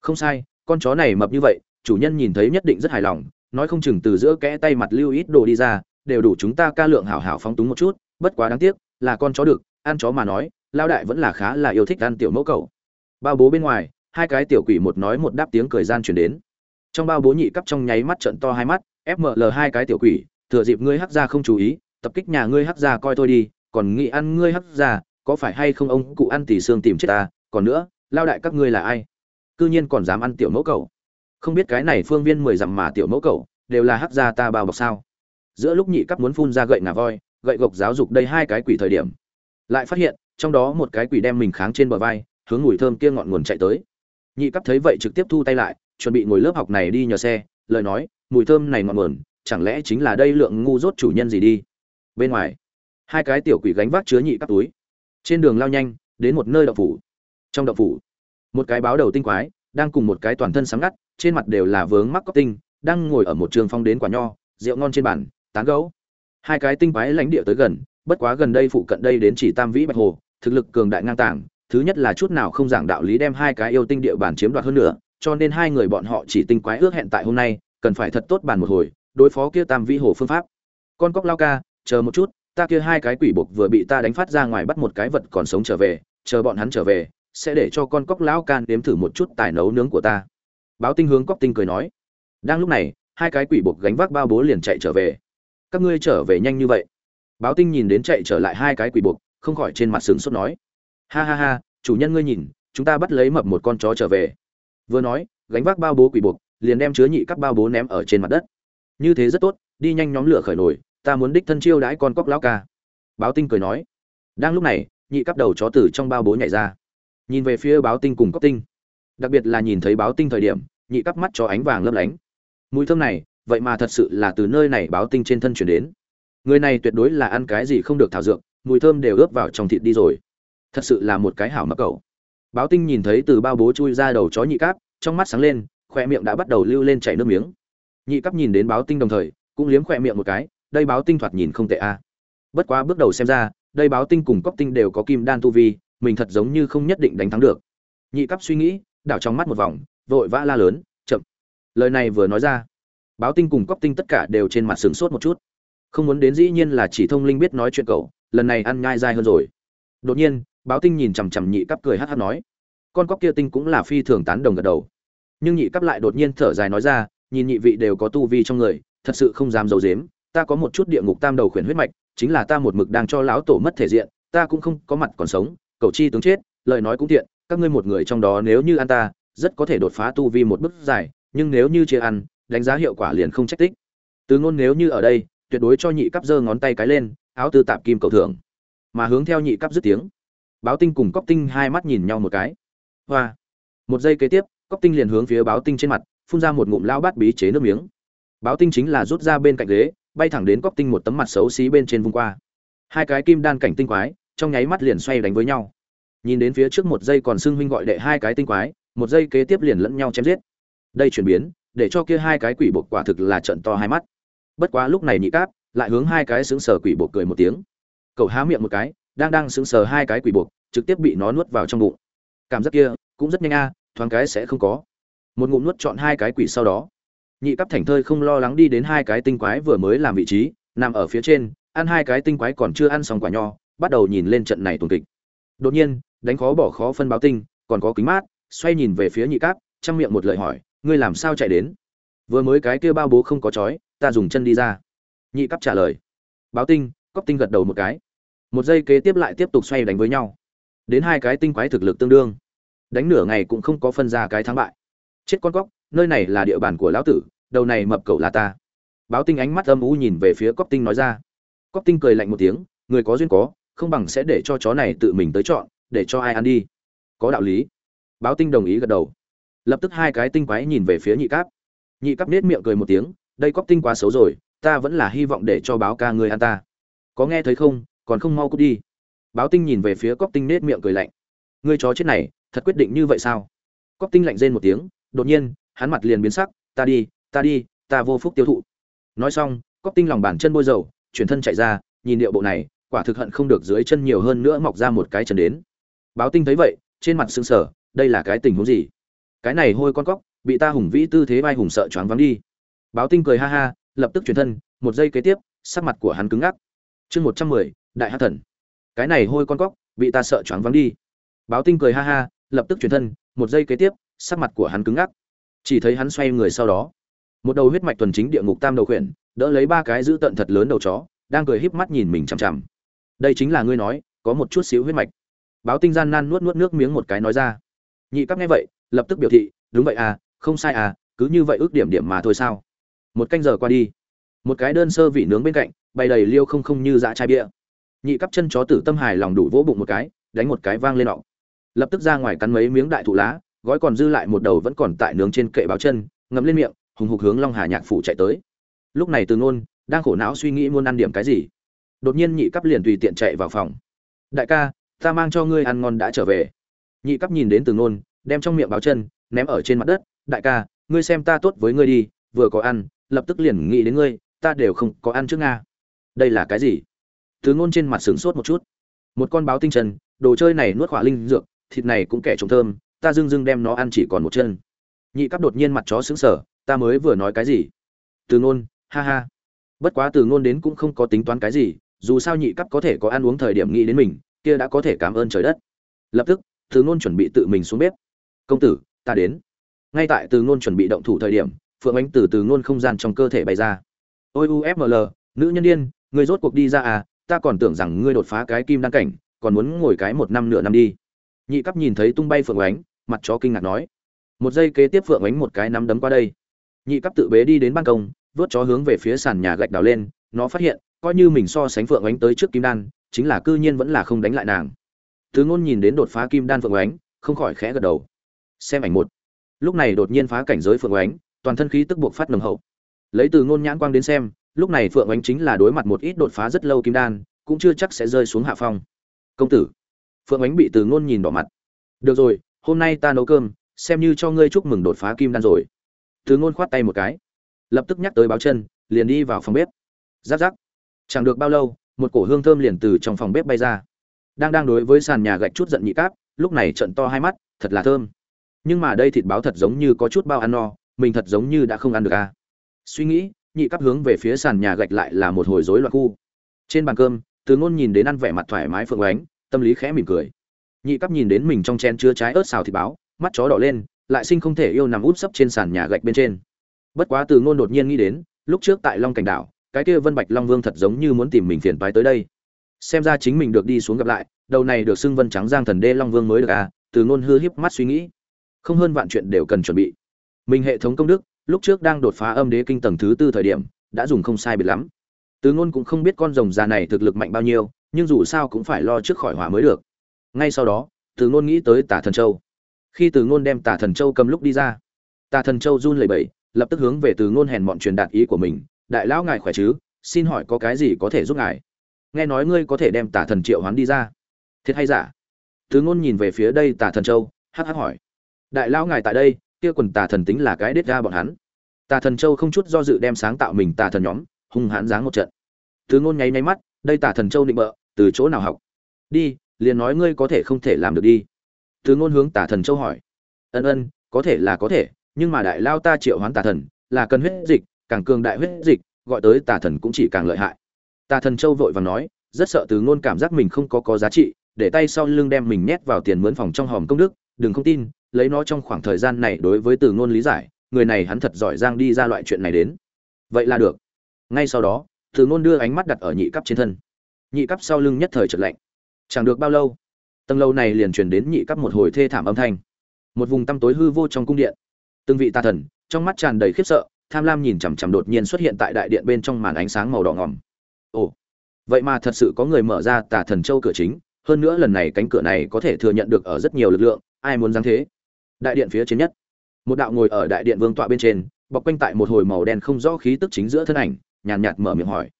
[SPEAKER 1] không sai, con chó này mập như vậy, chủ nhân nhìn thấy nhất định rất hài lòng, nói không chừng từ giữa kẽ tay mặt lưu ít đồ đi ra, đều đủ chúng ta ca lượng hảo hảo phóng túng một chút, bất quá đáng tiếc, là con chó được, ăn chó mà nói lao đại vẫn là khá là yêu thích ăn tiểu mẫu cậu. bao bố bên ngoài, hai cái tiểu quỷ một nói một đáp tiếng cười gian chuyển đến trong bao bố nhị cấp trong nháy mắt trận to hai mắt fml hai cái tiểu quỷ, thừa dịp ngươi hắc ra không chú ý, tập kích nhà ngươi hắc ra coi thôi đi, còn nghĩ ăn ngươi hắc ra có phải hay không ông cụ ăn tỉ xương tìm chết ta, còn nữa, lao đại các ngươi là ai? Cư nhiên còn dám ăn tiểu mẫu cầu không biết cái này phương viên mười dặm mà tiểu mẫu cầu đều là hắc ra ta bao bọc sao? Giữa lúc nhị cấp muốn phun ra gậy ngà voi, gậy gộc giáo dục đây hai cái quỷ thời điểm. Lại phát hiện, trong đó một cái quỷ đem mình kháng trên bờ vai, hướng mùi thơm kia ngọn nguồn chạy tới. Nhị cấp thấy vậy trực tiếp thu tay lại chuẩn bị ngồi lớp học này đi nhờ xe, lời nói, mùi thơm này ngọn nguồn chẳng lẽ chính là đây lượng ngu dốt chủ nhân gì đi? Bên ngoài, hai cái tiểu quỷ gánh vác chứa nhị các túi. Trên đường lao nhanh, đến một nơi đậu phủ. Trong đậu phủ, một cái báo đầu tinh quái, đang cùng một cái toàn thân sáng ngắt, trên mặt đều là vướng mắc cóc tinh, đang ngồi ở một trường phong đến quả nho, rượu ngon trên bàn, tán gấu hai cái tinh quái lãnh địa tới gần, bất quá gần đây phụ cận đây đến chỉ tam vĩ bạch hồ, thực lực cường đại ngang tàng, thứ nhất là chút nào không giảng đạo lý đem hai cái yêu tinh địa bàn chiếm đoạt hơn nữa cho nên hai người bọn họ chỉ tinh quái ước hẹn tại hôm nay, cần phải thật tốt bàn một hồi, đối phó kia tam vĩ hồ phương pháp. Con cóc lao ca, chờ một chút, ta kia hai cái quỷ buộc vừa bị ta đánh phát ra ngoài bắt một cái vật còn sống trở về, chờ bọn hắn trở về, sẽ để cho con cóc lão can đếm thử một chút tài nấu nướng của ta. Báo tinh hướng cóc tinh cười nói. Đang lúc này, hai cái quỷ buộc gánh vác bao bố liền chạy trở về. Các ngươi trở về nhanh như vậy. Báo tinh nhìn đến chạy trở lại hai cái quỷ buộc, không khỏi trên mặt sừng sốt nói. Ha ha ha, chủ nhân ngươi nhìn, chúng ta bắt lấy mập một con chó trở về vừa nói, gánh vác bao bố quỷ buộc, liền đem chứa nhị các bao bố ném ở trên mặt đất. Như thế rất tốt, đi nhanh nhóm lửa khởi nổi ta muốn đích thân chiêu đãi con cóc lão ca. Báo tinh cười nói. Đang lúc này, nhị cắp đầu chó từ trong bao bố nhảy ra. Nhìn về phía báo tinh cùng cóc tinh. Đặc biệt là nhìn thấy báo tinh thời điểm, nhị cắp mắt cho ánh vàng lấp lánh. Mùi thơm này, vậy mà thật sự là từ nơi này báo tinh trên thân chuyển đến. Người này tuyệt đối là ăn cái gì không được thảo dược, mùi thơm đều ướp vào trong thịt đi rồi. Thật sự là một cái hảo mắc cậu báo tinh nhìn thấy từ bao bố chui ra đầu chó nhị cáp, trong mắt sáng lên khoe miệng đã bắt đầu lưu lên chảy nước miếng. Nhị cáp nhìn đến báo tinh đồng thời, cũng liếm khoe miệng một cái, đây báo tinh thoạt nhìn không tệ a. Bất quá bước đầu xem ra, đây báo tinh cùng cóc tinh đều có kim đan tu vi, mình thật giống như không nhất định đánh thắng được. Nhị cáp suy nghĩ, đảo trong mắt một vòng, vội vã la lớn, chậm. Lời này vừa nói ra, báo tinh cùng cóc tinh tất cả đều trên mặt sửng sốt một chút. Không muốn đến dĩ nhiên là chỉ thông linh biết nói chuyện cậu, lần này ăn nhai dai hơn rồi. Đột nhiên báo tinh nhìn chằm chằm nhị cấp cười hát hát nói, con cóc kia tinh cũng là phi thường tán đồng gật đầu. Nhưng nhị cấp lại đột nhiên thở dài nói ra, nhìn nhị vị đều có tu vi trong người, thật sự không dám giấu dếm ta có một chút địa ngục tam đầu khuyển huyết mạch, chính là ta một mực đang cho lão tổ mất thể diện, ta cũng không có mặt còn sống, cầu chi tướng chết, lời nói cũng tiện các ngươi một người trong đó nếu như ăn ta, rất có thể đột phá tu vi một bước dài, nhưng nếu như chia ăn, đánh giá hiệu quả liền không trách tích. Từ ngôn nếu như ở đây, tuyệt đối cho nhị cấp giơ ngón tay cái lên, áo tư tạp kim cầu thưởng. Mà hướng theo nhị cấp dứt tiếng báo tinh cùng cóc tinh hai mắt nhìn nhau một cái. Hoa. Một giây kế tiếp cóc tinh liền hướng phía báo tinh trên mặt, phun ra một ngụm lao bát bí chế nước miếng. Báo tinh chính là rút ra bên cạnh ghế, bay thẳng đến cóc tinh một tấm mặt xấu xí bên trên vung qua. Hai cái kim đan cảnh tinh quái, trong nháy mắt liền xoay đánh với nhau. Nhìn đến phía trước một giây còn xưng huynh gọi đệ hai cái tinh quái, một giây kế tiếp liền lẫn nhau chém giết. Đây chuyển biến, để cho kia hai cái quỷ buộc quả thực là trận to hai mắt. Bất quá lúc này nhị cáp, lại hướng hai cái xứng sở quỷ buộc cười một tiếng. Cậu há miệng một cái đang đang sững sờ hai cái quỷ buộc, trực tiếp bị nó nuốt vào trong bụng. Cảm giác kia cũng rất nhanh a, thoáng cái sẽ không có. Một ngụm nuốt chọn hai cái quỷ sau đó, nhị cấp thành thơi không lo lắng đi đến hai cái tinh quái vừa mới làm vị trí, nằm ở phía trên, ăn hai cái tinh quái còn chưa ăn xong quả nho, bắt đầu nhìn lên trận này tuần kịch. Đột nhiên, đánh khó bỏ khó phân báo tinh, còn có kính mát, xoay nhìn về phía nhị cáp trong miệng một lời hỏi, ngươi làm sao chạy đến? Vừa mới cái kia bao bố không có chói, ta dùng chân đi ra. Nhị cáp trả lời. Báo tinh cóc tinh gật đầu một cái một giây kế tiếp lại tiếp tục xoay đánh với nhau. Đến hai cái tinh quái thực lực tương đương. Đánh nửa ngày cũng không có phân ra cái thắng bại. Chết con cóc, nơi này là địa bàn của lão tử, đầu này mập cậu là ta. Báo tinh ánh mắt âm u nhìn về phía cóc tinh nói ra. Cóc tinh cười lạnh một tiếng, người có duyên có, không bằng sẽ để cho chó này tự mình tới chọn, để cho ai ăn đi. Có đạo lý. Báo tinh đồng ý gật đầu. Lập tức hai cái tinh quái nhìn về phía nhị cáp. Nhị cáp nết miệng cười một tiếng, đây cóc tinh quá xấu rồi, ta vẫn là hy vọng để cho báo ca người ăn ta. Có nghe thấy không? Còn không mau cút đi. Báo tinh nhìn về phía cóc tinh nết miệng cười lạnh. Ngươi chó chết này, thật quyết định như vậy sao? Cóc tinh lạnh rên một tiếng, đột nhiên, hắn mặt liền biến sắc, ta đi ta đi, ta vô phúc tiêu thụ. Nói xong cóc tinh lòng bàn chân bôi dầu, chuyển thân chạy ra, nhìn điệu bộ này, quả thực hận không được dưới chân nhiều hơn nữa mọc ra một cái chân đến. Báo tinh thấy vậy, trên mặt sững sờ, đây là cái tình huống gì? Cái này hôi con cóc, bị ta hùng vĩ tư thế vai hùng sợ choáng vắng đi. Báo tinh cười ha ha, lập tức chuyển thân, một giây kế tiếp, sắc mặt của hắn cứng ngắc. Chương một trăm mười đại hát thần. Cái này hôi con cóc, bị ta sợ choáng vắng đi. Báo tinh cười ha ha, lập tức chuyển thân, một giây kế tiếp, sắc mặt của hắn cứng ngắc. Chỉ thấy hắn xoay người sau đó. Một đầu huyết mạch tuần chính địa ngục tam đầu khuyển, đỡ lấy ba cái giữ tận thật lớn đầu chó, đang cười híp mắt nhìn mình chằm chằm. Đây chính là ngươi nói, có một chút xíu huyết mạch. Báo tinh gian nan nuốt nuốt nước miếng một cái nói ra. Nhị cấp nghe vậy, lập tức biểu thị, đúng vậy à không sai à cứ như vậy ước điểm điểm mà thôi sao? Một canh giờ qua đi. Một cái đơn sơ vị nướng bên cạnh, bày đầy liêu không không như dạ chai bia nhị cấp chân chó tử tâm hài lòng đủ vỗ bụng một cái, đánh một cái vang lên nọ. Lập tức ra ngoài cắn mấy miếng đại thụ lá, gói còn dư lại một đầu vẫn còn tại nướng trên kệ báo chân, ngậm lên miệng, hùng hục hướng long hà nhạc phủ chạy tới. Lúc này từ ngôn đang khổ não suy nghĩ muốn ăn điểm cái gì. Đột nhiên nhị cấp liền tùy tiện chạy vào phòng. Đại ca, ta mang cho ngươi ăn ngon đã trở về. Nhị cấp nhìn đến từ ngôn đem trong miệng báo chân ném ở trên mặt đất. Đại ca, ngươi xem ta tốt với ngươi đi, vừa có ăn, lập tức liền nghĩ đến ngươi, ta đều không có ăn trước nga. Đây là cái gì? Từ ngôn trên mặt sửng sốt một chút. Một con báo tinh trần đồ chơi này nuốt khỏa linh dược, thịt này cũng kẻ trồng thơm, ta dưng dưng đem nó ăn chỉ còn một chân. Nhị cấp đột nhiên mặt chó sững sờ, ta mới vừa nói cái gì? Từ ngôn, ha ha. Bất quá từ ngôn đến cũng không có tính toán cái gì, dù sao nhị cấp có thể có ăn uống thời điểm nghĩ đến mình, kia đã có thể cảm ơn trời đất. Lập tức, từ ngôn chuẩn bị tự mình xuống bếp. Công tử, ta đến. Ngay tại từ ngôn chuẩn bị động thủ thời điểm, phượng ánh từ từ ngôn không gian trong cơ thể bay ra. Ôi ufml nữ nhân điên, người rốt cuộc đi ra à? Ta còn tưởng rằng ngươi đột phá cái kim đăng cảnh, còn muốn ngồi cái một năm nửa năm đi. Nhị cấp nhìn thấy tung bay phượng ánh, mặt chó kinh ngạc nói. Một giây kế tiếp phượng ánh một cái nắm đấm qua đây. Nhị cấp tự bế đi đến ban công, vớt chó hướng về phía sàn nhà gạch đào lên, nó phát hiện, coi như mình so sánh phượng ánh tới trước kim đan, chính là cư nhiên vẫn là không đánh lại nàng. Thứ ngôn nhìn đến đột phá kim đan phượng ánh, không khỏi khẽ gật đầu. Xem ảnh một. Lúc này đột nhiên phá cảnh giới phượng ánh, toàn thân khí tức buộc phát nồng hậu. Lấy từ ngôn nhãn quang đến xem lúc này phượng ánh chính là đối mặt một ít đột phá rất lâu kim đan, cũng chưa chắc sẽ rơi xuống hạ phong. Công tử. Phượng ánh bị từ ngôn nhìn đỏ mặt. Được rồi, hôm nay ta nấu cơm, xem như cho ngươi chúc mừng đột phá kim đan rồi. Từ ngôn khoát tay một cái. Lập tức nhắc tới báo chân, liền đi vào phòng bếp. Giáp giáp. Chẳng được bao lâu, một cổ hương thơm liền từ trong phòng bếp bay ra. Đang đang đối với sàn nhà gạch chút giận nhị cáp, lúc này trận to hai mắt, thật là thơm. Nhưng mà đây thịt báo thật giống như có chút bao ăn no, mình thật giống như đã không ăn được à. suy nghĩ nhị cáp hướng về phía sàn nhà gạch lại là một hồi rối loạn khu. Trên bàn cơm, từ ngôn nhìn đến ăn vẻ mặt thoải mái phượng oánh tâm lý khẽ mỉm cười. Nhị cáp nhìn đến mình trong chén chứa trái ớt xào thịt báo, mắt chó đỏ lên, lại sinh không thể yêu nằm út sấp trên sàn nhà gạch bên trên. Bất quá từ ngôn đột nhiên nghĩ đến, lúc trước tại long cảnh đảo, cái kia vân bạch long vương thật giống như muốn tìm mình phiền toái tới đây. Xem ra chính mình được đi xuống gặp lại, đầu này được xưng vân trắng giang thần đê long vương mới được à từ ngôn hư hiếp mắt suy nghĩ. Không hơn vạn chuyện đều cần chuẩn bị. Mình hệ thống công đức lúc trước đang đột phá âm đế kinh tầng thứ tư thời điểm, đã dùng không sai biệt lắm. Từ ngôn cũng không biết con rồng già này thực lực mạnh bao nhiêu, nhưng dù sao cũng phải lo trước khỏi hỏa mới được. Ngay sau đó, từ ngôn nghĩ tới tả thần châu. Khi từ ngôn đem tả thần châu cầm lúc đi ra tả thần châu run lẩy bẩy, lập tức hướng về từ ngôn hèn mọn truyền đạt ý của mình. Đại lão ngài khỏe chứ? Xin hỏi có cái gì có thể giúp ngài? Nghe nói ngươi có thể đem tả thần triệu hoán đi ra. Thiệt hay giả? Từ ngôn nhìn về phía đây tả thần châu, hắc hắc hỏi. Đại lão ngài tại đây kia quần tà thần tính là cái đết ra bọn hắn. Tà thần châu không chút do dự đem sáng tạo mình tà thần nhóm, hung hãn giáng một trận. Từ ngôn nháy nháy mắt, đây tà thần châu định bợ, từ chỗ nào học? Đi, liền nói ngươi có thể không thể làm được đi. Từ ngôn hướng tà thần châu hỏi. Ân ân, có thể là có thể, nhưng mà đại lao ta triệu hoán tà thần, là cần huyết dịch, càng cường đại huyết dịch, gọi tới tà thần cũng chỉ càng lợi hại. Tà thần châu vội vàng nói, rất sợ từ ngôn cảm giác mình không có có giá trị, để tay sau lưng đem mình nhét vào tiền mướn phòng trong hòm công đức đừng không tin, lấy nó trong khoảng thời gian này đối với từ ngôn lý giải, người này hắn thật giỏi giang đi ra loại chuyện này đến. Vậy là được. Ngay sau đó, từ ngôn đưa ánh mắt đặt ở nhị cấp trên thân. Nhị cấp sau lưng nhất thời chợt lạnh. Chẳng được bao lâu, tầng lâu này liền truyền đến nhị cấp một hồi thê thảm âm thanh. Một vùng tăm tối hư vô trong cung điện. Từng vị tà thần, trong mắt tràn đầy khiếp sợ, tham lam nhìn chằm chằm đột nhiên xuất hiện tại đại điện bên trong màn ánh sáng màu đỏ ngòm. Ồ, vậy mà thật sự có người mở ra tà thần châu cửa chính, hơn nữa lần này cánh cửa này có thể thừa nhận được ở rất nhiều lực lượng ai muốn giáng thế? Đại điện phía trên nhất. Một đạo ngồi ở đại điện vương tọa bên trên, bọc quanh tại một hồi màu đen không rõ khí tức chính giữa thân ảnh, nhàn nhạt mở miệng hỏi.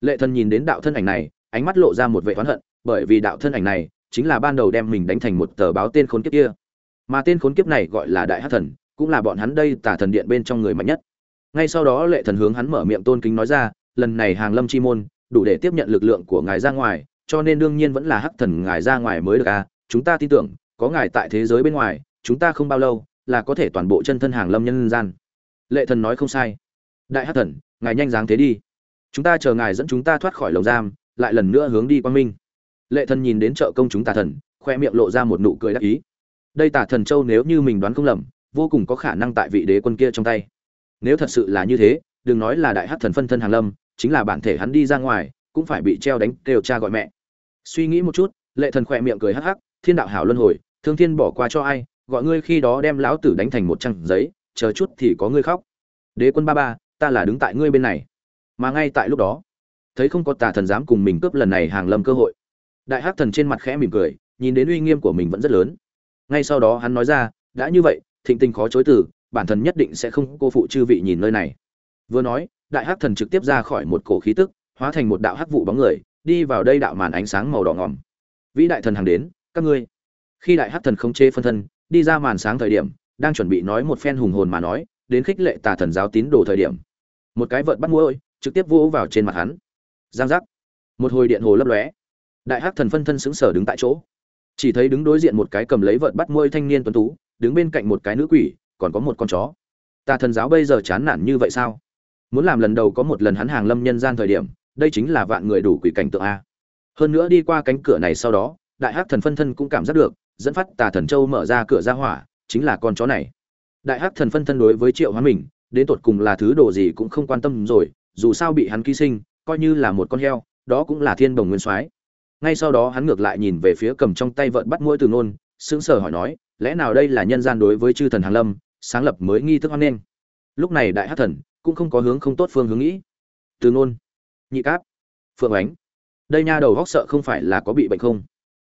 [SPEAKER 1] Lệ thần nhìn đến đạo thân ảnh này, ánh mắt lộ ra một vẻ oán hận, bởi vì đạo thân ảnh này chính là ban đầu đem mình đánh thành một tờ báo tên khốn kiếp kia. Mà tên khốn kiếp này gọi là đại hát thần, cũng là bọn hắn đây tả thần điện bên trong người mạnh nhất. Ngay sau đó lệ thần hướng hắn mở miệng tôn kính nói ra, lần này hàng lâm chi môn, đủ để tiếp nhận lực lượng của ngài ra ngoài, cho nên đương nhiên vẫn là hắc thần ngài ra ngoài mới được à chúng ta tin tưởng có ngài tại thế giới bên ngoài, chúng ta không bao lâu là có thể toàn bộ chân thân hàng lâm nhân gian. Lệ thần nói không sai. Đại hắc thần, ngài nhanh dáng thế đi. Chúng ta chờ ngài dẫn chúng ta thoát khỏi lồng giam, lại lần nữa hướng đi quang minh. Lệ thần nhìn đến chợ công chúng tà thần, khoe miệng lộ ra một nụ cười đắc ý. Đây tà thần châu nếu như mình đoán không lầm, vô cùng có khả năng tại vị đế quân kia trong tay. Nếu thật sự là như thế, đừng nói là đại hắc thần phân thân hàng lâm, chính là bản thể hắn đi ra ngoài, cũng phải bị treo đánh kêu cha gọi mẹ. Suy nghĩ một chút, lệ thần khoe miệng cười hắc hắc, thiên đạo hảo luân hồi thương thiên bỏ qua cho ai, gọi ngươi khi đó đem lão tử đánh thành một trang giấy, chờ chút thì có ngươi khóc. Đế quân ba ba, ta là đứng tại ngươi bên này. Mà ngay tại lúc đó, thấy không có tà thần dám cùng mình cướp lần này hàng lâm cơ hội. Đại hắc thần trên mặt khẽ mỉm cười, nhìn đến uy nghiêm của mình vẫn rất lớn. Ngay sau đó hắn nói ra, đã như vậy, thịnh tình khó chối từ, bản thân nhất định sẽ không cô phụ chư vị nhìn nơi này. Vừa nói, đại hắc thần trực tiếp ra khỏi một cổ khí tức, hóa thành một đạo hắc vụ bóng người, đi vào đây đạo màn ánh sáng màu đỏ ngòm. Vĩ đại thần hàng đến, các ngươi khi đại hắc thần không chê phân thân, đi ra màn sáng thời điểm, đang chuẩn bị nói một phen hùng hồn mà nói, đến khích lệ tà thần giáo tín đồ thời điểm. Một cái vợt bắt mũi trực tiếp vỗ vào trên mặt hắn. Giang giác. Một hồi điện hồ lấp lóe. Đại hắc thần phân thân sững sờ đứng tại chỗ. Chỉ thấy đứng đối diện một cái cầm lấy vợt bắt mũi thanh niên tuấn tú, đứng bên cạnh một cái nữ quỷ, còn có một con chó. Tà thần giáo bây giờ chán nản như vậy sao? Muốn làm lần đầu có một lần hắn hàng lâm nhân gian thời điểm, đây chính là vạn người đủ quỷ cảnh tượng a. Hơn nữa đi qua cánh cửa này sau đó, đại hắc thần phân thân cũng cảm giác được dẫn phát tà thần châu mở ra cửa ra hỏa, chính là con chó này. Đại hắc thần phân thân đối với triệu hoán mình, đến tột cùng là thứ đồ gì cũng không quan tâm rồi, dù sao bị hắn ký sinh, coi như là một con heo, đó cũng là thiên đồng nguyên soái. Ngay sau đó hắn ngược lại nhìn về phía cầm trong tay vợn bắt mũi từ nôn sững sờ hỏi nói, lẽ nào đây là nhân gian đối với chư thần hàng lâm, sáng lập mới nghi thức hoan nghênh? Lúc này đại hắc thần cũng không có hướng không tốt phương hướng nghĩ. Từ nôn nhị cáp, phượng ánh, đây nha đầu góc sợ không phải là có bị bệnh không?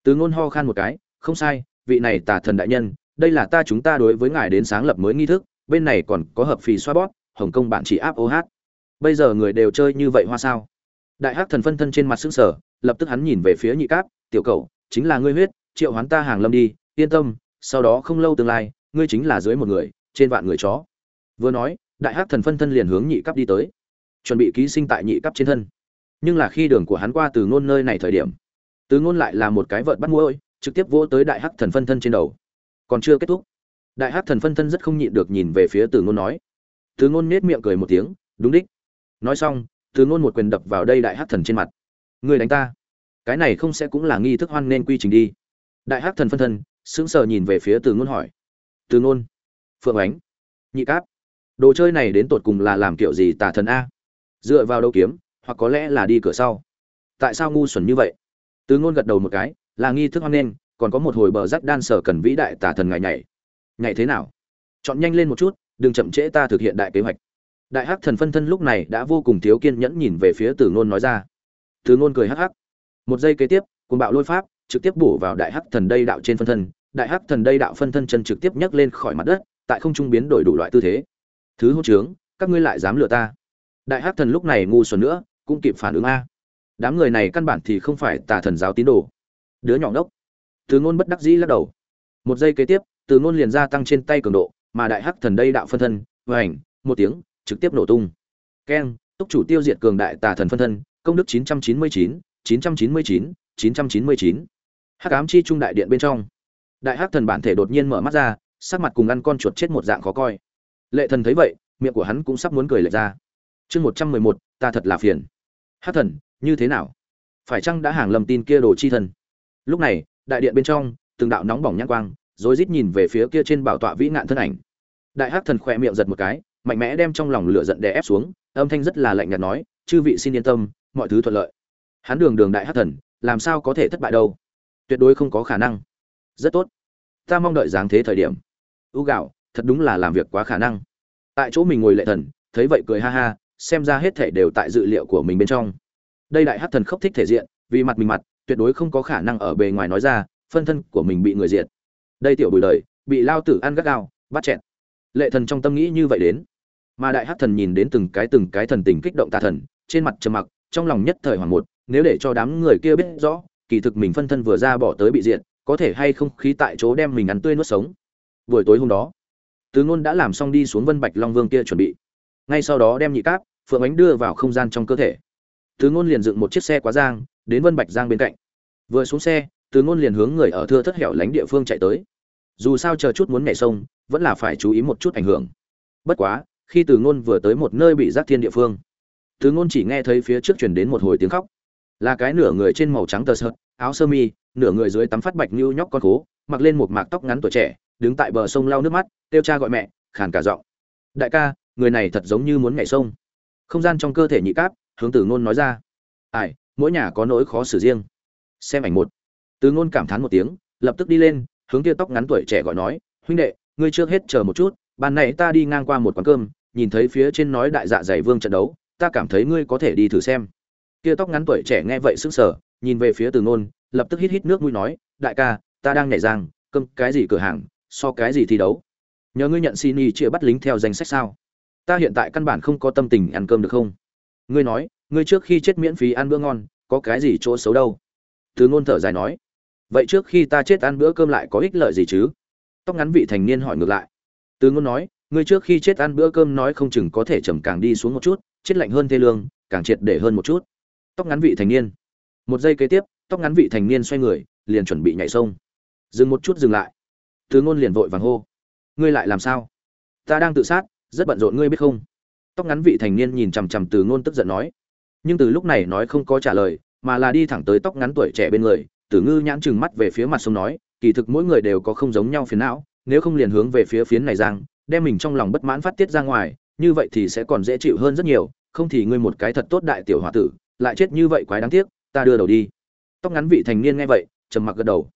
[SPEAKER 1] Từ ngôn ho khan một cái không sai, vị này tà thần đại nhân, đây là ta chúng ta đối với ngài đến sáng lập mới nghi thức, bên này còn có hợp phì xoa bót hồng kông bạn chỉ áp ô hát. Bây giờ người đều chơi như vậy hoa sao? Đại hắc thần phân thân trên mặt sững sờ, lập tức hắn nhìn về phía nhị cáp, tiểu cầu chính là ngươi huyết, triệu hoán ta hàng lâm đi, yên tâm, sau đó không lâu tương lai, ngươi chính là dưới một người, trên vạn người chó. Vừa nói, đại hắc thần phân thân liền hướng nhị cấp đi tới. Chuẩn bị ký sinh tại nhị cấp trên thân. Nhưng là khi đường của hắn qua từ ngôn nơi này thời điểm, từ ngôn lại là một cái vợt bắt mũi trực tiếp vỗ tới đại hắc thần phân thân trên đầu. Còn chưa kết thúc, đại hắc thần phân thân rất không nhịn được nhìn về phía từ ngôn nói. Từ ngôn nết miệng cười một tiếng, đúng đích. Nói xong, từ ngôn một quyền đập vào đây đại hắc thần trên mặt. Người đánh ta. Cái này không sẽ cũng là nghi thức hoan nên quy trình đi. Đại hắc thần phân thân sững sờ nhìn về phía từ ngôn hỏi. Từ ngôn, phượng ánh, nhị cáp, đồ chơi này đến tột cùng là làm kiểu gì tà thần a? Dựa vào đâu kiếm, hoặc có lẽ là đi cửa sau? Tại sao ngu xuẩn như vậy? Từ ngôn gật đầu một cái là nghi thức hoan nghênh, còn có một hồi bờ rắc đan sở cần vĩ đại tà thần ngày nhảy. Nhảy thế nào? Chọn nhanh lên một chút, đừng chậm trễ ta thực hiện đại kế hoạch. Đại hắc thần phân thân lúc này đã vô cùng thiếu kiên nhẫn nhìn về phía từ ngôn nói ra. Từ ngôn cười hắc hắc. Một giây kế tiếp, cuồng bạo lôi pháp trực tiếp bổ vào đại hắc thần đây đạo trên phân thân. Đại hắc thần đây đạo phân thân chân trực tiếp nhấc lên khỏi mặt đất, tại không trung biến đổi đủ loại tư thế. Thứ hỗn trướng, các ngươi lại dám lừa ta. Đại hắc thần lúc này ngu xuẩn nữa, cũng kịp phản ứng a. Đám người này căn bản thì không phải tà thần giáo tín đồ đứa nhỏ ngốc. Từ ngôn bất đắc dĩ lắc đầu. Một giây kế tiếp từ ngôn liền gia tăng trên tay cường độ mà đại hắc thần đây đạo phân thân vảnh một tiếng trực tiếp nổ tung. Keng túc chủ tiêu diệt cường đại tà thần phân thân công đức 999, 999, 999. hắc ám chi trung đại điện bên trong. Đại hắc thần bản thể đột nhiên mở mắt ra sắc mặt cùng ăn con chuột chết một dạng khó coi. Lệ thần thấy vậy miệng của hắn cũng sắp muốn cười lệch ra. Chương một trăm mười một ta thật là phiền. Hắc thần như thế nào? Phải chăng đã hàng lầm tin kia đồ chi thần? Lúc này, đại điện bên trong, từng đạo nóng bỏng nhãn quang rồi rít nhìn về phía kia trên bảo tọa vĩ nạn thân ảnh. Đại hắc thần khỏe miệng giật một cái, mạnh mẽ đem trong lòng lửa giận đè ép xuống, âm thanh rất là lạnh nhạt nói, chư vị xin yên tâm, mọi thứ thuận lợi. Hắn đường đường đại hắc thần, làm sao có thể thất bại đâu? Tuyệt đối không có khả năng. Rất tốt. Ta mong đợi dáng thế thời điểm. U gạo, thật đúng là làm việc quá khả năng. Tại chỗ mình ngồi lệ thần, thấy vậy cười ha ha, xem ra hết thể đều tại dự liệu của mình bên trong. Đây đại hắc thần khóc thích thể diện, vì mặt mình mặt tuyệt đối không có khả năng ở bề ngoài nói ra, phân thân của mình bị người diệt. Đây tiểu bùi đời, bị lao tử ăn gắt gao, bắt chẹn lệ thần trong tâm nghĩ như vậy đến. Mà đại hắc thần nhìn đến từng cái từng cái thần tình kích động tà thần, trên mặt trầm mặc, trong lòng nhất thời hoàng một, nếu để cho đám người kia biết rõ, kỳ thực mình phân thân vừa ra bỏ tới bị diệt, có thể hay không khí tại chỗ đem mình ăn tươi nuốt sống. Buổi tối hôm đó, tứ ngôn đã làm xong đi xuống vân bạch long vương kia chuẩn bị. Ngay sau đó đem nhị cáp, phượng ánh đưa vào không gian trong cơ thể. Tứ ngôn liền dựng một chiếc xe quá giang đến vân bạch giang bên cạnh. Vừa xuống xe, Từ ngôn liền hướng người ở thưa thất hẻo lánh địa phương chạy tới. Dù sao chờ chút muốn nhảy sông, vẫn là phải chú ý một chút ảnh hưởng. Bất quá, khi từ ngôn vừa tới một nơi bị giác thiên địa phương, từ ngôn chỉ nghe thấy phía trước truyền đến một hồi tiếng khóc. Là cái nửa người trên màu trắng tơ sợt, áo sơ mi, nửa người dưới tắm phát bạch như nhóc con khố, mặc lên một mạc tóc ngắn tuổi trẻ, đứng tại bờ sông lau nước mắt, kêu cha gọi mẹ, khàn cả giọng. Đại ca, người này thật giống như muốn nhảy sông. Không gian trong cơ thể nhị cáp, hướng từ ngôn nói ra. Ai mỗi nhà có nỗi khó xử riêng. Xem ảnh một. Từ ngôn cảm thán một tiếng, lập tức đi lên, hướng kia tóc ngắn tuổi trẻ gọi nói, huynh đệ, ngươi trước hết chờ một chút, ban nãy ta đi ngang qua một quán cơm, nhìn thấy phía trên nói đại dạ dày vương trận đấu, ta cảm thấy ngươi có thể đi thử xem. Kia tóc ngắn tuổi trẻ nghe vậy sững sờ, nhìn về phía từ ngôn, lập tức hít hít nước mũi nói, đại ca, ta đang nhảy giang, cơm cái gì cửa hàng, so cái gì thi đấu? Nhờ ngươi nhận xin y chia bắt lính theo danh sách sao? Ta hiện tại căn bản không có tâm tình ăn cơm được không? Ngươi nói ngươi trước khi chết miễn phí ăn bữa ngon, có cái gì chỗ xấu đâu. Từ ngôn thở dài nói, vậy trước khi ta chết ăn bữa cơm lại có ích lợi gì chứ? Tóc ngắn vị thành niên hỏi ngược lại. Từ ngôn nói, ngươi trước khi chết ăn bữa cơm nói không chừng có thể trầm càng đi xuống một chút, chết lạnh hơn thê lương, càng triệt để hơn một chút. Tóc ngắn vị thành niên. Một giây kế tiếp, tóc ngắn vị thành niên xoay người, liền chuẩn bị nhảy sông. Dừng một chút dừng lại. Từ ngôn liền vội vàng hô, ngươi lại làm sao? Ta đang tự sát, rất bận rộn, ngươi biết không? Tóc ngắn vị thành niên nhìn chằm chằm từ ngôn tức giận nói nhưng từ lúc này nói không có trả lời, mà là đi thẳng tới tóc ngắn tuổi trẻ bên người, tử ngư nhãn chừng mắt về phía mặt sông nói, kỳ thực mỗi người đều có không giống nhau phiến não, nếu không liền hướng về phía phiến này giang, đem mình trong lòng bất mãn phát tiết ra ngoài, như vậy thì sẽ còn dễ chịu hơn rất nhiều, không thì ngươi một cái thật tốt đại tiểu h tử, lại chết như vậy quái đáng tiếc, ta đưa đầu đi. Tóc ngắn vị thành niên nghe vậy, trầm mặc gật đầu.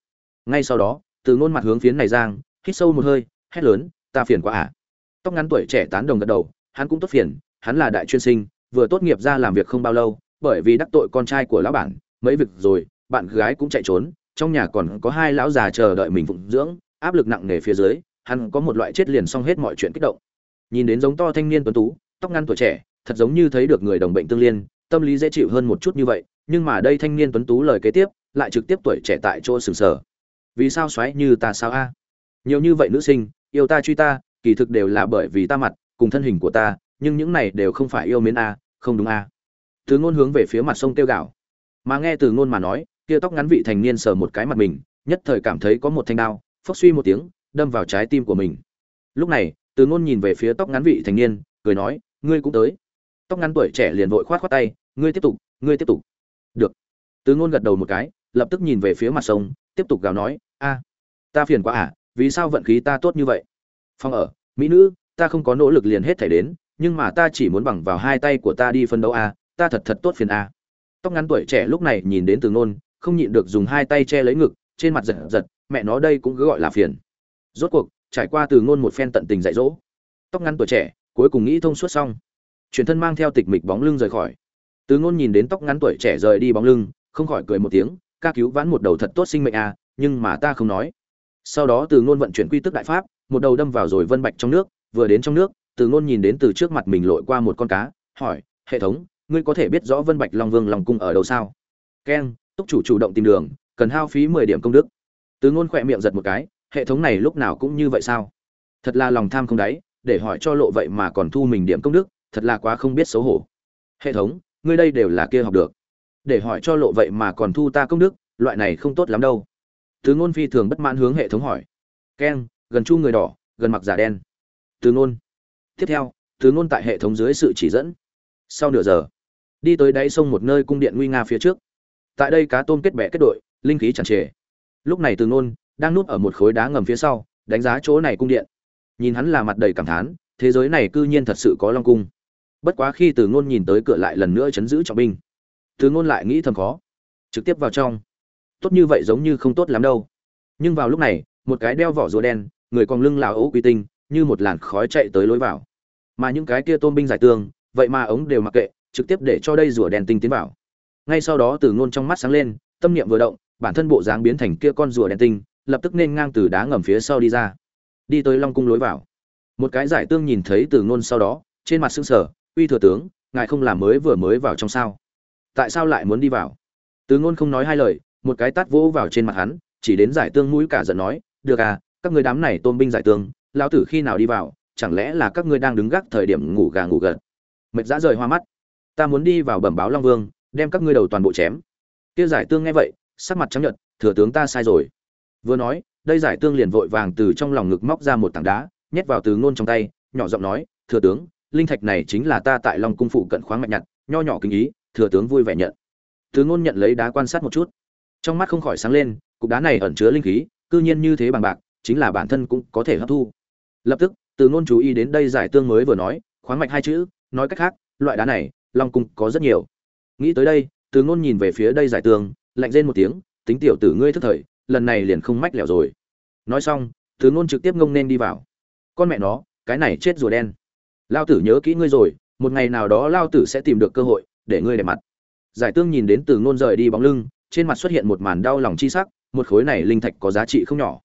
[SPEAKER 1] Ngay sau đó từ ngôn mặt hướng phiến này giang, hít sâu một hơi, hét lớn, ta phiền quá à. Tóc ngắn tuổi trẻ tán đồng gật đầu, hắn cũng tốt phiền, hắn là đại chuyên sinh vừa tốt nghiệp ra làm việc không bao lâu, bởi vì đắc tội con trai của lão bản, mấy việc rồi, bạn gái cũng chạy trốn, trong nhà còn có hai lão già chờ đợi mình phụng dưỡng, áp lực nặng nề phía dưới, hắn có một loại chết liền xong hết mọi chuyện kích động. Nhìn đến giống to thanh niên tuấn tú, tóc ngắn tuổi trẻ, thật giống như thấy được người đồng bệnh tương liên, tâm lý dễ chịu hơn một chút như vậy, nhưng mà đây thanh niên tuấn tú lời kế tiếp, lại trực tiếp tuổi trẻ tại chỗ sừng sờ. Vì sao xoáy như ta sao a? Nhiều như vậy nữ sinh, yêu ta truy ta, kỳ thực đều là bởi vì ta mặt, cùng thân hình của ta nhưng những này đều không phải yêu mến a, không đúng a. Từ ngôn hướng về phía mặt sông tiêu gạo mà nghe từ ngôn mà nói, kia tóc ngắn vị thành niên sờ một cái mặt mình, nhất thời cảm thấy có một thanh đao, phốc suy một tiếng, đâm vào trái tim của mình. Lúc này, từ ngôn nhìn về phía tóc ngắn vị thành niên, cười nói, ngươi cũng tới. Tóc ngắn tuổi trẻ liền vội khoát khoát tay, ngươi tiếp tục, ngươi tiếp tục. Được. Từ ngôn gật đầu một cái, lập tức nhìn về phía mặt sông, tiếp tục gào nói, a, ta phiền quá à vì sao vận khí ta tốt như vậy? Phong ở, mỹ nữ, ta không có nỗ lực liền hết thảy đến nhưng mà ta chỉ muốn bằng vào hai tay của ta đi phân đấu a ta thật thật tốt phiền a. Tóc ngắn tuổi trẻ lúc này nhìn đến từ Nôn, không nhịn được dùng hai tay che lấy ngực trên mặt giật giật mẹ nó đây cũng cứ gọi là phiền. Rốt cuộc trải qua từ Nôn một phen tận tình dạy dỗ tóc ngắn tuổi trẻ cuối cùng nghĩ thông suốt xong. Chuyển thân mang theo tịch mịch bóng lưng rời khỏi. Từ Nôn nhìn đến tóc ngắn tuổi trẻ rời đi bóng lưng không khỏi cười một tiếng ca cứu vãn một đầu thật tốt sinh mệnh à nhưng mà ta không nói. Sau đó từ Nôn vận chuyển quy tức đại pháp một đầu đâm vào rồi vân bạch trong nước vừa đến trong nước từ ngôn nhìn đến từ trước mặt mình lội qua một con cá, hỏi, hệ thống, ngươi có thể biết rõ vân bạch long vương lòng cung ở đâu sao? Keng, túc chủ chủ động tìm đường, cần hao phí mười điểm công đức. Từ ngôn khỏe miệng giật một cái, hệ thống này lúc nào cũng như vậy sao? Thật là lòng tham không đáy, để hỏi cho lộ vậy mà còn thu mình điểm công đức, thật là quá không biết xấu hổ. Hệ thống, ngươi đây đều là kia học được. Để hỏi cho lộ vậy mà còn thu ta công đức, loại này không tốt lắm đâu. Từ ngôn phi thường bất mãn hướng hệ thống hỏi, keng, gần chu người đỏ, gần mặc giả đen. Từ ngôn tiếp theo, thứ ngôn tại hệ thống dưới sự chỉ dẫn. Sau nửa giờ, đi tới đáy sông một nơi cung điện nguy nga phía trước. Tại đây cá tôm kết bè kết đội, linh khí tràn trề. Lúc này từ ngôn đang núp ở một khối đá ngầm phía sau, đánh giá chỗ này cung điện. Nhìn hắn là mặt đầy cảm thán, thế giới này cư nhiên thật sự có long cung. Bất quá khi từ ngôn nhìn tới cửa lại lần nữa chấn giữ trọng binh từ ngôn lại nghĩ thầm khó, trực tiếp vào trong. Tốt như vậy giống như không tốt lắm đâu. Nhưng vào lúc này, một cái đeo vỏ rùa đen, người còn lưng lào ấu quy tinh, như một làn khói chạy tới lối vào mà những cái kia tôm binh giải tương vậy mà ống đều mặc kệ, trực tiếp để cho đây rùa đèn tinh tiến vào. Ngay sau đó từ ngôn trong mắt sáng lên, tâm niệm vừa động, bản thân bộ dáng biến thành kia con rùa đèn tinh, lập tức nên ngang từ đá ngầm phía sau đi ra. Đi tới long cung lối vào. Một cái giải tương nhìn thấy từ ngôn sau đó, trên mặt sưng sờ, uy thừa tướng, ngài không làm mới vừa mới vào trong sao? Tại sao lại muốn đi vào? Từ ngôn không nói hai lời, một cái tát vỗ vào trên mặt hắn, chỉ đến giải tương mũi cả giận nói, được à các người đám này tôn binh giải tương lão tử khi nào đi vào chẳng lẽ là các ngươi đang đứng gác thời điểm ngủ gà ngủ gật? Mệt dã rời hoa mắt. Ta muốn đi vào bẩm báo long vương, đem các ngươi đầu toàn bộ chém. Kia giải tương nghe vậy, sắc mặt trắng nhợt, thừa tướng ta sai rồi. Vừa nói, đây giải tương liền vội vàng từ trong lòng ngực móc ra một tảng đá, nhét vào từ ngôn trong tay, nhỏ giọng nói, thừa tướng, linh thạch này chính là ta tại long cung phụ cận khoáng mạch nhặt, nho nhỏ kinh ý, thừa tướng vui vẻ nhận. Từ ngôn nhận lấy đá quan sát một chút. Trong mắt không khỏi sáng lên, cục đá này ẩn chứa linh khí, cư nhiên như thế bằng bạc, chính là bản thân cũng có thể hấp thu. Lập tức từ ngôn chú ý đến đây giải tương mới vừa nói, khoáng mạch hai chữ, nói cách khác, loại đá này, long cung có rất nhiều. Nghĩ tới đây, từ ngôn nhìn về phía đây giải tương, lạnh rên một tiếng, tính tiểu tử ngươi thức thời, lần này liền không mách lẻo rồi. Nói xong, từ ngôn trực tiếp ngông nên đi vào. Con mẹ nó, cái này chết rùa đen. Lao tử nhớ kỹ ngươi rồi, một ngày nào đó lao tử sẽ tìm được cơ hội, để ngươi đẹp mặt. Giải tương nhìn đến từ ngôn rời đi bóng lưng, trên mặt xuất hiện một màn đau lòng chi sắc, một khối này linh thạch có giá trị không nhỏ.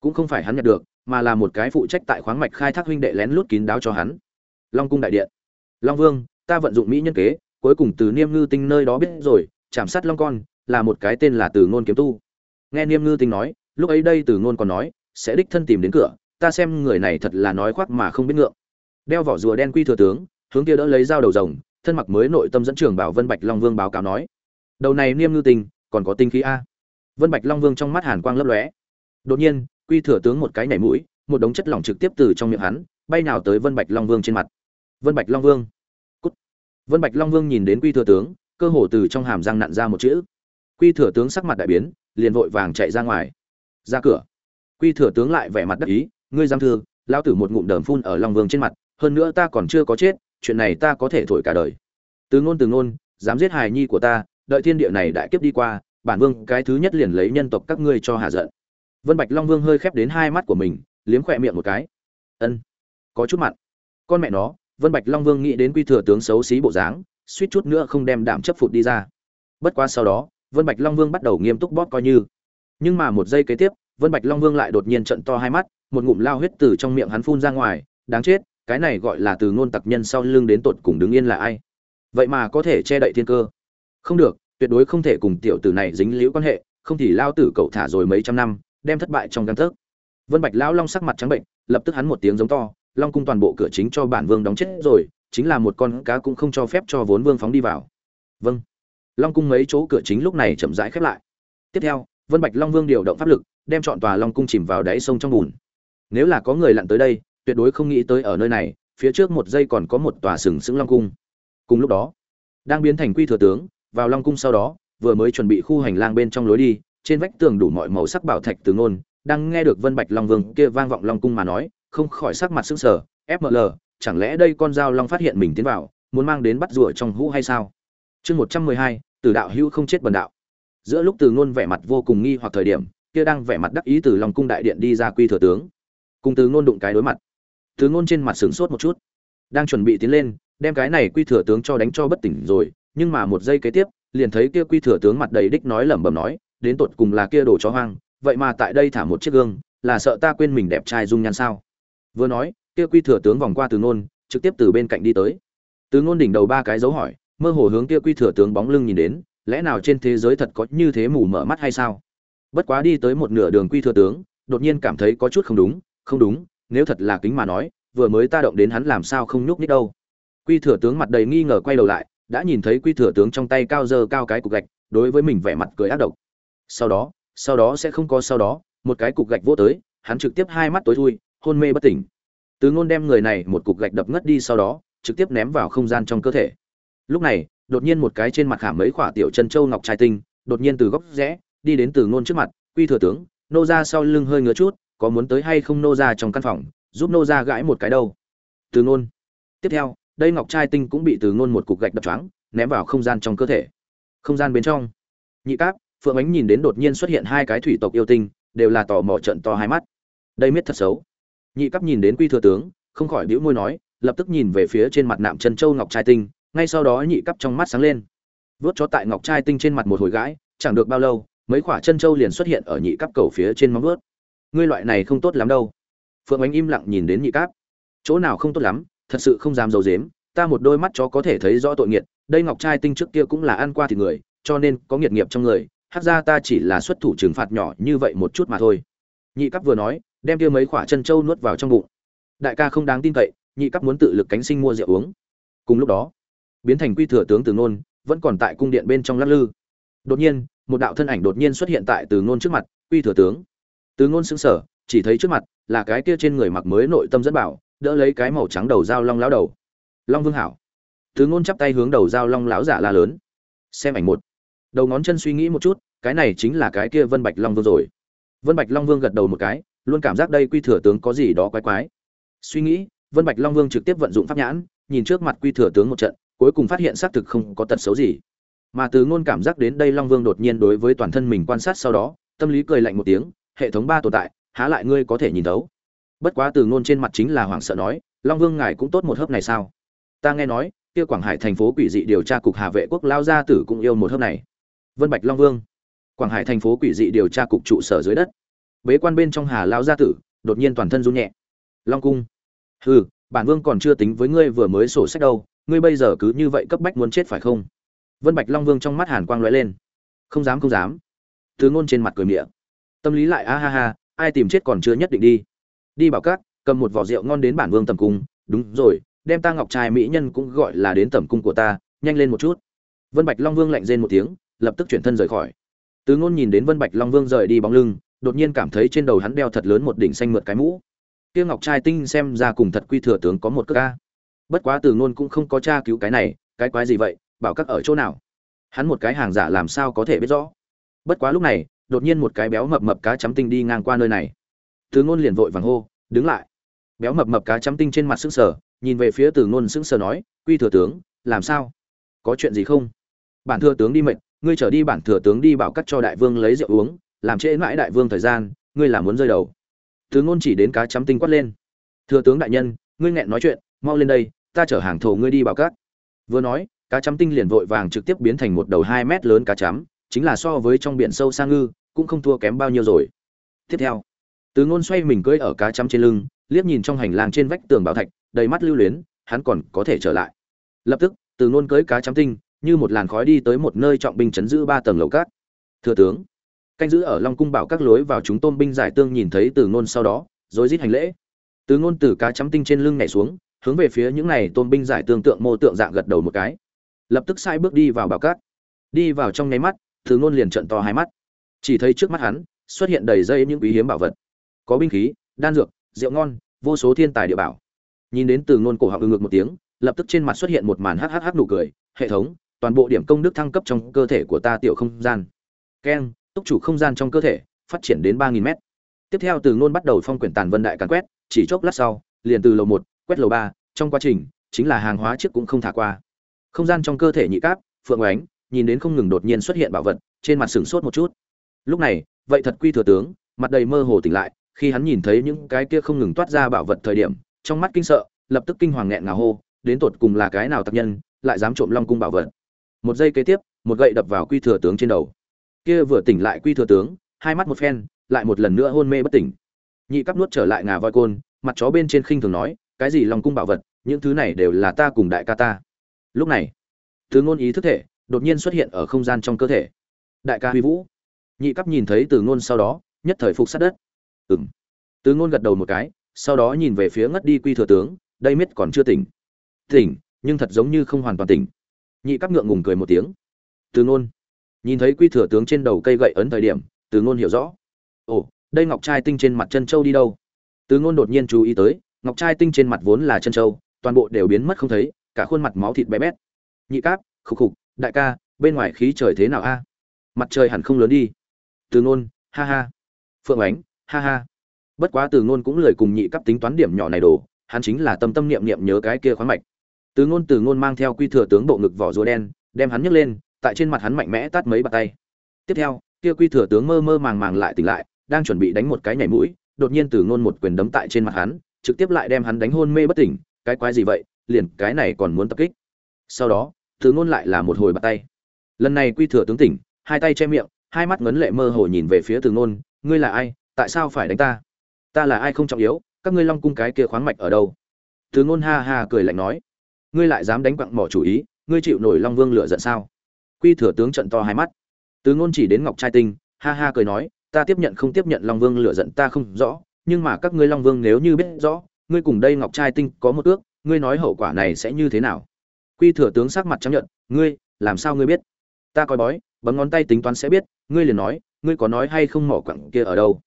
[SPEAKER 1] Cũng không phải hắn nhận được mà là một cái phụ trách tại khoáng mạch khai thác huynh đệ lén lút kín đáo cho hắn. Long cung đại điện. Long vương, ta vận dụng mỹ nhân kế, cuối cùng từ niêm ngư tinh nơi đó biết rồi chạm sát long con là một cái tên là từ ngôn kiếm tu. Nghe niêm ngư tinh nói, lúc ấy đây từ ngôn còn nói, sẽ đích thân tìm đến cửa, ta xem người này thật là nói khoác mà không biết ngượng. Đeo vỏ rùa đen quy thừa tướng, hướng kia đỡ lấy dao đầu rồng, thân mặc mới nội tâm dẫn trưởng bảo vân bạch long vương báo cáo nói. Đầu này niêm ngư tinh, còn có tinh khí a. Vân bạch long vương trong mắt hàn quang lấp lóe. Đột nhiên quy thừa tướng một cái nhảy mũi, một đống chất lỏng trực tiếp từ trong miệng hắn, bay nào tới vân bạch long vương trên mặt. Vân bạch long vương. Vân bạch long vương nhìn đến quy thừa tướng, cơ hồ từ trong hàm răng nặn ra một chữ. Quy thừa tướng sắc mặt đại biến, liền vội vàng chạy ra ngoài. Ra cửa. Quy thừa tướng lại vẻ mặt đắc ý, ngươi giam thư lao tử một ngụm đờm phun ở long vương trên mặt, hơn nữa ta còn chưa có chết, chuyện này ta có thể thổi cả đời. Từ ngôn từ ngôn, dám giết hài nhi của ta, đợi thiên địa này đại kiếp đi qua, bản vương cái thứ nhất liền lấy nhân tộc các ngươi cho hạ giận vân bạch long vương hơi khép đến hai mắt của mình, liếm khỏe miệng một cái. Ân, có chút mặn. Con mẹ nó, vân bạch long vương nghĩ đến quy thừa tướng xấu xí bộ dáng, suýt chút nữa không đem đảm chấp phụt đi ra. Bất quá sau đó, vân bạch long vương bắt đầu nghiêm túc bóp coi như. Nhưng mà một giây kế tiếp, vân bạch long vương lại đột nhiên trận to hai mắt, một ngụm lao huyết từ trong miệng hắn phun ra ngoài. Đáng chết, cái này gọi là từ ngôn tặc nhân sau lưng đến tột cùng đứng yên là ai? Vậy mà có thể che đậy thiên cơ. Không được, tuyệt đối không thể cùng tiểu tử này dính liễu quan hệ, không thì lao tử cậu thả rồi mấy trăm năm đem thất bại trong gan tấc. Vân bạch lão long sắc mặt trắng bệnh, lập tức hắn một tiếng giống to, long cung toàn bộ cửa chính cho bản vương đóng chết rồi, chính là một con cá cũng không cho phép cho vốn vương phóng đi vào. Vâng. Long cung mấy chỗ cửa chính lúc này chậm rãi khép lại. Tiếp theo, vân bạch long vương điều động pháp lực, đem chọn tòa long cung chìm vào đáy sông trong bùn. Nếu là có người lặn tới đây, tuyệt đối không nghĩ tới ở nơi này, phía trước một giây còn có một tòa sừng sững long cung. Cùng lúc đó, đang biến thành quy thừa tướng, vào long cung sau đó, vừa mới chuẩn bị khu hành lang bên trong lối đi trên vách tường đủ mọi màu sắc bảo thạch từ ngôn, đang nghe được vân bạch long vương kia vang vọng long cung mà nói, không khỏi sắc mặt sững sờ fml chẳng lẽ đây con dao long phát hiện mình tiến vào, muốn mang đến bắt rùa trong hũ hay sao? Chương một trăm mười hai từ đạo hữu không chết bần đạo. Giữa lúc từ ngôn vẻ mặt vô cùng nghi hoặc thời điểm, kia đang vẻ mặt đắc ý từ long cung đại điện đi ra quy thừa tướng. Cùng từ ngôn đụng cái đối mặt. Từ ngôn trên mặt sửng sốt một chút. Đang chuẩn bị tiến lên, đem cái này quy thừa tướng cho đánh cho bất tỉnh rồi, nhưng mà một giây kế tiếp, liền thấy kia quy thừa tướng mặt đầy đích nói lẩm bẩm nói đến tột cùng là kia đồ chó hoang, vậy mà tại đây thả một chiếc gương, là sợ ta quên mình đẹp trai dung nhan sao? Vừa nói, kia quy thừa tướng vòng qua từ ngôn, trực tiếp từ bên cạnh đi tới. Từ ngôn đỉnh đầu ba cái dấu hỏi, mơ hồ hướng kia quy thừa tướng bóng lưng nhìn đến, lẽ nào trên thế giới thật có như thế mù mở mắt hay sao? Bất quá đi tới một nửa đường quy thừa tướng, đột nhiên cảm thấy có chút không đúng không đúng, nếu thật là kính mà nói, vừa mới ta động đến hắn làm sao không nhúc nhích đâu. Quy thừa tướng mặt đầy nghi ngờ quay đầu lại, đã nhìn thấy quy thừa tướng trong tay cao dơ cao cái cục gạch, đối với mình vẻ mặt cười ác độc sau đó sau đó sẽ không có sau đó, một cái cục gạch vô tới, hắn trực tiếp hai mắt tối thui, hôn mê bất tỉnh. Từ ngôn đem người này một cục gạch đập ngất đi sau đó, trực tiếp ném vào không gian trong cơ thể. Lúc này, đột nhiên một cái trên mặt khảm mấy khỏa tiểu chân châu ngọc trai tinh, đột nhiên từ góc rẽ, đi đến từ ngôn trước mặt, quy thừa tướng, nô ra sau lưng hơi ngứa chút, có muốn tới hay không nô ra trong căn phòng, giúp nô ra gãi một cái đâu? Từ ngôn. Tiếp theo, đây ngọc trai tinh cũng bị từ ngôn một cục gạch đập choáng, ném vào không gian trong cơ thể. Không gian bên trong. Nhị cáp phượng ánh nhìn đến đột nhiên xuất hiện hai cái thủy tộc yêu tinh, đều là tò mò trận to hai mắt. Đây miết thật xấu. Nhị cấp nhìn đến quy thừa tướng, không khỏi bĩu môi nói, lập tức nhìn về phía trên mặt nạm chân châu ngọc trai tinh, ngay sau đó nhị cấp trong mắt sáng lên. Vớt cho tại ngọc trai tinh trên mặt một hồi gãi, chẳng được bao lâu, mấy quả chân châu liền xuất hiện ở nhị cấp cầu phía trên móng vớt ngươi loại này không tốt lắm đâu. Phượng ánh im lặng nhìn đến nhị cáp chỗ nào không tốt lắm, thật sự không dám d i ấ u dếm ta một đôi mắt chó có thể thấy rõ tội nghiệt, đây ngọc trai tinh trước kia cũng là ăn qua thịt người, cho nên có nghiệt nghiệp trong người hát ra ta chỉ là xuất thủ trừng phạt nhỏ như vậy một chút mà thôi nhị cấp vừa nói đem kia mấy quả chân trâu nuốt vào trong bụng đại ca không đáng tin cậy nhị cấp muốn tự lực cánh sinh mua rượu uống cùng lúc đó biến thành quy thừa tướng từ nôn vẫn còn tại cung điện bên trong lắc lư đột nhiên một đạo thân ảnh đột nhiên xuất hiện tại từ nôn trước mặt quy thừa tướng từ ngôn sững sờ, chỉ thấy trước mặt là cái kia trên người mặc mới nội tâm dẫn bảo, đỡ lấy cái màu trắng đầu dao long lão đầu. Long Vương hảo. Từ ngôn chắp tay hướng đầu dao long lão giả la lớn. Xem ảnh một. Đầu ngón chân suy nghĩ một chút, cái này chính là cái kia Vân Bạch Long Vương rồi. Vân Bạch Long Vương gật đầu một cái, luôn cảm giác đây quy thừa tướng có gì đó quái quái. Suy nghĩ, Vân Bạch Long Vương trực tiếp vận dụng pháp nhãn, nhìn trước mặt quy thừa tướng một trận, cuối cùng phát hiện xác thực không có tật xấu gì. Mà Từ ngôn cảm giác đến đây Long Vương đột nhiên đối với toàn thân mình quan sát sau đó, tâm lý cười lạnh một tiếng, hệ thống ba tồn tại há lại ngươi có thể nhìn thấu bất quá từ ngôn trên mặt chính là hoảng sợ nói long vương ngài cũng tốt một hớp này sao ta nghe nói kia quảng hải thành phố quỷ dị điều tra cục hà vệ quốc lao gia tử cũng yêu một hớp này vân bạch long vương. Quảng hải thành phố quỷ dị điều tra cục trụ sở dưới đất. Bế quan bên trong hà lao gia tử, đột nhiên toàn thân run nhẹ. Long cung. Hừ, bản vương còn chưa tính với ngươi vừa mới sổ sách đâu, ngươi bây giờ cứ như vậy cấp bách muốn chết phải không? Vân bạch long vương trong mắt hàn quang lóe lên. Không dám không dám. Thứ ngôn trên mặt cười miệng tâm lý lại, a ha ha, ai tìm chết còn chưa nhất định đi. Đi bảo cát cầm một vỏ rượu ngon đến bản vương tầm cung. Đúng rồi, đem ta ngọc trai mỹ nhân cũng gọi là đến tầm cung của ta, nhanh lên một chút. Vân bạch long vương lạnh rên một tiếng lập tức chuyển thân rời khỏi. Từ ngôn nhìn đến vân bạch long vương rời đi bóng lưng, đột nhiên cảm thấy trên đầu hắn đeo thật lớn một đỉnh xanh mượt cái mũ. Kia ngọc trai tinh xem ra cùng thật quy thừa tướng có một cước ca bất quá từ ngôn cũng không có tra cứu cái này, cái quái gì vậy, bảo các ở chỗ nào? Hắn một cái hàng giả làm sao có thể biết rõ? Bất quá lúc này, đột nhiên một cái béo mập mập cá chấm tinh đi ngang qua nơi này. Từ ngôn liền vội vàng hô, đứng lại. Béo mập mập cá chấm tinh trên mặt sững sờ, nhìn về phía từ ngôn sững sờ nói, quy thừa tướng, làm sao? Có chuyện gì không? Bản thừa tướng đi mệnh ngươi trở đi bản thừa tướng đi bảo cắt cho đại vương lấy rượu uống, làm trễ mãi đại vương thời gian, ngươi là muốn rơi đầu. Thứ ngôn chỉ đến cá chấm tinh quát lên. Thừa tướng đại nhân, ngươi nghẹn nói chuyện, mau lên đây, ta chở hàng thổ ngươi đi bảo cắt. Vừa nói, cá chấm tinh liền vội vàng trực tiếp biến thành một đầu hai mét lớn cá chấm, chính là so với trong biển sâu sang ngư, cũng không thua kém bao nhiêu rồi. Tiếp theo từ ngôn xoay mình cưỡi ở cá chấm trên lưng, liếc nhìn trong hành lang trên vách tường bảo thạch, đầy mắt lưu luyến, hắn còn có thể trở lại. Lập tức từ ngôn cưỡi cá chấm tinh như một làn khói đi tới một nơi trọng binh chấn giữ ba tầng lầu cát. Thừa tướng, canh giữ ở long cung bảo các lối vào chúng tôn binh giải tương nhìn thấy từ ngôn sau đó, rồi rít hành lễ. Từ ngôn từ cá chấm tinh trên lưng nhảy xuống, hướng về phía những này tôn binh giải tương tượng mô tượng dạng gật đầu một cái. Lập tức sai bước đi vào bảo cát. Đi vào trong nháy mắt, từ ngôn liền trợn to hai mắt. Chỉ thấy trước mắt hắn, xuất hiện đầy dây những quý hiếm bảo vật. Có binh khí, đan dược, rượu ngon, vô số thiên tài địa bảo. Nhìn đến từ ngôn cổ họng ngược một tiếng, lập tức trên mặt xuất hiện một màn hhh nụ cười, hệ thống toàn bộ điểm công đức thăng cấp trong cơ thể của ta tiểu không gian. Keng túc chủ không gian trong cơ thể, phát triển đến ba nghìn mét. Tiếp theo từ ngôn bắt đầu phong quyển tàn vân đại càn quét, chỉ chốc lát sau, liền từ lầu một, quét lầu ba, trong quá trình, chính là hàng hóa trước cũng không thả qua. Không gian trong cơ thể nhị cáp, phượng ánh, nhìn đến không ngừng đột nhiên xuất hiện bảo vật, trên mặt sửng sốt một chút. Lúc này, vậy thật quy thừa tướng, mặt đầy mơ hồ tỉnh lại, khi hắn nhìn thấy những cái kia không ngừng toát ra bảo vật thời điểm, trong mắt kinh sợ, lập tức kinh hoàng nghẹn ngào hô, đến tột cùng là cái nào tác nhân, lại dám trộm long cung bảo vật một giây kế tiếp, một gậy đập vào quy thừa tướng trên đầu. Kia vừa tỉnh lại quy thừa tướng, hai mắt một phen, lại một lần nữa hôn mê bất tỉnh. Nhị cắp nuốt trở lại ngà voi côn, mặt chó bên trên khinh thường nói, cái gì long cung bảo vật, những thứ này đều là ta cùng đại ca ta. Lúc này từ ngôn ý thức thể đột nhiên xuất hiện ở không gian trong cơ thể. Đại ca huy vũ. Nhị cấp nhìn thấy từ ngôn sau đó, nhất thời phục sát đất. Ừm. Từ ngôn gật đầu một cái, sau đó nhìn về phía ngất đi quy thừa tướng, đây miết còn chưa tỉnh. Tỉnh, nhưng thật giống như không hoàn toàn tỉnh nhị cắp ngượng ngùng cười một tiếng. Từ ngôn, nhìn thấy quy thừa tướng trên đầu cây gậy ấn thời điểm, từ ngôn hiểu rõ. Ồ, đây ngọc trai tinh trên mặt chân châu đi đâu? Từ ngôn đột nhiên chú ý tới, ngọc trai tinh trên mặt vốn là chân châu, toàn bộ đều biến mất không thấy, cả khuôn mặt máu thịt bé bét. Nhị cáp khục khục, đại ca, bên ngoài khí trời thế nào a? Mặt trời hẳn không lớn đi. Từ ngôn, ha ha. Phượng ánh, ha ha. Bất quá từ ngôn cũng lời cùng nhị cấp tính toán điểm nhỏ này đồ hắn chính là tâm tâm niệm niệm nhớ cái kia khoáng mạch từ ngôn từ ngôn mang theo quy thừa tướng bộ ngực vỏ rùa đen, đem hắn nhấc lên, tại trên mặt hắn mạnh mẽ tát mấy bạt tay. Tiếp theo, kia quy thừa tướng mơ mơ màng màng lại tỉnh lại, đang chuẩn bị đánh một cái nhảy mũi, đột nhiên từ ngôn một quyền đấm tại trên mặt hắn, trực tiếp lại đem hắn đánh hôn mê bất tỉnh. Cái quái gì vậy? Liền cái này còn muốn tập kích. Sau đó từ ngôn lại là một hồi bạt tay. Lần này quy thừa tướng tỉnh, hai tay che miệng, hai mắt ngấn lệ mơ hồ nhìn về phía từ ngôn. Ngươi là ai? Tại sao phải đánh ta? Ta là ai không trọng yếu, các ngươi long cung cái kia khoáng mạch ở đâu? Từ ngôn ha ha cười lạnh nói ngươi lại dám đánh quặng mỏ chủ ý, ngươi chịu nổi long vương lựa giận sao? Quy thừa tướng trận to hai mắt. Từ ngôn chỉ đến ngọc trai tinh, ha ha cười nói, ta tiếp nhận không tiếp nhận long vương lựa giận ta không rõ, nhưng mà các ngươi long vương nếu như biết rõ, ngươi cùng đây ngọc trai tinh có một ước, ngươi nói hậu quả này sẽ như thế nào? Quy thừa tướng sắc mặt chấp nhận ngươi, làm sao ngươi biết? Ta coi bói, bấm ngón tay tính toán sẽ biết, ngươi liền nói, ngươi có nói hay không mỏ quặng kia ở đâu?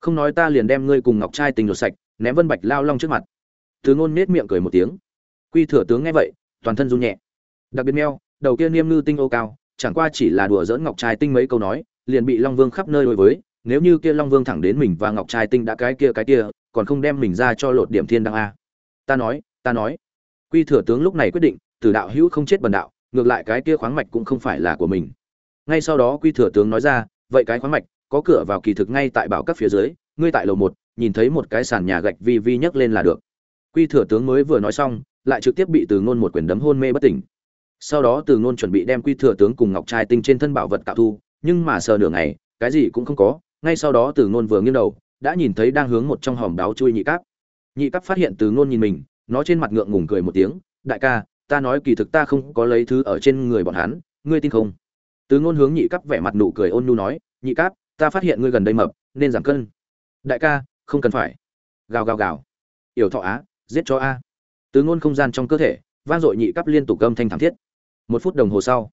[SPEAKER 1] Không nói ta liền đem ngươi cùng ngọc trai tình lột sạch, ném vân bạch lao long trước mặt. Từ ngôn nết miệng cười một tiếng quy thừa tướng nghe vậy, toàn thân run nhẹ. Đặc biệt meo, đầu kia niêm ngư tinh ô cao, chẳng qua chỉ là đùa dỡn ngọc trai tinh mấy câu nói, liền bị long vương khắp nơi đối với, nếu như kia long vương thẳng đến mình và ngọc trai tinh đã cái kia cái kia, còn không đem mình ra cho lột điểm thiên đăng a. Ta nói ta nói. Quy thừa tướng lúc này quyết định từ đạo hữu không chết bần đạo, ngược lại cái kia khoáng mạch cũng không phải là của mình. Ngay sau đó quy thừa tướng nói ra, vậy cái khoáng mạch, có cửa vào kỳ thực ngay tại bảo các phía dưới, ngươi tại lầu một, nhìn thấy một cái sàn nhà gạch vi vi nhấc lên là được. Quy thừa tướng mới vừa nói xong lại trực tiếp bị từ ngôn một quyền đấm hôn mê bất tỉnh. Sau đó từ ngôn chuẩn bị đem quy thừa tướng cùng ngọc trai tinh trên thân bảo vật cạo thu, nhưng mà sờ nửa ngày, cái gì cũng không có, ngay sau đó từ ngôn vừa nghiêng đầu, đã nhìn thấy đang hướng một trong hòm đáo chui nhị cáp. Nhị cáp phát hiện từ ngôn nhìn mình, nó trên mặt ngượng ngùng cười một tiếng, đại ca, ta nói kỳ thực ta không có lấy thứ ở trên người bọn hắn, ngươi tin không? Từ ngôn hướng nhị cấp vẻ mặt nụ cười ôn nhu nói, nhị cấp ta phát hiện ngươi gần đây mập, nên giảm cân. Đại ca, không cần phải. Gào gào gào. Yểu thọ á, giết cho a từ ngôn không gian trong cơ thể, vang dội nhị cấp liên tục âm thanh thảm thiết. Một phút đồng hồ sau,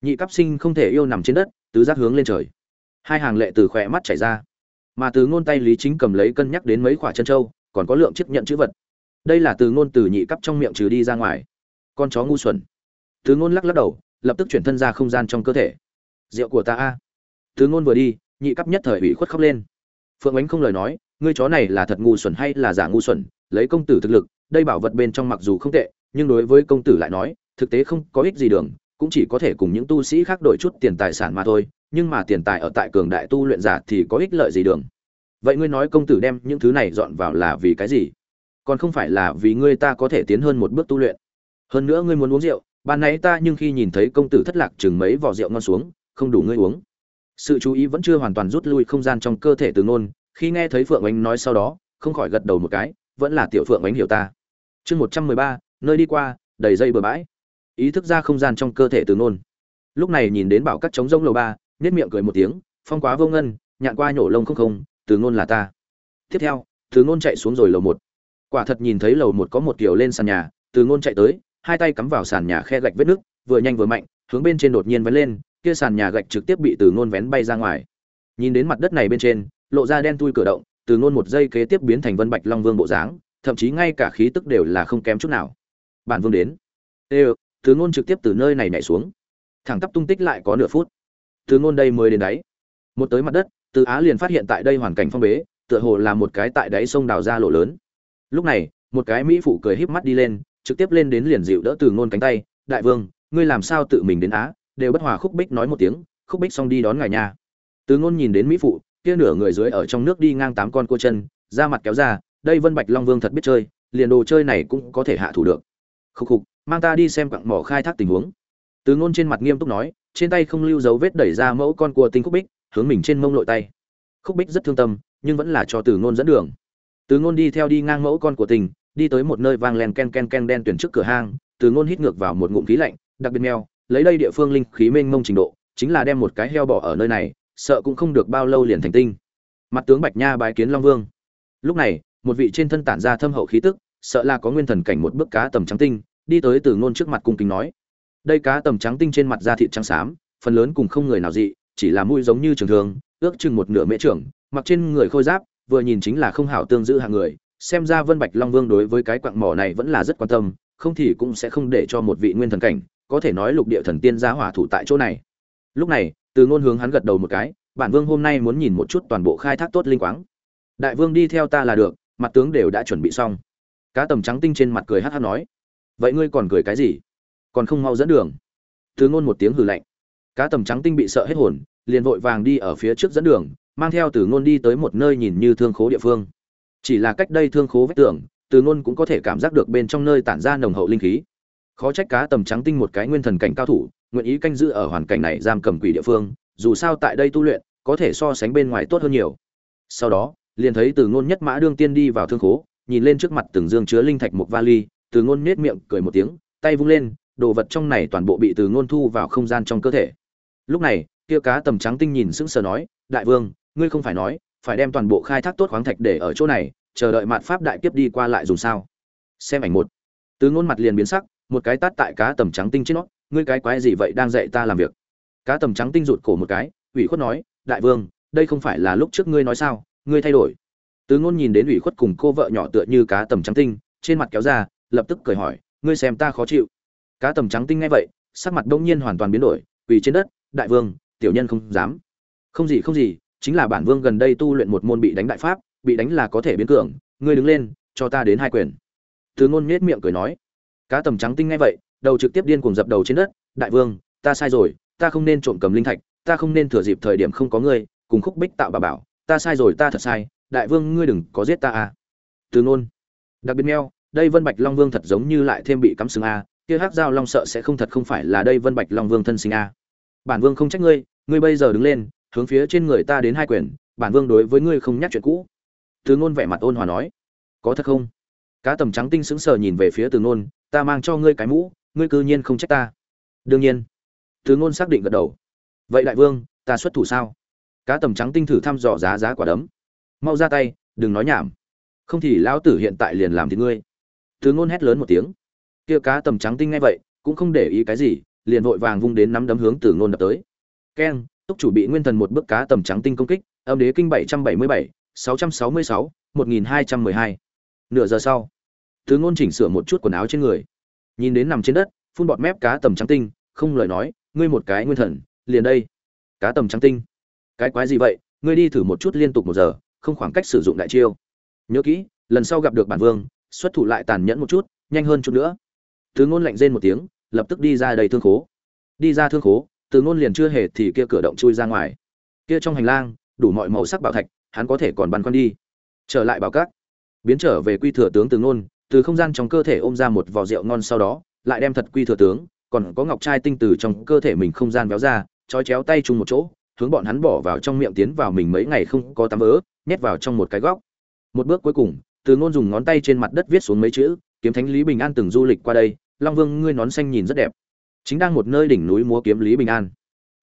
[SPEAKER 1] nhị cấp sinh không thể yêu nằm trên đất, tứ giác hướng lên trời. Hai hàng lệ từ khỏe mắt chảy ra. Mà từ ngôn tay lý chính cầm lấy cân nhắc đến mấy quả chân châu còn có lượng chấp nhận chữ vật. Đây là từ ngôn từ nhị cấp trong miệng trừ đi ra ngoài. Con chó ngu xuẩn. Từ ngôn lắc lắc đầu, lập tức chuyển thân ra không gian trong cơ thể. Rượu của ta a. Từ ngôn vừa đi, nhị cấp nhất thời ủy khuất khóc lên. Phượng ánh không lời nói, ngươi chó này là thật ngu xuẩn hay là giả ngu xuẩn, lấy công tử thực lực đây bảo vật bên trong mặc dù không tệ, nhưng đối với công tử lại nói, thực tế không có ích gì đường, cũng chỉ có thể cùng những tu sĩ khác đổi chút tiền tài sản mà thôi, nhưng mà tiền tài ở tại cường đại tu luyện giả thì có ích lợi gì đường? Vậy ngươi nói công tử đem những thứ này dọn vào là vì cái gì? Còn không phải là vì ngươi ta có thể tiến hơn một bước tu luyện. Hơn nữa ngươi muốn uống rượu, ban nãy ta nhưng khi nhìn thấy công tử thất lạc chừng mấy vỏ rượu ngon xuống, không đủ ngươi uống. Sự chú ý vẫn chưa hoàn toàn rút lui không gian trong cơ thể từ nôn khi nghe thấy phượng ánh nói sau đó, không khỏi gật đầu một cái vẫn là tiểu phượng ánh hiểu ta. Chương một trăm mười ba, nơi đi qua, đầy dây bừa bãi. Ý thức ra không gian trong cơ thể từ nôn lúc này nhìn đến bảo các trống rông lầu ba nết miệng cười một tiếng, phong quá vô ngân, nhạn qua nhổ lông không không, từ nôn là ta. Tiếp theo, từ nôn chạy xuống rồi lầu một. Quả thật nhìn thấy lầu một có một kiểu lên sàn nhà, từ nôn chạy tới, hai tay cắm vào sàn nhà khe gạch vết nước vừa nhanh vừa mạnh, hướng bên trên đột nhiên vén lên, kia sàn nhà gạch trực tiếp bị từ nôn vén bay ra ngoài. Nhìn đến mặt đất này bên trên, lộ ra đen tui cửa động từ nôn một giây kế tiếp biến thành vân bạch long vương bộ dáng, thậm chí ngay cả khí tức đều là không kém chút nào. Bản vương đến. Ê, từ nôn trực tiếp từ nơi này nhảy xuống. Thẳng tắp tung tích lại có nửa phút. Từ nôn đây mới đến đáy. Một tới mặt đất, từ á liền phát hiện tại đây hoàn cảnh phong bế, tựa hồ là một cái tại đáy sông đào ra lộ lớn. Lúc này, một cái mỹ phụ cười híp mắt đi lên, trực tiếp lên đến liền dịu đỡ từ ngôn cánh tay, đại vương, ngươi làm sao tự mình đến á? Đều bất hòa khúc bích nói một tiếng, khúc bích xong đi đón ngài nhà từ ngôn nhìn đến mỹ phụ kia nửa người dưới ở trong nước đi ngang tám con cua chân da mặt kéo ra, đây vân bạch long vương thật biết chơi, liền đồ chơi này cũng có thể hạ thủ được. Khúc khục, mang ta đi xem quặng mỏ khai thác tình huống. Từ ngôn trên mặt nghiêm túc nói, trên tay không lưu dấu vết đẩy ra mẫu con cua tinh khúc bích, hướng mình trên mông lội tay. Khúc bích rất thương tâm, nhưng vẫn là cho từ ngôn dẫn đường. Từ ngôn đi theo đi ngang mẫu con của tình, đi tới một nơi vang len ken ken ken đen tuyển trước cửa hang. Từ ngôn hít ngược vào một ngụm khí lạnh, đặc biệt mèo, lấy đây địa phương linh khí mênh mông trình độ, chính là đem một cái heo bỏ ở nơi này sợ cũng không được bao lâu liền thành tinh. Mặt tướng bạch nha bái kiến long vương. Lúc này, một vị trên thân tản ra thâm hậu khí tức, sợ là có nguyên thần cảnh một bước cá tầm trắng tinh, đi tới từ ngôn trước mặt cung kính nói. Đây cá tầm trắng tinh trên mặt da thịt trắng xám, phần lớn cùng không người nào dị, chỉ là mũi giống như trường thường ước chừng một nửa mễ trưởng, mặc trên người khôi giáp, vừa nhìn chính là không hảo tương giữ hạng người, xem ra vân bạch long vương đối với cái quặng mỏ này vẫn là rất quan tâm, không thì cũng sẽ không để cho một vị nguyên thần cảnh, có thể nói lục địa thần tiên giá hỏa thủ tại chỗ này. Lúc này từ ngôn hướng hắn gật đầu một cái, bản vương hôm nay muốn nhìn một chút toàn bộ khai thác tốt linh quáng. Đại vương đi theo ta là được, mặt tướng đều đã chuẩn bị xong. Cá tầm trắng tinh trên mặt cười hát hát nói, vậy ngươi còn cười cái gì? Còn không mau dẫn đường. Từ ngôn một tiếng hừ lạnh. Cá tầm trắng tinh bị sợ hết hồn, liền vội vàng đi ở phía trước dẫn đường, mang theo từ ngôn đi tới một nơi nhìn như thương khố địa phương. Chỉ là cách đây thương khố vách tường, từ ngôn cũng có thể cảm giác được bên trong nơi tản ra nồng hậu linh khí khó trách cá tầm trắng tinh một cái nguyên thần cảnh cao thủ, nguyện ý canh giữ ở hoàn cảnh này giam cầm quỷ địa phương, dù sao tại đây tu luyện, có thể so sánh bên ngoài tốt hơn nhiều. Sau đó, liền thấy từ ngôn nhất mã đương tiên đi vào thương khố, nhìn lên trước mặt từng dương chứa linh thạch một vali, từ ngôn nết miệng cười một tiếng, tay vung lên, đồ vật trong này toàn bộ bị từ ngôn thu vào không gian trong cơ thể. Lúc này, kia cá tầm trắng tinh nhìn sững sờ nói, đại vương, ngươi không phải nói, phải đem toàn bộ khai thác tốt khoáng thạch để ở chỗ này, chờ đợi mạn pháp đại kiếp đi qua lại dùng sao? Xem ảnh một. Từ ngôn mặt liền biến sắc một cái tát tại cá tầm trắng tinh trên nó, ngươi cái quái gì vậy đang dạy ta làm việc? Cá tầm trắng tinh rụt cổ một cái, ủy khuất nói, đại vương, đây không phải là lúc trước ngươi nói sao? Ngươi thay đổi. Tứ ngôn nhìn đến ủy khuất cùng cô vợ nhỏ tựa như cá tầm trắng tinh, trên mặt kéo ra, lập tức cười hỏi, ngươi xem ta khó chịu. Cá tầm trắng tinh nghe vậy, sắc mặt đông nhiên hoàn toàn biến đổi, quỳ trên đất, đại vương, tiểu nhân không dám. Không gì không gì, chính là bản vương gần đây tu luyện một môn bị đánh đại pháp, bị đánh là có thể biến cường, ngươi đứng lên, cho ta đến hai quyền. Tứ ngôn nhếch miệng cười nói cá tầm trắng tinh ngay vậy, đầu trực tiếp điên cuồng dập đầu trên đất, đại vương, ta sai rồi, ta không nên trộm cầm linh thạch, ta không nên thừa dịp thời điểm không có ngươi, cùng khúc bích tạo bà bảo, ta sai rồi, ta thật sai, đại vương ngươi đừng có giết ta à. Từ ngôn đặc biệt meo, đây vân bạch long vương thật giống như lại thêm bị cắm sừng a, kia hắc giao long sợ sẽ không thật không phải là đây vân bạch long vương thân sinh a. Bản vương không trách ngươi ngươi bây giờ đứng lên, hướng phía trên người ta đến hai quyền, bản vương đối với ngươi không nhắc chuyện cũ. Từ ngôn vẻ mặt ôn hòa nói, có thật không? Cá tầm trắng tinh sững sờ nhìn về phía từ ngôn, ta mang cho ngươi cái mũ, ngươi cư nhiên không trách ta. Đương nhiên. Từ ngôn xác định gật đầu. Vậy đại vương, ta xuất thủ sao? Cá tầm trắng tinh thử thăm dò giá giá quả đấm. Mau ra tay, đừng nói nhảm. Không thì lão tử hiện tại liền làm thì ngươi. Từ ngôn hét lớn một tiếng. Kia cá tầm trắng tinh ngay vậy, cũng không để ý cái gì, liền vội vàng vung đến nắm đấm hướng từ ngôn đập tới. Keng, túc chủ bị nguyên thần một bức cá tầm trắng tinh công kích, âm đế kinh bảy trăm bảy mươi bảy, sáu trăm sáu mươi sáu, một nghìn hai trăm mười hai. Nửa giờ sau từ ngôn chỉnh sửa một chút quần áo trên người. Nhìn đến nằm trên đất, phun bọt mép cá tầm trắng tinh, không lời nói, ngươi một cái nguyên thần, liền đây. Cá tầm trắng tinh. Cái quái gì vậy? Ngươi đi thử một chút liên tục một giờ, không khoảng cách sử dụng đại chiêu. Nhớ kỹ, lần sau gặp được bản vương, xuất thủ lại tàn nhẫn một chút, nhanh hơn chút nữa. Từ ngôn lạnh rên một tiếng, lập tức đi ra đầy thương khố. Đi ra thương khố từ ngôn liền chưa hề thì kia cửa động chui ra ngoài. Kia trong hành lang, đủ mọi màu sắc bảo thạch, hắn có thể còn băn khoăn đi. Trở lại bảo các. Biến trở về quy thừa tướng từ ngôn từ không gian trong cơ thể ôm ra một vò rượu ngon sau đó, lại đem thật quy thừa tướng, còn có ngọc trai tinh từ trong cơ thể mình không gian véo ra, trói chéo tay chung một chỗ, hướng bọn hắn bỏ vào trong miệng tiến vào mình mấy ngày không có tắm vỡ nhét vào trong một cái góc. Một bước cuối cùng, từ ngôn dùng ngón tay trên mặt đất viết xuống mấy chữ, kiếm thánh lý bình an từng du lịch qua đây, long vương ngươi nón xanh nhìn rất đẹp. Chính đang một nơi đỉnh núi múa kiếm lý bình an.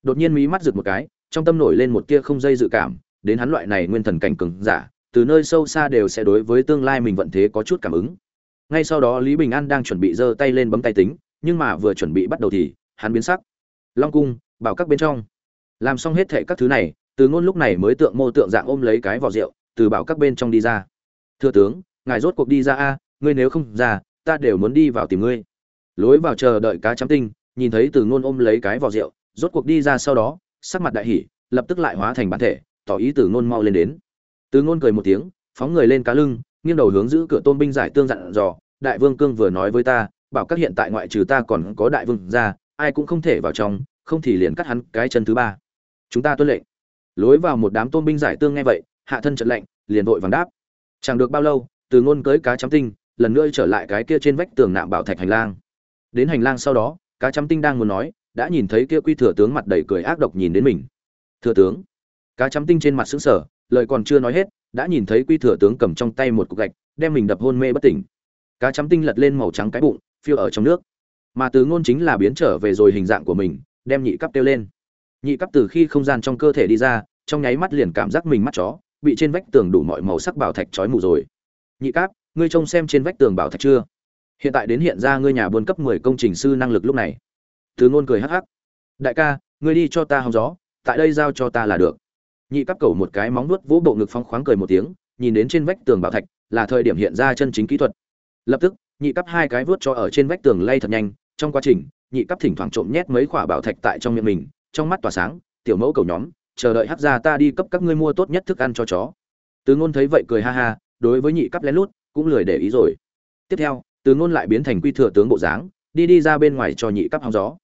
[SPEAKER 1] Đột nhiên mí mắt rực một cái, trong tâm nổi lên một tia không dây dự cảm, đến hắn loại này nguyên thần cảnh cường giả, từ nơi sâu xa đều sẽ đối với tương lai mình vận thế có chút cảm ứng ngay sau đó lý bình an đang chuẩn bị giơ tay lên bấm tay tính, nhưng mà vừa chuẩn bị bắt đầu thì, hắn biến sắc. Long cung, bảo các bên trong. Làm xong hết thệ các thứ này, từ ngôn lúc này mới tượng mô tượng dạng ôm lấy cái vỏ rượu, từ bảo các bên trong đi ra. Thưa tướng, ngài rốt cuộc đi ra a, ngươi nếu không ra, ta đều muốn đi vào tìm ngươi. Lối vào chờ đợi cá chấm tinh, nhìn thấy từ ngôn ôm lấy cái vỏ rượu, rốt cuộc đi ra sau đó, sắc mặt đại hỉ, lập tức lại hóa thành bản thể, tỏ ý từ ngôn mau lên đến. Từ ngôn cười một tiếng, phóng người lên cá lưng nghiêng đầu hướng giữ cửa tôn binh giải tương dặn dò, đại vương cương vừa nói với ta, bảo các hiện tại ngoại trừ ta còn có đại vương ra, ai cũng không thể vào trong, không thì liền cắt hắn cái chân thứ ba. Chúng ta tuân lệnh. Lối vào một đám tôn binh giải tương nghe vậy, hạ thân trận lệnh, liền vội vàng đáp. Chẳng được bao lâu, từ ngôn cưới cá chấm tinh, lần nữa trở lại cái kia trên vách tường nạm bảo thạch hành lang. Đến hành lang sau đó, cá chấm tinh đang muốn nói, đã nhìn thấy kia quy thừa tướng mặt đầy cười ác độc nhìn đến mình. Thừa tướng. Cá chấm tinh trên mặt sững sờ, lời còn chưa nói hết đã nhìn thấy quy thừa tướng cầm trong tay một cục gạch, đem mình đập hôn mê bất tỉnh. Cá chấm tinh lật lên màu trắng cái bụng, phiêu ở trong nước. Mà từ ngôn chính là biến trở về rồi hình dạng của mình, đem nhị cấp tiêu lên. Nhị cấp từ khi không gian trong cơ thể đi ra, trong nháy mắt liền cảm giác mình mắt chó, bị trên vách tường đủ mọi màu sắc bảo thạch trói mù rồi. Nhị cấp, ngươi trông xem trên vách tường bảo thạch chưa? Hiện tại đến hiện ra ngươi nhà buôn cấp 10 công trình sư năng lực lúc này. Từ ngôn cười hắc hắc. Đại ca, ngươi đi cho ta hóng gió, tại đây giao cho ta là được nhị cấp cầu một cái móng nuốt vỗ bộ ngực phong khoáng cười một tiếng, nhìn đến trên vách tường bảo thạch, là thời điểm hiện ra chân chính kỹ thuật. Lập tức, nhị cấp hai cái vuốt cho ở trên vách tường lay thật nhanh, trong quá trình, nhị cấp thỉnh thoảng trộm nhét mấy quả bảo thạch tại trong miệng mình, trong mắt tỏa sáng, tiểu mẫu cầu nhóm, chờ đợi hắc ra ta đi cấp các ngươi mua tốt nhất thức ăn cho chó. Từ ngôn thấy vậy cười ha ha, đối với nhị cấp lén lút, cũng lười để ý rồi. Tiếp theo, từ ngôn lại biến thành quy thừa tướng bộ dáng, đi đi ra bên ngoài cho nhị cấp hóng gió.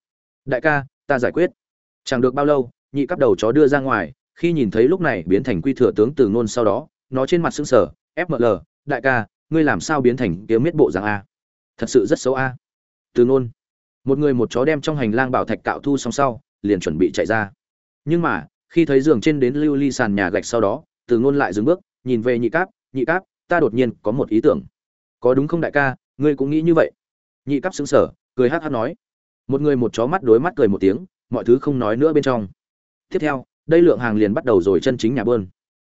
[SPEAKER 1] Đại ca, ta giải quyết. Chẳng được bao lâu, nhị cấp đầu chó đưa ra ngoài khi nhìn thấy lúc này biến thành quy thừa tướng từ ngôn sau đó, nó trên mặt sững sờ fml đại ca, ngươi làm sao biến thành kiếm miết bộ dạng a? Thật sự rất xấu a. Từ ngôn. Một người một chó đem trong hành lang bảo thạch cạo thu xong sau, liền chuẩn bị chạy ra. Nhưng mà, khi thấy giường trên đến lưu ly sàn nhà gạch sau đó, từ ngôn lại dừng bước, nhìn về nhị cáp nhị cáp, ta đột nhiên có một ý tưởng. Có đúng không đại ca? Ngươi cũng nghĩ như vậy? Nhị cáp xứng sở cười hát hát nói. Một người một chó mắt đối mắt cười một tiếng, mọi thứ không nói nữa bên trong. Tiếp theo đây lượng hàng liền bắt đầu rồi chân chính nhà bơn.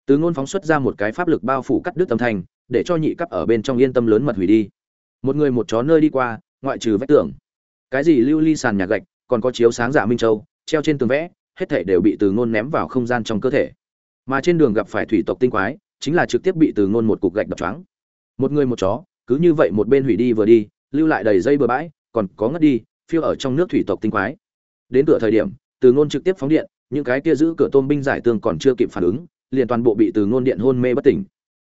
[SPEAKER 1] Từ ngôn phóng xuất ra một cái pháp lực bao phủ cắt đứt âm thanh, để cho nhị cấp ở bên trong yên tâm lớn mật hủy đi. Một người một chó nơi đi qua, ngoại trừ vách tường. Cái gì lưu ly sàn nhà gạch, còn có chiếu sáng giả minh châu, treo trên tường vẽ, hết thảy đều bị từ ngôn ném vào không gian trong cơ thể. Mà trên đường gặp phải thủy tộc tinh quái, chính là trực tiếp bị từ ngôn một cục gạch đập choáng. Một người một chó, cứ như vậy một bên hủy đi vừa đi, lưu lại đầy dây bừa bãi, còn có ngất đi, phiêu ở trong nước thủy tộc tinh quái. Đến cửa thời điểm, từ ngôn trực tiếp phóng điện những cái kia giữ cửa tôm binh giải tương còn chưa kịp phản ứng, liền toàn bộ bị từ ngôn điện hôn mê bất tỉnh.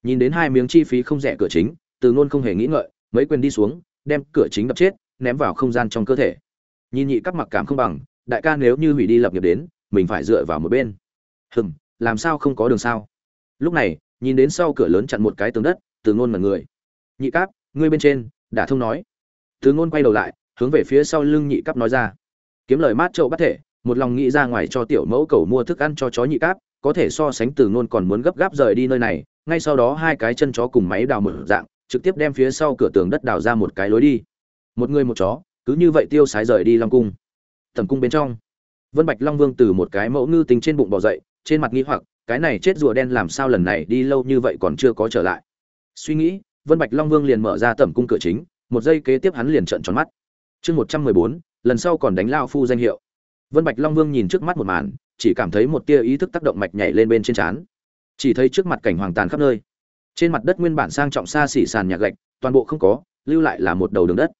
[SPEAKER 1] Nhìn đến hai miếng chi phí không rẻ cửa chính, từ ngôn không hề nghĩ ngợi, mấy quyền đi xuống, đem cửa chính đập chết, ném vào không gian trong cơ thể. Nhìn nhị các mặc cảm không bằng, đại ca nếu như hủy đi lập nghiệp đến, mình phải dựa vào một bên. Hừm, làm sao không có đường sao? Lúc này, nhìn đến sau cửa lớn chặn một cái tường đất, từ ngôn mật người. Nhị cáp, ngươi bên trên, đã thông nói. Từ ngôn quay đầu lại, hướng về phía sau lưng nhị cáp nói ra. Kiếm lời mát trậu bắt thể một lòng nghĩ ra ngoài cho tiểu mẫu cầu mua thức ăn cho chó nhị cáp, có thể so sánh từ ngôn còn muốn gấp gáp rời đi nơi này, ngay sau đó hai cái chân chó cùng máy đào mở dạng, trực tiếp đem phía sau cửa tường đất đào ra một cái lối đi. Một người một chó, cứ như vậy tiêu sái rời đi long cung. Thẩm cung bên trong, vân bạch long vương từ một cái mẫu ngư tính trên bụng bò dậy, trên mặt nghi hoặc, cái này chết rùa đen làm sao lần này đi lâu như vậy còn chưa có trở lại. Suy nghĩ, vân bạch long vương liền mở ra tẩm cung cửa chính, một giây kế tiếp hắn liền trợn tròn mắt. Chương một trăm mười bốn, lần sau còn đánh lao phu danh hiệu vân bạch long vương nhìn trước mắt một màn, chỉ cảm thấy một tia ý thức tác động mạch nhảy lên bên trên trán. Chỉ thấy trước mặt cảnh hoàng tàn khắp nơi. Trên mặt đất nguyên bản sang trọng xa xỉ sàn nhà gạch, toàn bộ không có, lưu lại là một đầu đường đất.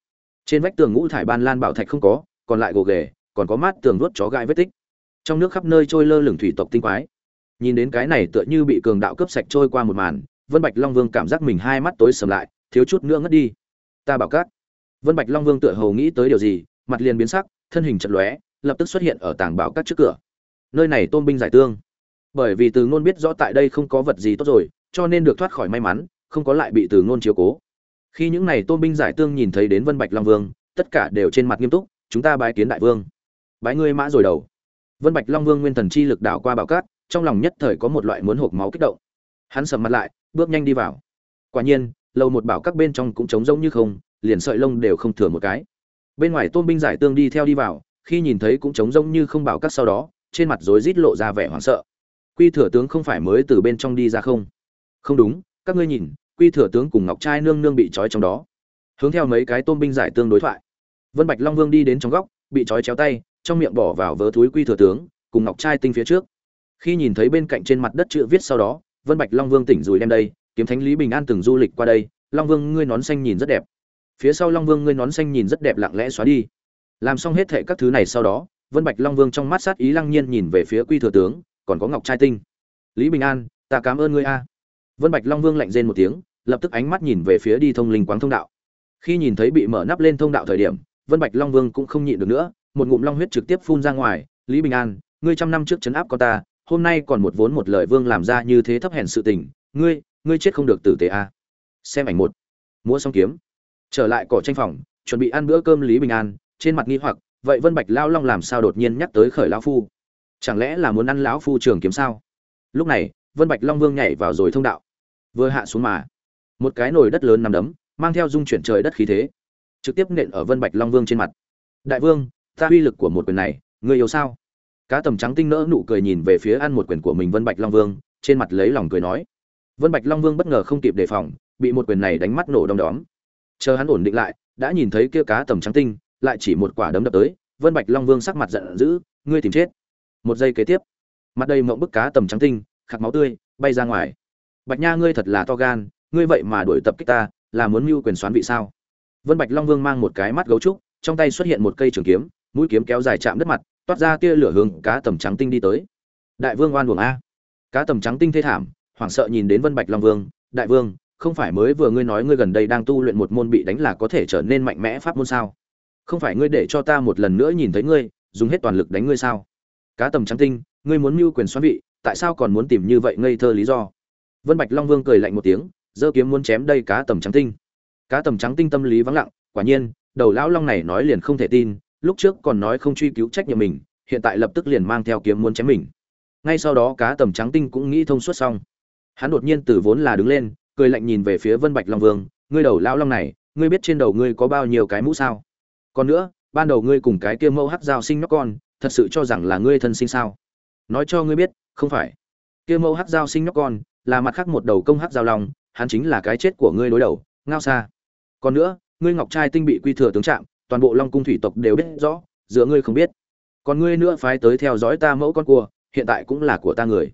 [SPEAKER 1] Trên vách tường ngũ thải ban lan bảo thạch không có, còn lại gồ ghề, còn có mát tường ruốt chó gai vết tích. Trong nước khắp nơi trôi lơ lửng thủy tộc tinh quái. Nhìn đến cái này tựa như bị cường đạo cướp sạch trôi qua một màn, vân bạch long vương cảm giác mình hai mắt tối sầm lại, thiếu chút nữa ngất đi. Ta bảo các. vân bạch long vương tựa hồ nghĩ tới điều gì, mặt liền biến sắc, thân hình chật lóe lập tức xuất hiện ở tảng bảo cát trước cửa. Nơi này tôn binh giải tương. Bởi vì từ ngôn biết rõ tại đây không có vật gì tốt rồi, cho nên được thoát khỏi may mắn, không có lại bị từ ngôn chiếu cố. Khi những này tôn binh giải tương nhìn thấy đến vân bạch long vương, tất cả đều trên mặt nghiêm túc, chúng ta bái kiến đại vương. Bái ngươi mã rồi đầu. Vân bạch long vương nguyên thần chi lực đảo qua bảo cát trong lòng nhất thời có một loại muốn hộp máu kích động. Hắn sầm mặt lại, bước nhanh đi vào. Quả nhiên, lâu một bảo các bên trong cũng trống rỗng như không, liền sợi lông đều không thừa một cái. Bên ngoài tôn binh giải tương đi theo đi vào khi nhìn thấy cũng trống rỗng như không bảo các sau đó, trên mặt rối rít lộ ra vẻ hoảng sợ. Quy thừa tướng không phải mới từ bên trong đi ra không? Không đúng, các ngươi nhìn, quy thừa tướng cùng ngọc trai nương nương bị trói trong đó. Hướng theo mấy cái tôn binh giải tương đối thoại. Vân bạch long vương đi đến trong góc, bị trói chéo tay, trong miệng bỏ vào vớ túi quy thừa tướng, cùng ngọc trai tinh phía trước. Khi nhìn thấy bên cạnh trên mặt đất chữ viết sau đó, vân bạch long vương tỉnh rùi đem đây, kiếm thánh lý bình an từng du lịch qua đây, long vương, ngươi nón xanh nhìn rất đẹp. Phía sau long vương, ngươi nón xanh nhìn rất đẹp, lặng lẽ xóa đi làm xong hết thệ các thứ này sau đó, vân bạch long vương trong mắt sát ý lăng nhiên nhìn về phía quy thừa tướng, còn có ngọc trai tinh. Lý bình an, ta cảm ơn ngươi a. Vân bạch long vương lạnh rên một tiếng, lập tức ánh mắt nhìn về phía đi thông linh quáng thông đạo. Khi nhìn thấy bị mở nắp lên thông đạo thời điểm, vân bạch long vương cũng không nhịn được nữa, một ngụm long huyết trực tiếp phun ra ngoài, lý bình an, ngươi trăm năm trước chấn áp con ta, hôm nay còn một vốn một lời vương làm ra như thế thấp hèn sự tình, ngươi ngươi chết không được tử tế a. Xem ảnh một. Múa xong kiếm. Trở lại cỏ tranh phòng, chuẩn bị ăn bữa cơm lý bình an trên mặt nghi hoặc, vậy vân bạch lao long làm sao đột nhiên nhắc tới khởi lão phu? Chẳng lẽ là muốn ăn lão phu trường kiếm sao? Lúc này, vân bạch long vương nhảy vào rồi thông đạo. Vừa hạ xuống mà, một cái nồi đất lớn nằm đấm, mang theo dung chuyển trời đất khí thế, trực tiếp nện ở vân bạch long vương trên mặt. Đại vương, ta uy lực của một quyền này, ngươi yêu sao? Cá tầm trắng tinh nỡ nụ cười nhìn về phía ăn một quyền của mình vân bạch long vương, trên mặt lấy lòng cười nói. Vân bạch long vương bất ngờ không kịp đề phòng, bị một quyền này đánh mắt nổ đom đóm. Chờ hắn ổn định lại, đã nhìn thấy kia cá tầm trắng tinh lại chỉ một quả đấm đập tới, vân bạch long vương sắc mặt giận dữ, ngươi tìm chết. Một giây kế tiếp, mặt đầy mộng bức cá tầm trắng tinh, khạc máu tươi, bay ra ngoài. Bạch nha, ngươi thật là to gan, ngươi vậy mà đuổi tập kích ta, là muốn mưu quyền xoán vị sao? Vân bạch long vương mang một cái mắt gấu trúc, trong tay xuất hiện một cây trường kiếm, mũi kiếm kéo dài chạm đất mặt, toát ra tia lửa hướng cá tầm trắng tinh đi tới. Đại vương oan uổng a. Cá tầm trắng tinh thê thảm, hoảng sợ nhìn đến vân bạch long vương, đại vương, không phải mới vừa ngươi nói ngươi gần đây đang tu luyện một môn bị đánh là có thể trở nên mạnh mẽ pháp môn sao? Không phải ngươi để cho ta một lần nữa nhìn thấy ngươi, dùng hết toàn lực đánh ngươi sao? Cá tầm trắng tinh, ngươi muốn mưu quyền xoắn vị, tại sao còn muốn tìm như vậy ngây thơ lý do? Vân bạch long vương cười lạnh một tiếng, giơ kiếm muốn chém đây cá tầm trắng tinh. Cá tầm trắng tinh tâm lý vắng lặng, quả nhiên, đầu lão long này nói liền không thể tin, lúc trước còn nói không truy cứu trách nhiệm mình, hiện tại lập tức liền mang theo kiếm muốn chém mình. Ngay sau đó cá tầm trắng tinh cũng nghĩ thông suốt xong. Hắn đột nhiên từ vốn là đứng lên, cười lạnh nhìn về phía vân bạch long vương, ngươi đầu lão long này, ngươi biết trên đầu ngươi có bao nhiêu cái mũ sao? Còn nữa, ban đầu ngươi cùng cái kia mâu hắc giao sinh nhóc con, thật sự cho rằng là ngươi thân sinh sao? Nói cho ngươi biết, không phải. Kia mâu hắc giao sinh nhóc con, là mặt khác một đầu công hắc giao long, hắn chính là cái chết của ngươi đối đầu, ngao xa còn nữa, ngươi ngọc trai tinh bị quy thừa tướng trạng toàn bộ long cung thủy tộc đều biết rõ, giữa ngươi không biết. Còn ngươi nữa phái tới theo dõi ta mẫu con cua, hiện tại cũng là của ta người.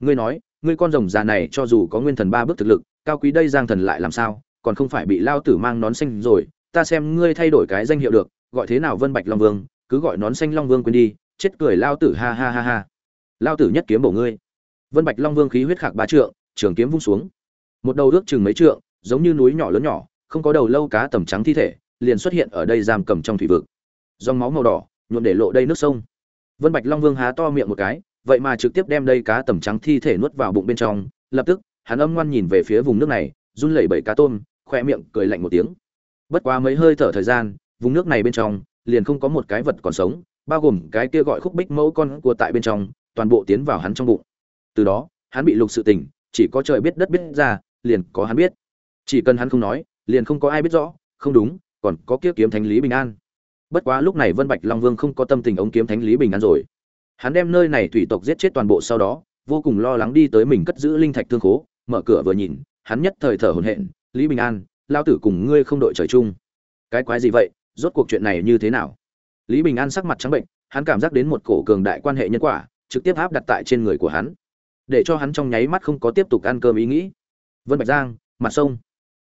[SPEAKER 1] Ngươi nói, ngươi con rồng già này cho dù có nguyên thần ba bước thực lực, cao quý đây giang thần lại làm sao, còn không phải bị lao tử mang nón xanh rồi ta xem ngươi thay đổi cái danh hiệu được, gọi thế nào vân bạch long vương, cứ gọi nón xanh long vương quên đi, chết cười lao tử ha ha ha ha. Lao tử nhất kiếm bổ ngươi. Vân bạch long vương khí huyết khạc ba trượng, trường kiếm vung xuống. Một đầu ước chừng mấy trượng, giống như núi nhỏ lớn nhỏ, không có đầu lâu cá tầm trắng thi thể, liền xuất hiện ở đây giam cầm trong thủy vực. Dòng máu màu đỏ, nhuộm để lộ đây nước sông. Vân bạch long vương há to miệng một cái, vậy mà trực tiếp đem đây cá tầm trắng thi thể nuốt vào bụng bên trong, lập tức, hắn âm ngoan nhìn về phía vùng nước này, run lẩy bẩy cá tôm, khoe miệng cười lạnh một tiếng bất quá mấy hơi thở thời gian, vùng nước này bên trong, liền không có một cái vật còn sống, bao gồm cái kia gọi khúc bích mẫu con của tại bên trong, toàn bộ tiến vào hắn trong bụng. Từ đó, hắn bị lục sự tình, chỉ có trời biết đất biết ra, liền có hắn biết. Chỉ cần hắn không nói, liền không có ai biết rõ, không đúng, còn có kiếp kiếm thánh lý bình an. Bất quá lúc này vân bạch long vương không có tâm tình ống kiếm thánh lý bình an rồi. Hắn đem nơi này thủy tộc giết chết toàn bộ sau đó, vô cùng lo lắng đi tới mình cất giữ linh thạch thương khố, mở cửa vừa nhìn, hắn nhất thời thở hổn hển, lý bình an lao tử cùng ngươi không đội trời chung. Cái quái gì vậy? Rốt cuộc chuyện này như thế nào? Lý bình an sắc mặt trắng bệnh, hắn cảm giác đến một cổ cường đại quan hệ nhân quả, trực tiếp áp đặt tại trên người của hắn, để cho hắn trong nháy mắt không có tiếp tục ăn cơm ý nghĩ. Vân bạch giang, mặt sông.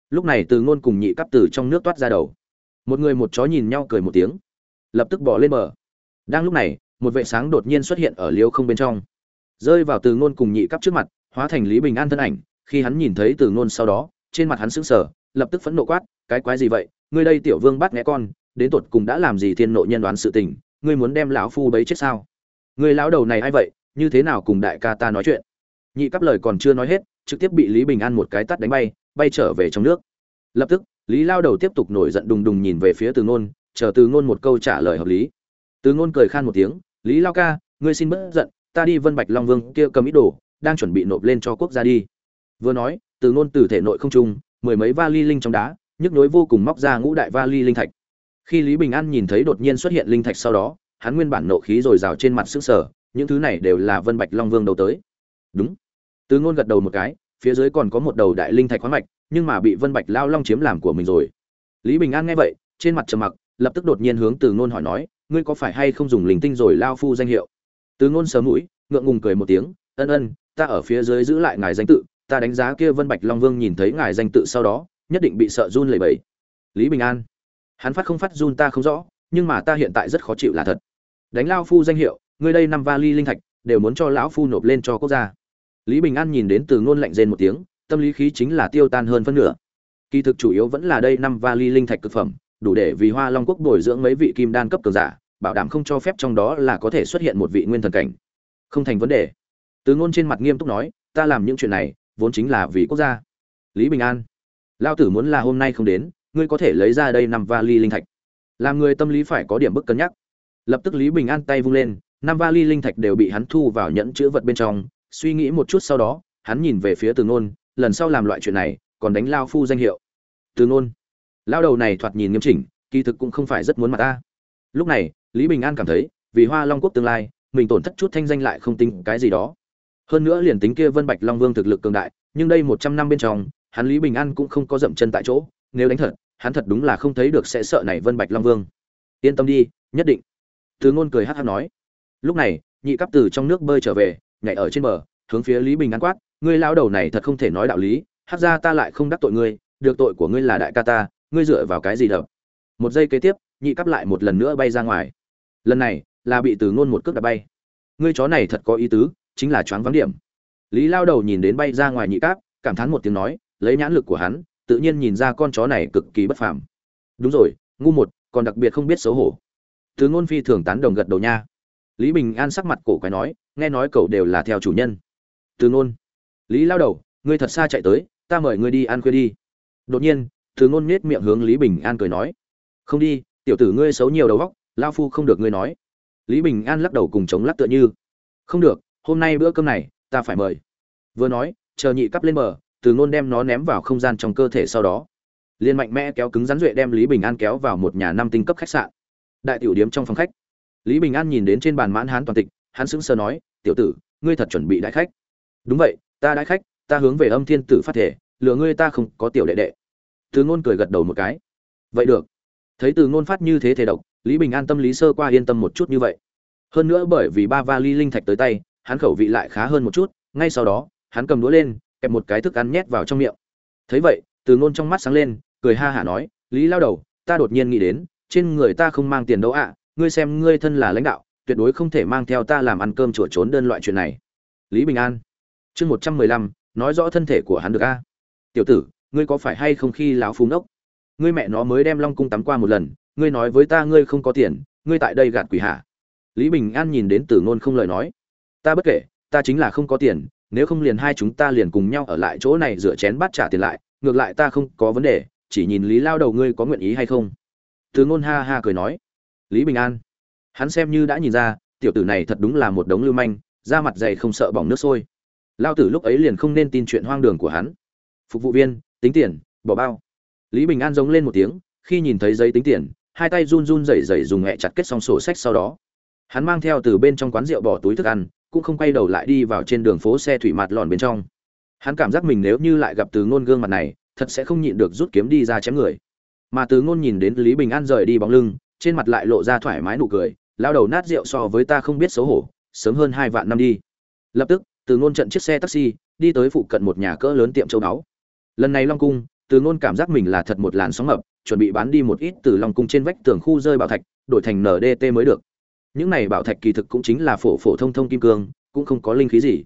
[SPEAKER 1] Lúc này từ ngôn cùng nhị cấp từ trong nước toát ra đầu. Một người một chó nhìn nhau cười một tiếng, lập tức bỏ lên bờ. Đang lúc này, một vệ sáng đột nhiên xuất hiện ở liêu không bên trong. Rơi vào từ ngôn cùng nhị cấp trước mặt, hóa thành lý bình an thân ảnh, khi hắn nhìn thấy từ ngôn sau đó, trên mặt hắn sững sờ lập tức phẫn nộ quát, cái quái gì vậy? Ngươi đây tiểu vương bắt nghe con, đến tột cùng đã làm gì thiên nộ nhân đoán sự tình? Ngươi muốn đem lão phu bấy chết sao? Người lão đầu này ai vậy? Như thế nào cùng đại ca ta nói chuyện? Nhị cấp lời còn chưa nói hết, trực tiếp bị lý bình an một cái tắt đánh bay bay trở về trong nước. Lập tức, lý lao đầu tiếp tục nổi giận đùng đùng nhìn về phía từ ngôn, chờ từ ngôn một câu trả lời hợp lý. Từ ngôn cười khan một tiếng, lý lao ca, ngươi xin bớt giận, ta đi vân bạch long vương kia cầm ít đồ, đang chuẩn bị nộp lên cho quốc gia đi. Vừa nói, từ ngôn từ thể nội không trung mười mấy vali linh trong đá, nhức nối vô cùng móc ra ngũ đại vali linh thạch. Khi lý bình an nhìn thấy đột nhiên xuất hiện linh thạch sau đó, hắn nguyên bản nộ khí rồi rào trên mặt sức sở những thứ này đều là vân bạch long vương đầu tới. Đúng. Tứ ngôn gật đầu một cái, phía dưới còn có một đầu đại linh thạch khoáng mạch, nhưng mà bị vân bạch lao long chiếm làm của mình rồi. Lý bình an nghe vậy, trên mặt trầm mặc, lập tức đột nhiên hướng từ ngôn hỏi nói, ngươi có phải hay không dùng linh tinh rồi lao phu danh hiệu? Từ ngôn sờ mũi, ngượng ngùng cười một tiếng, ân ân, ta ở phía dưới giữ lại ngài danh tự ta đánh giá kia vân bạch long vương nhìn thấy ngài danh tự sau đó, nhất định bị sợ run lẩy bẩy. Lý bình an, hắn phát không phát run ta không rõ, nhưng mà ta hiện tại rất khó chịu là thật. Đánh lao phu danh hiệu, ngươi đây năm vali linh thạch, đều muốn cho lão phu nộp lên cho quốc gia. Lý bình an nhìn đến từ ngôn lạnh rên một tiếng, tâm lý khí chính là tiêu tan hơn phân nửa. Kỳ thực chủ yếu vẫn là đây năm vali linh thạch cực phẩm, đủ để vì hoa long quốc bồi dưỡng mấy vị kim đan cấp cường giả, bảo đảm không cho phép trong đó là có thể xuất hiện một vị nguyên thần cảnh. Không thành vấn đề. Từ ngôn trên mặt nghiêm túc nói, ta làm những chuyện này vốn chính là vì quốc gia. Lý bình an, lao tử muốn là hôm nay không đến, ngươi có thể lấy ra đây năm vali linh thạch. Làm người tâm lý phải có điểm bức cân nhắc. Lập tức lý bình an tay vung lên, năm vali linh thạch đều bị hắn thu vào nhẫn chữ vật bên trong. Suy nghĩ một chút sau đó, hắn nhìn về phía từ ngôn lần sau làm loại chuyện này, còn đánh lao phu danh hiệu. Từ ngôn lao đầu này thoạt nhìn nghiêm chỉnh, kỳ thực cũng không phải rất muốn mặt ta. Lúc này, lý bình an cảm thấy, vì hoa long quốc tương lai, mình tổn thất chút thanh danh lại không tính cái gì đó hơn nữa liền tính kia vân bạch long vương thực lực cường đại, nhưng đây một trăm năm bên trong, hắn lý bình an cũng không có dậm chân tại chỗ, nếu đánh thật, hắn thật đúng là không thấy được sẽ sợ này vân bạch long vương. Yên tâm đi, nhất định. Từ ngôn cười hát hát nói. Lúc này, nhị cấp từ trong nước bơi trở về, nhảy ở trên bờ, hướng phía lý bình an quát, ngươi lao đầu này thật không thể nói đạo lý hát ra ta lại không đắc tội ngươi, được tội của ngươi là đại ca ta, ngươi dựa vào cái gì đập? Một giây kế tiếp, nhị cấp lại một lần nữa bay ra ngoài. Lần này, là bị từ ngôn một cước đạp bay. Ngươi chó này thật có ý tứ chính là choáng vắng điểm. Lý lao đầu nhìn đến bay ra ngoài nhị cáp, cảm thán một tiếng nói, lấy nhãn lực của hắn, tự nhiên nhìn ra con chó này cực kỳ bất phàm. Đúng rồi, ngu một còn đặc biệt không biết xấu hổ. Từ ngôn phi thường tán đồng gật đầu nha. Lý bình an sắc mặt cổ quái nói, nghe nói cậu đều là theo chủ nhân. Từ ngôn. Lý lao đầu, ngươi thật xa chạy tới, ta mời ngươi đi ăn khuya đi. Đột nhiên từ ngôn nết miệng hướng lý bình an cười nói, không đi, tiểu tử ngươi xấu nhiều đầu óc, lao phu không được ngươi nói. Lý bình an lắc đầu cùng chống lắc tựa như, không được hôm nay bữa cơm này, ta phải mời. Vừa nói, chờ nhị cắp lên bờ, từ ngôn đem nó ném vào không gian trong cơ thể sau đó. Liền mạnh mẽ kéo cứng rắn duệ đem lý bình an kéo vào một nhà năm tinh cấp khách sạn. Đại tiểu điếm trong phòng khách. Lý bình an nhìn đến trên bàn mãn hán toàn tịch, hắn sững sờ nói, tiểu tử, ngươi thật chuẩn bị đại khách. Đúng vậy, ta đại khách, ta hướng về âm thiên tử phát thể, lừa ngươi ta không có tiểu đệ đệ. Từ ngôn cười gật đầu một cái. Vậy được. Thấy từ ngôn phát như thế thể độc, lý bình an tâm lý sơ qua yên tâm một chút như vậy. Hơn nữa bởi vì ba vali linh thạch tới tay hắn khẩu vị lại khá hơn một chút, ngay sau đó, hắn cầm đũa lên, kẹp một cái thức ăn nhét vào trong miệng. Thấy vậy, từ ngôn trong mắt sáng lên, cười ha hả nói, lý lao đầu, ta đột nhiên nghĩ đến, trên người ta không mang tiền đâu ạ, ngươi xem ngươi thân là lãnh đạo, tuyệt đối không thể mang theo ta làm ăn cơm chùa trốn đơn loại chuyện này. Lý bình an. Chương một trăm mười lăm, nói rõ thân thể của hắn được a. Tiểu tử, ngươi có phải hay không khi láo phúng ngốc ngươi mẹ nó mới đem long cung tắm qua một lần, ngươi nói với ta ngươi không có tiền, ngươi tại đây gạt quỷ hả? lý bình an nhìn đến tử ngôn không lời nói ta bất kể, ta chính là không có tiền, nếu không liền hai chúng ta liền cùng nhau ở lại chỗ này rửa chén bắt trả tiền lại, ngược lại ta không có vấn đề, chỉ nhìn lý lao đầu ngươi có nguyện ý hay không? Từ ngôn ha ha cười nói. Lý bình an. Hắn xem như đã nhìn ra, tiểu tử này thật đúng là một đống lưu manh, da mặt dày không sợ bỏng nước sôi. Lao tử lúc ấy liền không nên tin chuyện hoang đường của hắn. Phục vụ viên, tính tiền, bỏ bao. Lý bình an giống lên một tiếng, khi nhìn thấy giấy tính tiền, hai tay run run rẩy rẩy dùng hẹ chặt kết xong sổ sách sau đó. Hắn mang theo từ bên trong quán rượu bỏ túi thức ăn cũng không quay đầu lại đi vào trên đường phố xe thủy mặt lòn bên trong. Hắn cảm giác mình nếu như lại gặp từ ngôn gương mặt này, thật sẽ không nhịn được rút kiếm đi ra chém người. Mà từ ngôn nhìn đến lý bình an rời đi bóng lưng, trên mặt lại lộ ra thoải mái nụ cười, lao đầu nát rượu so với ta không biết xấu hổ, sớm hơn hai vạn năm đi. Lập tức, từ ngôn trận chiếc xe taxi, đi tới phụ cận một nhà cỡ lớn tiệm châu đáo lần này long cung, từ ngôn cảm giác mình là thật một làn sóng mập chuẩn bị bán đi một ít từ Long cung trên vách tường khu rơi bảo thạch, đổi thành ndt mới được những này bảo thạch kỳ thực cũng chính là phổ phổ thông thông kim cương, cũng không có linh khí gì.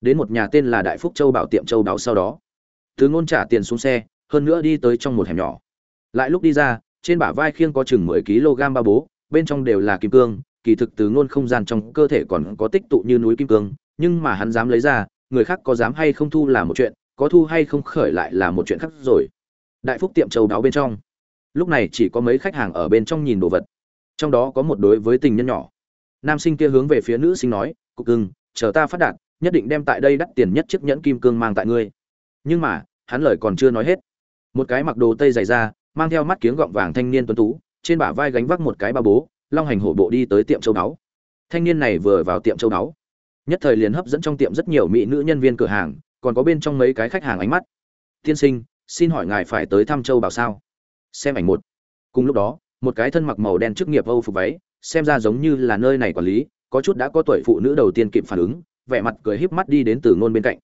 [SPEAKER 1] Đến một nhà tên là đại phúc châu bảo tiệm châu đáo sau đó, từ ngôn trả tiền xuống xe, hơn nữa đi tới trong một hẻm nhỏ. Lại lúc đi ra, trên bả vai khiêng có chừng mười kg ba bố, bên trong đều là kim cương, kỳ thực từ ngôn không gian trong cơ thể còn có tích tụ như núi kim cương, nhưng mà hắn dám lấy ra, người khác có dám hay không thu là một chuyện, có thu hay không khởi lại là một chuyện khác rồi. Đại phúc tiệm châu đáo bên trong. Lúc này chỉ có mấy khách hàng ở bên trong nhìn đồ vật trong đó có một đối với tình nhân nhỏ. Nam sinh kia hướng về phía nữ sinh nói, cục cưng, chờ ta phát đạt, nhất định đem tại đây đắt tiền nhất chiếc nhẫn kim cương mang tại ngươi. Nhưng mà, hắn lời còn chưa nói hết, một cái mặc đồ tây dày da, mang theo mắt kiếng gọng vàng thanh niên tuấn tú, trên bả vai gánh vác một cái ba bố, long hành hổ bộ đi tới tiệm châu đáo. Thanh niên này vừa vào tiệm châu đáo, nhất thời liền hấp dẫn trong tiệm rất nhiều mỹ nữ nhân viên cửa hàng, còn có bên trong mấy cái khách hàng ánh mắt. Tiên sinh, xin hỏi ngài phải tới thăm châu bảo sao? Xem ảnh một. Cùng lúc đó một cái thân mặc màu đen chức nghiệp âu phục váy, xem ra giống như là nơi này quản lý, có chút đã có tuổi phụ nữ đầu tiên kịp phản ứng, vẻ mặt cười híp mắt đi đến từ ngôn bên cạnh.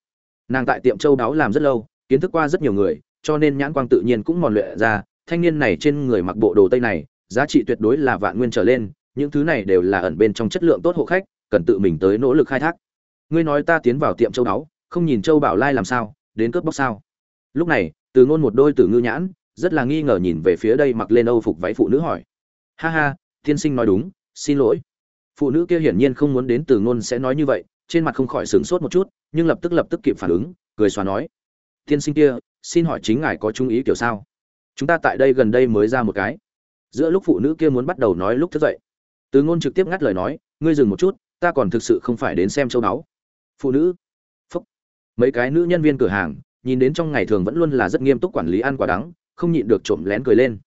[SPEAKER 1] Nàng tại tiệm châu đáo làm rất lâu, kiến thức qua rất nhiều người, cho nên nhãn quang tự nhiên cũng mòn luyện ra, thanh niên này trên người mặc bộ đồ tây này, giá trị tuyệt đối là vạn nguyên trở lên, những thứ này đều là ẩn bên trong chất lượng tốt hộ khách, cần tự mình tới nỗ lực khai thác. Ngươi nói ta tiến vào tiệm châu đáo, không nhìn châu bảo lai làm sao, đến cướp bóc sao? Lúc này, từ ngôn một đôi từ ngư nhãn rất là nghi ngờ nhìn về phía đây mặc lên âu phục váy phụ nữ hỏi. Ha ha, tiên sinh nói đúng, xin lỗi. Phụ nữ kia hiển nhiên không muốn đến từ ngôn sẽ nói như vậy, trên mặt không khỏi sửng sốt một chút, nhưng lập tức lập tức kịp phản ứng, cười xóa nói. Tiên sinh kia, xin hỏi chính ngài có trung ý kiểu sao? Chúng ta tại đây gần đây mới ra một cái. Giữa lúc phụ nữ kia muốn bắt đầu nói lúc thức dậy. Từ ngôn trực tiếp ngắt lời nói, ngươi dừng một chút, ta còn thực sự không phải đến xem châu báu. Phụ nữ. Phúc. Mấy cái nữ nhân viên cửa hàng, nhìn đến trong ngày thường vẫn luôn là rất nghiêm túc quản lý ăn quả đắng không nhịn được trộm lén cười lên.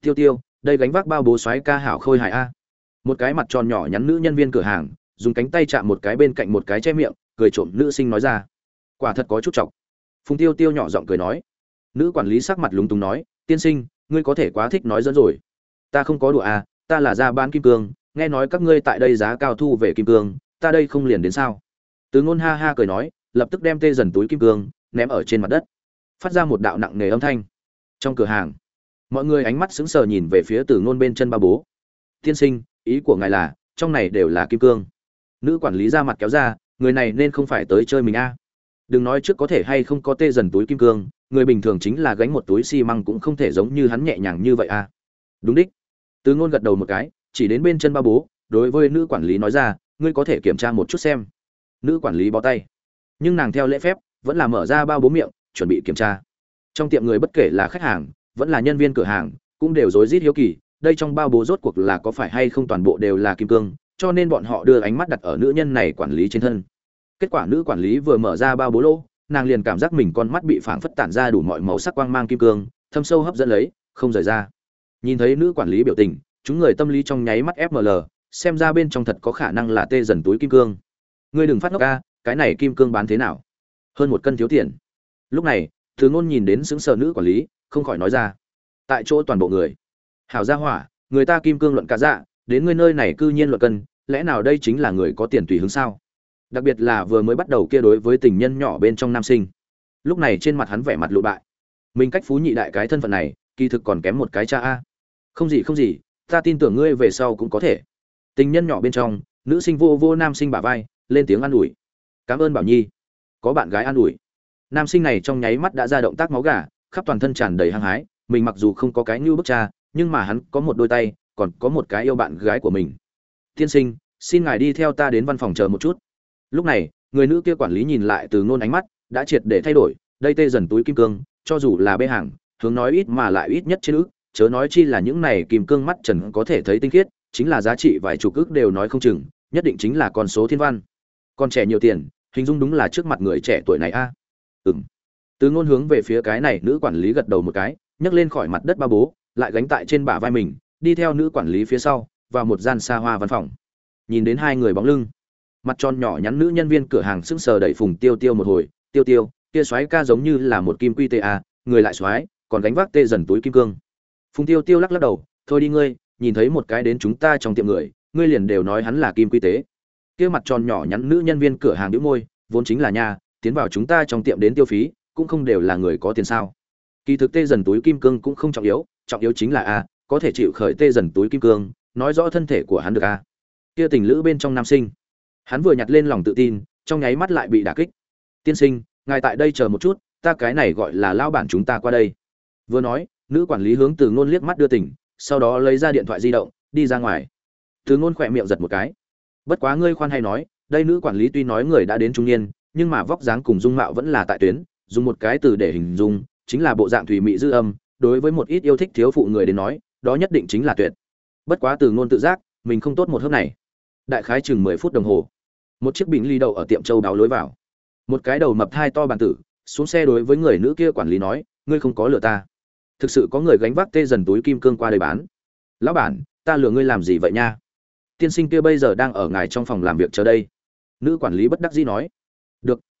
[SPEAKER 1] Tiêu tiêu, đây gánh vác bao bố xoáy ca hảo khôi hài a. Một cái mặt tròn nhỏ nhắn nữ nhân viên cửa hàng, dùng cánh tay chạm một cái bên cạnh một cái che miệng, cười trộm nữ sinh nói ra. Quả thật có chút chọc. Phùng tiêu tiêu nhỏ giọng cười nói. Nữ quản lý sắc mặt lúng túng nói, tiên sinh, ngươi có thể quá thích nói dẫn rồi. Ta không có đùa à ta là gia bán kim cương, nghe nói các ngươi tại đây giá cao thu về kim cương, ta đây không liền đến sao? Từ ngôn ha ha cười nói, lập tức đem tê dần túi kim cương, ném ở trên mặt đất. Phát ra một đạo nặng nề âm thanh trong cửa hàng, mọi người ánh mắt sững sờ nhìn về phía từ ngôn bên chân ba bố. Tiên sinh, ý của ngài là, trong này đều là kim cương. Nữ quản lý ra mặt kéo ra, người này nên không phải tới chơi mình a. Đừng nói trước có thể hay không có tê dần túi kim cương, người bình thường chính là gánh một túi xi măng cũng không thể giống như hắn nhẹ nhàng như vậy a. Đúng đích. Từ ngôn gật đầu một cái, chỉ đến bên chân ba bố, đối với nữ quản lý nói ra, ngươi có thể kiểm tra một chút xem. Nữ quản lý bó tay. Nhưng nàng theo lễ phép, vẫn là mở ra bao bố miệng, chuẩn bị kiểm tra trong tiệm người bất kể là khách hàng, vẫn là nhân viên cửa hàng, cũng đều rối rít hiếu kỳ, đây trong bao bố rốt cuộc là có phải hay không toàn bộ đều là kim cương, cho nên bọn họ đưa ánh mắt đặt ở nữ nhân này quản lý trên thân. Kết quả nữ quản lý vừa mở ra bao bố lô, nàng liền cảm giác mình con mắt bị phảng phất tản ra đủ mọi màu sắc quang mang kim cương, thâm sâu hấp dẫn lấy, không rời ra. Nhìn thấy nữ quản lý biểu tình, chúng người tâm lý trong nháy mắt fml xem ra bên trong thật có khả năng là tê dần túi kim cương. Ngươi đừng phát ngốc ca cái này kim cương bán thế nào? Hơn một cân thiếu tiền. Lúc này thứ ngôn nhìn đến xứng sờ nữ quản lý, không khỏi nói ra. Tại chỗ toàn bộ người. Hảo gia hỏa, người ta kim cương luận cả dạ đến ngươi nơi này cư nhiên luận cân, lẽ nào đây chính là người có tiền tùy hứng sao? Đặc biệt là vừa mới bắt đầu kia đối với tình nhân nhỏ bên trong nam sinh. Lúc này trên mặt hắn vẻ mặt lụ bại. Mình cách phú nhị đại cái thân phận này, kỳ thực còn kém một cái cha a. Không gì không gì, ta tin tưởng ngươi về sau cũng có thể. Tình nhân nhỏ bên trong, nữ sinh vô vô nam sinh bả vai, lên tiếng an ủi. Cảm ơn bảo nhi. Có bạn gái an ủi nam sinh này trong nháy mắt đã ra động tác máu gà, khắp toàn thân tràn đầy hăng hái, mình mặc dù không có cái như bức cha, nhưng mà hắn có một đôi tay, còn có một cái yêu bạn gái của mình. Tiên sinh, xin ngài đi theo ta đến văn phòng chờ một chút. Lúc này, người nữ kia quản lý nhìn lại từ ngôn ánh mắt, đã triệt để thay đổi, đây tê dần túi kim cương, cho dù là bê hàng, hướng nói ít mà lại ít nhất trên ước, chớ nói chi là những này kim cương mắt trần có thể thấy tinh khiết, chính là giá trị vài chục ước đều nói không chừng, nhất định chính là con số thiên văn. Con trẻ nhiều tiền, hình dung đúng là trước mặt người trẻ tuổi này a. à? Ừng từ ngôn hướng về phía cái này nữ quản lý gật đầu một cái, nhấc lên khỏi mặt đất ba bố, lại gánh tại trên bả vai mình, đi theo nữ quản lý phía sau, vào một gian xa hoa văn phòng. Nhìn đến hai người bóng lưng. Mặt tròn nhỏ nhắn nữ nhân viên cửa hàng sững sờ đẩy phùng tiêu tiêu một hồi, tiêu tiêu, kia xoáy ca giống như là một kim quy tê à, người lại xoáy còn gánh vác tê dần túi kim cương. Phùng tiêu tiêu lắc lắc đầu, thôi đi ngươi, nhìn thấy một cái đến chúng ta trong tiệm người, ngươi liền đều nói hắn là kim quy tế kia mặt tròn nhỏ nhắn nữ nhân viên cửa hàng đĩu môi, vốn chính là nha tiến vào chúng ta trong tiệm đến tiêu phí, cũng không đều là người có tiền sao. Kỳ thực tê dần túi kim cương cũng không trọng yếu trọng yếu chính là a, có thể chịu khởi tê dần túi kim cương, nói rõ thân thể của hắn được a. Kia tình lữ bên trong nam sinh. Hắn vừa nhặt lên lòng tự tin, trong nháy mắt lại bị đả kích. Tiên sinh, ngài tại đây chờ một chút, ta cái này gọi là lao bản chúng ta qua đây. Vừa nói, nữ quản lý hướng từ ngôn liếc mắt đưa tỉnh, sau đó lấy ra điện thoại di động, đi ra ngoài. Từ ngôn khỏe miệng giật một cái. Bất quá ngươi khoan hay nói, đây nữ quản lý tuy nói người đã đến trung niên nhưng mà vóc dáng cùng dung mạo vẫn là tại tuyến, dùng một cái từ để hình dung, chính là bộ dạng thủy mị dư âm, đối với một ít yêu thích thiếu phụ người đến nói, đó nhất định chính là tuyệt. Bất quá từ ngôn tự giác, mình không tốt một hớp này. Đại khái chừng mười phút đồng hồ. Một chiếc bình ly đậu ở tiệm châu đáo lối vào. Một cái đầu mập hai to bàn tử, xuống xe đối với người nữ kia quản lý nói, ngươi không có lừa ta. Thực sự có người gánh vác tê dần túi kim cương qua đây bán. Lão bản, ta lừa ngươi làm gì vậy nha? Tiên sinh kia bây giờ đang ở ngài trong phòng làm việc chờ đây. Nữ quản lý bất đắc dĩ nói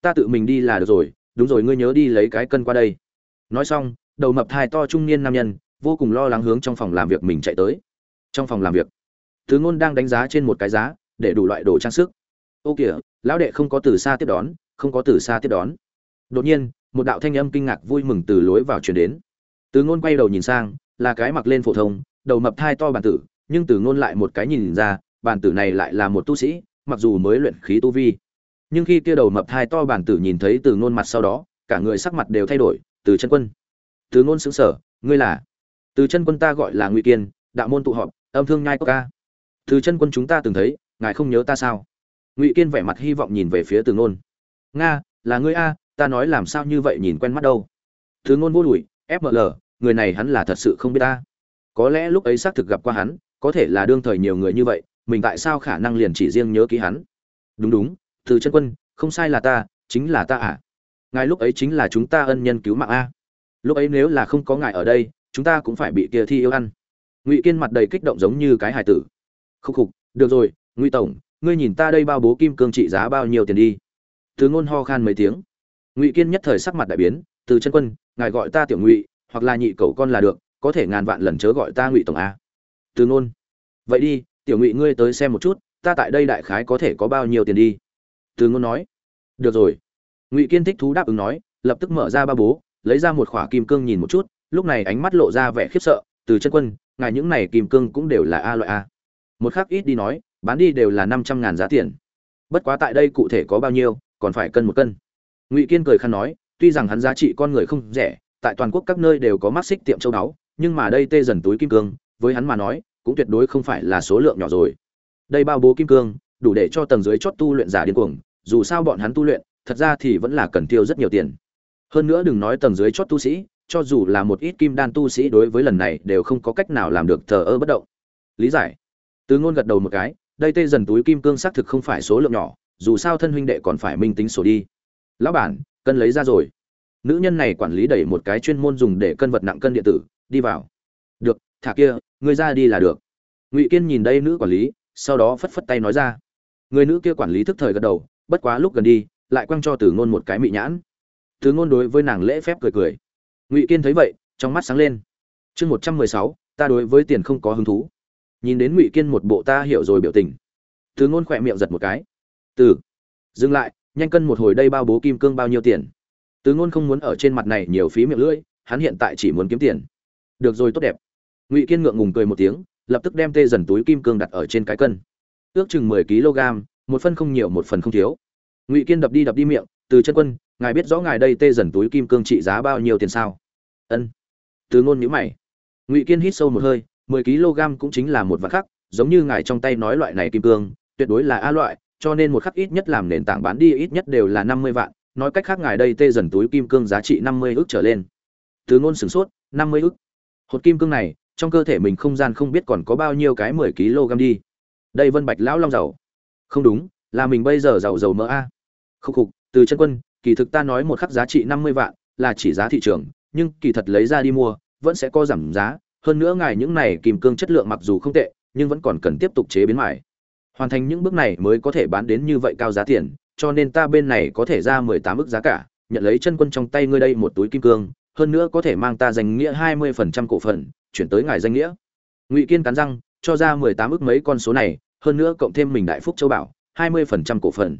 [SPEAKER 1] ta tự mình đi là được rồi, đúng rồi, ngươi nhớ đi lấy cái cân qua đây. Nói xong, đầu mập thai to trung niên nam nhân, vô cùng lo lắng hướng trong phòng làm việc mình chạy tới. Trong phòng làm việc, thứ ngôn đang đánh giá trên một cái giá, để đủ loại đồ trang sức. Ô kìa, lão đệ không có từ xa tiếp đón, không có từ xa tiếp đón. Đột nhiên, một đạo thanh âm kinh ngạc vui mừng từ lối vào chuyển đến. Từ ngôn quay đầu nhìn sang, là cái mặc lên phổ thông, đầu mập thai to bản tử, nhưng từ ngôn lại một cái nhìn ra, bản tử này lại là một tu sĩ, mặc dù mới luyện khí tu vi nhưng khi kia đầu mập thai to bản tử nhìn thấy từ ngôn mặt sau đó, cả người sắc mặt đều thay đổi, từ chân quân. Từ ngôn xứng sở ngươi là? Từ chân quân ta gọi là ngụy kiên, đạo môn tụ họp, âm thương nhai có ca. Từ chân quân chúng ta từng thấy, ngài không nhớ ta sao? Ngụy kiên vẻ mặt hy vọng nhìn về phía từ ngôn. Nga, là ngươi a, ta nói làm sao như vậy nhìn quen mắt đâu? Từ ngôn vô đùi fml người này hắn là thật sự không biết ta. Có lẽ lúc ấy xác thực gặp qua hắn, có thể là đương thời nhiều người như vậy, mình tại sao khả năng liền chỉ riêng nhớ ký hắn? Đúng đúng từ chân quân, không sai là ta, chính là ta à ngài lúc ấy chính là chúng ta ân nhân cứu mạng a. Lúc ấy nếu là không có ngài ở đây, chúng ta cũng phải bị kia thi yêu ăn. Ngụy kiên mặt đầy kích động giống như cái hài tử. Khúc khục, được rồi, ngụy tổng, ngươi nhìn ta đây bao bố kim cương trị giá bao nhiêu tiền đi. Từ ngôn ho khan mấy tiếng. Ngụy kiên nhất thời sắc mặt đại biến, từ chân quân, ngài gọi ta tiểu ngụy, hoặc là nhị cậu con là được, có thể ngàn vạn lần chớ gọi ta ngụy tổng a. Từ ngôn, vậy đi, tiểu ngụy ngươi tới xem một chút, ta tại đây đại khái có thể có bao nhiêu tiền đi? Từ ngôn nói, được rồi. Ngụy kiên thích thú đáp ứng nói, lập tức mở ra ba bố, lấy ra một khỏa kim cương nhìn một chút, lúc này ánh mắt lộ ra vẻ khiếp sợ, từ chân quân, ngài những này kim cương cũng đều là a loại a. Một khác ít đi nói, bán đi đều là năm trăm ngàn giá tiền. Bất quá tại đây cụ thể có bao nhiêu, còn phải cân một cân. Ngụy kiên cười khăn nói, tuy rằng hắn giá trị con người không rẻ, tại toàn quốc các nơi đều có mắt xích tiệm châu đáo nhưng mà đây tê dần túi kim cương, với hắn mà nói, cũng tuyệt đối không phải là số lượng nhỏ rồi. Đây bao bố kim cương đủ để cho tầng dưới chót tu luyện giả điên cuồng, dù sao bọn hắn tu luyện, thật ra thì vẫn là cần tiêu rất nhiều tiền. Hơn nữa đừng nói tầng dưới chót tu sĩ, cho dù là một ít kim đan tu sĩ đối với lần này đều không có cách nào làm được thờ ơ bất động. Lý giải. Từ ngôn gật đầu một cái, đây tê dần túi kim cương xác thực không phải số lượng nhỏ, dù sao thân huynh đệ còn phải minh tính sổ đi. Lão bản, cân lấy ra rồi. Nữ nhân này quản lý đẩy một cái chuyên môn dùng để cân vật nặng cân điện tử, đi vào. Được, thả kia, ngươi ra đi là được. Ngụy kiên nhìn đây nữ quản lý, sau đó phất phất tay nói ra người nữ kia quản lý thức thời gật đầu, bất quá lúc gần đi, lại quăng cho từ ngôn một cái mị nhãn. Từ ngôn đối với nàng lễ phép cười cười. Ngụy kiên thấy vậy, trong mắt sáng lên. Chương một trăm mười sáu, ta đối với tiền không có hứng thú. Nhìn đến ngụy kiên một bộ ta hiểu rồi biểu tình. Từ ngôn khỏe miệng giật một cái. Từ, dừng lại, nhanh cân một hồi đây bao bố kim cương bao nhiêu tiền? Từ ngôn không muốn ở trên mặt này nhiều phí miệng lưỡi, hắn hiện tại chỉ muốn kiếm tiền. Được rồi, tốt đẹp. Ngụy kiên ngượng ngùng cười một tiếng, lập tức đem tê dần túi kim cương đặt ở trên cái cân ước chừng mười kg, một phân không nhiều, một phần không thiếu. Ngụy kiên đập đi đập đi miệng, từ chân quân, ngài biết rõ ngài đây tê dần túi kim cương trị giá bao nhiêu tiền sao? Ân. Từ ngôn nhữ mày. Ngụy kiên hít sâu một hơi, mười kg cũng chính là một vạn khắc, giống như ngài trong tay nói loại này kim cương, tuyệt đối là a loại, cho nên một khắc ít nhất làm nền tảng bán đi ít nhất đều là năm mươi vạn, nói cách khác ngài đây tê dần túi kim cương giá trị năm mươi ước trở lên. Từ ngôn sửng sốt, năm mươi ước hột kim cương này, trong cơ thể mình không gian không biết còn có bao nhiêu cái mười kg đi đây vân bạch lão long giàu. Không đúng là mình bây giờ giàu giàu mỡ a. Khúc khục từ chân quân kỳ thực ta nói một khắc giá trị năm mươi vạn là chỉ giá thị trường nhưng kỳ thật lấy ra đi mua vẫn sẽ có giảm giá. Hơn nữa ngài những này kim cương chất lượng mặc dù không tệ nhưng vẫn còn cần tiếp tục chế biến mại, hoàn thành những bước này mới có thể bán đến như vậy cao giá tiền cho nên ta bên này có thể ra mười tám ức giá cả nhận lấy chân quân trong tay ngươi đây một túi kim cương hơn nữa có thể mang ta danh nghĩa hai mươi phần trăm cổ phần chuyển tới ngài danh nghĩa. Ngụy kiên cắn răng cho ra mười tám ức mấy con số này hơn nữa cộng thêm mình đại phúc châu bảo, hai mươi phần trăm cổ phần.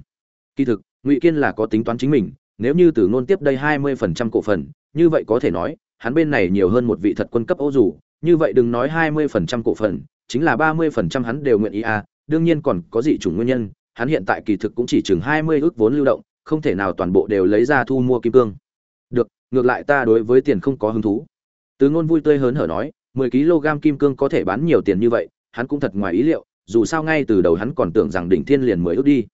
[SPEAKER 1] Kỳ thực, ngụy kiên là có tính toán chính mình, nếu như từ ngôn tiếp đây hai mươi phần trăm cổ phần, như vậy có thể nói, hắn bên này nhiều hơn một vị thật quân cấp ô dù, như vậy đừng nói hai mươi phần trăm cổ phần, chính là ba mươi phần trăm hắn đều nguyện ý à đương nhiên còn có dị chủng nguyên nhân, hắn hiện tại kỳ thực cũng chỉ chừng hai mươi ước vốn lưu động, không thể nào toàn bộ đều lấy ra thu mua kim cương. Được, ngược lại ta đối với tiền không có hứng thú. Từ ngôn vui tươi hớn hở nói, mười kg kim cương có thể bán nhiều tiền như vậy, hắn cũng thật ngoài ý liệu dù sao ngay từ đầu hắn còn tưởng rằng đỉnh thiên liền mới ước đi.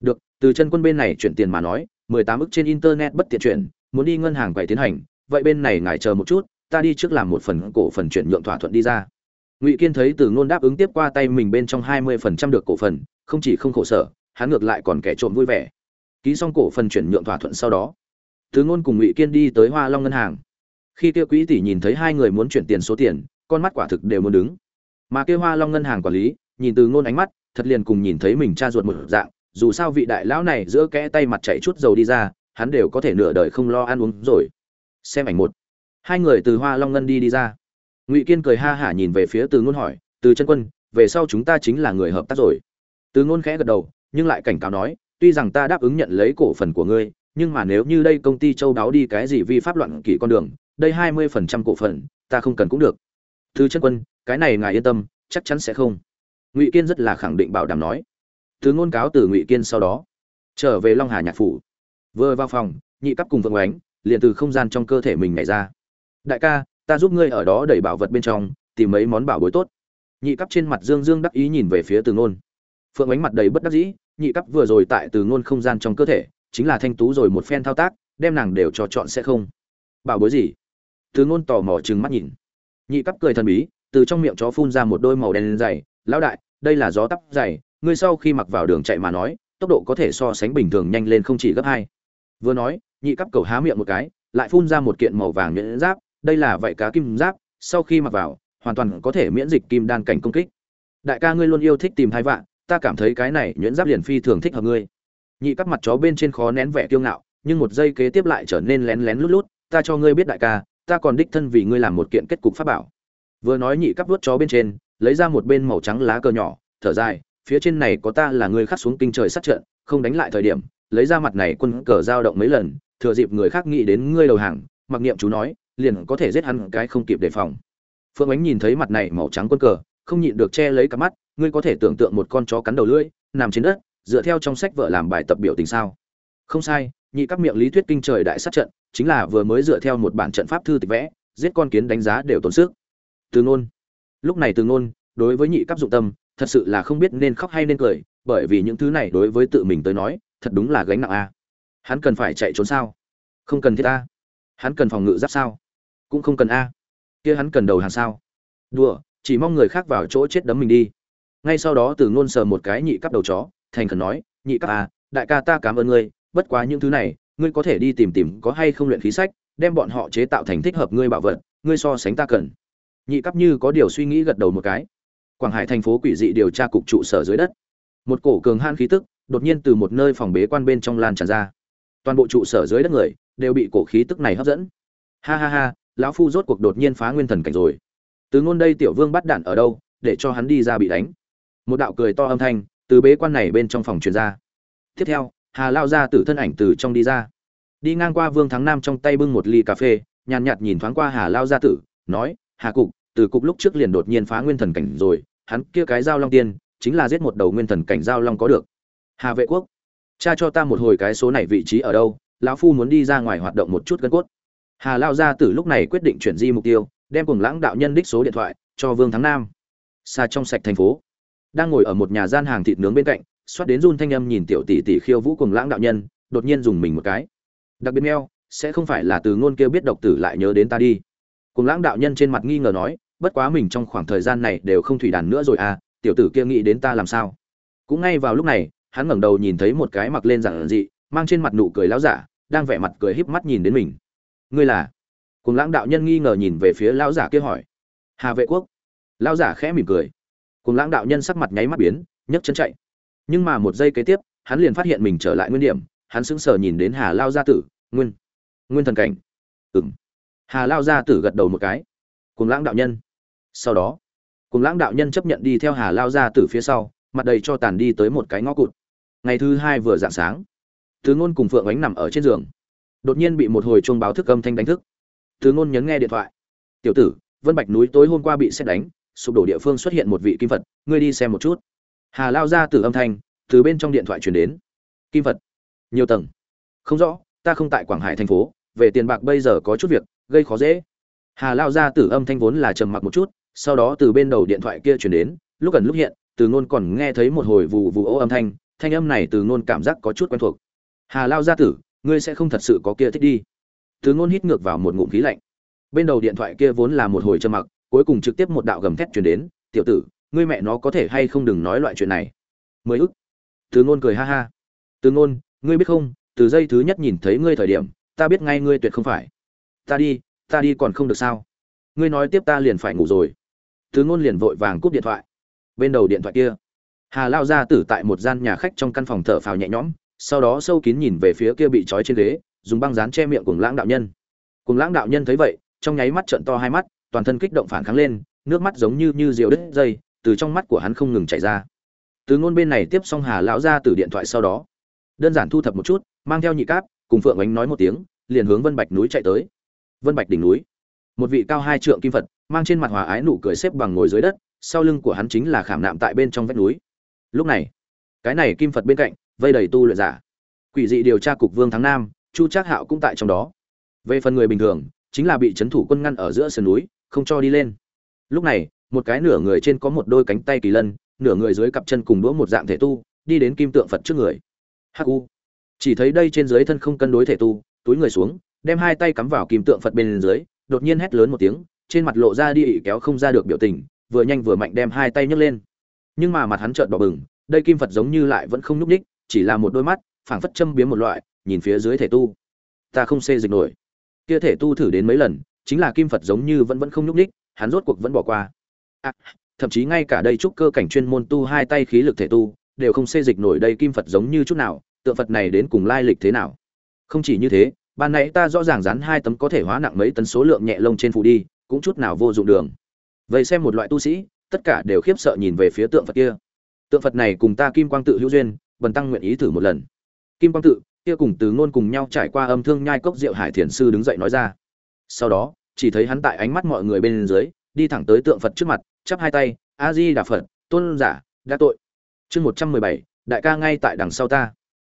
[SPEAKER 1] Được, từ chân quân bên này chuyển tiền mà nói, mười tám ức trên internet bất tiện chuyển, muốn đi ngân hàng quầy tiến hành, vậy bên này ngài chờ một chút, ta đi trước làm một phần cổ phần chuyển nhượng thỏa thuận đi ra. Ngụy kiên thấy từ ngôn đáp ứng tiếp qua tay mình bên trong hai mươi phần trăm được cổ phần, không chỉ không khổ sở, hắn ngược lại còn kẻ trộm vui vẻ. Ký xong cổ phần chuyển nhượng thỏa thuận sau đó, từ ngôn cùng ngụy kiên đi tới hoa long ngân hàng. Khi kia quỹ tỷ nhìn thấy hai người muốn chuyển tiền số tiền, con mắt quả thực đều muốn đứng. Mà kia hoa long ngân hàng quản lý nhìn từ ngôn ánh mắt, thật liền cùng nhìn thấy mình cha ruột một dạng, dù sao vị đại lão này giữa kẽ tay mặt chảy chút dầu đi ra, hắn đều có thể nửa đời không lo ăn uống rồi. Xem ảnh một. Hai người từ hoa long ngân đi đi ra. Ngụy kiên cười ha hả nhìn về phía từ ngôn hỏi, từ chân quân, về sau chúng ta chính là người hợp tác rồi. Từ ngôn khẽ gật đầu, nhưng lại cảnh cáo nói, tuy rằng ta đáp ứng nhận lấy cổ phần của ngươi, nhưng mà nếu như đây công ty châu đáo đi cái gì vi pháp loạn kỷ con đường, đây hai mươi phần trăm cổ phần, ta không cần cũng được. Từ chân quân, cái này ngài yên tâm, chắc chắn sẽ không ngụy kiên rất là khẳng định bảo đảm nói. Thứ ngôn cáo từ ngụy kiên sau đó, trở về long hà nhạc phủ. Vừa vào phòng, nhị cấp cùng vượng oánh liền từ không gian trong cơ thể mình nhảy ra. Đại ca, ta giúp ngươi ở đó đẩy bảo vật bên trong, tìm mấy món bảo bối tốt. Nhị cấp trên mặt dương dương đắc ý nhìn về phía từ ngôn. Phượng ánh mặt đầy bất đắc dĩ, nhị cấp vừa rồi tại từ ngôn không gian trong cơ thể, chính là thanh tú rồi một phen thao tác, đem nàng đều cho chọn sẽ không. Bảo bối gì? Từ ngôn tò mò trừng mắt nhìn. Nhị cấp cười thần bí, từ trong miệng chó phun ra một đôi màu đen dày, lão đại đây là gió tắp dày, ngươi sau khi mặc vào đường chạy mà nói, tốc độ có thể so sánh bình thường nhanh lên không chỉ gấp hai. Vừa nói, nhị cấp cầu há miệng một cái, lại phun ra một kiện màu vàng nhuyễn giáp, đây là vậy cá kim giáp, sau khi mặc vào, hoàn toàn có thể miễn dịch kim đan cảnh công kích. Đại ca ngươi luôn yêu thích tìm hai vạn, ta cảm thấy cái này nhuyễn giáp liền phi thường thích hợp ngươi. Nhị cấp mặt chó bên trên khó nén vẻ kiêu ngạo, nhưng một giây kế tiếp lại trở nên lén lén lút lút, ta cho ngươi biết đại ca, ta còn đích thân vì ngươi làm một kiện kết cục pháp bảo. Vừa nói nhị cấp vuốt chó bên trên lấy ra một bên màu trắng lá cờ nhỏ, thở dài, phía trên này có ta là người khác xuống kinh trời sát trận, không đánh lại thời điểm, lấy ra mặt này quân cờ dao động mấy lần, thừa dịp người khác nghĩ đến ngươi đầu hàng, mặc niệm chú nói, liền có thể giết hắn cái không kịp đề phòng. Phương ánh nhìn thấy mặt này màu trắng quân cờ, không nhịn được che lấy cả mắt, ngươi có thể tưởng tượng một con chó cắn đầu lưỡi, nằm trên đất, dựa theo trong sách vợ làm bài tập biểu tình sao? Không sai, nhị các miệng lý thuyết kinh trời đại sát trận, chính là vừa mới dựa theo một bản trận pháp thư tịch vẽ, giết con kiến đánh giá đều tốn sức. Từ ngôn lúc này từ ngôn, đối với nhị cấp dụng tâm, thật sự là không biết nên khóc hay nên cười, bởi vì những thứ này đối với tự mình tới nói, thật đúng là gánh nặng a. Hắn cần phải chạy trốn sao? Không cần thiết a. Hắn cần phòng ngự giáp sao? Cũng không cần a. Kia hắn cần đầu hàng sao? Đùa, chỉ mong người khác vào chỗ chết đấm mình đi. Ngay sau đó từ ngôn sờ một cái nhị cấp đầu chó, thành khẩn nói, nhị cấp a đại ca ta cảm ơn ngươi, bất quá những thứ này, ngươi có thể đi tìm tìm có hay không luyện khí sách, đem bọn họ chế tạo thành thích hợp ngươi bảo vật, ngươi so sánh ta cần nhị cấp như có điều suy nghĩ gật đầu một cái. Quảng hải thành phố quỷ dị điều tra cục trụ sở dưới đất. Một cổ cường han khí tức đột nhiên từ một nơi phòng bế quan bên trong lan tràn ra. Toàn bộ trụ sở dưới đất người đều bị cổ khí tức này hấp dẫn. Ha ha ha, lão phu rốt cuộc đột nhiên phá nguyên thần cảnh rồi. Từ ngôn đây tiểu vương bắt đạn ở đâu, để cho hắn đi ra bị đánh. Một đạo cười to âm thanh từ bế quan này bên trong phòng truyền ra. Tiếp theo, hà lao ra từ thân ảnh từ trong đi ra. Đi ngang qua vương thắng nam trong tay bưng một ly cà phê, nhàn nhạt nhìn thoáng qua hà lao gia tử, nói, hà cục từ cục lúc trước liền đột nhiên phá nguyên thần cảnh rồi, hắn kia cái giao long tiên, chính là giết một đầu nguyên thần cảnh giao long có được. Hà vệ quốc, cha cho ta một hồi cái số này vị trí ở đâu, lão phu muốn đi ra ngoài hoạt động một chút gân cốt. Hà lao gia tử lúc này quyết định chuyển di mục tiêu, đem cùng lãng đạo nhân đích số điện thoại, cho vương thắng nam. Xa trong sạch thành phố, đang ngồi ở một nhà gian hàng thịt nướng bên cạnh, xoát đến run thanh âm nhìn tiểu tỷ tỷ khiêu vũ cùng lãng đạo nhân, đột nhiên dùng mình một cái. Đặc biệt meo, sẽ không phải là từ ngôn kêu biết độc tử lại nhớ đến ta đi. Cùng lãng đạo nhân trên mặt nghi ngờ nói bất quá mình trong khoảng thời gian này đều không thủy đàn nữa rồi à tiểu tử kia nghĩ đến ta làm sao? Cũng ngay vào lúc này, hắn ngẩng đầu nhìn thấy một cái mặc lên giản dị, mang trên mặt nụ cười lão giả, đang vẻ mặt cười híp mắt nhìn đến mình. Ngươi là? Cùng lãng đạo nhân nghi ngờ nhìn về phía lão giả kia hỏi. Hà vệ quốc. Lão giả khẽ mỉm cười. Cùng lãng đạo nhân sắc mặt nháy mắt biến, nhấc chân chạy. Nhưng mà một giây kế tiếp, hắn liền phát hiện mình trở lại nguyên điểm, hắn sững sờ nhìn đến hà lao gia tử, nguyên. Nguyên thần cảnh. Ừng hà lao gia tử gật đầu một cái. Cùng lãng đạo nhân sau đó, cùng lãng đạo nhân chấp nhận đi theo hà lao gia tử phía sau, mặt đầy cho tàn đi tới một cái ngõ cụt. Ngày thứ hai vừa dạng sáng, tứ ngôn cùng phượng ánh nằm ở trên giường. Đột nhiên bị một hồi chuông báo thức âm thanh đánh thức. Tứ ngôn nhấn nghe điện thoại. Tiểu tử, vân bạch núi tối hôm qua bị xét đánh, sụp đổ địa phương xuất hiện một vị kim phật, ngươi đi xem một chút. Hà lao ra từ âm thanh từ bên trong điện thoại truyền đến. Kim phật, nhiều tầng. Không rõ, ta không tại quảng hải thành phố, về tiền bạc bây giờ có chút việc, gây khó dễ. Hà lao ra từ âm thanh vốn là trầm mặc một chút sau đó từ bên đầu điện thoại kia truyền đến, lúc gần lúc hiện, từ ngôn còn nghe thấy một hồi vù vù ô âm thanh thanh âm này từ ngôn cảm giác có chút quen thuộc. Hà lao gia tử, ngươi sẽ không thật sự có kia thích đi. Từ ngôn hít ngược vào một ngụm khí lạnh. Bên đầu điện thoại kia vốn là một hồi trơ mặc, cuối cùng trực tiếp một đạo gầm thét truyền đến, tiểu tử, ngươi mẹ nó có thể hay không đừng nói loại chuyện này? Mới ức. Từ ngôn cười ha ha. Từ ngôn, ngươi biết không, từ giây thứ nhất nhìn thấy ngươi thời điểm, ta biết ngay ngươi tuyệt không phải. Ta đi ta đi còn không được sao. Ngươi nói tiếp ta liền phải ngủ rồi từ ngôn liền vội vàng cúp điện thoại. Bên đầu điện thoại kia, hà lao gia tử tại một gian nhà khách trong căn phòng thở phào nhẹ nhõm, sau đó sâu kín nhìn về phía kia bị trói trên ghế, dùng băng dán che miệng cùng lãng đạo nhân. Cùng lãng đạo nhân thấy vậy, trong nháy mắt trợn to hai mắt, toàn thân kích động phản kháng lên, nước mắt giống như như diều đứt dây, từ trong mắt của hắn không ngừng chảy ra. Từ ngôn bên này tiếp xong hà lão gia tử điện thoại sau đó, đơn giản thu thập một chút, mang theo nhị cáp, cùng phượng ánh nói một tiếng, liền hướng vân bạch núi chạy tới. Vân bạch đỉnh núi, một vị cao hai trượng kim phật mang trên mặt hòa ái nụ cười xếp bằng ngồi dưới đất, sau lưng của hắn chính là khảm nạm tại bên trong vách núi. Lúc này, cái này kim phật bên cạnh, vây đầy tu luyện giả. Quỷ dị điều tra cục vương thắng nam, chu trác hạo cũng tại trong đó. Về phần người bình thường, chính là bị trấn thủ quân ngăn ở giữa sườn núi, không cho đi lên. Lúc này, một cái nửa người trên có một đôi cánh tay kỳ lân, nửa người dưới cặp chân cùng đũa một dạng thể tu, đi đến kim tượng phật trước người. Hắc u. Chỉ thấy đây trên dưới thân không cân đối thể tu, túi người xuống, đem hai tay cắm vào kim tượng phật bên dưới, đột nhiên hét lớn một tiếng trên mặt lộ ra đi ị kéo không ra được biểu tình vừa nhanh vừa mạnh đem hai tay nhấc lên. Nhưng mà mặt hắn trợn đỏ bừng đây kim phật giống như lại vẫn không nhúc ních chỉ là một đôi mắt phảng phất châm biếm một loại nhìn phía dưới thể tu. Ta không xê dịch nổi. Kia thể tu thử đến mấy lần chính là kim phật giống như vẫn vẫn không nhúc ních hắn rốt cuộc vẫn bỏ qua. À, thậm chí ngay cả đây trúc cơ cảnh chuyên môn tu hai tay khí lực thể tu đều không xê dịch nổi đây kim phật giống như chút nào tượng phật này đến cùng lai lịch thế nào? Không chỉ như thế ban nãy ta rõ ràng dán hai tấm có thể hóa nặng mấy tấn số lượng nhẹ lông trên phụ đi cũng chút nào vô dụng đường. Vậy xem một loại tu sĩ, tất cả đều khiếp sợ nhìn về phía tượng phật kia. Tượng phật này cùng ta kim quang tự hữu duyên, bần tăng nguyện ý thử một lần. Kim quang tự, kia cùng từ ngôn cùng nhau trải qua âm thương nhai cốc rượu hải thiền sư đứng dậy nói ra. Sau đó, chỉ thấy hắn tại ánh mắt mọi người bên dưới, đi thẳng tới tượng phật trước mặt, chắp hai tay, a di đà phật, tôn giả, đã tội. Chương một trăm mười bảy, đại ca ngay tại đằng sau ta.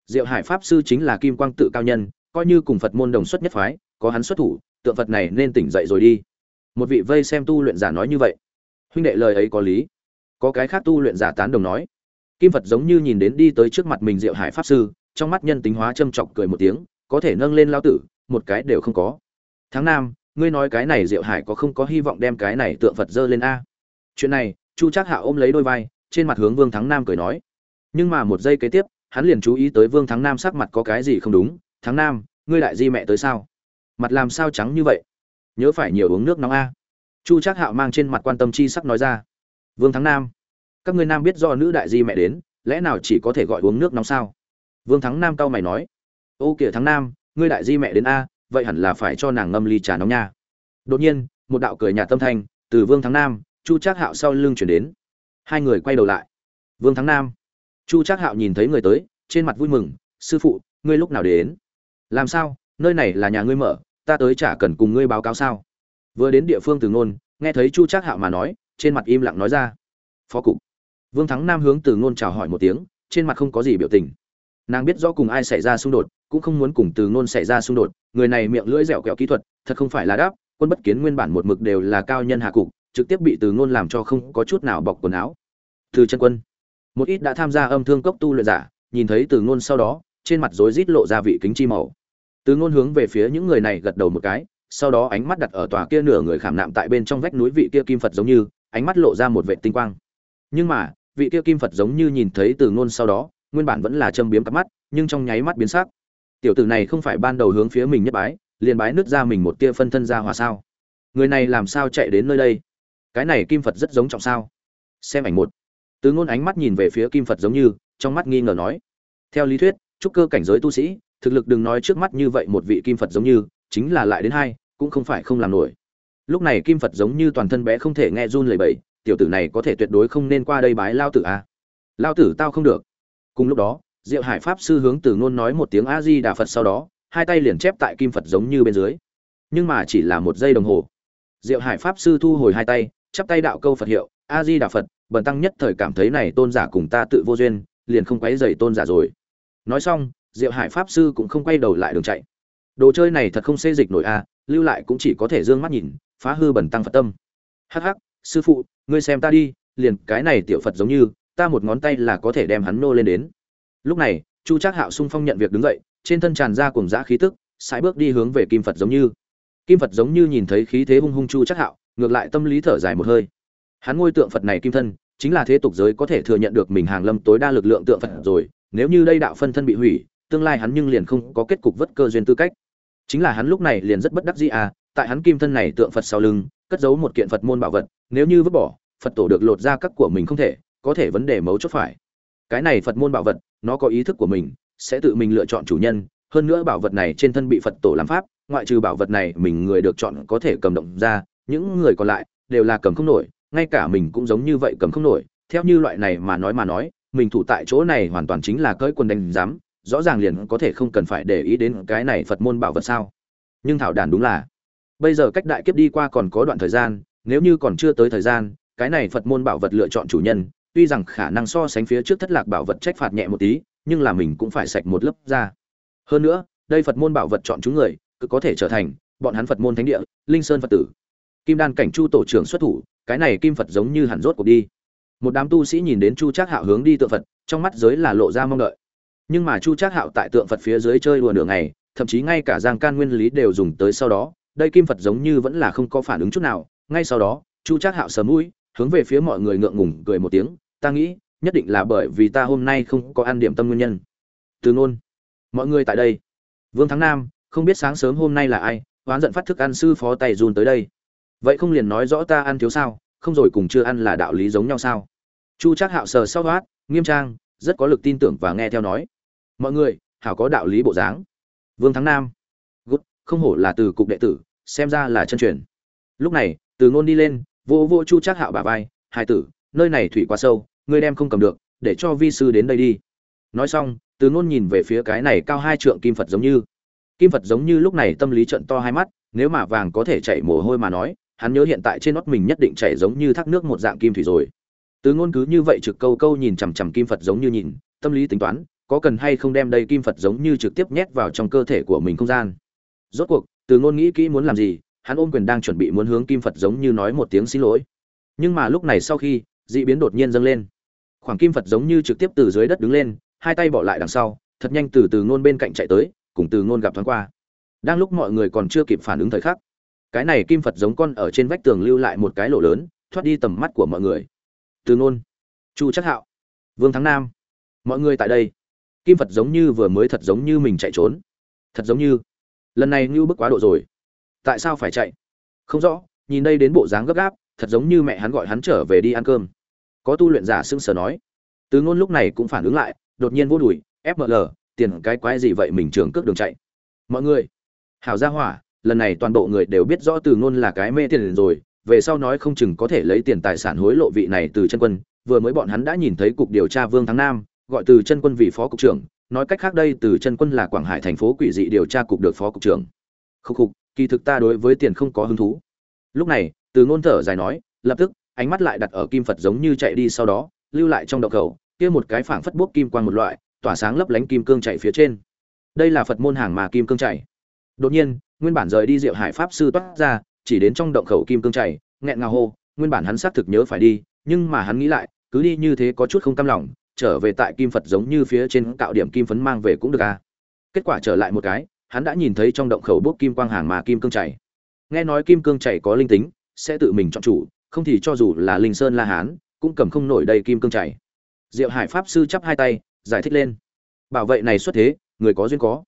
[SPEAKER 1] Diệu hải pháp sư chính là kim quang tự cao nhân, coi như cùng phật môn đồng xuất nhất phái, có hắn xuất thủ, tượng phật này nên tỉnh dậy rồi đi một vị vây xem tu luyện giả nói như vậy. Huynh đệ lời ấy có lý. Có cái khác tu luyện giả tán đồng nói. Kim phật giống như nhìn đến đi tới trước mặt mình diệu hải pháp sư, trong mắt nhân tính hóa châm chọc cười một tiếng, có thể nâng lên lao tử, một cái đều không có. Tháng năm ngươi nói cái này diệu hải có không có hy vọng đem cái này tượng phật dơ lên a? Chuyện này, chu trác hạ ôm lấy đôi vai, trên mặt hướng vương thắng nam cười nói. Nhưng mà một giây kế tiếp, hắn liền chú ý tới vương thắng nam sắc mặt có cái gì không đúng. Thắng nam, ngươi đại di mẹ tới sao? Mặt làm sao trắng như vậy? Nhớ phải nhiều uống nước nóng a. Chu trác hạo mang trên mặt quan tâm chi sắc nói ra. Vương thắng nam, các ngươi nam biết do nữ đại di mẹ đến, lẽ nào chỉ có thể gọi uống nước nóng sao? Vương thắng nam cau mày nói. Ô kìa thắng nam, ngươi đại di mẹ đến a, vậy hẳn là phải cho nàng ngâm ly trà nóng nha. Đột nhiên, một đạo cười nhà tâm thanh từ vương thắng nam, chu trác hạo sau lưng chuyển đến. Hai người quay đầu lại. Vương thắng nam, chu trác hạo nhìn thấy người tới, trên mặt vui mừng. Sư phụ, ngươi lúc nào đến? Làm sao? Nơi này là nhà ngươi mở ta tới chả cần cùng ngươi báo cáo sao? Vừa đến địa phương từ ngôn, nghe thấy chu trác hạo mà nói, trên mặt im lặng nói ra. Phó cục. Vương thắng nam hướng từ ngôn chào hỏi một tiếng, trên mặt không có gì biểu tình. Nàng biết rõ cùng ai xảy ra xung đột, cũng không muốn cùng từ ngôn xảy ra xung đột, người này miệng lưỡi dẻo kẹo kỹ thuật, thật không phải là đáp, quân bất kiến nguyên bản một mực đều là cao nhân hạ cục, trực tiếp bị từ ngôn làm cho không có chút nào bọc quần áo. Từ chân quân. Một ít đã tham gia âm thương cốc tu luyện giả, nhìn thấy từ ngôn sau đó, trên mặt rối rít lộ ra vị kính chi màu từ ngôn hướng về phía những người này gật đầu một cái, sau đó ánh mắt đặt ở tòa kia nửa người khảm nạm tại bên trong vách núi vị kia kim phật giống như, ánh mắt lộ ra một vệ tinh quang. Nhưng mà, vị kia kim phật giống như nhìn thấy từ ngôn sau đó, nguyên bản vẫn là châm biếm cặp mắt, nhưng trong nháy mắt biến sắc. Tiểu tử này không phải ban đầu hướng phía mình nhất bái, liền bái nứt ra mình một tia phân thân ra hòa sao? Người này làm sao chạy đến nơi đây? Cái này kim phật rất giống trọng sao? Xem ảnh một. Từ ngôn ánh mắt nhìn về phía kim phật giống như, trong mắt nghi ngờ nói. Theo lý thuyết, trúc cơ cảnh giới tu sĩ thực lực đừng nói trước mắt như vậy một vị kim phật giống như, chính là lại đến hai, cũng không phải không làm nổi. Lúc này kim phật giống như toàn thân bé không thể nghe run lẩy bẩy, tiểu tử này có thể tuyệt đối không nên qua đây bái lao tử a à? lao tử tao không được. Cùng lúc đó, diệu hải pháp sư hướng từ ngôn nói một tiếng a di đà phật sau đó, hai tay liền chép tại kim phật giống như bên dưới. Nhưng mà chỉ là một giây đồng hồ. Diệu hải pháp sư thu hồi hai tay, chắp tay đạo câu phật hiệu a di đà phật, bần tăng nhất thời cảm thấy này tôn giả cùng ta tự vô duyên, liền không quấy dày tôn giả rồi. Nói xong diệu hải pháp sư cũng không quay đầu lại đường chạy. Đồ chơi này thật không xê dịch nổi a, lưu lại cũng chỉ có thể d ư ơ n g mắt nhìn, phá hư bẩn tăng phật tâm. Hắc hắc, sư phụ, ngươi xem ta đi, liền cái này tiểu phật giống như, ta một ngón tay là có thể đem hắn nô lên đến. Lúc này, chu trác hạo sung phong nhận việc đứng dậy, trên thân tràn ra cùng giã khí tức, sải bước đi hướng về kim phật giống như. Kim phật giống như nhìn thấy khí thế hung hung chu trác hạo, ngược lại tâm lý thở dài một hơi. Hắn ngôi tượng phật này kim thân, chính là thế tục giới có thể thừa nhận được mình hàng lâm tối đa lực lượng tượng phật rồi, nếu như đây đạo phân thân bị hủy tương lai hắn nhưng liền không có kết cục vất cơ duyên tư cách. Chính là hắn lúc này liền rất bất đắc dĩ à tại hắn kim thân này tượng phật sau lưng, cất giấu một kiện phật môn bảo vật, nếu như vứt bỏ, phật tổ được lột ra các của mình không thể, có thể vấn đề mấu chốt phải. Cái này phật môn bảo vật, nó có ý thức của mình, sẽ tự mình lựa chọn chủ nhân, hơn nữa bảo vật này trên thân bị phật tổ làm pháp, ngoại trừ bảo vật này mình người được chọn có thể cầm động ra, những người còn lại đều là cầm không nổi, ngay cả mình cũng giống như vậy cầm không nổi. Theo như loại này mà nói mà nói, mình thủ tại chỗ này hoàn toàn chính là cỡi quần đánh giám rõ ràng liền có thể không cần phải để ý đến cái này phật môn bảo vật sao? Nhưng thảo đàn đúng là. Bây giờ cách đại kiếp đi qua còn có đoạn thời gian, nếu như còn chưa tới thời gian, cái này phật môn bảo vật lựa chọn chủ nhân, tuy rằng khả năng so sánh phía trước thất lạc bảo vật trách phạt nhẹ một tí, nhưng là mình cũng phải sạch một lớp ra. Hơn nữa, đây phật môn bảo vật chọn chúng người, cứ có thể trở thành, bọn hắn phật môn thánh địa, linh sơn phật tử. Kim đan cảnh chu tổ trưởng xuất thủ, cái này kim phật giống như hẳn rốt cuộc đi. Một đám tu sĩ nhìn đến chu trác hạo hướng đi tượng phật, trong mắt giới là lộ ra mong đợi nhưng mà chu trác hạo tại tượng phật phía dưới chơi đùa nửa ngày thậm chí ngay cả giang can nguyên lý đều dùng tới sau đó. Đây kim phật giống như vẫn là không có phản ứng chút nào. Ngay sau đó chu trác hạo sờ mũi hướng về phía mọi người ngượng ngùng cười một tiếng ta nghĩ nhất định là bởi vì ta hôm nay không có ăn điểm tâm nguyên nhân. Từ ngôn mọi người tại đây. Vương thắng nam không biết sáng sớm hôm nay là ai oán giận phát thức ăn sư phó tay run tới đây. Vậy không liền nói rõ ta ăn thiếu sao không rồi cùng chưa ăn là đạo lý giống nhau sao? Chu trác hạo sờ sau thoát, nghiêm trang rất có lực tin tưởng và nghe theo nói mọi người, hảo có đạo lý bộ dáng. Vương thắng nam. Gút, không hổ là từ cục đệ tử, xem ra là chân truyền. Lúc này, từ ngôn đi lên, vô vô chu trác hạo bà vai hai tử, nơi này thủy quá sâu, ngươi đem không cầm được, để cho vi sư đến đây đi. Nói xong, từ ngôn nhìn về phía cái này cao hai trượng kim phật giống như. Kim phật giống như lúc này tâm lý trận to hai mắt, nếu mà vàng có thể chảy mồ hôi mà nói, hắn nhớ hiện tại trên nót mình nhất định chảy giống như thác nước một dạng kim thủy rồi. Từ ngôn cứ như vậy trực câu câu nhìn chằm chằm kim phật giống như nhìn, tâm lý tính toán có cần hay không đem đây kim phật giống như trực tiếp nhét vào trong cơ thể của mình không gian? Rốt cuộc, từ ngôn nghĩ kỹ muốn làm gì, hắn ôm quyền đang chuẩn bị muốn hướng kim phật giống như nói một tiếng xin lỗi. Nhưng mà lúc này sau khi, dị biến đột nhiên dâng lên. Khoảng kim phật giống như trực tiếp từ dưới đất đứng lên, hai tay bỏ lại đằng sau, thật nhanh từ từ ngôn bên cạnh chạy tới, cùng từ ngôn gặp thoáng qua. Đang lúc mọi người còn chưa kịp phản ứng thời khắc, cái này kim phật giống con ở trên vách tường lưu lại một cái lỗ lớn, thoát đi tầm mắt của mọi người. Từ ngôn, chu chắc hạo, vương thắng nam, mọi người tại đây kim phật giống như vừa mới thật giống như mình chạy trốn. Thật giống như, lần này ngưu bức quá độ rồi. Tại sao phải chạy? Không rõ, nhìn đây đến bộ dáng gấp gáp, thật giống như mẹ hắn gọi hắn trở về đi ăn cơm. Có tu luyện giả xưng sờ nói. Từ ngôn lúc này cũng phản ứng lại, đột nhiên vô đùi fml tiền cái quái gì vậy mình trường cước đường chạy. Mọi người, hảo gia hỏa, lần này toàn bộ người đều biết rõ từ ngôn là cái mê tiền rồi, về sau nói không chừng có thể lấy tiền tài sản hối lộ vị này từ chân quân, vừa mới bọn hắn đã nhìn thấy cục điều tra vương thắng nam gọi từ chân quân vì phó cục trưởng, nói cách khác đây từ chân quân là quảng hải thành phố quỷ dị điều tra cục được phó cục trưởng. Khúc khục, kỳ thực ta đối với tiền không có hứng thú. Lúc này, từ ngôn thở dài nói, lập tức, ánh mắt lại đặt ở kim phật giống như chạy đi sau đó, lưu lại trong đậu cầu kia một cái phảng phất bốc kim quang một loại, tỏa sáng lấp lánh kim cương chạy phía trên. Đây là phật môn hàng mà kim cương chạy. Đột nhiên, nguyên bản rời đi diệu hải pháp sư toát ra, chỉ đến trong động khẩu kim cương chảy nghẹn ngào hô, nguyên bản hắn xác thực nhớ phải đi, nhưng mà hắn nghĩ lại, cứ đi như thế có chút không cam lòng trở về tại kim phật giống như phía trên cạo điểm kim phấn mang về cũng được à. Kết quả trở lại một cái, hắn đã nhìn thấy trong động khẩu bốc kim quang hàng mà kim cương chảy. Nghe nói kim cương chảy có linh tính, sẽ tự mình chọn chủ, không thì cho dù là linh sơn la hán, cũng cầm không nổi đầy kim cương chảy. Diệu hải pháp sư chắp hai tay, giải thích lên. Bảo vệ này xuất thế, người có duyên có.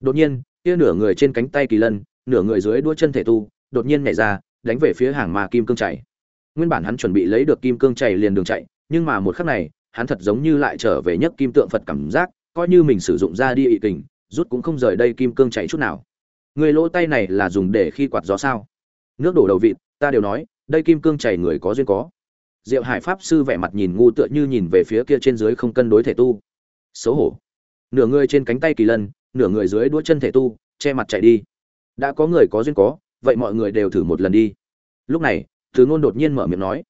[SPEAKER 1] Đột nhiên, kia nửa người trên cánh tay kỳ lân, nửa người dưới đua chân thể tu, đột nhiên nhảy ra, đánh về phía hàng mà kim cương chảy. Nguyên bản hắn chuẩn bị lấy được kim cương chảy liền đường chạy, nhưng mà một khắc này hắn thật giống như lại trở về nhất kim tượng phật cảm giác, coi như mình sử dụng ra đi ị kình, rút cũng không rời đây kim cương chảy chút nào. Người lỗ tay này là dùng để khi quạt gió sao? Nước đổ đầu vịt, ta đều nói, đây kim cương chảy người có duyên có. Diệu hải pháp sư vẻ mặt nhìn ngu tựa như nhìn về phía kia trên dưới không cân đối thể tu. Xấu hổ. Nửa người trên cánh tay kỳ lân, nửa người dưới đũa chân thể tu, che mặt chạy đi. Đã có người có duyên có, vậy mọi người đều thử một lần đi. Lúc này, thứ ngôn đột nhiên mở miệng nói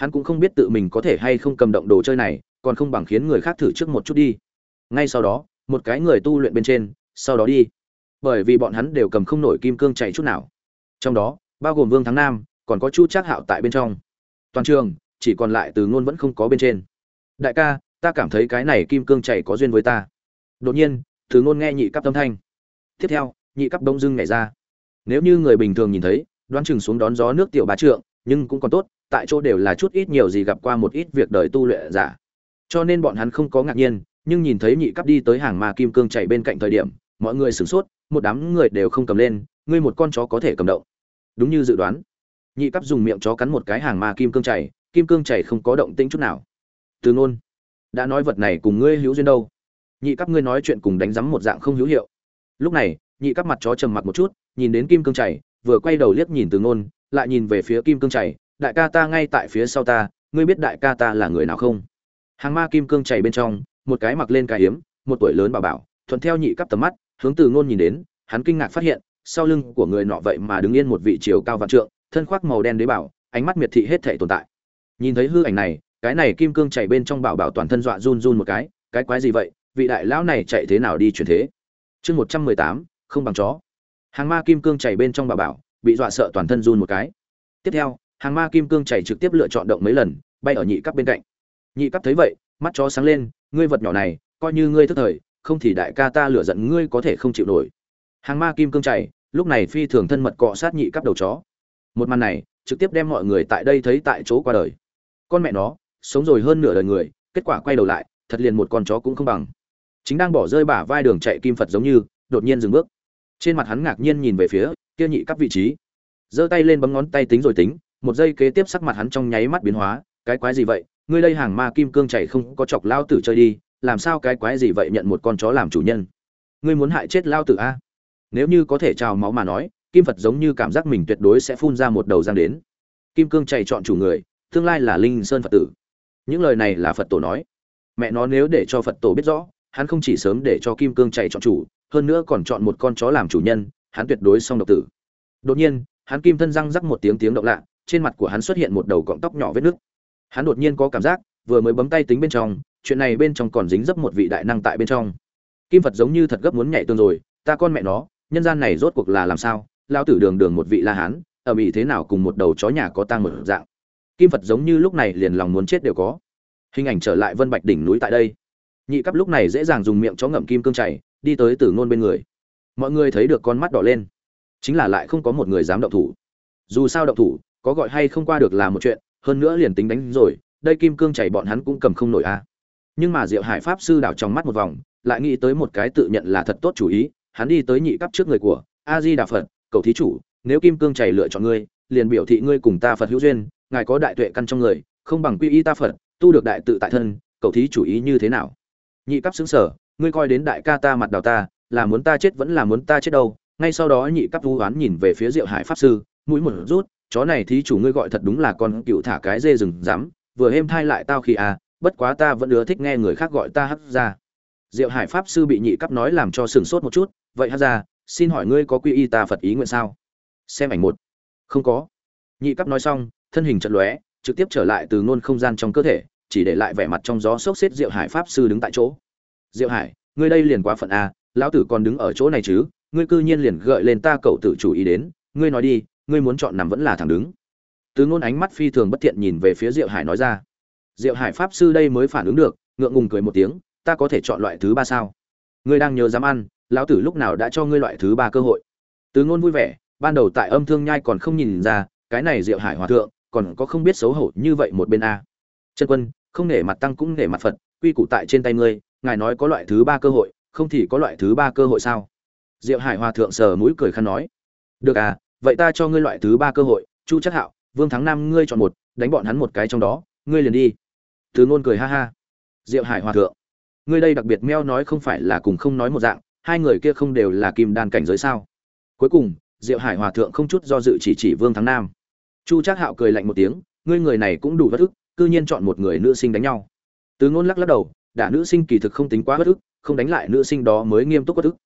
[SPEAKER 1] hắn cũng không biết tự mình có thể hay không cầm động đồ chơi này, còn không bằng khiến người khác thử trước một chút đi. Ngay sau đó, một cái người tu luyện bên trên, sau đó đi. Bởi vì bọn hắn đều cầm không nổi kim cương chạy chút nào. Trong đó, bao gồm vương thắng nam, còn có chu trác hạo tại bên trong. Toàn trường, chỉ còn lại từ ngôn vẫn không có bên trên. Đại ca, ta cảm thấy cái này kim cương chạy có duyên với ta. Đột nhiên, từ ngôn nghe nhị cấp tâm thanh. Tiếp theo, nhị cấp đông dưng nhảy ra. Nếu như người bình thường nhìn thấy, đoán chừng xuống đón gió nước tiểu bá trượng, nhưng cũng còn tốt tại chỗ đều là chút ít nhiều gì gặp qua một ít việc đời tu luyện giả. Cho nên bọn hắn không có ngạc nhiên, nhưng nhìn thấy nhị cấp đi tới hàng ma kim cương chạy bên cạnh thời điểm, mọi người sửng sốt, một đám người đều không cầm lên, ngươi một con chó có thể cầm động. Đúng như dự đoán. Nhị cấp dùng miệng chó cắn một cái hàng ma kim cương chảy kim cương chảy không có động tĩnh chút nào. Từ ngôn đã nói vật này cùng ngươi hữu duyên đâu? Nhị cấp ngươi nói chuyện cùng đánh giấm một dạng không hữu hiệu. Lúc này, nhị cấp mặt chó trầm mặt một chút, nhìn đến kim cương chảy vừa quay đầu liếc nhìn từ ngôn lại nhìn về phía kim cương chảy đại ca ta ngay tại phía sau ta, ngươi biết đại ca ta là người nào không? Hàng ma kim cương chảy bên trong, một cái mặc lên cái hiếm một tuổi lớn bà bảo, thuận theo nhị cấp tầm mắt, hướng từ ngôn nhìn đến, hắn kinh ngạc phát hiện, sau lưng của người nọ vậy mà đứng yên một vị chiều cao vạn trượng, thân khoác màu đen đế bảo, ánh mắt miệt thị hết thể tồn tại. Nhìn thấy hư ảnh này, cái này kim cương chạy bên trong bảo bảo toàn thân dọa run run một cái cái quái gì vậy, vị đại lão này chạy thế nào đi chuyển thế? Chương một trăm mười tám, không bằng chó. Hàng ma kim cương chạy bên trong bảo bảo, bị dọa sợ toàn thân run một cái. Tiếp theo hàng ma kim cương chạy trực tiếp lựa chọn động mấy lần, bay ở nhị cấp bên cạnh. Nhị cấp thấy vậy, mắt chó sáng lên, ngươi vật nhỏ này, coi như ngươi thức thời, không thì đại ca ta lửa giận ngươi có thể không chịu nổi. Hàng ma kim cương chảy, lúc này phi thường thân mật cọ sát nhị cấp đầu chó. Một màn này, trực tiếp đem mọi người tại đây thấy tại chỗ qua đời. Con mẹ nó, sống rồi hơn nửa đời người, kết quả quay đầu lại, thật liền một con chó cũng không bằng. Chính đang bỏ rơi bả vai đường chạy kim phật giống như, đột nhiên dừng bước. Trên mặt hắn ngạc nhiên nhìn về phía kia nhị cấp vị trí. Giơ tay lên bấm ngón tay tính rồi tính một giây kế tiếp sắc mặt hắn trong nháy mắt biến hóa, cái quái gì vậy? Ngươi đây hàng ma kim cương chảy không có chọc lao tử chơi đi, làm sao cái quái gì vậy nhận một con chó làm chủ nhân? Ngươi muốn hại chết lao tử a? Nếu như có thể trào máu mà nói, kim phật giống như cảm giác mình tuyệt đối sẽ phun ra một đầu răng đến. Kim cương chạy chọn chủ người, tương lai là linh sơn phật tử. Những lời này là phật tổ nói. Mẹ nó nếu để cho phật tổ biết rõ, hắn không chỉ sớm để cho kim cương chạy chọn chủ, hơn nữa còn chọn một con chó làm chủ nhân, hắn tuyệt đối xong độc tử. Đột nhiên, hắn kim thân răng rắc một tiếng tiếng động lạ trên mặt của hắn xuất hiện một đầu cọng tóc nhỏ vết nước. hắn đột nhiên có cảm giác, vừa mới bấm tay tính bên trong, chuyện này bên trong còn dính dấp một vị đại năng tại bên trong. Kim phật giống như thật gấp muốn nhảy tương rồi, ta con mẹ nó, nhân gian này rốt cuộc là làm sao? Lao tử đường đường một vị la hán, ở bị thế nào cùng một đầu chó nhà có tang một dạng? Kim phật giống như lúc này liền lòng muốn chết đều có. Hình ảnh trở lại vân bạch đỉnh núi tại đây. Nhị cấp lúc này dễ dàng dùng miệng chó ngậm kim cương chảy, đi tới tử ngôn bên người. Mọi người thấy được con mắt đỏ lên. Chính là lại không có một người dám động thủ. Dù sao động thủ có gọi hay không qua được là một chuyện, hơn nữa liền tính đánh rồi, đây kim cương chảy bọn hắn cũng cầm không nổi a nhưng mà diệu hải pháp sư đảo trong mắt một vòng, lại nghĩ tới một cái tự nhận là thật tốt chủ ý, hắn đi tới nhị cấp trước người của a di đà phật, cầu thí chủ, nếu kim cương chảy lựa chọn ngươi, liền biểu thị ngươi cùng ta phật hữu duyên, ngài có đại tuệ căn trong người, không bằng quy y ta phật, tu được đại tự tại thân, cầu thí chủ ý như thế nào? Nhị cấp xứng sở, ngươi coi đến đại ca ta mặt đào ta, là muốn ta chết vẫn là muốn ta chết đâu. Ngay sau đó nhị cấp vu oán nhìn về phía diệu hải pháp sư, mũi một rút chó này thí chủ ngươi gọi thật đúng là con cựu thả cái dê rừng dám vừa êm thai lại tao khi à bất quá ta vẫn ưa thích nghe người khác gọi ta hắc ra. Diệu hải pháp sư bị nhị cấp nói làm cho sừng sốt một chút vậy hắc ra xin hỏi ngươi có quy y ta phật ý nguyện sao? Xem ảnh một. Không có. Nhị cấp nói xong thân hình chật lóe trực tiếp trở lại từ ngôn không gian trong cơ thể chỉ để lại vẻ mặt trong gió sốc xếp diệu hải pháp sư đứng tại chỗ. Diệu hải ngươi đây liền quá phận a à, lão tử còn đứng ở chỗ này chứ ngươi cư nhiên liền gợi lên ta cậu tự chủ ý đến ngươi nói đi ngươi muốn chọn nằm vẫn là thẳng đứng. Từ ngôn ánh mắt phi thường bất thiện nhìn về phía diệu hải nói ra. Diệu hải pháp sư đây mới phản ứng được, ngượng ngùng cười một tiếng, ta có thể chọn loại thứ ba sao? Ngươi đang nhớ dám ăn, lão tử lúc nào đã cho ngươi loại thứ ba cơ hội? Từ ngôn vui vẻ, ban đầu tại âm thương nhai còn không nhìn ra, cái này diệu hải hòa thượng, còn có không biết xấu hổ như vậy một bên a. Chân quân, không nể mặt tăng cũng nể mặt phật, quy củ tại trên tay ngươi, ngài nói có loại thứ ba cơ hội, không thì có loại thứ ba cơ hội sao? Diệu hải hòa thượng sờ mũi cười khăn nói. Được à vậy ta cho ngươi loại thứ ba cơ hội, chu chắc hạo, vương thắng nam, ngươi chọn một, đánh bọn hắn một cái trong đó, ngươi liền đi. Thứ ngôn cười ha ha. Diệu hải hòa thượng, ngươi đây đặc biệt meo nói không phải là cùng không nói một dạng, hai người kia không đều là kim đan cảnh giới sao? Cuối cùng, diệu hải hòa thượng không chút do dự chỉ chỉ vương thắng nam. Chu trác hạo cười lạnh một tiếng, ngươi người này cũng đủ bất ức, cư nhiên chọn một người nữ sinh đánh nhau. Từ ngôn lắc lắc đầu đả nữ sinh kỳ thực không tính quá bất ức, không đánh lại nữ sinh đó mới nghiêm túc bất ức.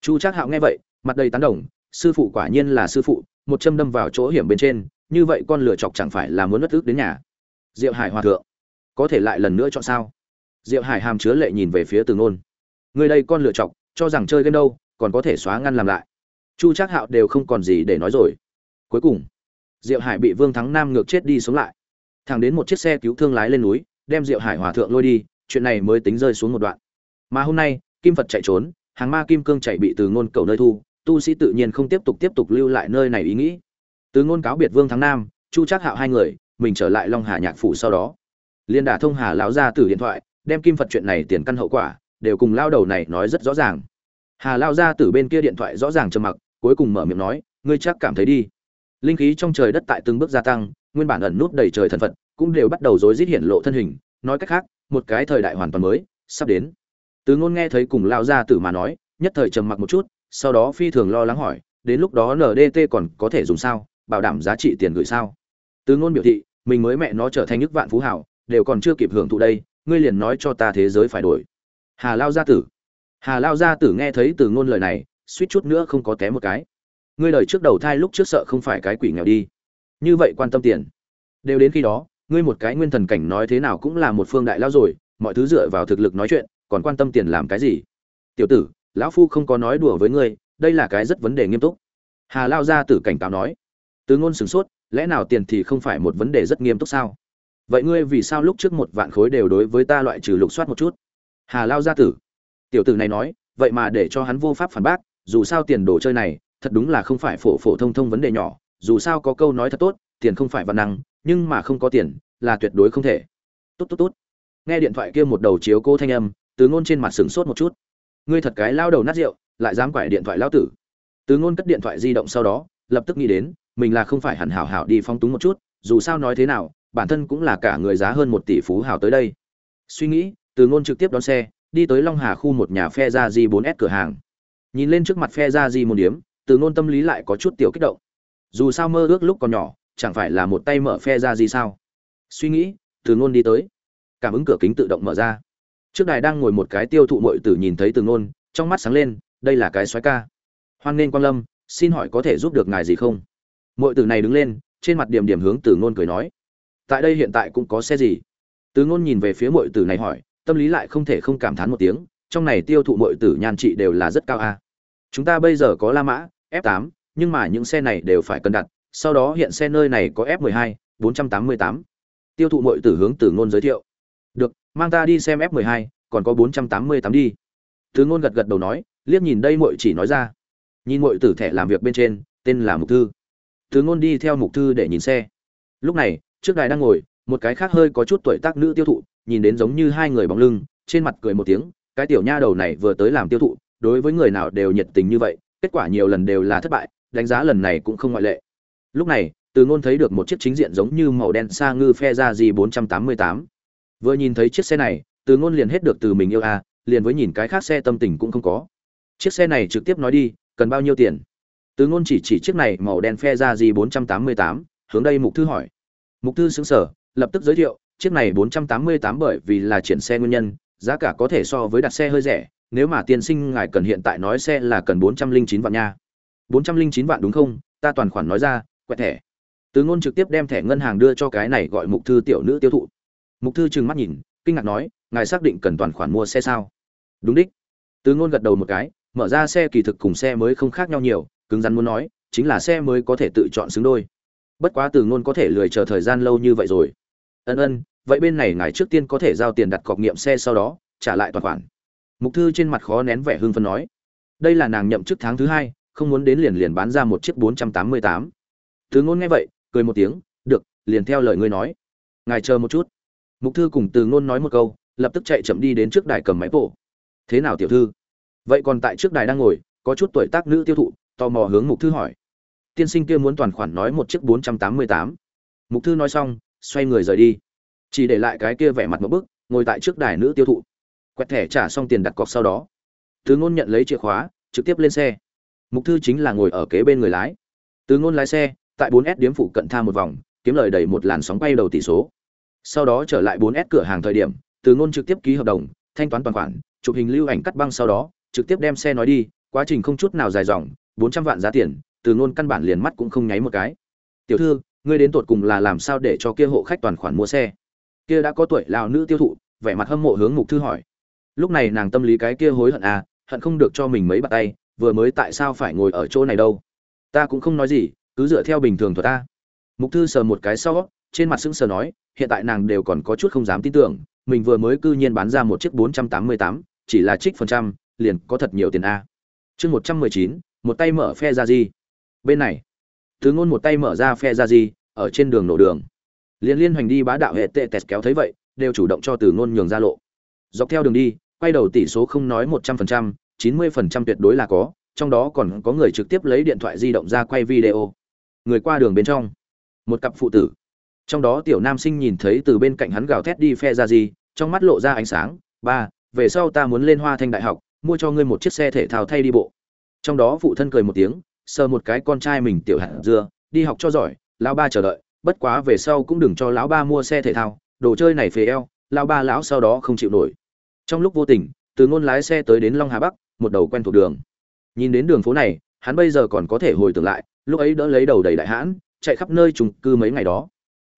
[SPEAKER 1] Chu trác hạo nghe vậy, mặt đầy tán đồng sư phụ quả nhiên là sư phụ, một châm đâm vào chỗ hiểm bên trên, như vậy con lửa chọc chẳng phải là muốn mất ước đến nhà. Diệu hải hòa thượng, có thể lại lần nữa chọn sao? Diệu hải hàm chứa lệ nhìn về phía từ ngôn người đây con lựa chọc, cho rằng chơi game đâu, còn có thể xóa ngăn làm lại. Chu trác hạo đều không còn gì để nói rồi. Cuối cùng, diệu hải bị vương thắng nam ngược chết đi sống lại. Thẳng đến một chiếc xe cứu thương lái lên núi, đem diệu hải hòa thượng lôi đi, chuyện này mới tính rơi xuống một đoạn. Mà hôm nay, kim phật chạy trốn, hàng ma kim cương chạy bị từ ngôn cầu nơi thu tu sĩ tự nhiên không tiếp tục tiếp tục lưu lại nơi này ý nghĩ. Từ ngôn cáo biệt vương thắng nam, chu trác hạo hai người, mình trở lại long hà nhạc phủ sau đó. Liên đả thông hà lão ra từ điện thoại, đem kim phật chuyện này tiền căn hậu quả, đều cùng lao đầu này nói rất rõ ràng. Hà lao ra từ bên kia điện thoại rõ ràng trầm mặc, cuối cùng mở miệng nói, ngươi chắc cảm thấy đi. Linh khí trong trời đất tại từng bước gia tăng, nguyên bản ẩn nút đầy trời thần phật, cũng đều bắt đầu rối rít hiện lộ thân hình, nói cách khác, một cái thời đại hoàn toàn mới, sắp đến. Từ ngôn nghe thấy cùng lao ra tử mà nói, nhất thời trầm mặc một chút sau đó phi thường lo lắng hỏi, đến lúc đó ndt còn có thể dùng sao? Bảo đảm giá trị tiền gửi sao? Từ ngôn biểu thị, mình mới mẹ nó trở thành nước vạn phú hảo, đều còn chưa kịp hưởng thụ đây, ngươi liền nói cho ta thế giới phải đổi. Hà lao gia tử. Hà lao gia tử nghe thấy từ ngôn lời này, suýt chút nữa không có té một cái. Ngươi lời trước đầu thai lúc trước sợ không phải cái quỷ nghèo đi. Như vậy quan tâm tiền. Đều đến khi đó, ngươi một cái nguyên thần cảnh nói thế nào cũng là một phương đại lao rồi, mọi thứ dựa vào thực lực nói chuyện, còn quan tâm tiền làm cái gì? Tiểu tử lão phu không có nói đùa với ngươi, đây là cái rất vấn đề nghiêm túc. Hà lao gia tử cảnh cáo nói, từ ngôn sửng sốt, lẽ nào tiền thì không phải một vấn đề rất nghiêm túc sao? Vậy ngươi vì sao lúc trước một vạn khối đều đối với ta loại trừ lục soát một chút? Hà lao gia tử, tiểu tử này nói, vậy mà để cho hắn vô pháp phản bác, dù sao tiền đồ chơi này, thật đúng là không phải phổ phổ thông thông vấn đề nhỏ, dù sao có câu nói thật tốt, tiền không phải văn năng, nhưng mà không có tiền, là tuyệt đối không thể. Tốt tốt tốt. Nghe điện thoại kia một đầu chiếu cô thanh âm, từ ngôn trên mặt sửng sốt một chút ngươi thật cái lao đầu nát rượu, lại dám quải điện thoại lao tử. Từ ngôn cất điện thoại di động sau đó, lập tức nghĩ đến, mình là không phải hẳn hảo hảo đi phong túng một chút, dù sao nói thế nào, bản thân cũng là cả người giá hơn một tỷ phú hảo tới đây. Suy nghĩ, từ ngôn trực tiếp đón xe, đi tới long hà khu một nhà phe gia di 4S cửa hàng. Nhìn lên trước mặt phe gia di một điếm từ ngôn tâm lý lại có chút tiểu kích động. Dù sao mơ ước lúc còn nhỏ, chẳng phải là một tay mở phe gia di sao? Suy nghĩ, từ ngôn đi tới. Cảm ứng cửa kính tự động mở ra trước đài đang ngồi một cái tiêu thụ muội tử nhìn thấy từ ngôn, trong mắt sáng lên, đây là cái xoái ca. Hoan nghênh quan lâm, xin hỏi có thể giúp được ngài gì không? Muội tử này đứng lên, trên mặt điểm điểm hướng từ ngôn cười nói. Tại đây hiện tại cũng có xe gì? Từ ngôn nhìn về phía muội tử này hỏi, tâm lý lại không thể không cảm thán một tiếng, trong này tiêu thụ muội tử nhan trị đều là rất cao a. Chúng ta bây giờ có la mã, f 8 nhưng mà những xe này đều phải cân đặt, sau đó hiện xe nơi này có f 12 488 tiêu thụ muội tử hướng từ ngôn giới thiệu mang ta đi xem f 12 còn có 488 đi. Từ ngôn gật gật đầu nói, liếc nhìn đây muội chỉ nói ra. Nhìn muội tử thẻ làm việc bên trên, tên là mục thư. Từ ngôn đi theo mục thư để nhìn xe. Lúc này, trước đài đang ngồi, một cái khác hơi có chút tuổi tác nữ tiêu thụ, nhìn đến giống như hai người bóng lưng, trên mặt cười một tiếng, cái tiểu nha đầu này vừa tới làm tiêu thụ, đối với người nào đều nhiệt tình như vậy, kết quả nhiều lần đều là thất bại, đánh giá lần này cũng không ngoại lệ. Lúc này, từ ngôn thấy được một chiếc chính diện giống như màu đen xa ngư phe ra gì 488 vừa nhìn thấy chiếc xe này từ ngôn liền hết được từ mình yêu a liền với nhìn cái khác xe tâm tình cũng không có. Chiếc xe này trực tiếp nói đi cần bao nhiêu tiền? Từ ngôn chỉ chỉ chiếc này màu đen phe ra gì 488, hướng đây mục thư hỏi. Mục thư xứng sở lập tức giới thiệu chiếc này 488 bởi vì là chuyển xe nguyên nhân giá cả có thể so với đặt xe hơi rẻ nếu mà tiên sinh ngài cần hiện tại nói xe là cần 409 vạn nha. 409 vạn đúng không? Ta toàn khoản nói ra quẹt thẻ. Từ ngôn trực tiếp đem thẻ ngân hàng đưa cho cái này gọi mục thư tiểu nữ tiêu thụ mục thư trừng mắt nhìn, kinh ngạc nói, ngài xác định cần toàn khoản mua xe sao? Đúng đích. Từ ngôn gật đầu một cái, mở ra xe kỳ thực cùng xe mới không khác nhau nhiều, cứng rắn muốn nói, chính là xe mới có thể tự chọn xứng đôi. Bất quá từ ngôn có thể lười chờ thời gian lâu như vậy rồi. Ân ân, vậy bên này ngài trước tiên có thể giao tiền đặt cọc nghiệm xe sau đó, trả lại toàn khoản. Mục thư trên mặt khó nén vẻ hưng phấn nói. Đây là nàng nhậm chức tháng thứ hai, không muốn đến liền liền bán ra một chiếc bốn trăm tám mươi tám. Từ ngôn nghe vậy, cười một tiếng, được, liền theo lời ngươi nói. Ngài chờ một chút mục thư cùng từ ngôn nói một câu, lập tức chạy chậm đi đến trước đài cầm máy bộ. Thế nào tiểu thư? Vậy còn tại trước đài đang ngồi, có chút tuổi tác nữ tiêu thụ, tò mò hướng mục thư hỏi. Tiên sinh kia muốn toàn khoản nói một chiếc bốn trăm tám mươi tám. Mục thư nói xong, xoay người rời đi. Chỉ để lại cái kia vẻ mặt một bức, ngồi tại trước đài nữ tiêu thụ. Quẹt thẻ trả xong tiền đặt cọc sau đó. Từ ngôn nhận lấy chìa khóa, trực tiếp lên xe. Mục thư chính là ngồi ở kế bên người lái. Từ ngôn lái xe, tại 4S điếm phụ cận tha một vòng, kiếm lời đầy một làn sóng bay đầu tỷ số sau đó trở lại 4S cửa hàng thời điểm, từ ngôn trực tiếp ký hợp đồng, thanh toán toàn khoản, chụp hình lưu ảnh cắt băng sau đó, trực tiếp đem xe nói đi, quá trình không chút nào dài dòng 400 vạn giá tiền, từ ngôn căn bản liền mắt cũng không nháy một cái. Tiểu thư, ngươi đến tột cùng là làm sao để cho kia hộ khách toàn khoản mua xe? Kia đã có tuổi lão nữ tiêu thụ, vẻ mặt hâm mộ hướng mục thư hỏi. Lúc này nàng tâm lý cái kia hối hận à hận không được cho mình mấy bàn tay, vừa mới tại sao phải ngồi ở chỗ này đâu? Ta cũng không nói gì, cứ dựa theo bình thường thuật ta. Mục thư sờ một cái sau, trên mặt sững sờ nói hiện tại nàng đều còn có chút không dám tin tưởng mình vừa mới cư nhiên bán ra một chiếc 488, chỉ là trích phần trăm liền có thật nhiều tiền a. Chương 119, một tay mở phe ra gì bên này thứ ngôn một tay mở ra phe ra gì ở trên đường nổ đường. Liên liên hoành đi bá đạo hệ tệ tẹt kéo thấy vậy đều chủ động cho từ ngôn nhường ra lộ. Dọc theo đường đi quay đầu tỷ số không nói một trăm phần trăm chín mươi phần trăm tuyệt đối là có trong đó còn có người trực tiếp lấy điện thoại di động ra quay video. Người qua đường bên trong một cặp phụ tử trong đó tiểu nam sinh nhìn thấy từ bên cạnh hắn gào thét đi phe ra gì, trong mắt lộ ra ánh sáng, ba, về sau ta muốn lên hoa thanh đại học, mua cho ngươi một chiếc xe thể thao thay đi bộ. Trong đó phụ thân cười một tiếng, sờ một cái con trai mình tiểu hạt dưa, đi học cho giỏi, lão ba chờ đợi, bất quá về sau cũng đừng cho lão ba mua xe thể thao, đồ chơi này phế eo, lão ba lão sau đó không chịu nổi. Trong lúc vô tình, từ ngôn lái xe tới đến long hà bắc, một đầu quen thuộc đường. Nhìn đến đường phố này, hắn bây giờ còn có thể hồi tưởng lại, lúc ấy đỡ lấy đầu đầy đại hãn, chạy khắp nơi trùng cư mấy ngày đó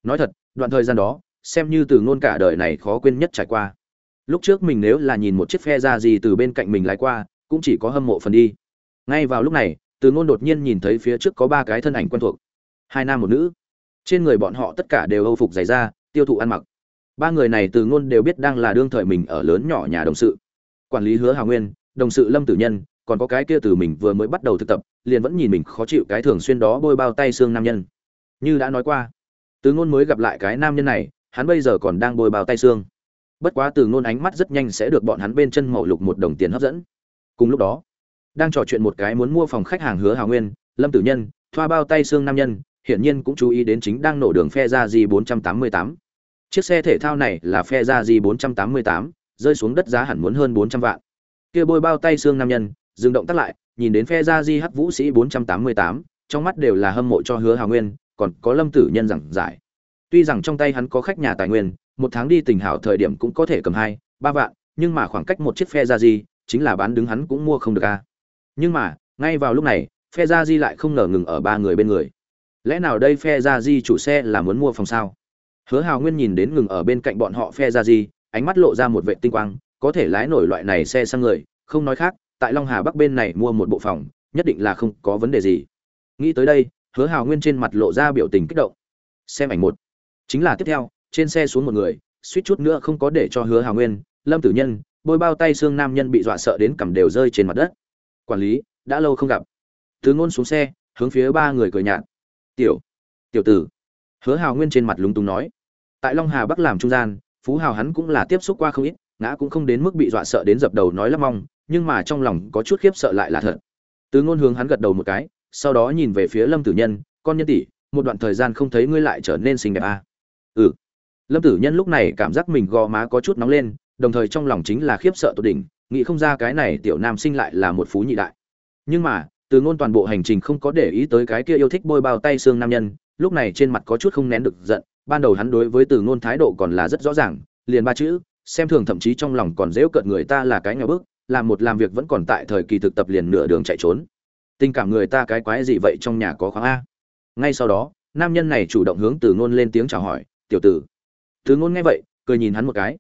[SPEAKER 1] nói thật, đoạn thời gian đó, xem như từ ngôn cả đời này khó quên nhất trải qua. Lúc trước mình nếu là nhìn một chiếc phe ra gì từ bên cạnh mình lái qua, cũng chỉ có hâm mộ phần đi. Ngay vào lúc này, từ ngôn đột nhiên nhìn thấy phía trước có ba cái thân ảnh quen thuộc. Hai nam một nữ. Trên người bọn họ tất cả đều âu phục dày da, tiêu thụ ăn mặc. Ba người này từ ngôn đều biết đang là đương thời mình ở lớn nhỏ nhà đồng sự. Quản lý hứa hào nguyên, đồng sự lâm tử nhân, còn có cái kia từ mình vừa mới bắt đầu thực tập, liền vẫn nhìn mình khó chịu cái thường xuyên đó bôi bao tay xương nam nhân. Như đã nói qua từ ngôn mới gặp lại cái nam nhân này hắn bây giờ còn đang bôi bao tay xương. Bất quá từ ngôn ánh mắt rất nhanh sẽ được bọn hắn bên chân màu lục một đồng tiền hấp dẫn. Cùng lúc đó đang trò chuyện một cái muốn mua phòng khách hàng hứa hào nguyên lâm tử nhân thoa bao tay xương nam nhân hiển nhiên cũng chú ý đến chính đang nổ đường phe ra gì 488. chiếc xe thể thao này là phe ra gì 488, rơi xuống đất giá hẳn muốn hơn 400 vạn. Kia bôi bao tay xương nam nhân dừng động tác lại nhìn đến phe ra di hắc vũ sĩ 488, trong mắt đều là hâm mộ cho hứa hào nguyên còn có lâm tử nhân giảng giải. Tuy rằng trong tay hắn có khách nhà tài nguyên, một tháng đi tình hảo thời điểm cũng có thể cầm hai, ba vạn, nhưng mà khoảng cách một chiếc phe ra di, chính là bán đứng hắn cũng mua không được a. Nhưng mà, ngay vào lúc này, phe ra di lại không ngờ ngừng ở ba người bên người. Lẽ nào đây phe ra di chủ xe là muốn mua phòng sao? Hứa hào nguyên nhìn đến ngừng ở bên cạnh bọn họ phe ra di, ánh mắt lộ ra một vệ tinh quang, có thể lái nổi loại này xe sang người, không nói khác, tại long hà bắc bên này mua một bộ phòng, nhất định là không có vấn đề gì. Nghĩ tới đây hứa hào nguyên trên mặt lộ ra biểu tình kích động. Xem ảnh một. Chính là tiếp theo, trên xe xuống một người, suýt chút nữa không có để cho hứa hào nguyên, lâm tử nhân, bôi bao tay xương nam nhân bị dọa sợ đến cầm đều rơi trên mặt đất. Quản lý, đã lâu không gặp. Từ ngôn xuống xe, hướng phía ba người cười nhạt. Tiểu tiểu tử. Hứa hào nguyên trên mặt lúng túng nói. Tại long hà bắc làm trung gian, phú hào hắn cũng là tiếp xúc qua không ít, ngã cũng không đến mức bị dọa sợ đến dập đầu nói lắp mong, nhưng mà trong lòng có chút khiếp sợ lại là thật. Từ ngôn hướng hắn gật đầu một cái sau đó nhìn về phía lâm tử nhân, con nhân tỷ, một đoạn thời gian không thấy ngươi lại trở nên xinh đẹp à. ừ. Lâm tử nhân lúc này cảm giác mình gò má có chút nóng lên, đồng thời trong lòng chính là khiếp sợ tột đỉnh, nghĩ không ra cái này tiểu nam sinh lại là một phú nhị đại. Nhưng mà, từ ngôn toàn bộ hành trình không có để ý tới cái kia yêu thích bôi bao tay xương nam nhân, lúc này trên mặt có chút không nén được giận, ban đầu hắn đối với từ ngôn thái độ còn là rất rõ ràng, liền ba chữ, xem thường thậm chí trong lòng còn dễu cợt người ta là cái nghèo bức, làm một làm việc vẫn còn tại thời kỳ thực tập liền nửa đường chạy trốn tình cảm người ta cái quái gì vậy trong nhà có khoáng a? Ngay sau đó, nam nhân này chủ động hướng từ ngôn lên tiếng chào hỏi, tiểu tử. Từ ngôn nghe vậy, cười nhìn hắn một cái.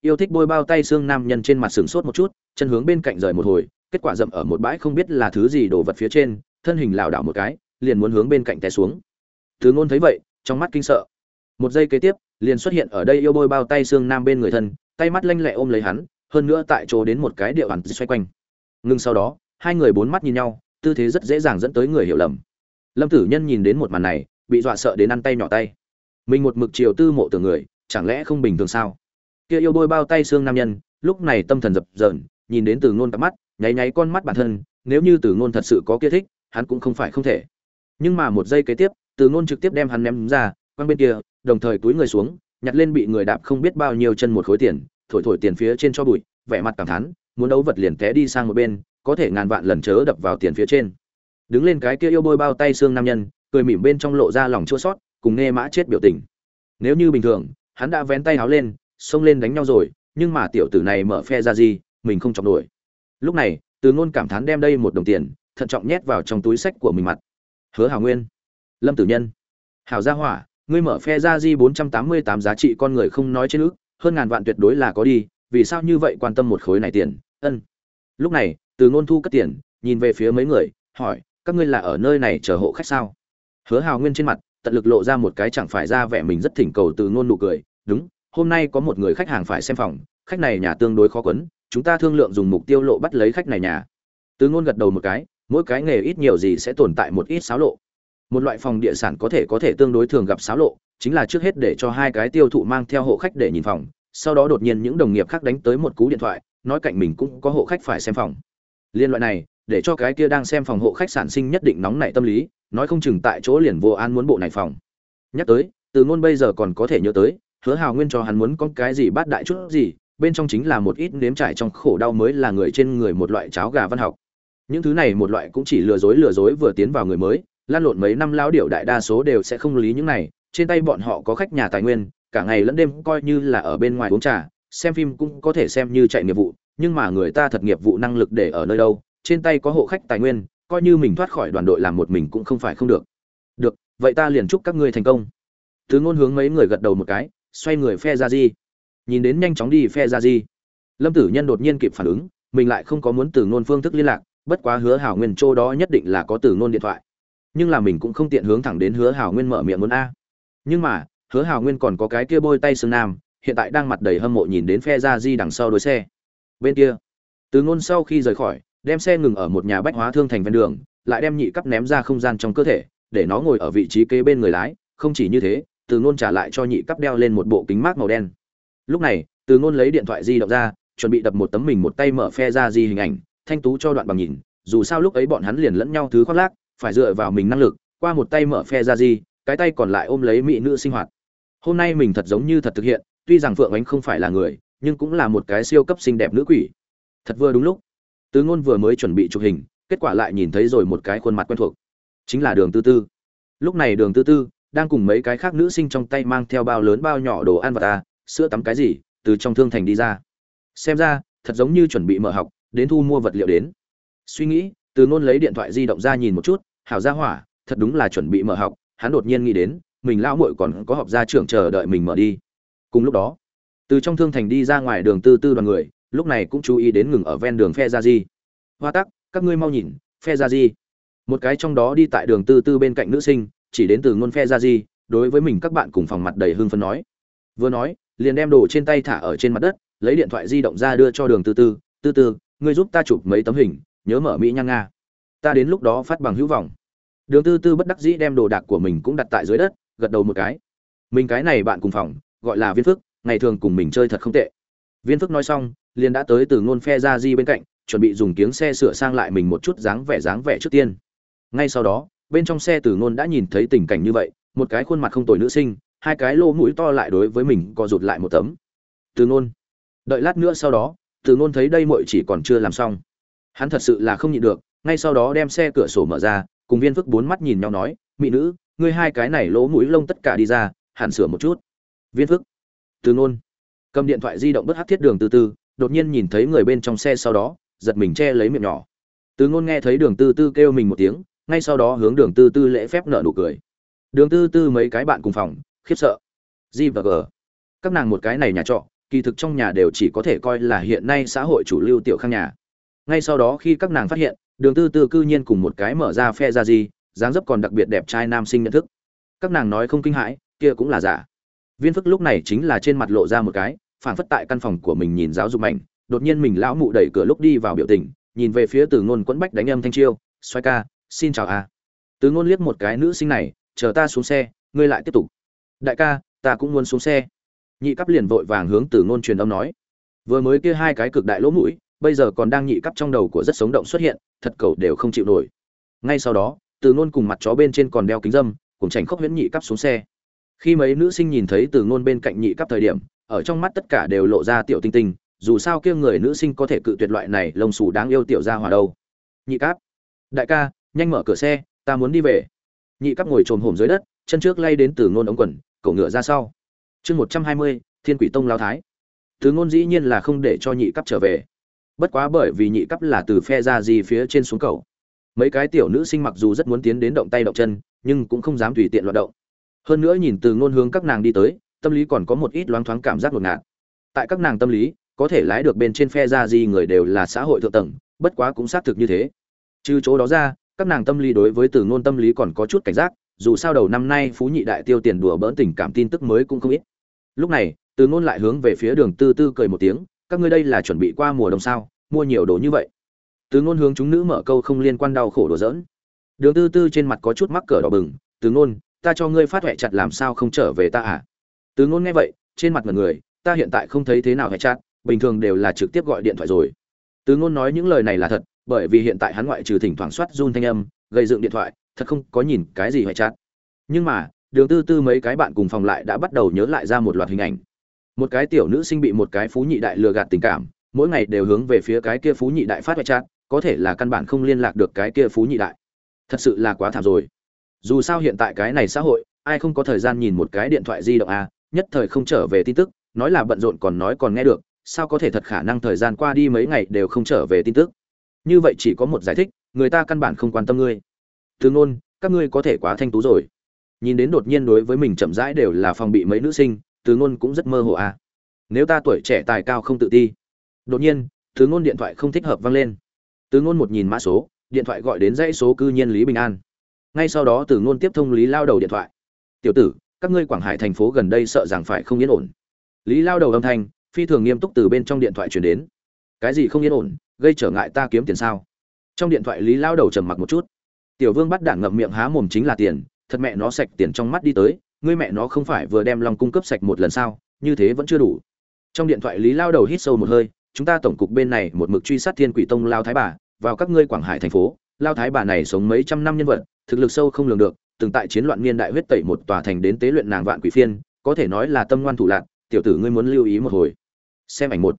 [SPEAKER 1] Yêu thích bôi bao tay xương nam nhân trên mặt sừng sốt một chút, chân hướng bên cạnh rời một hồi, kết quả dậm ở một bãi không biết là thứ gì đổ vật phía trên, thân hình lảo đảo một cái, liền muốn hướng bên cạnh té xuống. Từ ngôn thấy vậy, trong mắt kinh sợ. Một giây kế tiếp, liền xuất hiện ở đây yêu bôi bao tay xương nam bên người thân, tay mắt lanh lẹ ôm lấy hắn, hơn nữa tại chỗ đến một cái địa bàn xoay quanh. Ngưng sau đó, hai người bốn mắt nhìn nhau tư thế rất dễ dàng dẫn tới người hiểu lầm. Lâm tử nhân nhìn đến một màn này, bị dọa sợ đến ăn tay nhỏ tay. Mình một mực chiều tư mộ tưởng người, chẳng lẽ không bình thường sao? Kia yêu bôi bao tay xương nam nhân, lúc này tâm thần dập dờn, nhìn đến từ ngôn cặp mắt, nháy nháy con mắt bản thân, nếu như từ ngôn thật sự có kia thích, hắn cũng không phải không thể. Nhưng mà một giây kế tiếp, từ ngôn trực tiếp đem hắn ném ra, quăng bên kia, đồng thời túi người xuống, nhặt lên bị người đạp không biết bao nhiêu chân một khối tiền, thổi thổi tiền phía trên cho bụi, vẻ mặt cảm thán, muốn đấu vật liền té đi sang một bên có thể ngàn vạn lần chớ đập vào tiền phía trên. Đứng lên cái kia yêu bôi bao tay xương nam nhân, cười mỉm bên trong lộ ra lòng chua sót, cùng nghe mã chết biểu tình. Nếu như bình thường, hắn đã vén tay háo lên, xông lên đánh nhau rồi, nhưng mà tiểu tử này mở phe ra gì, mình không chọc nổi. Lúc này, từ ngôn cảm thán đem đây một đồng tiền, thận trọng nhét vào trong túi sách của mình mặt. Hứa hảo nguyên. Lâm tử nhân. Hảo gia hỏa, ngươi mở phe ra di bốn trăm tám mươi tám giá trị con người không nói trên ước, hơn ngàn vạn tuyệt đối là có đi, vì sao như vậy quan tâm một khối này tiền? Ân. Lúc này từ ngôn thu cất tiền, nhìn về phía mấy người, hỏi, các ngươi là ở nơi này chờ hộ khách sao? Hứa hào nguyên trên mặt, tận lực lộ ra một cái chẳng phải ra vẻ mình rất thỉnh cầu từ ngôn nụ cười, đúng, hôm nay có một người khách hàng phải xem phòng, khách này nhà tương đối khó quấn, chúng ta thương lượng dùng mục tiêu lộ bắt lấy khách này nhà. Từ ngôn gật đầu một cái, mỗi cái nghề ít nhiều gì sẽ tồn tại một ít xáo lộ. Một loại phòng địa sản có thể có thể tương đối thường gặp xáo lộ, chính là trước hết để cho hai cái tiêu thụ mang theo hộ khách để nhìn phòng, sau đó đột nhiên những đồng nghiệp khác đánh tới một cú điện thoại, nói cạnh mình cũng có hộ khách phải xem phòng liên loại này, để cho cái kia đang xem phòng hộ khách sản sinh nhất định nóng nảy tâm lý, nói không chừng tại chỗ liền vô an muốn bộ này phòng. Nhắc tới, từ ngôn bây giờ còn có thể nhớ tới, hứa hào nguyên cho hắn muốn có cái gì bát đại chút gì, bên trong chính là một ít nếm trải trong khổ đau mới là người trên người một loại cháo gà văn học. Những thứ này một loại cũng chỉ lừa dối lừa dối vừa tiến vào người mới, lan lộn mấy năm lao điệu đại đa số đều sẽ không lý những này, trên tay bọn họ có khách nhà tài nguyên, cả ngày lẫn đêm coi như là ở bên ngoài uống trà, xem phim cũng có thể xem như chạy nghiệp vụ nhưng mà người ta thật nghiệp vụ năng lực để ở nơi đâu, trên tay có hộ khách tài nguyên, coi như mình thoát khỏi đoàn đội làm một mình cũng không phải không được. Được, vậy ta liền chúc các ngươi thành công. Thứ ngôn hướng mấy người gật đầu một cái, xoay người phe ra di. Nhìn đến nhanh chóng đi phe ra di. Lâm tử nhân đột nhiên kịp phản ứng, mình lại không có muốn từ ngôn phương thức liên lạc, bất quá hứa hảo nguyên châu đó nhất định là có từ ngôn điện thoại. Nhưng là mình cũng không tiện hướng thẳng đến hứa hảo nguyên mở miệng muốn a. Nhưng mà, hứa hảo nguyên còn có cái kia bôi tay xương nam, hiện tại đang mặt đầy hâm mộ nhìn đến phe ra di đằng sau đuôi xe bên kia. Từ ngôn sau khi rời khỏi, đem xe ngừng ở một nhà bách hóa thương thành ven đường, lại đem nhị cấp ném ra không gian trong cơ thể, để nó ngồi ở vị trí kế bên người lái. Không chỉ như thế, từ ngôn trả lại cho nhị cấp đeo lên một bộ kính mát màu đen. Lúc này, từ ngôn lấy điện thoại di động ra, chuẩn bị đập một tấm mình một tay mở phe ra di hình ảnh, thanh tú cho đoạn bằng nhìn. Dù sao lúc ấy bọn hắn liền lẫn nhau thứ khoác lác, phải dựa vào mình năng lực, qua một tay mở phe ra di, cái tay còn lại ôm lấy mỹ nữ sinh hoạt. Hôm nay mình thật giống như thật thực hiện, tuy rằng phượng ánh không phải là người nhưng cũng là một cái siêu cấp xinh đẹp nữ quỷ. Thật vừa đúng lúc, tứ ngôn vừa mới chuẩn bị chụp hình, kết quả lại nhìn thấy rồi một cái khuôn mặt quen thuộc, chính là đường tư tư. Lúc này đường tư tư đang cùng mấy cái khác nữ sinh trong tay mang theo bao lớn bao nhỏ đồ ăn vật ta, sữa tắm cái gì, từ trong thương thành đi ra. Xem ra, thật giống như chuẩn bị mở học, đến thu mua vật liệu đến. Suy nghĩ từ ngôn lấy điện thoại di động ra nhìn một chút, hảo gia hỏa, thật đúng là chuẩn bị mở học. Hắn đột nhiên nghĩ đến, mình lão muội còn có họp gia trưởng chờ đợi mình mở đi. Cùng lúc đó từ trong thương thành đi ra ngoài đường tư tư đoàn người, lúc này cũng chú ý đến ngừng ở ven đường phe gia di. Hoa tắc, các ngươi mau nhìn, phe gia di. Một cái trong đó đi tại đường tư tư bên cạnh nữ sinh, chỉ đến từ ngôn phe gia di, đối với mình các bạn cùng phòng mặt đầy hưng phấn nói. Vừa nói, liền đem đồ trên tay thả ở trên mặt đất, lấy điện thoại di động ra đưa cho đường tư tư. Tư tư, ngươi giúp ta chụp mấy tấm hình, nhớ mở mỹ nhan nga. Ta đến lúc đó phát bằng hữu vọng. Đường tư tư bất đắc dĩ đem đồ đạc của mình cũng đặt tại dưới đất, gật đầu một cái. Mình cái này bạn cùng phòng, gọi là viên phước ngày thường cùng mình chơi thật không tệ. Viên phước nói xong, liền đã tới từ ngôn phe ra di bên cạnh, chuẩn bị dùng kiếng xe sửa sang lại mình một chút dáng vẻ dáng vẻ trước tiên. Ngay sau đó, bên trong xe từ ngôn đã nhìn thấy tình cảnh như vậy, một cái khuôn mặt không tồi nữ sinh, hai cái lỗ mũi to lại đối với mình co rụt lại một tấm. Từ ngôn, đợi lát nữa sau đó, từ ngôn thấy đây muội chỉ còn chưa làm xong. Hắn thật sự là không nhịn được, ngay sau đó đem xe cửa sổ mở ra, cùng viên phức bốn mắt nhìn nhau nói, mỹ nữ, ngươi hai cái này lỗ mũi lông tất cả đi ra, hẳn sửa một chút. Viên phức từ ngôn. Cầm điện thoại di động bất hắc thiết đường từ từ đột nhiên nhìn thấy người bên trong xe sau đó, giật mình che lấy miệng nhỏ. Từ ngôn nghe thấy đường tư tư kêu mình một tiếng, ngay sau đó hướng đường tư tư lễ phép nợ nụ cười. Đường tư tư mấy cái bạn cùng phòng, khiếp sợ. G và g. Các nàng một cái này nhà trọ, kỳ thực trong nhà đều chỉ có thể coi là hiện nay xã hội chủ lưu tiểu khang nhà. Ngay sau đó khi các nàng phát hiện, đường tư tư cư nhiên cùng một cái mở ra phe ra gì dáng dấp còn đặc biệt đẹp trai nam sinh nhận thức. Các nàng nói không kinh hãi, kia cũng là giả viên phức lúc này chính là trên mặt lộ ra một cái phản phất tại căn phòng của mình nhìn giáo dục mạnh đột nhiên mình lão mụ đẩy cửa lúc đi vào biểu tình, nhìn về phía từ ngôn quẫn bách đánh âm thanh chiêu xoay ca, xin chào a. Từ ngôn liếc một cái nữ sinh này, chờ ta xuống xe, ngươi lại tiếp tục. Đại ca, ta cũng muốn xuống xe. Nhị cấp liền vội vàng hướng từ ngôn truyền âm nói. Vừa mới kia hai cái cực đại lỗ mũi, bây giờ còn đang nhị cấp trong đầu của rất sống động xuất hiện, thật cầu đều không chịu nổi. Ngay sau đó, từ ngôn cùng mặt chó bên trên còn đeo kính dâm, cùng chảnh khóc huyễn nhị cấp xuống xe khi mấy nữ sinh nhìn thấy từ ngôn bên cạnh nhị cấp thời điểm, ở trong mắt tất cả đều lộ ra tiểu tinh tinh, dù sao kia người nữ sinh có thể cự tuyệt loại này lông xù đáng yêu tiểu ra hòa đâu. Nhị cấp, đại ca, nhanh mở cửa xe, ta muốn đi về. Nhị cấp ngồi trồm hổm dưới đất, chân trước lay đến từ ngôn ống quần, cổ ngựa ra sau. Chương một trăm hai mươi, thiên quỷ tông lao thái. Từ ngôn dĩ nhiên là không để cho nhị cấp trở về. Bất quá bởi vì nhị cấp là từ phe ra gì phía trên xuống cầu. Mấy cái tiểu nữ sinh mặc dù rất muốn tiến đến động tay động chân, nhưng cũng không dám tùy tiện loạt động hơn nữa nhìn từ ngôn hướng các nàng đi tới, tâm lý còn có một ít loáng thoáng cảm giác ngột ngạt. Tại các nàng tâm lý, có thể lái được bên trên phe ra gì người đều là xã hội thượng tầng, bất quá cũng xác thực như thế. Trừ chỗ đó ra, các nàng tâm lý đối với từ ngôn tâm lý còn có chút cảnh giác, dù sao đầu năm nay phú nhị đại tiêu tiền đùa bỡn tình cảm tin tức mới cũng không ít. Lúc này, từ ngôn lại hướng về phía đường tư tư cười một tiếng, các ngươi đây là chuẩn bị qua mùa đông sao? Mua nhiều đồ như vậy? Từ ngôn hướng chúng nữ mở câu không liên quan đau khổ đồ dỡn đường tư tư trên mặt có chút mắc cỡ đỏ bừng, từ ngôn ta cho ngươi phát huệ chặt làm sao không trở về ta à? Từ ngôn nghe vậy, trên mặt ngần người, ta hiện tại không thấy thế nào hệ chặt, bình thường đều là trực tiếp gọi điện thoại rồi. Từ ngôn nói những lời này là thật, bởi vì hiện tại hắn ngoại trừ thỉnh thoảng soát run thanh âm, gây dựng điện thoại, thật không có nhìn cái gì hệ chặt. Nhưng mà, đường tư tư mấy cái bạn cùng phòng lại đã bắt đầu nhớ lại ra một loạt hình ảnh. Một cái tiểu nữ sinh bị một cái phú nhị đại lừa gạt tình cảm, mỗi ngày đều hướng về phía cái kia phú nhị đại phát hệ chặt, có thể là căn bản không liên lạc được cái kia phú nhị đại. Thật sự là quá thảm rồi dù sao hiện tại cái này xã hội, ai không có thời gian nhìn một cái điện thoại di động à nhất thời không trở về tin tức, nói là bận rộn còn nói còn nghe được, sao có thể thật khả năng thời gian qua đi mấy ngày đều không trở về tin tức? Như vậy chỉ có một giải thích, người ta căn bản không quan tâm ngươi. Thương ngôn các ngươi có thể quá thanh tú rồi. Nhìn đến đột nhiên đối với mình chậm rãi đều là phòng bị mấy nữ sinh từ ngôn cũng rất mơ hồ à. Nếu ta tuổi trẻ tài cao không tự ti. Đột nhiên từ ngôn điện thoại không thích hợp vang lên. Từ ngôn một nhìn mã số, điện thoại gọi đến dãy số cư nhiên lý bình an ngay sau đó từ ngôn tiếp thông lý lao đầu điện thoại. Tiểu tử, các ngươi quảng hải thành phố gần đây sợ rằng phải không yên ổn. Lý lao đầu âm thanh, phi thường nghiêm túc từ bên trong điện thoại truyền đến. Cái gì không yên ổn? Gây trở ngại ta kiếm tiền sao? Trong điện thoại lý lao đầu trầm mặc một chút. Tiểu vương bắt đảng ngậm miệng há mồm chính là tiền, thật mẹ nó sạch tiền trong mắt đi tới, ngươi mẹ nó không phải vừa đem lòng cung cấp sạch một lần sao, như thế vẫn chưa đủ. Trong điện thoại lý lao đầu hít sâu một hơi, chúng ta tổng cục bên này một mực truy sát thiên quỷ tông lao thái bà, vào các ngươi quảng hải thành phố, lao thái bà này sống mấy trăm năm nhân vật thực lực sâu không lường được, từng tại chiến loạn niên đại huyết tẩy một tòa thành đến tế luyện nàng vạn quỷ phiên, có thể nói là tâm ngoan thủ lạn. tiểu tử ngươi muốn lưu ý một hồi. Xem ảnh một.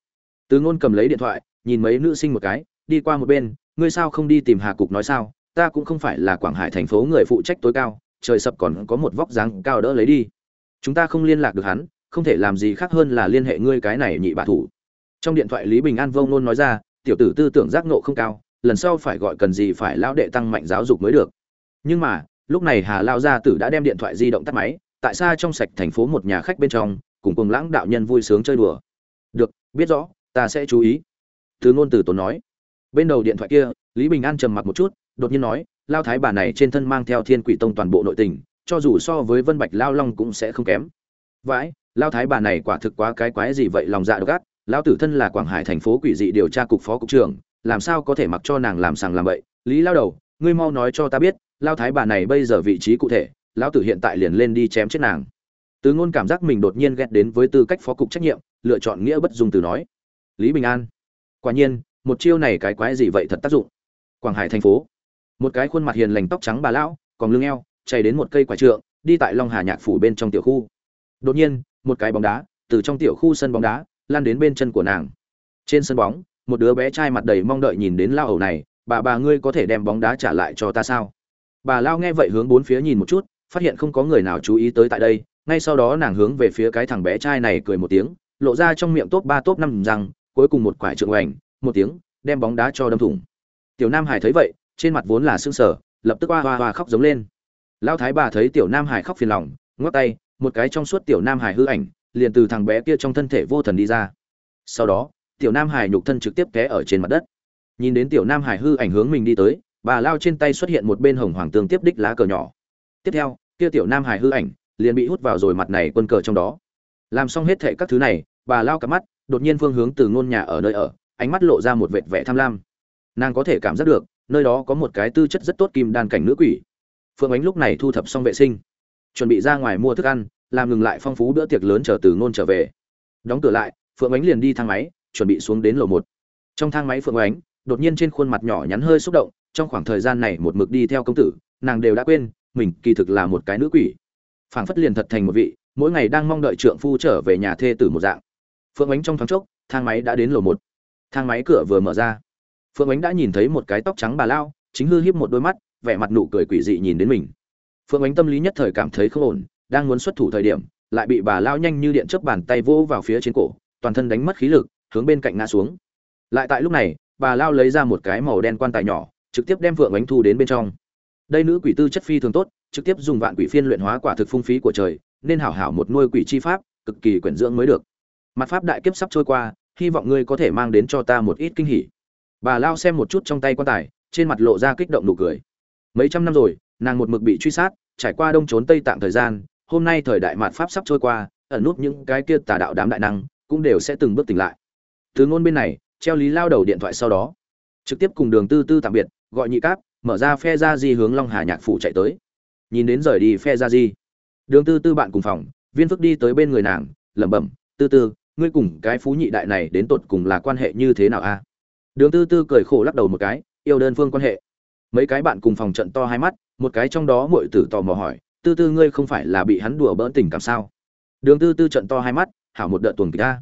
[SPEAKER 1] Từ ngôn cầm lấy điện thoại, nhìn mấy nữ sinh một cái, đi qua một bên, ngươi sao không đi tìm hà cục nói sao? Ta cũng không phải là quảng hải thành phố người phụ trách tối cao, trời sập còn có một vóc dáng cao đỡ lấy đi. Chúng ta không liên lạc được hắn, không thể làm gì khác hơn là liên hệ ngươi cái này nhị bà thủ. Trong điện thoại lý bình an vông nôn nói ra, tiểu tử tư tưởng giác ngộ không cao, lần sau phải gọi cần gì phải lão đệ tăng mạnh giáo dục mới được nhưng mà, lúc này hà lao gia tử đã đem điện thoại di động tắt máy, tại xa trong sạch thành phố một nhà khách bên trong, cùng cùng lãng đạo nhân vui sướng chơi đùa. Được, biết rõ, ta sẽ chú ý. Thứ ngôn từ tốn nói. Bên đầu điện thoại kia, lý bình an trầm mặc một chút, đột nhiên nói, lao thái bà này trên thân mang theo thiên quỷ tông toàn bộ nội tình, cho dù so với vân bạch lao long cũng sẽ không kém. Vãi, lao thái bà này quả thực quá cái quái gì vậy, lòng dạ độc ác. Lao tử thân là quảng hải thành phố quỷ dị điều tra cục phó cục trưởng, làm sao có thể mặc cho nàng làm sàng làm vậy lý lao đầu, ngươi mau nói cho ta biết lao thái bà này bây giờ vị trí cụ thể, lão tử hiện tại liền lên đi chém chết nàng. Từ ngôn cảm giác mình đột nhiên ghét đến với tư cách phó cục trách nhiệm, lựa chọn nghĩa bất dung từ nói. Lý bình an. Quả nhiên, một chiêu này cái quái gì vậy thật tác dụng. Quảng hải thành phố. Một cái khuôn mặt hiền lành tóc trắng bà lão, còn lưng eo chạy đến một cây quả trượng, đi tại long hà nhạc phủ bên trong tiểu khu. Đột nhiên, một cái bóng đá từ trong tiểu khu sân bóng đá lan đến bên chân của nàng. Trên sân bóng, một đứa bé trai mặt đầy mong đợi nhìn đến lao ẩu này, bà bà ngươi có thể đem bóng đá trả lại cho ta sao? Bà lao nghe vậy hướng bốn phía nhìn một chút, phát hiện không có người nào chú ý tới tại đây. Ngay sau đó nàng hướng về phía cái thằng bé trai này cười một tiếng, lộ ra trong miệng top ba, top năm rằng, cuối cùng một quả trượng oành một tiếng, đem bóng đá cho đâm thủng. Tiểu nam hải thấy vậy, trên mặt vốn là sưng sở lập tức oa hoa hoa khóc giống lên. Lão thái bà thấy tiểu nam hải khóc phiền lòng, ngoắc tay, một cái trong suốt tiểu nam hải hư ảnh, liền từ thằng bé kia trong thân thể vô thần đi ra. Sau đó, tiểu nam hải nhục thân trực tiếp té ở trên mặt đất. Nhìn đến tiểu nam hải hư ảnh hướng mình đi tới bà lao trên tay xuất hiện một bên hồng hoàng tương tiếp đích lá cờ nhỏ. Tiếp theo, kia tiểu nam hải hư ảnh liền bị hút vào rồi mặt này quân cờ trong đó. Làm xong hết thệ các thứ này, bà lao cặp mắt đột nhiên phương hướng từ ngôn nhà ở nơi ở, ánh mắt lộ ra một vệt vẻ tham lam. Nàng có thể cảm giác được, nơi đó có một cái tư chất rất tốt kim đan cảnh nữ quỷ. Phượng ánh lúc này thu thập xong vệ sinh, chuẩn bị ra ngoài mua thức ăn, làm ngừng lại phong phú bữa tiệc lớn chờ từ ngôn trở về. Đóng cửa lại phượng ánh liền đi thang máy, chuẩn bị xuống đến lầu một. Trong thang máy phượng ánh, đột nhiên trên khuôn mặt nhỏ nhắn hơi xúc động trong khoảng thời gian này một mực đi theo công tử, nàng đều đã quên, mình kỳ thực là một cái nữ quỷ. Phảng phất liền thật thành một vị, mỗi ngày đang mong đợi trượng phu trở về nhà thê tử một dạng. Phượng ánh trong thoáng chốc, thang máy đã đến lầu một. Thang máy cửa vừa mở ra. Phượng ánh đã nhìn thấy một cái tóc trắng bà lao, chính hư hiếp một đôi mắt, vẻ mặt nụ cười quỷ dị nhìn đến mình. Phượng ánh tâm lý nhất thời cảm thấy không ổn, đang muốn xuất thủ thời điểm, lại bị bà lao nhanh như điện chớp bàn tay vỗ vào phía trên cổ, toàn thân đánh mất khí lực, hướng bên cạnh ngã xuống. Lại tại lúc này, bà lao lấy ra một cái màu đen quan tài nhỏ trực tiếp đem phượng ánh thu đến bên trong. Đây nữ quỷ tư chất phi thường tốt, trực tiếp dùng vạn quỷ phiên luyện hóa quả thực phung phí của trời, nên hảo hảo một nuôi quỷ chi pháp, cực kỳ quyển dưỡng mới được. Mặt pháp đại kiếp sắp trôi qua, hy vọng ngươi có thể mang đến cho ta một ít kinh hỉ. Bà lao xem một chút trong tay quan tài, trên mặt lộ ra kích động nụ cười. Mấy trăm năm rồi, nàng một mực bị truy sát, trải qua đông trốn tây tạng thời gian, hôm nay thời đại mạt pháp sắp trôi qua, ẩn nút những cái kia tà đạo đám đại năng, cũng đều sẽ từng bước tỉnh lại. Từ ngôn bên này, treo lý lao đầu điện thoại sau đó. Trực tiếp cùng đường tư tư tạm biệt gọi nhị cáp, mở ra phe ra di hướng long hà nhạc phủ chạy tới. Nhìn đến rời đi phe ra di, đường tư tư bạn cùng phòng, viên phước đi tới bên người nàng, lẩm bẩm, tư tư, ngươi cùng cái phú nhị đại này đến tột cùng là quan hệ như thế nào a? Đường tư tư cười khổ lắc đầu một cái, yêu đơn phương quan hệ. Mấy cái bạn cùng phòng trận to hai mắt, một cái trong đó muội tử tò mò hỏi, tư tư, ngươi không phải là bị hắn đùa bỡn tình cảm sao? Đường tư tư trận to hai mắt, hảo một đợt tuần kịch ta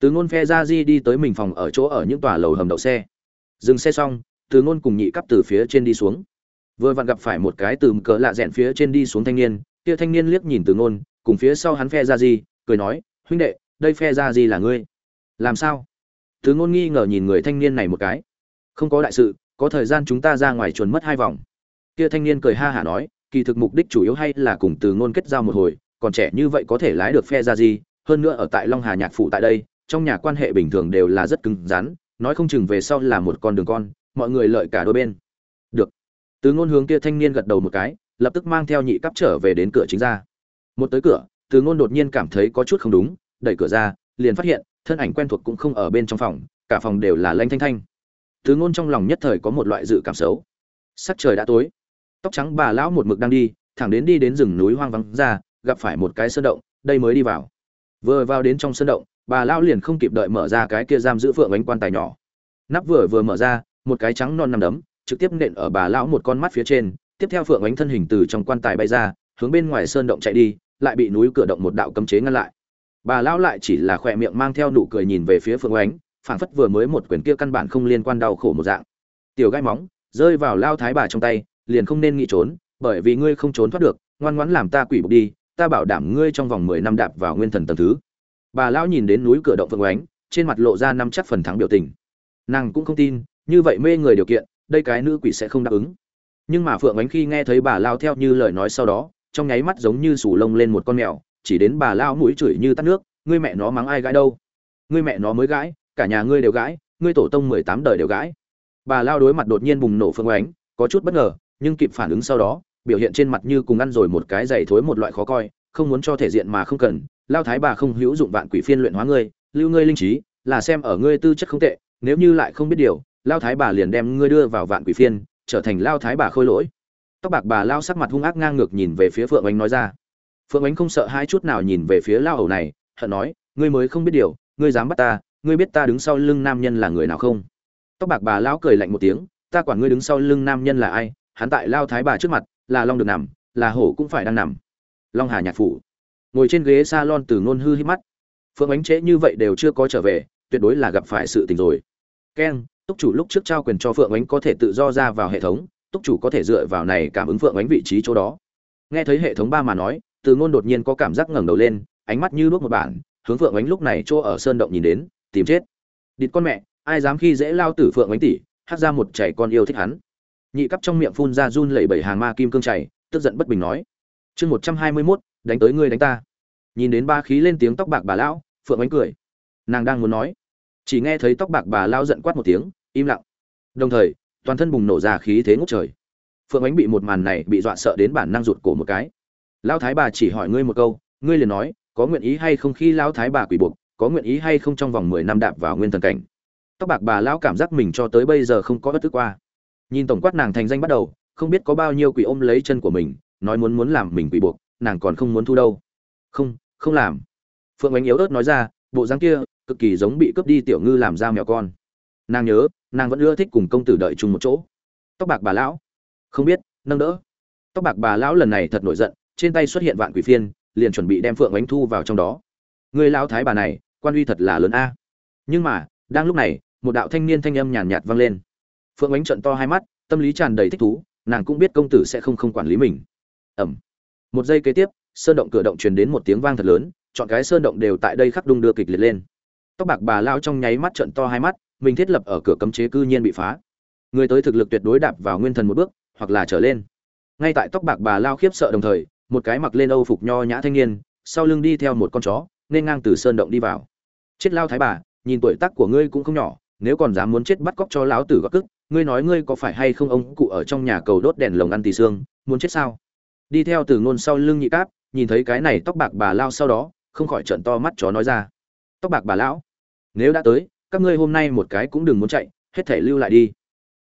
[SPEAKER 1] từ ngôn phe ra di đi tới mình phòng ở chỗ ở những tòa lầu hầm đậu xe. Dừng xe xong từ ngôn cùng nhị cấp từ phía trên đi xuống. Vừa vặn gặp phải một cái từ cỡ lạ rẽn phía trên đi xuống thanh niên kia thanh niên liếc nhìn từ ngôn cùng phía sau hắn phe ra gì, cười nói huynh đệ đây phe ra gì là ngươi? Làm sao? Từ ngôn nghi ngờ nhìn người thanh niên này một cái. Không có đại sự có thời gian chúng ta ra ngoài chuồn mất hai vòng. Kia thanh niên cười ha hả nói kỳ thực mục đích chủ yếu hay là cùng từ ngôn kết giao một hồi còn trẻ như vậy có thể lái được phe ra gì hơn nữa ở tại long hà nhạc phủ tại đây trong nhà quan hệ bình thường đều là rất cứng rắn nói không chừng về sau là một con đường con mọi người lợi cả đôi bên. Được. Từ ngôn hướng kia thanh niên gật đầu một cái, lập tức mang theo nhị cấp trở về đến cửa chính ra. Một tới cửa, từ ngôn đột nhiên cảm thấy có chút không đúng, đẩy cửa ra, liền phát hiện, thân ảnh quen thuộc cũng không ở bên trong phòng, cả phòng đều là lanh thanh thanh. Từ ngôn trong lòng nhất thời có một loại dự cảm xấu. Sắc trời đã tối. Tóc trắng bà lão một mực đang đi, thẳng đến đi đến rừng núi hoang vắng ra, gặp phải một cái sơn động, đây mới đi vào. Vừa vào đến trong sơn động, bà lão liền không kịp đợi mở ra cái kia giam giữ phượng bánh quan tài nhỏ. Nắp vừa vừa mở ra một cái trắng non nằm đấm, trực tiếp nện ở bà lão một con mắt phía trên, tiếp theo phượng ánh thân hình từ trong quan tài bay ra, hướng bên ngoài sơn động chạy đi, lại bị núi cửa động một đạo cấm chế ngăn lại. Bà lão lại chỉ là khỏe miệng mang theo nụ cười nhìn về phía phượng ánh, phảng phất vừa mới một quyển kia căn bản không liên quan đau khổ một dạng. Tiểu gai móng, rơi vào lao thái bà trong tay, liền không nên nghĩ trốn, bởi vì ngươi không trốn thoát được, ngoan ngoãn làm ta quỷ buộc đi, ta bảo đảm ngươi trong vòng mười năm đạp vào nguyên thần tầng thứ. Bà lão nhìn đến núi cửa động phượng oánh trên mặt lộ ra năm chắc phần thắng biểu tình. Nàng cũng không tin như vậy mê người điều kiện đây cái nữ quỷ sẽ không đáp ứng. Nhưng mà phượng ánh khi nghe thấy bà lao theo như lời nói sau đó trong nháy mắt giống như sủ lông lên một con mèo chỉ đến bà lao mũi chửi như tắt nước ngươi mẹ nó mắng ai gãi đâu? Ngươi mẹ nó mới gãi cả nhà ngươi đều gãi ngươi tổ tông mười tám đời đều gãi. Bà lao đối mặt đột nhiên bùng nổ phương ánh, có chút bất ngờ nhưng kịp phản ứng sau đó biểu hiện trên mặt như cùng ăn rồi một cái giày thối một loại khó coi không muốn cho thể diện mà không cần. Lao thái bà không hữu dụng vạn quỷ phiên luyện hóa ngươi lưu ngươi linh trí là xem ở ngươi tư chất không tệ nếu như lại không biết điều lao thái bà liền đem ngươi đưa vào vạn quỷ phiên, trở thành lao thái bà khôi lỗi. Tóc bạc bà lao sắc mặt hung ác ngang ngược nhìn về phía phượng ánh nói ra. Phượng ánh không sợ hai chút nào nhìn về phía lao hầu này, hận nói, ngươi mới không biết điều, ngươi dám bắt ta, ngươi biết ta đứng sau lưng nam nhân là người nào không? Tóc bạc bà lão cười lạnh một tiếng, ta quản ngươi đứng sau lưng nam nhân là ai, hắn tại lao thái bà trước mặt, là long được nằm, là hổ cũng phải đang nằm. Long hà nhạc phủ. Ngồi trên ghế salon từ ngôn hư hít mắt. Phượng ánh trễ như vậy đều chưa có trở về, tuyệt đối là gặp phải sự tình rồi. Keng túc chủ lúc trước trao quyền cho phượng ánh có thể tự do ra vào hệ thống, túc chủ có thể dựa vào này cảm ứng phượng ánh vị trí chỗ đó. Nghe thấy hệ thống ba mà nói, từ ngôn đột nhiên có cảm giác ngẩng đầu lên, ánh mắt như đuốc một bản, hướng phượng ánh lúc này chỗ ở sơn động nhìn đến, tìm chết. Địt con mẹ, ai dám khi dễ lao tử phượng ánh tỷ, hát ra một chảy con yêu thích hắn. Nhị cấp trong miệng phun ra run lẩy bẩy hàng ma kim cương chảy, tức giận bất bình nói. Chương một trăm hai mươi mốt, đánh tới ngươi đánh ta. Nhìn đến ba khí lên tiếng tóc bạc bà lão, phượng ánh cười. Nàng đang muốn nói chỉ nghe thấy tóc bạc bà lao giận quát một tiếng, im lặng. Đồng thời, toàn thân bùng nổ ra khí thế ngút trời. Phượng ánh bị một màn này bị dọa sợ đến bản năng rụt cổ một cái. Lao thái bà chỉ hỏi ngươi một câu, ngươi liền nói, có nguyện ý hay không khi lao thái bà quỷ buộc, có nguyện ý hay không trong vòng mười năm đạp vào nguyên thần cảnh. Tóc bạc bà lão cảm giác mình cho tới bây giờ không có bất tức qua. Nhìn tổng quát nàng thành danh bắt đầu, không biết có bao nhiêu quỷ ôm lấy chân của mình, nói muốn muốn làm mình quỷ buộc, nàng còn không muốn thu đâu. Không không làm. Phượng ánh yếu ớt nói ra, bộ dáng kia cực kỳ giống bị cướp đi tiểu ngư làm ra mèo con. Nàng nhớ, nàng vẫn ưa thích cùng công tử đợi chung một chỗ. Tóc bạc bà lão. Không biết, nâng đỡ. Tóc bạc bà lão lần này thật nổi giận, trên tay xuất hiện vạn quỷ phiên, liền chuẩn bị đem phượng ánh thu vào trong đó. Người lão thái bà này, quan uy thật là lớn a. Nhưng mà, đang lúc này, một đạo thanh niên thanh âm nhàn nhạt vang lên. Phượng ánh trận to hai mắt, tâm lý tràn đầy thích thú, nàng cũng biết công tử sẽ không không quản lý mình. Ẩm. Một giây kế tiếp, sơn động cửa động truyền đến một tiếng vang thật lớn, chọn cái sơn động đều tại đây khắc đung đưa kịch liệt lên tóc bạc bà lao trong nháy mắt trận to hai mắt, mình thiết lập ở cửa cấm chế cư nhiên bị phá. Người tới thực lực tuyệt đối đạp vào nguyên thần một bước, hoặc là trở lên. Ngay tại tóc bạc bà lao khiếp sợ đồng thời, một cái mặc lên âu phục nho nhã thanh niên, sau lưng đi theo một con chó, nên ngang từ sơn động đi vào. Chết lao thái bà, nhìn tuổi tác của ngươi cũng không nhỏ, nếu còn dám muốn chết bắt cóc cho lão tử gấp cức, ngươi nói ngươi có phải hay không ông cụ ở trong nhà cầu đốt đèn lồng ăn tì xương, muốn chết sao? Đi theo từ ngôn sau lưng nhị cáp, nhìn thấy cái này tóc bạc bà lao sau đó, không khỏi trận to mắt chó nói ra. Tóc bạc bà lão nếu đã tới, các ngươi hôm nay một cái cũng đừng muốn chạy, hết thể lưu lại đi.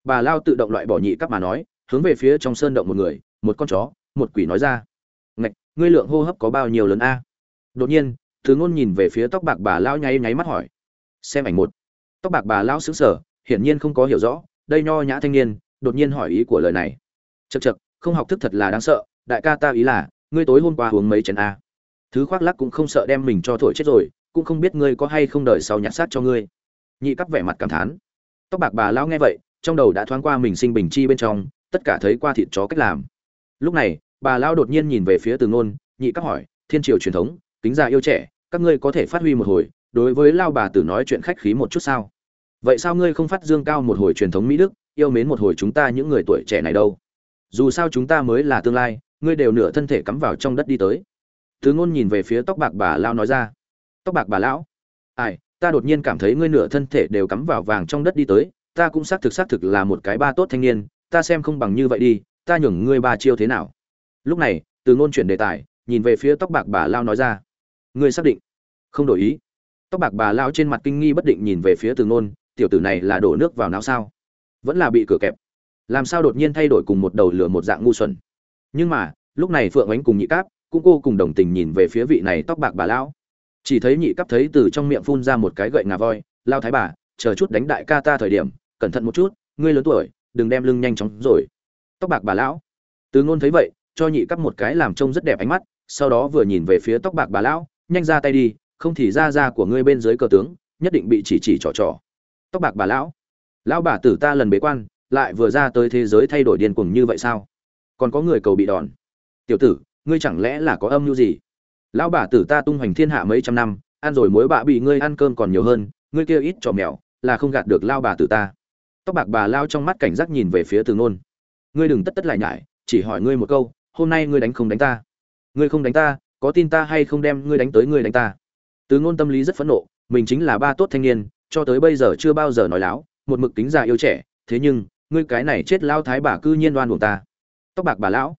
[SPEAKER 1] Bà lao tự động loại bỏ nhị cáp mà nói, hướng về phía trong sơn động một người, một con chó, một quỷ nói ra. Ngạch, ngươi lượng hô hấp có bao nhiêu lớn a? Đột nhiên thứ ngôn nhìn về phía tóc bạc bà lao nháy nháy mắt hỏi. Xem ảnh một. Tóc bạc bà lao xứng sở hiển nhiên không có hiểu rõ, đây nho nhã thanh niên, đột nhiên hỏi ý của lời này. Chật chật không học thức thật là đáng sợ, đại ca ta ý là, ngươi tối hôm qua uống mấy chén a? Thứ khoác lắc cũng không sợ đem mình cho thổi chết rồi cũng không biết ngươi có hay không đợi sau nhặt sát cho ngươi. Nhị cắp vẻ mặt cảm thán. Tóc bạc bà lao nghe vậy, trong đầu đã thoáng qua mình sinh bình chi bên trong, tất cả thấy qua thịt chó cách làm. Lúc này, bà lao đột nhiên nhìn về phía từ ngôn, nhị cắp hỏi, thiên triều truyền thống, kính già yêu trẻ, các ngươi có thể phát huy một hồi, đối với lao bà tử nói chuyện khách khí một chút sao? Vậy sao ngươi không phát dương cao một hồi truyền thống mỹ đức, yêu mến một hồi chúng ta những người tuổi trẻ này đâu? Dù sao chúng ta mới là tương lai, ngươi đều nửa thân thể cắm vào trong đất đi tới. Từ ngôn nhìn về phía tóc bạc bà lao nói ra tóc bạc bà lão. Ai, ta đột nhiên cảm thấy ngươi nửa thân thể đều cắm vào vàng trong đất đi tới, ta cũng xác thực xác thực là một cái ba tốt thanh niên, ta xem không bằng như vậy đi, ta nhường ngươi ba chiêu thế nào. Lúc này, từ ngôn chuyển đề tài, nhìn về phía tóc bạc bà lao nói ra. Ngươi xác định? Không đổi ý. Tóc bạc bà lao trên mặt kinh nghi bất định nhìn về phía từ ngôn, tiểu tử này là đổ nước vào não sao? Vẫn là bị cửa kẹp. Làm sao đột nhiên thay đổi cùng một đầu lửa một dạng ngu xuẩn? Nhưng mà, lúc này phượng ánh cùng nhị cáp cũng cô cùng đồng tình nhìn về phía vị này tóc bạc bà lão chỉ thấy nhị cấp thấy từ trong miệng phun ra một cái gậy ngà voi, lao thái bà, chờ chút đánh đại ca ta thời điểm, cẩn thận một chút, ngươi lớn tuổi, đừng đem lưng nhanh chóng rồi. Tóc bạc bà lão. Từ ngôn thấy vậy, cho nhị cấp một cái làm trông rất đẹp ánh mắt, sau đó vừa nhìn về phía tóc bạc bà lão, nhanh ra tay đi, không thì ra ra của ngươi bên dưới cờ tướng, nhất định bị chỉ chỉ trò trò. Tóc bạc bà lão. Lão bà tử ta lần bế quan, lại vừa ra tới thế giới thay đổi điên cuồng như vậy sao? Còn có người cầu bị đòn. Tiểu tử, ngươi chẳng lẽ là có âm mưu gì? Lão bà tử ta tung hoành thiên hạ mấy trăm năm, ăn rồi mối bạ bị ngươi ăn cơm còn nhiều hơn, ngươi kia ít trò mèo, là không gạt được lao bà tử ta. Tóc bạc bà lao trong mắt cảnh giác nhìn về phía từ ngôn. Ngươi đừng tất tất lại nhải, chỉ hỏi ngươi một câu, hôm nay ngươi đánh không đánh ta? Ngươi không đánh ta, có tin ta hay không đem ngươi đánh tới ngươi đánh ta? Từ ngôn tâm lý rất phẫn nộ, mình chính là ba tốt thanh niên, cho tới bây giờ chưa bao giờ nói láo, một mực tính già yêu trẻ, thế nhưng, ngươi cái này chết lao thái bà cư nhiên đoan buồng ta. Tóc bạc bà lão,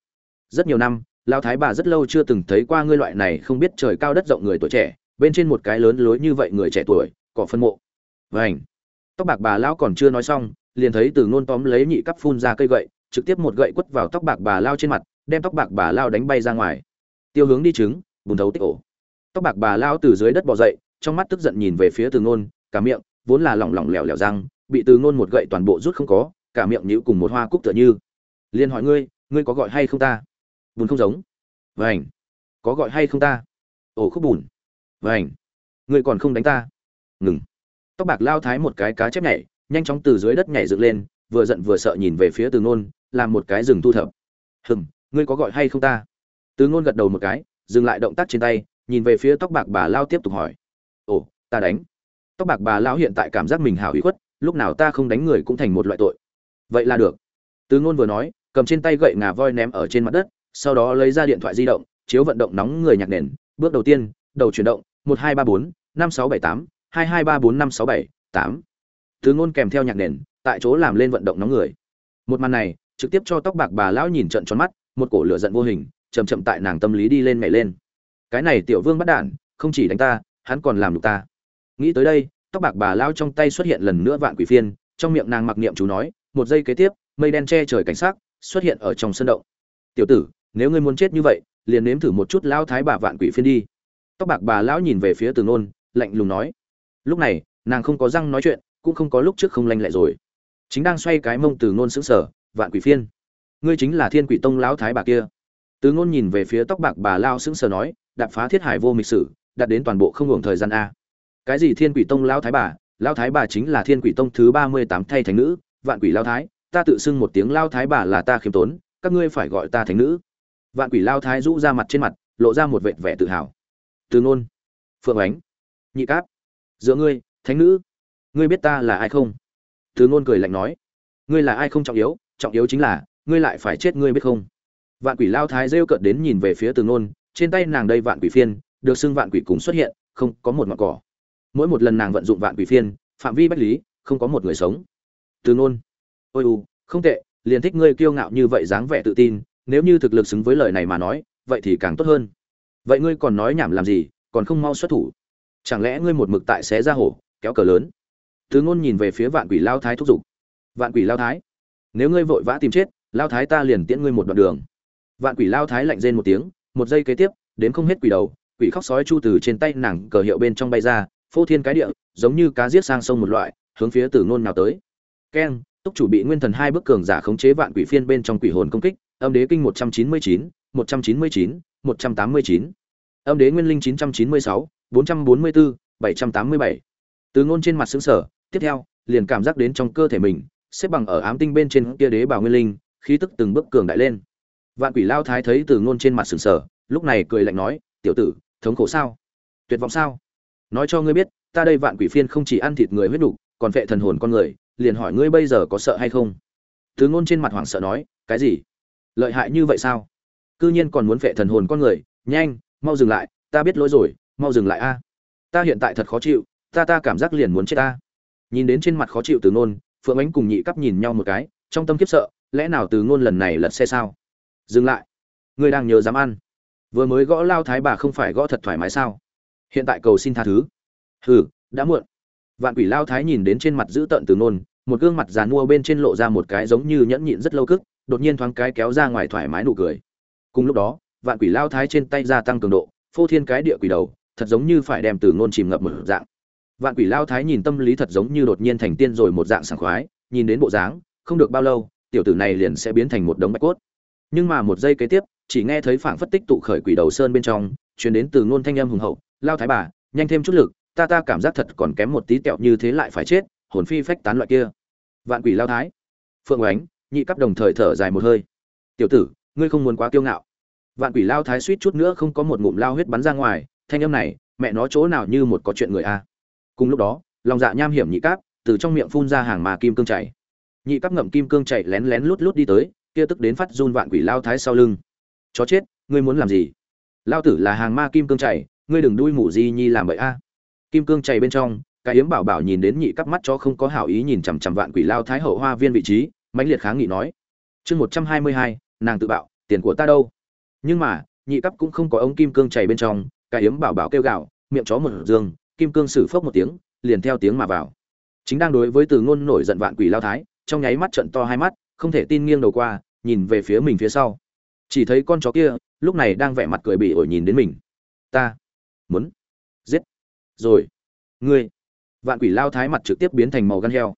[SPEAKER 1] rất nhiều năm lao thái bà rất lâu chưa từng thấy qua ngươi loại này không biết trời cao đất rộng người tuổi trẻ, bên trên một cái lớn lối như vậy người trẻ tuổi cỏ phân mộ. Vảnh tóc bạc bà lão còn chưa nói xong, liền thấy từ ngôn tóm lấy nhị cắp phun ra cây gậy, trực tiếp một gậy quất vào tóc bạc bà lao trên mặt, đem tóc bạc bà lao đánh bay ra ngoài. Tiêu hướng đi trứng, bùn thấu tích ổ. Tóc bạc bà lao từ dưới đất bò dậy, trong mắt tức giận nhìn về phía từ ngôn, cả miệng vốn là lỏng lỏng lẻo lẻo răng, bị từ ngôn một gậy toàn bộ rút không có, cả miệng nhíu cùng một hoa cúc tựa như. Liền hỏi ngươi ngươi có gọi hay không ta? Bùn không giống. Vảnh có gọi hay không ta? Ổ khúc bùn. Vảnh ngươi còn không đánh ta. Ngừng. Tóc bạc lao thái một cái cá chép nhảy, nhanh chóng từ dưới đất nhảy dựng lên, vừa giận vừa sợ nhìn về phía từ ngôn làm một cái rừng thu thập. Hừm, ngươi có gọi hay không ta? Từ ngôn gật đầu một cái, dừng lại động tác trên tay, nhìn về phía tóc bạc bà lao tiếp tục hỏi. Ồ, ta đánh. Tóc bạc bà lão hiện tại cảm giác mình hào ý khuất, lúc nào ta không đánh người cũng thành một loại tội. Vậy là được. Từ ngôn vừa nói, cầm trên tay gậy ngà voi ném ở trên mặt đất sau đó lấy ra điện thoại di động, chiếu vận động nóng người nhạc nền. Bước đầu tiên, đầu chuyển động, một hai ba bốn, năm sáu bảy tám, hai hai ba bốn năm sáu bảy tám. Từ ngôn kèm theo nhạc nền, tại chỗ làm lên vận động nóng người. Một màn này, trực tiếp cho tóc bạc bà lão nhìn trận tròn mắt, một cổ lửa giận vô hình, chậm chậm tại nàng tâm lý đi lên mẹ lên. Cái này tiểu vương bắt đản không chỉ đánh ta, hắn còn làm được ta. Nghĩ tới đây, tóc bạc bà lão trong tay xuất hiện lần nữa vạn quỷ phiên, trong miệng nàng mặc niệm chú nói, một giây kế tiếp, mây đen che trời cảnh sát xuất hiện ở trong sân động. Tiểu tử nếu ngươi muốn chết như vậy, liền nếm thử một chút lao thái bà vạn quỷ phiên đi. Tóc bạc bà lão nhìn về phía từ nôn, lạnh lùng nói. Lúc này, nàng không có răng nói chuyện, cũng không có lúc trước không lanh lẹ rồi. Chính đang xoay cái mông từ nôn sững sờ, vạn quỷ phiên. Ngươi chính là thiên quỷ tông lão thái bà kia. Từ ngôn nhìn về phía tóc bạc bà lao sững sờ nói, đạp phá thiết hải vô mịch sử, đạt đến toàn bộ không hưởng thời gian a. Cái gì thiên quỷ tông lão thái bà? Lão thái bà chính là thiên quỷ tông thứ ba mươi tám thay thánh nữ, vạn quỷ lao thái, ta tự xưng một tiếng lao thái bà là ta khiêm tốn, các ngươi phải gọi ta thánh nữ vạn quỷ lao thái rũ ra mặt trên mặt, lộ ra một vệt vẻ tự hào. Từ ngôn phượng ánh, nhị cáp giữa ngươi, thánh nữ, ngươi biết ta là ai không? Từ ngôn cười lạnh nói, ngươi là ai không trọng yếu trọng yếu chính là, ngươi lại phải chết ngươi biết không? Vạn quỷ lao thái rêu cợt đến nhìn về phía từ ngôn trên tay nàng đây vạn quỷ phiên, được xưng vạn quỷ cùng xuất hiện, không có một ngọn cỏ. Mỗi một lần nàng vận dụng vạn quỷ phiên, phạm vi bách lý, không có một người sống. Từ ngôn ôi u, không tệ, liền thích ngươi kiêu ngạo như vậy dáng vẻ tự tin nếu như thực lực xứng với lời này mà nói, vậy thì càng tốt hơn. Vậy ngươi còn nói nhảm làm gì, còn không mau xuất thủ? Chẳng lẽ ngươi một mực tại xé ra hổ, kéo cờ lớn? Tứ ngôn nhìn về phía vạn quỷ lao thái thúc giục. Vạn quỷ lao thái, nếu ngươi vội vã tìm chết, lao thái ta liền tiễn ngươi một đoạn đường. Vạn quỷ lao thái lạnh rên một tiếng, một giây kế tiếp, đến không hết quỷ đầu, quỷ khóc sói chu từ trên tay nàng cờ hiệu bên trong bay ra, phô thiên cái địa, giống như cá giết sang sông một loại, hướng phía tử ngôn nào tới. Keng, túc chủ bị nguyên thần hai bức cường giả khống chế vạn quỷ phiên bên trong quỷ hồn công kích âm đế kinh một trăm chín mươi chín một trăm chín mươi chín một trăm tám mươi chín. Âm đế nguyên linh chín trăm chín mươi sáu bốn trăm bốn mươi bốn bảy trăm tám mươi bảy. Từ ngôn trên mặt xứng sở tiếp theo liền cảm giác đến trong cơ thể mình xếp bằng ở ám tinh bên trên kia đế bảo nguyên linh khí tức từng bước cường đại lên. Vạn quỷ lao thái thấy từ ngôn trên mặt sừng sờ lúc này cười lạnh nói tiểu tử thống khổ sao? Tuyệt vọng sao? Nói cho ngươi biết ta đây vạn quỷ phiên không chỉ ăn thịt người huyết đủ, còn phệ thần hồn con người liền hỏi ngươi bây giờ có sợ hay không? Từ ngôn trên mặt hoảng sợ nói cái gì? Lợi hại như vậy sao? Cư nhiên còn muốn phệ thần hồn con người, nhanh, mau dừng lại, ta biết lỗi rồi, mau dừng lại a. Ta hiện tại thật khó chịu, ta ta cảm giác liền muốn chết ta. Nhìn đến trên mặt khó chịu từ ngôn, phượng ánh cùng nhị cắp nhìn nhau một cái, trong tâm kiếp sợ, lẽ nào từ ngôn lần này lật xe sao? Dừng lại. Ngươi đang nhớ dám ăn. Vừa mới gõ lao thái bà không phải gõ thật thoải mái sao? Hiện tại cầu xin tha thứ. Hừ, đã muộn. Vạn quỷ lao thái nhìn đến trên mặt dữ tợn từ ngôn, một gương mặt giàn mua bên trên lộ ra một cái giống như nhẫn nhịn rất lâu cức đột nhiên thoáng cái kéo ra ngoài thoải mái nụ cười. Cùng lúc đó, vạn quỷ lao thái trên tay gia tăng cường độ, phô thiên cái địa quỷ đầu, thật giống như phải đem từ ngôn chìm ngập một dạng. Vạn quỷ lao thái nhìn tâm lý thật giống như đột nhiên thành tiên rồi một dạng sảng khoái, nhìn đến bộ dáng, không được bao lâu, tiểu tử này liền sẽ biến thành một đống bạch cốt. Nhưng mà một giây kế tiếp, chỉ nghe thấy phảng phất tích tụ khởi quỷ đầu sơn bên trong, truyền đến từ ngôn thanh âm hùng hậu, lao thái bà, nhanh thêm chút lực, ta ta cảm giác thật còn kém một tí tẹo như thế lại phải chết, hồn phi phách tán loại kia. Vạn quỷ lao thái, phượng oánh nhị cấp đồng thời thở dài một hơi. Tiểu tử, ngươi không muốn quá kiêu ngạo. Vạn quỷ lao thái suýt chút nữa không có một ngụm lao huyết bắn ra ngoài, thanh âm này, mẹ nó chỗ nào như một có chuyện người a. Cùng lúc đó, lòng dạ nham hiểm nhị cáp từ trong miệng phun ra hàng mà kim cương chảy. Nhị cáp ngậm kim cương chảy lén lén lút lút đi tới, kia tức đến phát run vạn quỷ lao thái sau lưng. Chó chết, ngươi muốn làm gì? Lao tử là hàng ma kim cương chảy, ngươi đừng đuôi mủ di nhi làm bậy a. Kim cương chảy bên trong, cái yếm bảo bảo nhìn đến nhị cắp mắt cho không có hảo ý nhìn chằm chằm vạn quỷ lao thái hậu hoa viên vị trí mãnh liệt kháng nghị nói, chương một trăm hai mươi hai, nàng tự bạo, tiền của ta đâu? Nhưng mà, nhị cấp cũng không có ống kim cương chảy bên trong, cái yếm bảo bảo kêu gạo miệng chó một dương, kim cương sử phốc một tiếng, liền theo tiếng mà vào. Chính đang đối với từ ngôn nổi giận vạn quỷ lao thái, trong nháy mắt trận to hai mắt, không thể tin nghiêng đầu qua, nhìn về phía mình phía sau. Chỉ thấy con chó kia, lúc này đang vẻ mặt cười bị ổi nhìn đến mình. Ta muốn giết. Rồi, ngươi. Vạn quỷ lao thái mặt trực tiếp biến thành màu gan heo.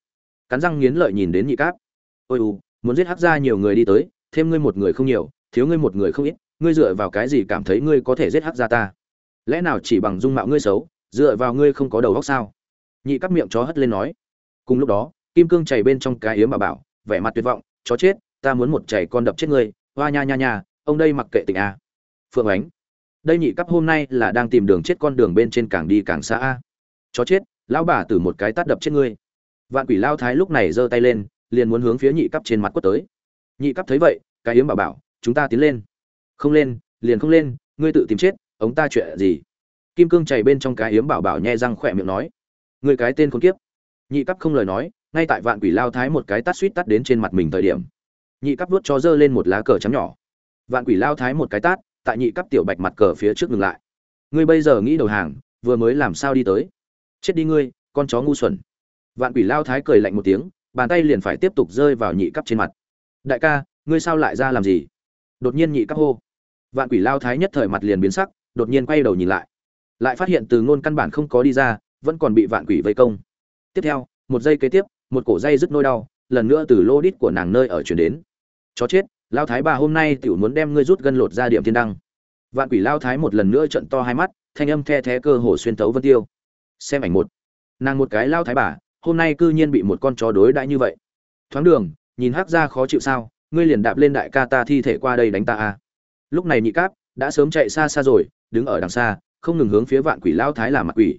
[SPEAKER 1] Cắn răng nghiến lợi nhìn đến nhị cáp ôi u, muốn giết hắc ra nhiều người đi tới, thêm ngươi một người không nhiều, thiếu ngươi một người không ít, ngươi dựa vào cái gì cảm thấy ngươi có thể giết hắc ra ta? Lẽ nào chỉ bằng dung mạo ngươi xấu, dựa vào ngươi không có đầu óc sao? Nhị cắp miệng chó hất lên nói. Cùng lúc đó, kim cương chảy bên trong cái yếm bà bảo, vẻ mặt tuyệt vọng, chó chết, ta muốn một chảy con đập chết ngươi, hoa nha nha nha, ông đây mặc kệ tình a. Phượng ánh. Đây nhị cấp hôm nay là đang tìm đường chết con đường bên trên càng đi càng xa a. Chó chết, lão bà từ một cái tát đập chết ngươi. Vạn quỷ lao thái lúc này giơ tay lên liền muốn hướng phía nhị cấp trên mặt quất tới. Nhị cấp thấy vậy, cái yếm bảo bảo, chúng ta tiến lên. Không lên, liền không lên, ngươi tự tìm chết ông ta chuyện gì? Kim cương chảy bên trong cái yếm bảo bảo nhe răng khỏe miệng nói, ngươi cái tên con kiếp. Nhị cấp không lời nói, ngay tại vạn quỷ lao thái một cái tát suýt tát đến trên mặt mình thời điểm, nhị cấp vuốt cho dơ lên một lá cờ chấm nhỏ. Vạn quỷ lao thái một cái tát, tại nhị cấp tiểu bạch mặt cờ phía trước ngừng lại. Ngươi bây giờ nghĩ đầu hàng, vừa mới làm sao đi tới? Chết đi ngươi, con chó ngu xuẩn. Vạn quỷ lao thái cười lạnh một tiếng bàn tay liền phải tiếp tục rơi vào nhị cấp trên mặt. Đại ca, ngươi sao lại ra làm gì? Đột nhiên nhị cấp hô. Vạn quỷ lao thái nhất thời mặt liền biến sắc, đột nhiên quay đầu nhìn lại. Lại phát hiện từ ngôn căn bản không có đi ra, vẫn còn bị vạn quỷ vây công. Tiếp theo, một giây kế tiếp, một cổ dây rứt nỗi đau, lần nữa từ lô đít của nàng nơi ở chuyển đến. Chó chết, lao thái bà hôm nay tiểu muốn đem ngươi rút gân lột ra điểm thiên đăng. Vạn quỷ lao thái một lần nữa trận to hai mắt, thanh âm the thé cơ hồ xuyên tấu vân tiêu. Xem ảnh một. Nàng một cái lao thái bà hôm nay cư nhiên bị một con chó đối đãi như vậy. Thoáng đường, nhìn hắc ra khó chịu sao, ngươi liền đạp lên đại ca ta thi thể qua đây đánh ta à. lúc này nhị cáp đã sớm chạy xa xa rồi, đứng ở đằng xa, không ngừng hướng phía vạn quỷ lao thái làm mặt quỷ.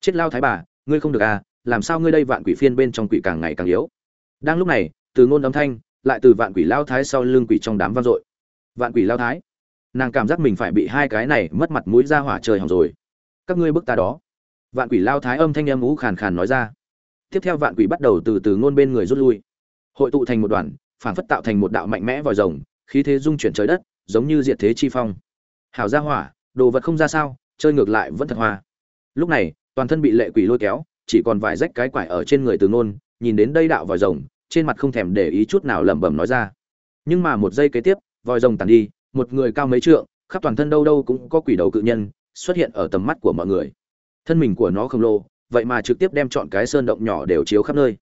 [SPEAKER 1] Chết lao thái bà, ngươi không được à làm sao ngươi đây vạn quỷ phiên bên trong quỷ càng ngày càng yếu. Đang lúc này, từ ngôn âm thanh, lại từ vạn quỷ lao thái sau lưng quỷ trong đám vang dội. Vạn quỷ lao thái, nàng cảm giác mình phải bị hai cái này mất mặt mũi ra hỏa trời hỏng rồi. Các ngươi bức ta đó. Vạn quỷ lao thái âm thanh em ú khàn khàn nói ra tiếp theo vạn quỷ bắt đầu từ từ ngôn bên người rút lui. Hội tụ thành một đoàn, phảng phất tạo thành một đạo mạnh mẽ vòi rồng, khí thế dung chuyển trời đất, giống như diệt thế chi phong. Hảo ra hỏa, đồ vật không ra sao, chơi ngược lại vẫn thật hoa. Lúc này, toàn thân bị lệ quỷ lôi kéo, chỉ còn vài rách cái quải ở trên người từ ngôn, nhìn đến đây đạo vòi rồng, trên mặt không thèm để ý chút nào lẩm bẩm nói ra. Nhưng mà một giây kế tiếp, vòi rồng tàn đi, một người cao mấy trượng, khắp toàn thân đâu đâu cũng có quỷ đầu cự nhân, xuất hiện ở tầm mắt của mọi người. Thân mình của nó khổng lồ vậy mà trực tiếp đem chọn cái sơn động nhỏ đều chiếu khắp nơi.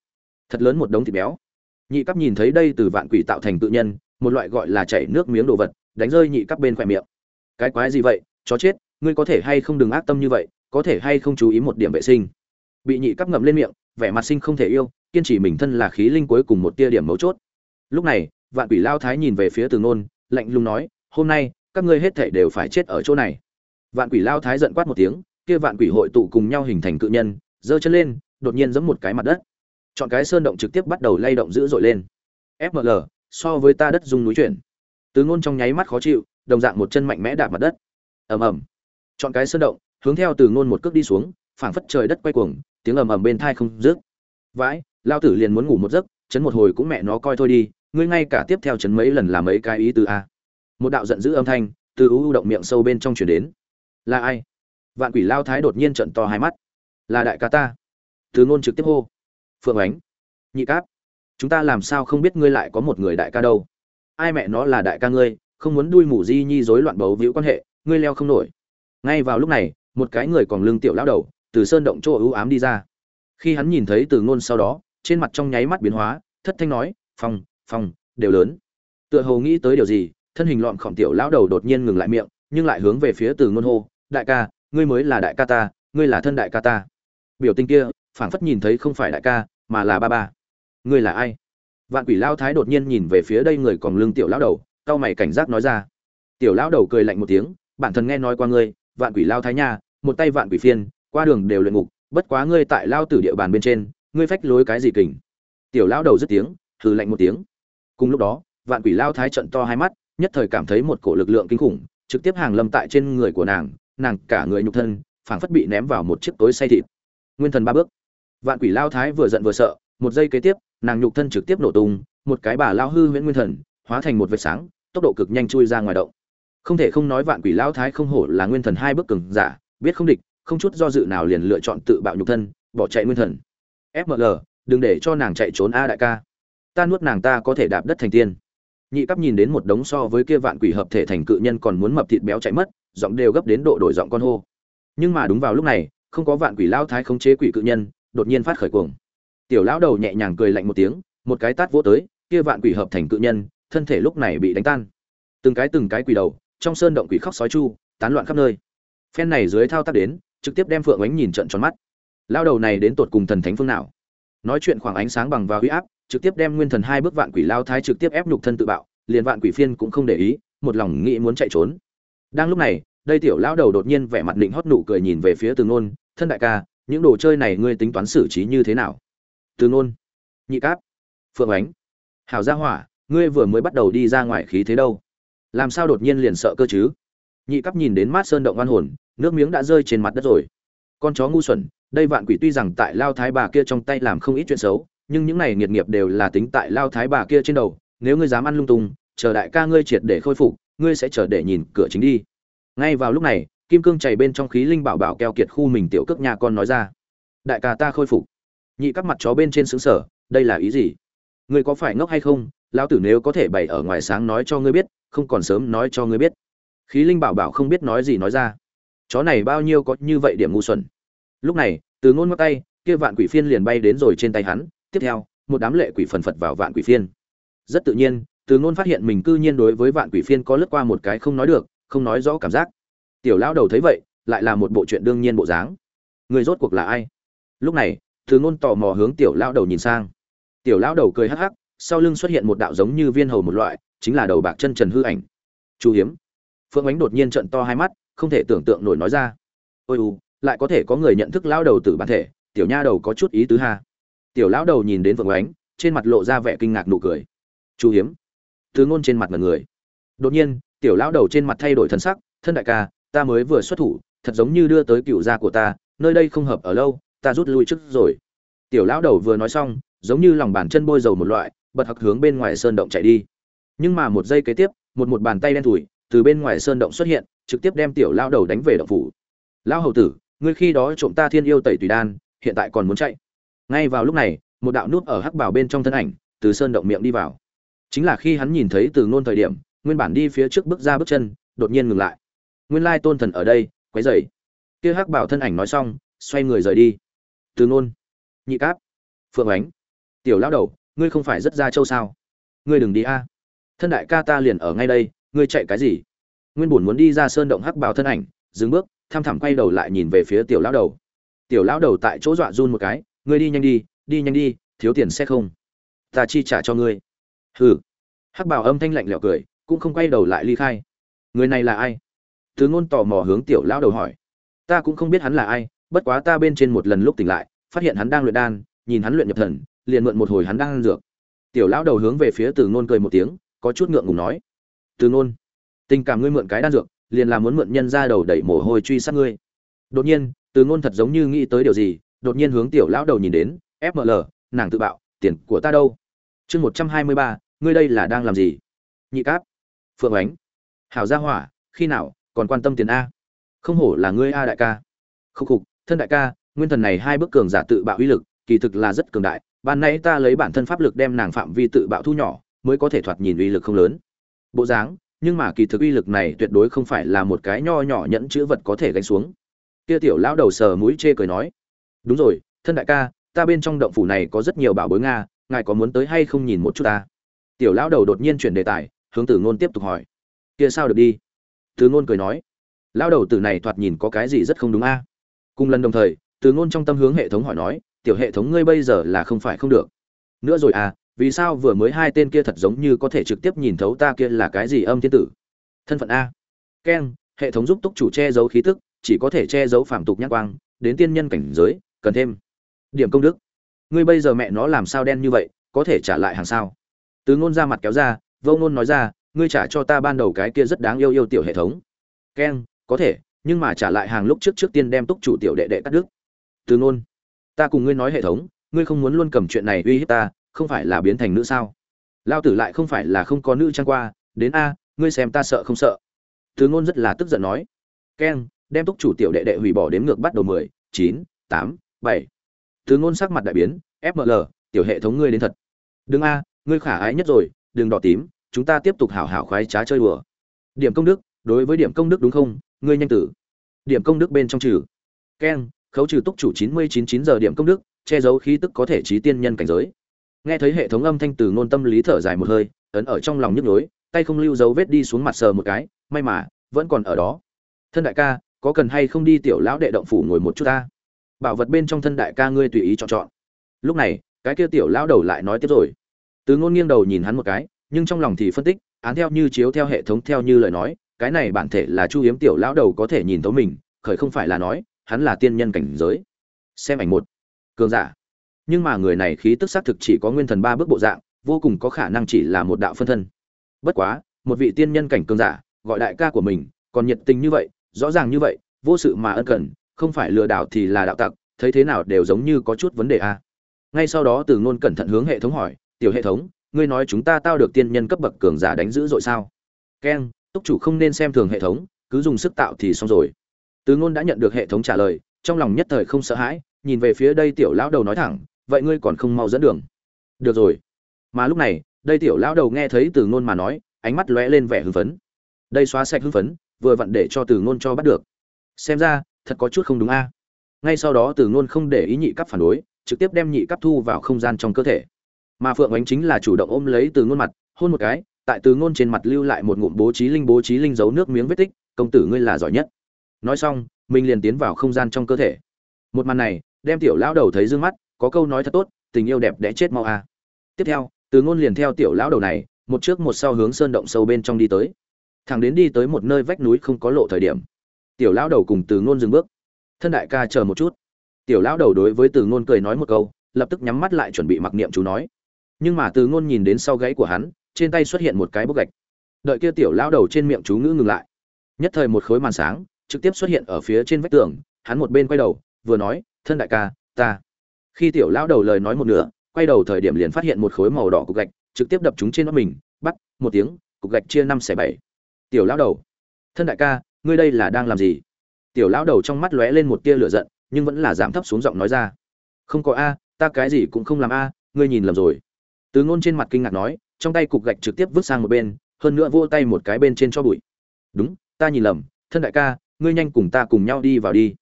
[SPEAKER 1] Thật lớn một đống thịt béo. Nhị cấp nhìn thấy đây từ vạn quỷ tạo thành tự nhân, một loại gọi là chảy nước miếng đồ vật, đánh rơi nhị cấp bên khoe miệng. Cái quái gì vậy? Chó chết, ngươi có thể hay không đừng ác tâm như vậy, có thể hay không chú ý một điểm vệ sinh? Bị nhị cấp ngậm lên miệng, vẻ mặt sinh không thể yêu, kiên trì mình thân là khí linh cuối cùng một tia điểm mấu chốt. Lúc này, vạn quỷ lao thái nhìn về phía từ nôn lạnh lùng nói, hôm nay, các ngươi hết thể đều phải chết ở chỗ này. Vạn quỷ lao thái giận quát một tiếng kia vạn quỷ hội tụ cùng nhau hình thành cự nhân, giơ chân lên, đột nhiên giẫm một cái mặt đất. Chọn cái sơn động trực tiếp bắt đầu lay động dữ dội lên. Fml so với ta đất dung núi chuyển. Từ ngôn trong nháy mắt khó chịu, đồng dạng một chân mạnh mẽ đạp mặt đất. Ầm ầm. Chọn cái sơn động, hướng theo từ ngôn một cước đi xuống, phảng phất trời đất quay cuồng, tiếng ầm ầm bên thai không dứt. Vãi, lao tử liền muốn ngủ một giấc, chấn một hồi cũng mẹ nó coi thôi đi, ngươi ngay cả tiếp theo chấn mấy lần làm mấy cái ý từ a. Một đạo giận dữ âm thanh, từ u động miệng sâu bên trong chuyển đến. Là ai? Vạn quỷ lao thái đột nhiên trận to hai mắt. Là đại ca ta. Từ ngôn trực tiếp hô. Phượng ánh. Nhị cáp. Chúng ta làm sao không biết ngươi lại có một người đại ca đâu? Ai mẹ nó là đại ca ngươi, không muốn đuôi mủ di nhi rối loạn bấu víu quan hệ, ngươi leo không nổi. Ngay vào lúc này, một cái người còn lưng tiểu lão đầu, từ sơn động chỗ ưu ám đi ra. Khi hắn nhìn thấy từ ngôn sau đó, trên mặt trong nháy mắt biến hóa, thất thanh nói phòng phòng đều lớn. Tựa hồ nghĩ tới điều gì, thân hình lọn khỏm tiểu lão đầu đột nhiên ngừng lại miệng, nhưng lại hướng về phía từ ngôn hô, đại ca ngươi mới là đại ca ta, ngươi là thân đại ca ta. Biểu tình kia, phảng phất nhìn thấy không phải đại ca, mà là ba ba. Ngươi là ai? Vạn quỷ lao thái đột nhiên nhìn về phía đây người còn lương tiểu lão đầu, cau mày cảnh giác nói ra. Tiểu lão đầu cười lạnh một tiếng, bản thân nghe nói qua ngươi, vạn quỷ lao thái nha, một tay vạn quỷ phiên, qua đường đều luyện ngục, bất quá ngươi tại lao tử địa bàn bên trên, ngươi phách lối cái gì kình? Tiểu lão đầu dứt tiếng, hừ lạnh một tiếng. Cùng lúc đó, vạn quỷ lao thái trận to hai mắt, nhất thời cảm thấy một cổ lực lượng kinh khủng, trực tiếp hàng lâm tại trên người của nàng nàng cả người nhục thân, phảng phất bị ném vào một chiếc tối say thịt. Nguyên thần ba bước. Vạn quỷ lao thái vừa giận vừa sợ, một giây kế tiếp, nàng nhục thân trực tiếp nổ tung, một cái bà lao hư huyễn nguyên thần, hóa thành một vệt sáng, tốc độ cực nhanh chui ra ngoài động. Không thể không nói vạn quỷ lao thái không hổ là nguyên thần hai bước cường giả, biết không địch, không chút do dự nào liền lựa chọn tự bạo nhục thân, bỏ chạy nguyên thần. Fml đừng để cho nàng chạy trốn a đại ca. Ta nuốt nàng ta có thể đạp đất thành tiên. Nhị cấp nhìn đến một đống so với kia vạn quỷ hợp thể thành cự nhân còn muốn mập thịt béo chạy mất giọng đều gấp đến độ đổi giọng con hô. Nhưng mà đúng vào lúc này, không có vạn quỷ lao thái khống chế quỷ cự nhân, đột nhiên phát khởi cuồng. Tiểu lão đầu nhẹ nhàng cười lạnh một tiếng, một cái tát vỗ tới, kia vạn quỷ hợp thành cự nhân, thân thể lúc này bị đánh tan. Từng cái từng cái quỷ đầu, trong sơn động quỷ khóc sói chu, tán loạn khắp nơi. Phen này dưới thao tác đến, trực tiếp đem phượng ánh nhìn trận tròn mắt. Lao đầu này đến tột cùng thần thánh phương nào? Nói chuyện khoảng ánh sáng bằng và huy áp, trực tiếp đem nguyên thần hai bước vạn quỷ lao thái trực tiếp ép nhục thân tự bạo, liền vạn quỷ phiên cũng không để ý, một lòng nghĩ muốn chạy trốn đang lúc này, đây tiểu lão đầu đột nhiên vẻ mặt định hót nụ cười nhìn về phía từ ngôn, thân đại ca, những đồ chơi này ngươi tính toán xử trí như thế nào? Từ ngôn, nhị cáp, phượng ánh. Hảo gia hỏa, ngươi vừa mới bắt đầu đi ra ngoài khí thế đâu? Làm sao đột nhiên liền sợ cơ chứ? Nhị cáp nhìn đến mát sơn động oan hồn, nước miếng đã rơi trên mặt đất rồi. Con chó ngu xuẩn, đây vạn quỷ tuy rằng tại lao thái bà kia trong tay làm không ít chuyện xấu, nhưng những này nghiệt nghiệp đều là tính tại lao thái bà kia trên đầu, nếu ngươi dám ăn lung tung, chờ đại ca ngươi triệt để khôi phục ngươi sẽ chờ để nhìn cửa chính đi. Ngay vào lúc này, kim cương chảy bên trong khí linh bảo bảo keo kiệt khu mình tiểu cước nhà con nói ra. Đại ca ta khôi phục. Nhị các mặt chó bên trên xứng sở đây là ý gì? Ngươi có phải ngốc hay không? Lão tử nếu có thể bày ở ngoài sáng nói cho ngươi biết, không còn sớm nói cho ngươi biết. Khí linh bảo bảo không biết nói gì nói ra. Chó này bao nhiêu có như vậy điểm ngu xuẩn. Lúc này, từ ngôn ngắt tay, kia vạn quỷ phiên liền bay đến rồi trên tay hắn. Tiếp theo, một đám lệ quỷ phần phật vào vạn quỷ phiên. Rất tự nhiên từ ngôn phát hiện mình cư nhiên đối với vạn quỷ phiên có lướt qua một cái không nói được, không nói rõ cảm giác. Tiểu lão đầu thấy vậy, lại là một bộ chuyện đương nhiên bộ dáng. Người rốt cuộc là ai? Lúc này, từ ngôn tò mò hướng tiểu lão đầu nhìn sang. Tiểu lão đầu cười hắc hắc, sau lưng xuất hiện một đạo giống như viên hầu một loại, chính là đầu bạc chân trần hư ảnh. Chú hiếm. Phương ánh đột nhiên trận to hai mắt, không thể tưởng tượng nổi nói ra. Ôi u, lại có thể có người nhận thức lão đầu tử bản thể, tiểu nha đầu có chút ý tứ ha. Tiểu lão đầu nhìn đến phượng ánh, trên mặt lộ ra vẻ kinh ngạc nụ cười. Chú hiếm từ ngôn trên mặt mọi người. Đột nhiên, tiểu lão đầu trên mặt thay đổi thần sắc, thân đại ca, ta mới vừa xuất thủ, thật giống như đưa tới cựu gia của ta, nơi đây không hợp ở lâu, ta rút lui trước rồi. Tiểu lão đầu vừa nói xong, giống như lòng bàn chân bôi dầu một loại, bật hặc hướng bên ngoài sơn động chạy đi. Nhưng mà một giây kế tiếp, một một bàn tay đen thủi từ bên ngoài sơn động xuất hiện, trực tiếp đem tiểu lão đầu đánh về động phủ. Lão hầu tử, ngươi khi đó trộm ta thiên yêu tẩy tùy đan, hiện tại còn muốn chạy? Ngay vào lúc này, một đạo nút ở hắc bảo bên trong thân ảnh, từ sơn động miệng đi vào chính là khi hắn nhìn thấy từ nôn thời điểm, nguyên bản đi phía trước bước ra bước chân, đột nhiên ngừng lại. Nguyên lai tôn thần ở đây, quấy dày kia hắc bảo thân ảnh nói xong, xoay người rời đi. Từ nôn nhị cáp. Phượng ánh. Tiểu lão đầu, ngươi không phải rất ra châu sao? Ngươi đừng đi a. Thân đại ca ta liền ở ngay đây, ngươi chạy cái gì? Nguyên bổn muốn đi ra sơn động hắc bảo thân ảnh, dừng bước, tham thẳm quay đầu lại nhìn về phía tiểu lão đầu. Tiểu lão đầu tại chỗ dọa run một cái, ngươi đi nhanh đi đi nhanh đi, thiếu tiền sẽ không. Ta chi trả cho ngươi hừ. Hắc bảo âm thanh lạnh lẽo cười, cũng không quay đầu lại ly khai. Người này là ai? Thứ ngôn tò mò hướng tiểu lão đầu hỏi. Ta cũng không biết hắn là ai, bất quá ta bên trên một lần lúc tỉnh lại, phát hiện hắn đang luyện đan, nhìn hắn luyện nhập thần, liền mượn một hồi hắn đang ăn dược. Tiểu lão đầu hướng về phía từ ngôn cười một tiếng, có chút ngượng ngùng nói. Từ ngôn, tình cảm ngươi mượn cái đan dược, liền là muốn mượn nhân ra đầu đẩy mồ hôi truy sát ngươi. Đột nhiên, từ ngôn thật giống như nghĩ tới điều gì, đột nhiên hướng tiểu lão đầu nhìn đến fml nàng tự bạo, tiền của ta đâu? Chương một trăm hai mươi ba ngươi đây là đang làm gì? Nhị cáp, phượng ánh. Hảo gia hỏa, khi nào, còn quan tâm tiền a? Không hổ là ngươi a đại ca. Khúc khục, thân đại ca, nguyên thần này hai bức cường giả tự bạo uy lực, kỳ thực là rất cường đại. Ban nãy ta lấy bản thân pháp lực đem nàng phạm vi tự bạo thu nhỏ, mới có thể thoạt nhìn uy lực không lớn. Bộ dáng, nhưng mà kỳ thực uy lực này tuyệt đối không phải là một cái nho nhỏ nhẫn chữ vật có thể gánh xuống. Kia tiểu lão đầu sờ mũi chê cười nói, đúng rồi, thân đại ca, ta bên trong động phủ này có rất nhiều bảo bối nga, ngài có muốn tới hay không nhìn một chút ta? Tiểu lão đầu đột nhiên chuyển đề tài, hướng tử ngôn tiếp tục hỏi. Kia sao được đi? Từ ngôn cười nói. Lão đầu tử này thoạt nhìn có cái gì rất không đúng a? Cùng lần đồng thời từ ngôn trong tâm hướng hệ thống hỏi nói, tiểu hệ thống ngươi bây giờ là không phải không được. Nữa rồi à vì sao vừa mới hai tên kia thật giống như có thể trực tiếp nhìn thấu ta kia là cái gì âm thiên tử? Thân phận a. Keng, hệ thống giúp túc chủ che giấu khí tức, chỉ có thể che giấu phạm tục nhãn quang, đến tiên nhân cảnh giới, cần thêm điểm công đức. Ngươi bây giờ mẹ nó làm sao đen như vậy, có thể trả lại hàng sao? Từ ngôn ra mặt kéo ra, vô ngôn nói ra, ngươi trả cho ta ban đầu cái kia rất đáng yêu yêu tiểu hệ thống. Keng, có thể, nhưng mà trả lại hàng lúc trước trước tiên đem túc chủ tiểu đệ đệ cắt đứt. Từ ngôn, ta cùng ngươi nói hệ thống, ngươi không muốn luôn cầm chuyện này uy hiếp ta, không phải là biến thành nữ sao? Lao tử lại không phải là không có nữ trang qua, đến a, ngươi xem ta sợ không sợ? Từ ngôn rất là tức giận nói. Keng, đem túc chủ tiểu đệ đệ hủy bỏ đến ngược bắt đầu mười, chín, tám, bảy. Từ ngôn sắc mặt đại biến fml tiểu hệ thống ngươi đến thật. Đừng a ngươi khả ái nhất rồi, đừng đỏ tím, chúng ta tiếp tục hảo hảo khoái trá chơi đùa. Điểm công đức, đối với điểm công đức đúng không? Ngươi nhanh tử. Điểm công đức bên trong trừ. Keng khấu trừ túc chủ chín mươi chín chín giờ điểm công đức, che giấu khí tức có thể trí tiên nhân cảnh giới. Nghe thấy hệ thống âm thanh từ ngôn tâm lý thở dài một hơi, ấn ở trong lòng nhức nhối, tay không lưu dấu vết đi xuống mặt sờ một cái, may mà, vẫn còn ở đó. Thân đại ca, có cần hay không đi tiểu lão đệ động phủ ngồi một chút ta? Bảo vật bên trong thân đại ca ngươi tùy ý chọn chọn. Lúc này, cái kia tiểu lão đầu lại nói tiếp rồi từ ngôn nghiêng đầu nhìn hắn một cái, nhưng trong lòng thì phân tích, án theo như chiếu theo hệ thống theo như lời nói, cái này bản thể là chu hiếm tiểu lão đầu có thể nhìn thấu mình, khởi không phải là nói, hắn là tiên nhân cảnh giới. Xem ảnh một. Cường giả. Nhưng mà người này khí tức xác thực chỉ có nguyên thần ba bước bộ dạng, vô cùng có khả năng chỉ là một đạo phân thân. Bất quá, một vị tiên nhân cảnh cường giả, gọi đại ca của mình, còn nhiệt tình như vậy, rõ ràng như vậy, vô sự mà ân cần, không phải lừa đảo thì là đạo tặc, thấy thế nào đều giống như có chút vấn đề a. Ngay sau đó từ ngôn cẩn thận hướng hệ thống hỏi tiểu hệ thống, ngươi nói chúng ta tao được tiên nhân cấp bậc cường giả đánh dữ dội sao? Keng túc chủ không nên xem thường hệ thống, cứ dùng sức tạo thì xong rồi. Từ ngôn đã nhận được hệ thống trả lời, trong lòng nhất thời không sợ hãi, nhìn về phía đây tiểu lão đầu nói thẳng, vậy ngươi còn không mau dẫn đường. Được rồi. Mà lúc này, đây tiểu lão đầu nghe thấy từ ngôn mà nói, ánh mắt lóe lên vẻ hưng phấn. Đây xóa sạch hưng phấn, vừa vặn để cho từ ngôn cho bắt được. Xem ra, thật có chút không đúng a. Ngay sau đó từ ngôn không để ý nhị cấp phản đối, trực tiếp đem nhị cấp thu vào không gian trong cơ thể mà phượng ánh chính là chủ động ôm lấy từ ngôn mặt, hôn một cái, tại từ ngôn trên mặt lưu lại một ngụm bố trí linh bố trí linh giấu nước miếng vết tích, công tử ngươi là giỏi nhất. Nói xong, mình liền tiến vào không gian trong cơ thể. Một màn này, đem tiểu lão đầu thấy dương mắt, có câu nói thật tốt, tình yêu đẹp đẽ chết mau a tiếp theo, từ ngôn liền theo tiểu lão đầu này, một trước một sau hướng sơn động sâu bên trong đi tới. Thẳng đến đi tới một nơi vách núi không có lộ thời điểm, tiểu lão đầu cùng từ ngôn dừng bước. Thân đại ca chờ một chút. Tiểu lão đầu đối với từ ngôn cười nói một câu, lập tức nhắm mắt lại chuẩn bị mặc niệm chú nói nhưng mà từ ngôn nhìn đến sau gáy của hắn, trên tay xuất hiện một cái bốc gạch. Đợi kia tiểu lão đầu trên miệng chú ngữ ngừng lại. Nhất thời một khối màn sáng trực tiếp xuất hiện ở phía trên vách tường, hắn một bên quay đầu, vừa nói, thân đại ca, ta. Khi tiểu lão đầu lời nói một nửa, quay đầu thời điểm liền phát hiện một khối màu đỏ cục gạch trực tiếp đập chúng trên nó mình, bắt, một tiếng, cục gạch chia năm xẻ bảy. Tiểu lão đầu, thân đại ca, ngươi đây là đang làm gì? Tiểu lão đầu trong mắt lóe lên một tia lửa giận, nhưng vẫn là giảm thấp xuống giọng nói ra. Không có a, ta cái gì cũng không làm a, ngươi nhìn lầm rồi từ ngôn trên mặt kinh ngạc nói, trong tay cục gạch trực tiếp vứt sang một bên, hơn nữa vỗ tay một cái bên trên cho bụi. Đúng, ta nhìn lầm, thân đại ca, ngươi nhanh cùng ta cùng nhau đi vào đi.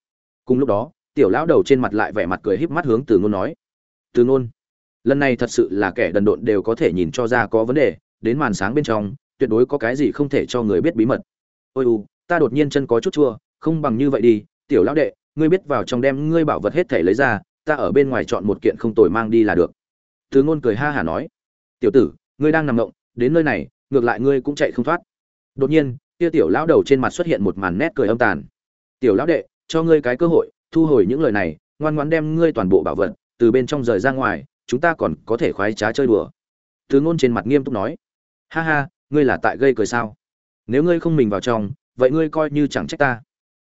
[SPEAKER 1] Cùng lúc đó, tiểu lão đầu trên mặt lại vẻ mặt cười híp mắt hướng từ ngôn nói, từ ngôn, lần này thật sự là kẻ đần độn đều có thể nhìn cho ra có vấn đề, đến màn sáng bên trong, tuyệt đối có cái gì không thể cho người biết bí mật. Ôi u, ta đột nhiên chân có chút chua, không bằng như vậy đi, tiểu lão đệ, ngươi biết vào trong đem ngươi bảo vật hết thể lấy ra, ta ở bên ngoài chọn một kiện không tồi mang đi là được từ ngôn cười ha hả nói, tiểu tử, ngươi đang nằm động đến nơi này, ngược lại ngươi cũng chạy không thoát. Đột nhiên, kia tiểu lão đầu trên mặt xuất hiện một màn nét cười âm tàn. Tiểu lão đệ, cho ngươi cái cơ hội, thu hồi những lời này, ngoan ngoãn đem ngươi toàn bộ bảo vật, từ bên trong rời ra ngoài, chúng ta còn có thể khoái trá chơi đùa. Từ ngôn trên mặt nghiêm túc nói, ha ha, ngươi là tại gây cười sao? Nếu ngươi không mình vào trong, vậy ngươi coi như chẳng trách ta.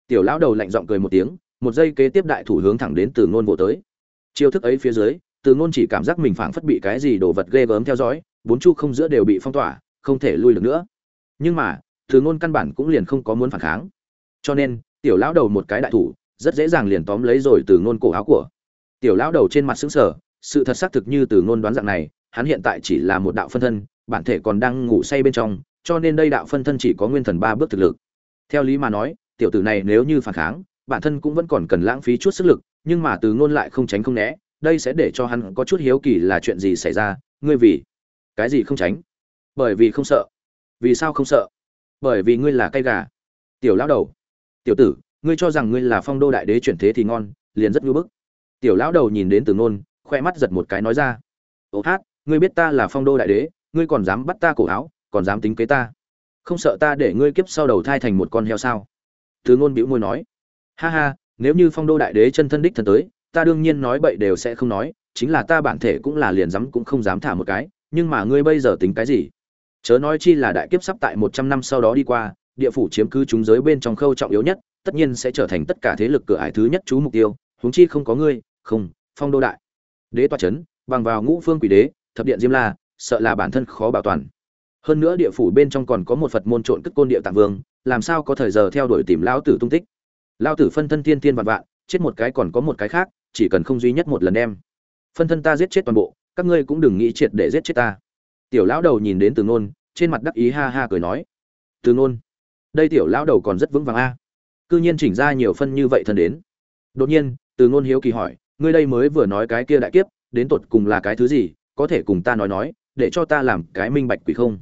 [SPEAKER 1] Tiểu lão đầu lạnh giọng cười một tiếng, một giây kế tiếp đại thủ hướng thẳng đến từ ngôn bộ tới. Chiêu thức ấy phía dưới từ ngôn chỉ cảm giác mình phảng phất bị cái gì đồ vật ghê gớm theo dõi, bốn chu không giữa đều bị phong tỏa, không thể lui được nữa. Nhưng mà, từ ngôn căn bản cũng liền không có muốn phản kháng. Cho nên, tiểu lão đầu một cái đại thủ, rất dễ dàng liền tóm lấy rồi từ ngôn cổ áo của. Tiểu lão đầu trên mặt sững sờ, sự thật xác thực như từ ngôn đoán dạng này, hắn hiện tại chỉ là một đạo phân thân, bản thể còn đang ngủ say bên trong, cho nên đây đạo phân thân chỉ có nguyên thần ba bước thực lực. Theo lý mà nói, tiểu tử này nếu như phản kháng, bản thân cũng vẫn còn cần lãng phí chút sức lực, nhưng mà từ ngôn lại không tránh không né đây sẽ để cho hắn có chút hiếu kỳ là chuyện gì xảy ra, ngươi vì cái gì không tránh? Bởi vì không sợ. Vì sao không sợ? Bởi vì ngươi là cây gà. Tiểu lão đầu. Tiểu tử, ngươi cho rằng ngươi là phong đô đại đế chuyển thế thì ngon, liền rất ngưỡng bức. Tiểu lão đầu nhìn đến từ ngôn, khoe mắt giật một cái nói ra. Ô hát, ngươi biết ta là phong đô đại đế, ngươi còn dám bắt ta cổ áo, còn dám tính kế ta. Không sợ ta để ngươi kiếp sau đầu thai thành một con heo sao? Từ ngôn bĩu môi nói. Ha ha, nếu như phong đô đại đế chân thân đích thân tới ta đương nhiên nói bậy đều sẽ không nói, chính là ta bản thể cũng là liền dám cũng không dám thả một cái, nhưng mà ngươi bây giờ tính cái gì? Chớ nói chi là đại kiếp sắp tại một trăm năm sau đó đi qua, địa phủ chiếm cứ chúng giới bên trong khâu trọng yếu nhất, tất nhiên sẽ trở thành tất cả thế lực cửa ải thứ nhất chú mục tiêu, huống chi không có ngươi, không, phong đô đại. Đế toa chấn, bằng vào ngũ phương quỷ đế, thập điện diêm la, sợ là bản thân khó bảo toàn. Hơn nữa địa phủ bên trong còn có một phật môn trộn cất côn địa tạng vương, làm sao có thời giờ theo đuổi tìm lão tử tung tích? Lão tử phân thân thiên thiên vạn vạn, chết một cái còn có một cái khác chỉ cần không duy nhất một lần em phân thân ta giết chết toàn bộ, các ngươi cũng đừng nghĩ triệt để giết chết ta. Tiểu lão đầu nhìn đến từ ngôn trên mặt đắc ý ha ha cười nói. Từ ngôn đây tiểu lão đầu còn rất vững vàng a. Cư nhiên chỉnh ra nhiều phân như vậy thân đến. Đột nhiên, từ ngôn hiếu kỳ hỏi, ngươi đây mới vừa nói cái kia đại kiếp, đến tột cùng là cái thứ gì, có thể cùng ta nói nói, để cho ta làm cái minh bạch quỷ không?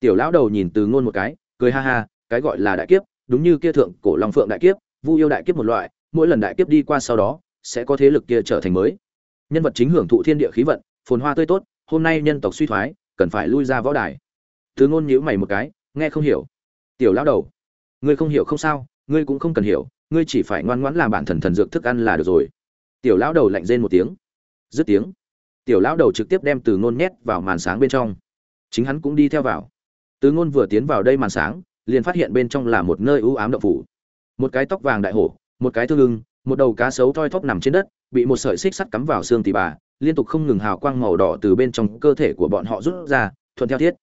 [SPEAKER 1] Tiểu lão đầu nhìn từ ngôn một cái, cười ha ha, cái gọi là đại kiếp, đúng như kia thượng cổ long phượng đại kiếp, vu yêu đại kiếp một loại, mỗi lần đại kiếp đi qua sau đó sẽ có thế lực kia trở thành mới. Nhân vật chính hưởng thụ thiên địa khí vận, phồn hoa tươi tốt, hôm nay nhân tộc suy thoái, cần phải lui ra võ đài. Từ ngôn nhíu mày một cái, nghe không hiểu. Tiểu lão đầu, ngươi không hiểu không sao, ngươi cũng không cần hiểu, ngươi chỉ phải ngoan ngoãn làm bản thần thần dược thức ăn là được rồi. Tiểu lão đầu lạnh rên một tiếng. Dứt tiếng, tiểu lão đầu trực tiếp đem từ ngôn nhét vào màn sáng bên trong. Chính hắn cũng đi theo vào. Từ ngôn vừa tiến vào đây màn sáng, liền phát hiện bên trong là một nơi u ám động phủ. Một cái tóc vàng đại hổ, một cái thương lưng một đầu cá sấu thoi thóp nằm trên đất, bị một sợi xích sắt cắm vào xương tỉ bà, liên tục không ngừng hào quang màu đỏ từ bên trong cơ thể của bọn họ rút ra, thuận theo thiết.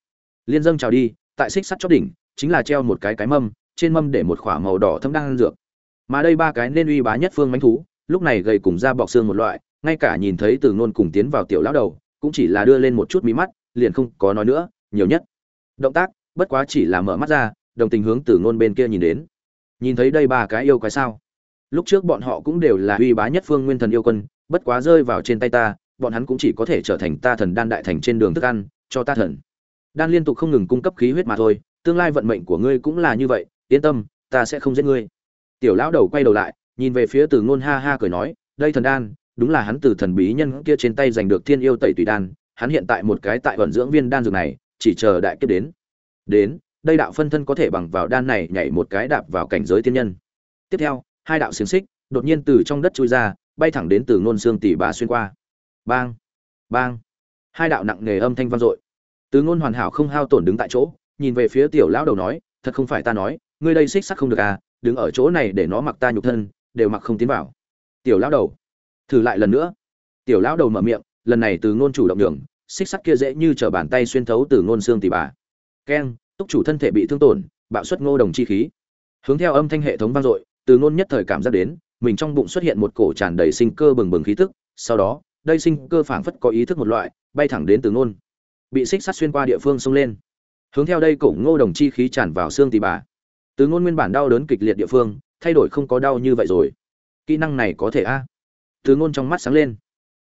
[SPEAKER 1] Liên dâng chào đi, tại xích sắt chót đỉnh, chính là treo một cái cái mâm, trên mâm để một khỏa màu đỏ thâm đang dược. Mà đây ba cái nên uy bá nhất phương mánh thú, lúc này gầy cùng da bọc xương một loại, ngay cả nhìn thấy từ ngôn cùng tiến vào tiểu lão đầu, cũng chỉ là đưa lên một chút mí mắt, liền không có nói nữa, nhiều nhất. Động tác, bất quá chỉ là mở mắt ra, đồng tình hướng từ ngôn bên kia nhìn đến. Nhìn thấy đây ba cái yêu quái sao? Lúc trước bọn họ cũng đều là uy bá nhất phương nguyên thần yêu quân, bất quá rơi vào trên tay ta, bọn hắn cũng chỉ có thể trở thành ta thần đan đại thành trên đường thức ăn, cho ta thần. Đan liên tục không ngừng cung cấp khí huyết mà thôi, tương lai vận mệnh của ngươi cũng là như vậy, yên tâm, ta sẽ không giết ngươi. Tiểu lão đầu quay đầu lại, nhìn về phía từ ngôn ha ha cười nói, đây thần đan, đúng là hắn từ thần bí nhân kia trên tay giành được thiên yêu tẩy tùy đan, hắn hiện tại một cái tại vận dưỡng viên đan dược này, chỉ chờ đại kiếp đến. Đến, đây đạo phân thân có thể bằng vào đan này nhảy một cái đạp vào cảnh giới thiên nhân. Tiếp theo hai đạo xiềng xích đột nhiên từ trong đất chui ra, bay thẳng đến từ ngôn xương tỷ bà xuyên qua. Bang bang. Hai đạo nặng nề âm thanh vang dội. Từ ngôn hoàn hảo không hao tổn đứng tại chỗ, nhìn về phía tiểu lão đầu nói, thật không phải ta nói, ngươi đây xích sắt không được à đứng ở chỗ này để nó mặc ta nhục thân, đều mặc không tiến vào. Tiểu lão đầu, thử lại lần nữa. Tiểu lão đầu mở miệng, lần này từ ngôn chủ động đường xích sắt kia dễ như t bàn tay xuyên thấu từ ngôn xương tỉ bà. Keng, túc chủ thân thể bị thương tổn, bạo suất ngô đồng chi khí. Hướng theo âm thanh hệ thống vang dội từ ngôn nhất thời cảm giác đến, mình trong bụng xuất hiện một cổ tràn đầy sinh cơ bừng bừng khí tức, sau đó, đây sinh cơ phảng phất có ý thức một loại, bay thẳng đến từ ngôn. Bị xích sắt xuyên qua địa phương xông lên. Hướng theo đây cổ ngô đồng chi khí tràn vào xương tì bà. Từ ngôn nguyên bản đau đớn kịch liệt địa phương, thay đổi không có đau như vậy rồi. Kỹ năng này có thể a? Từ ngôn trong mắt sáng lên.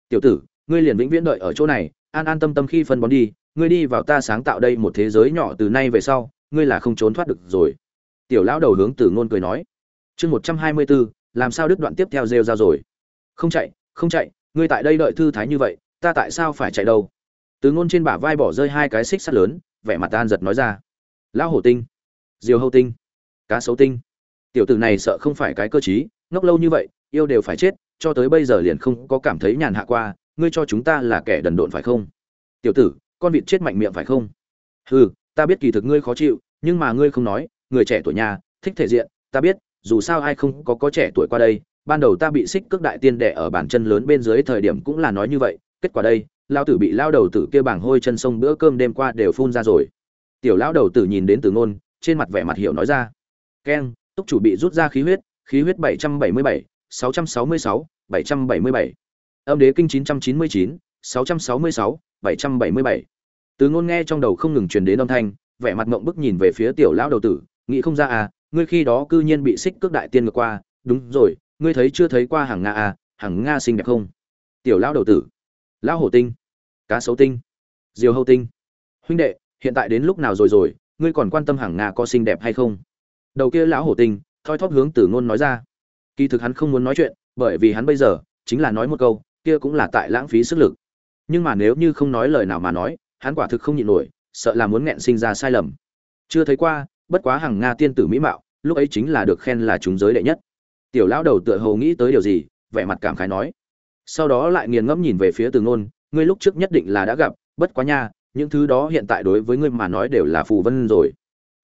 [SPEAKER 1] Tiểu tử, ngươi liền vĩnh viễn đợi ở chỗ này, an an tâm tâm khi phân bón đi, ngươi đi vào ta sáng tạo đây một thế giới nhỏ từ nay về sau, ngươi là không trốn thoát được rồi. Tiểu lão đầu hướng từ ngôn cười nói chương một trăm hai mươi bốn làm sao đứt đoạn tiếp theo rêu ra rồi? Không chạy không chạy, ngươi tại đây đợi thư thái như vậy, ta tại sao phải chạy đâu? Từ ngôn trên bả vai bỏ rơi hai cái xích sắt lớn, vẻ mặt tan giật nói ra. Lão hổ tinh, diều hâu tinh, cá sấu tinh. Tiểu tử này sợ không phải cái cơ chí ngốc lâu như vậy, yêu đều phải chết, cho tới bây giờ liền không có cảm thấy nhàn hạ qua, ngươi cho chúng ta là kẻ đần độn phải không? Tiểu tử, con vịt chết mạnh miệng phải không? Hừ, ta biết kỳ thực ngươi khó chịu, nhưng mà ngươi không nói, người trẻ tuổi nhà, thích thể diện, ta biết dù sao ai không có có trẻ tuổi qua đây ban đầu ta bị xích cước đại tiên đẻ ở bàn chân lớn bên dưới thời điểm cũng là nói như vậy kết quả đây lao tử bị lao đầu tử kia bảng hôi chân sông bữa cơm đêm qua đều phun ra rồi tiểu lao đầu tử nhìn đến từ ngôn trên mặt vẻ mặt hiểu nói ra keng túc chủ bị rút ra khí huyết khí huyết 777, 666, 777. âm đế kinh 999, 666, 777. từ ngôn nghe trong đầu không ngừng truyền đến âm thanh vẻ mặt ngộng bức nhìn về phía tiểu lão đầu tử nghĩ không ra à ngươi khi đó cư nhiên bị xích cước đại tiên ngược qua, đúng rồi, ngươi thấy chưa thấy qua hàng nga à hàng nga xinh đẹp không? Tiểu lão đầu tử, lão hổ tinh, cá sấu tinh, diều hâu tinh. Huynh đệ, hiện tại đến lúc nào rồi rồi, ngươi còn quan tâm hàng nga có xinh đẹp hay không? Đầu kia lão hổ tinh, thoi thóp hướng tử ngôn nói ra. Kỳ thực hắn không muốn nói chuyện, bởi vì hắn bây giờ chính là nói một câu, kia cũng là tại lãng phí sức lực. Nhưng mà nếu như không nói lời nào mà nói, hắn quả thực không nhịn nổi, sợ là muốn nghẹn sinh ra sai lầm. Chưa thấy qua bất quá hàng nga tiên tử mỹ mạo, lúc ấy chính là được khen là chúng giới đệ nhất. Tiểu lão đầu tựa hồ nghĩ tới điều gì, vẻ mặt cảm khái nói. Sau đó lại nghiền ngẫm nhìn về phía từ ngôn, ngươi lúc trước nhất định là đã gặp, bất quá nha, những thứ đó hiện tại đối với ngươi mà nói đều là phù vân rồi.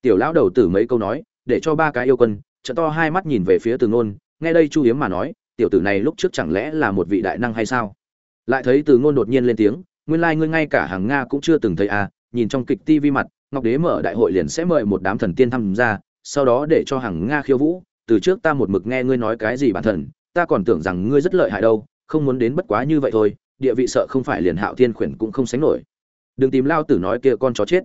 [SPEAKER 1] Tiểu lão đầu tử mấy câu nói, để cho ba cái yêu quân trợ to hai mắt nhìn về phía từ ngôn, nghe đây chu hiếm mà nói, tiểu tử này lúc trước chẳng lẽ là một vị đại năng hay sao? Lại thấy từ ngôn đột nhiên lên tiếng, nguyên lai like ngươi ngay cả hàng nga cũng chưa từng thấy à nhìn trong kịch tivi mặt ngọc đế mở đại hội liền sẽ mời một đám thần tiên tham gia, sau đó để cho hàng nga khiêu vũ, từ trước ta một mực nghe ngươi nói cái gì bản thần, ta còn tưởng rằng ngươi rất lợi hại đâu, không muốn đến bất quá như vậy thôi, địa vị sợ không phải liền hạo thiên khuyển cũng không sánh nổi. Đừng tìm lao tử nói kia con chó chết.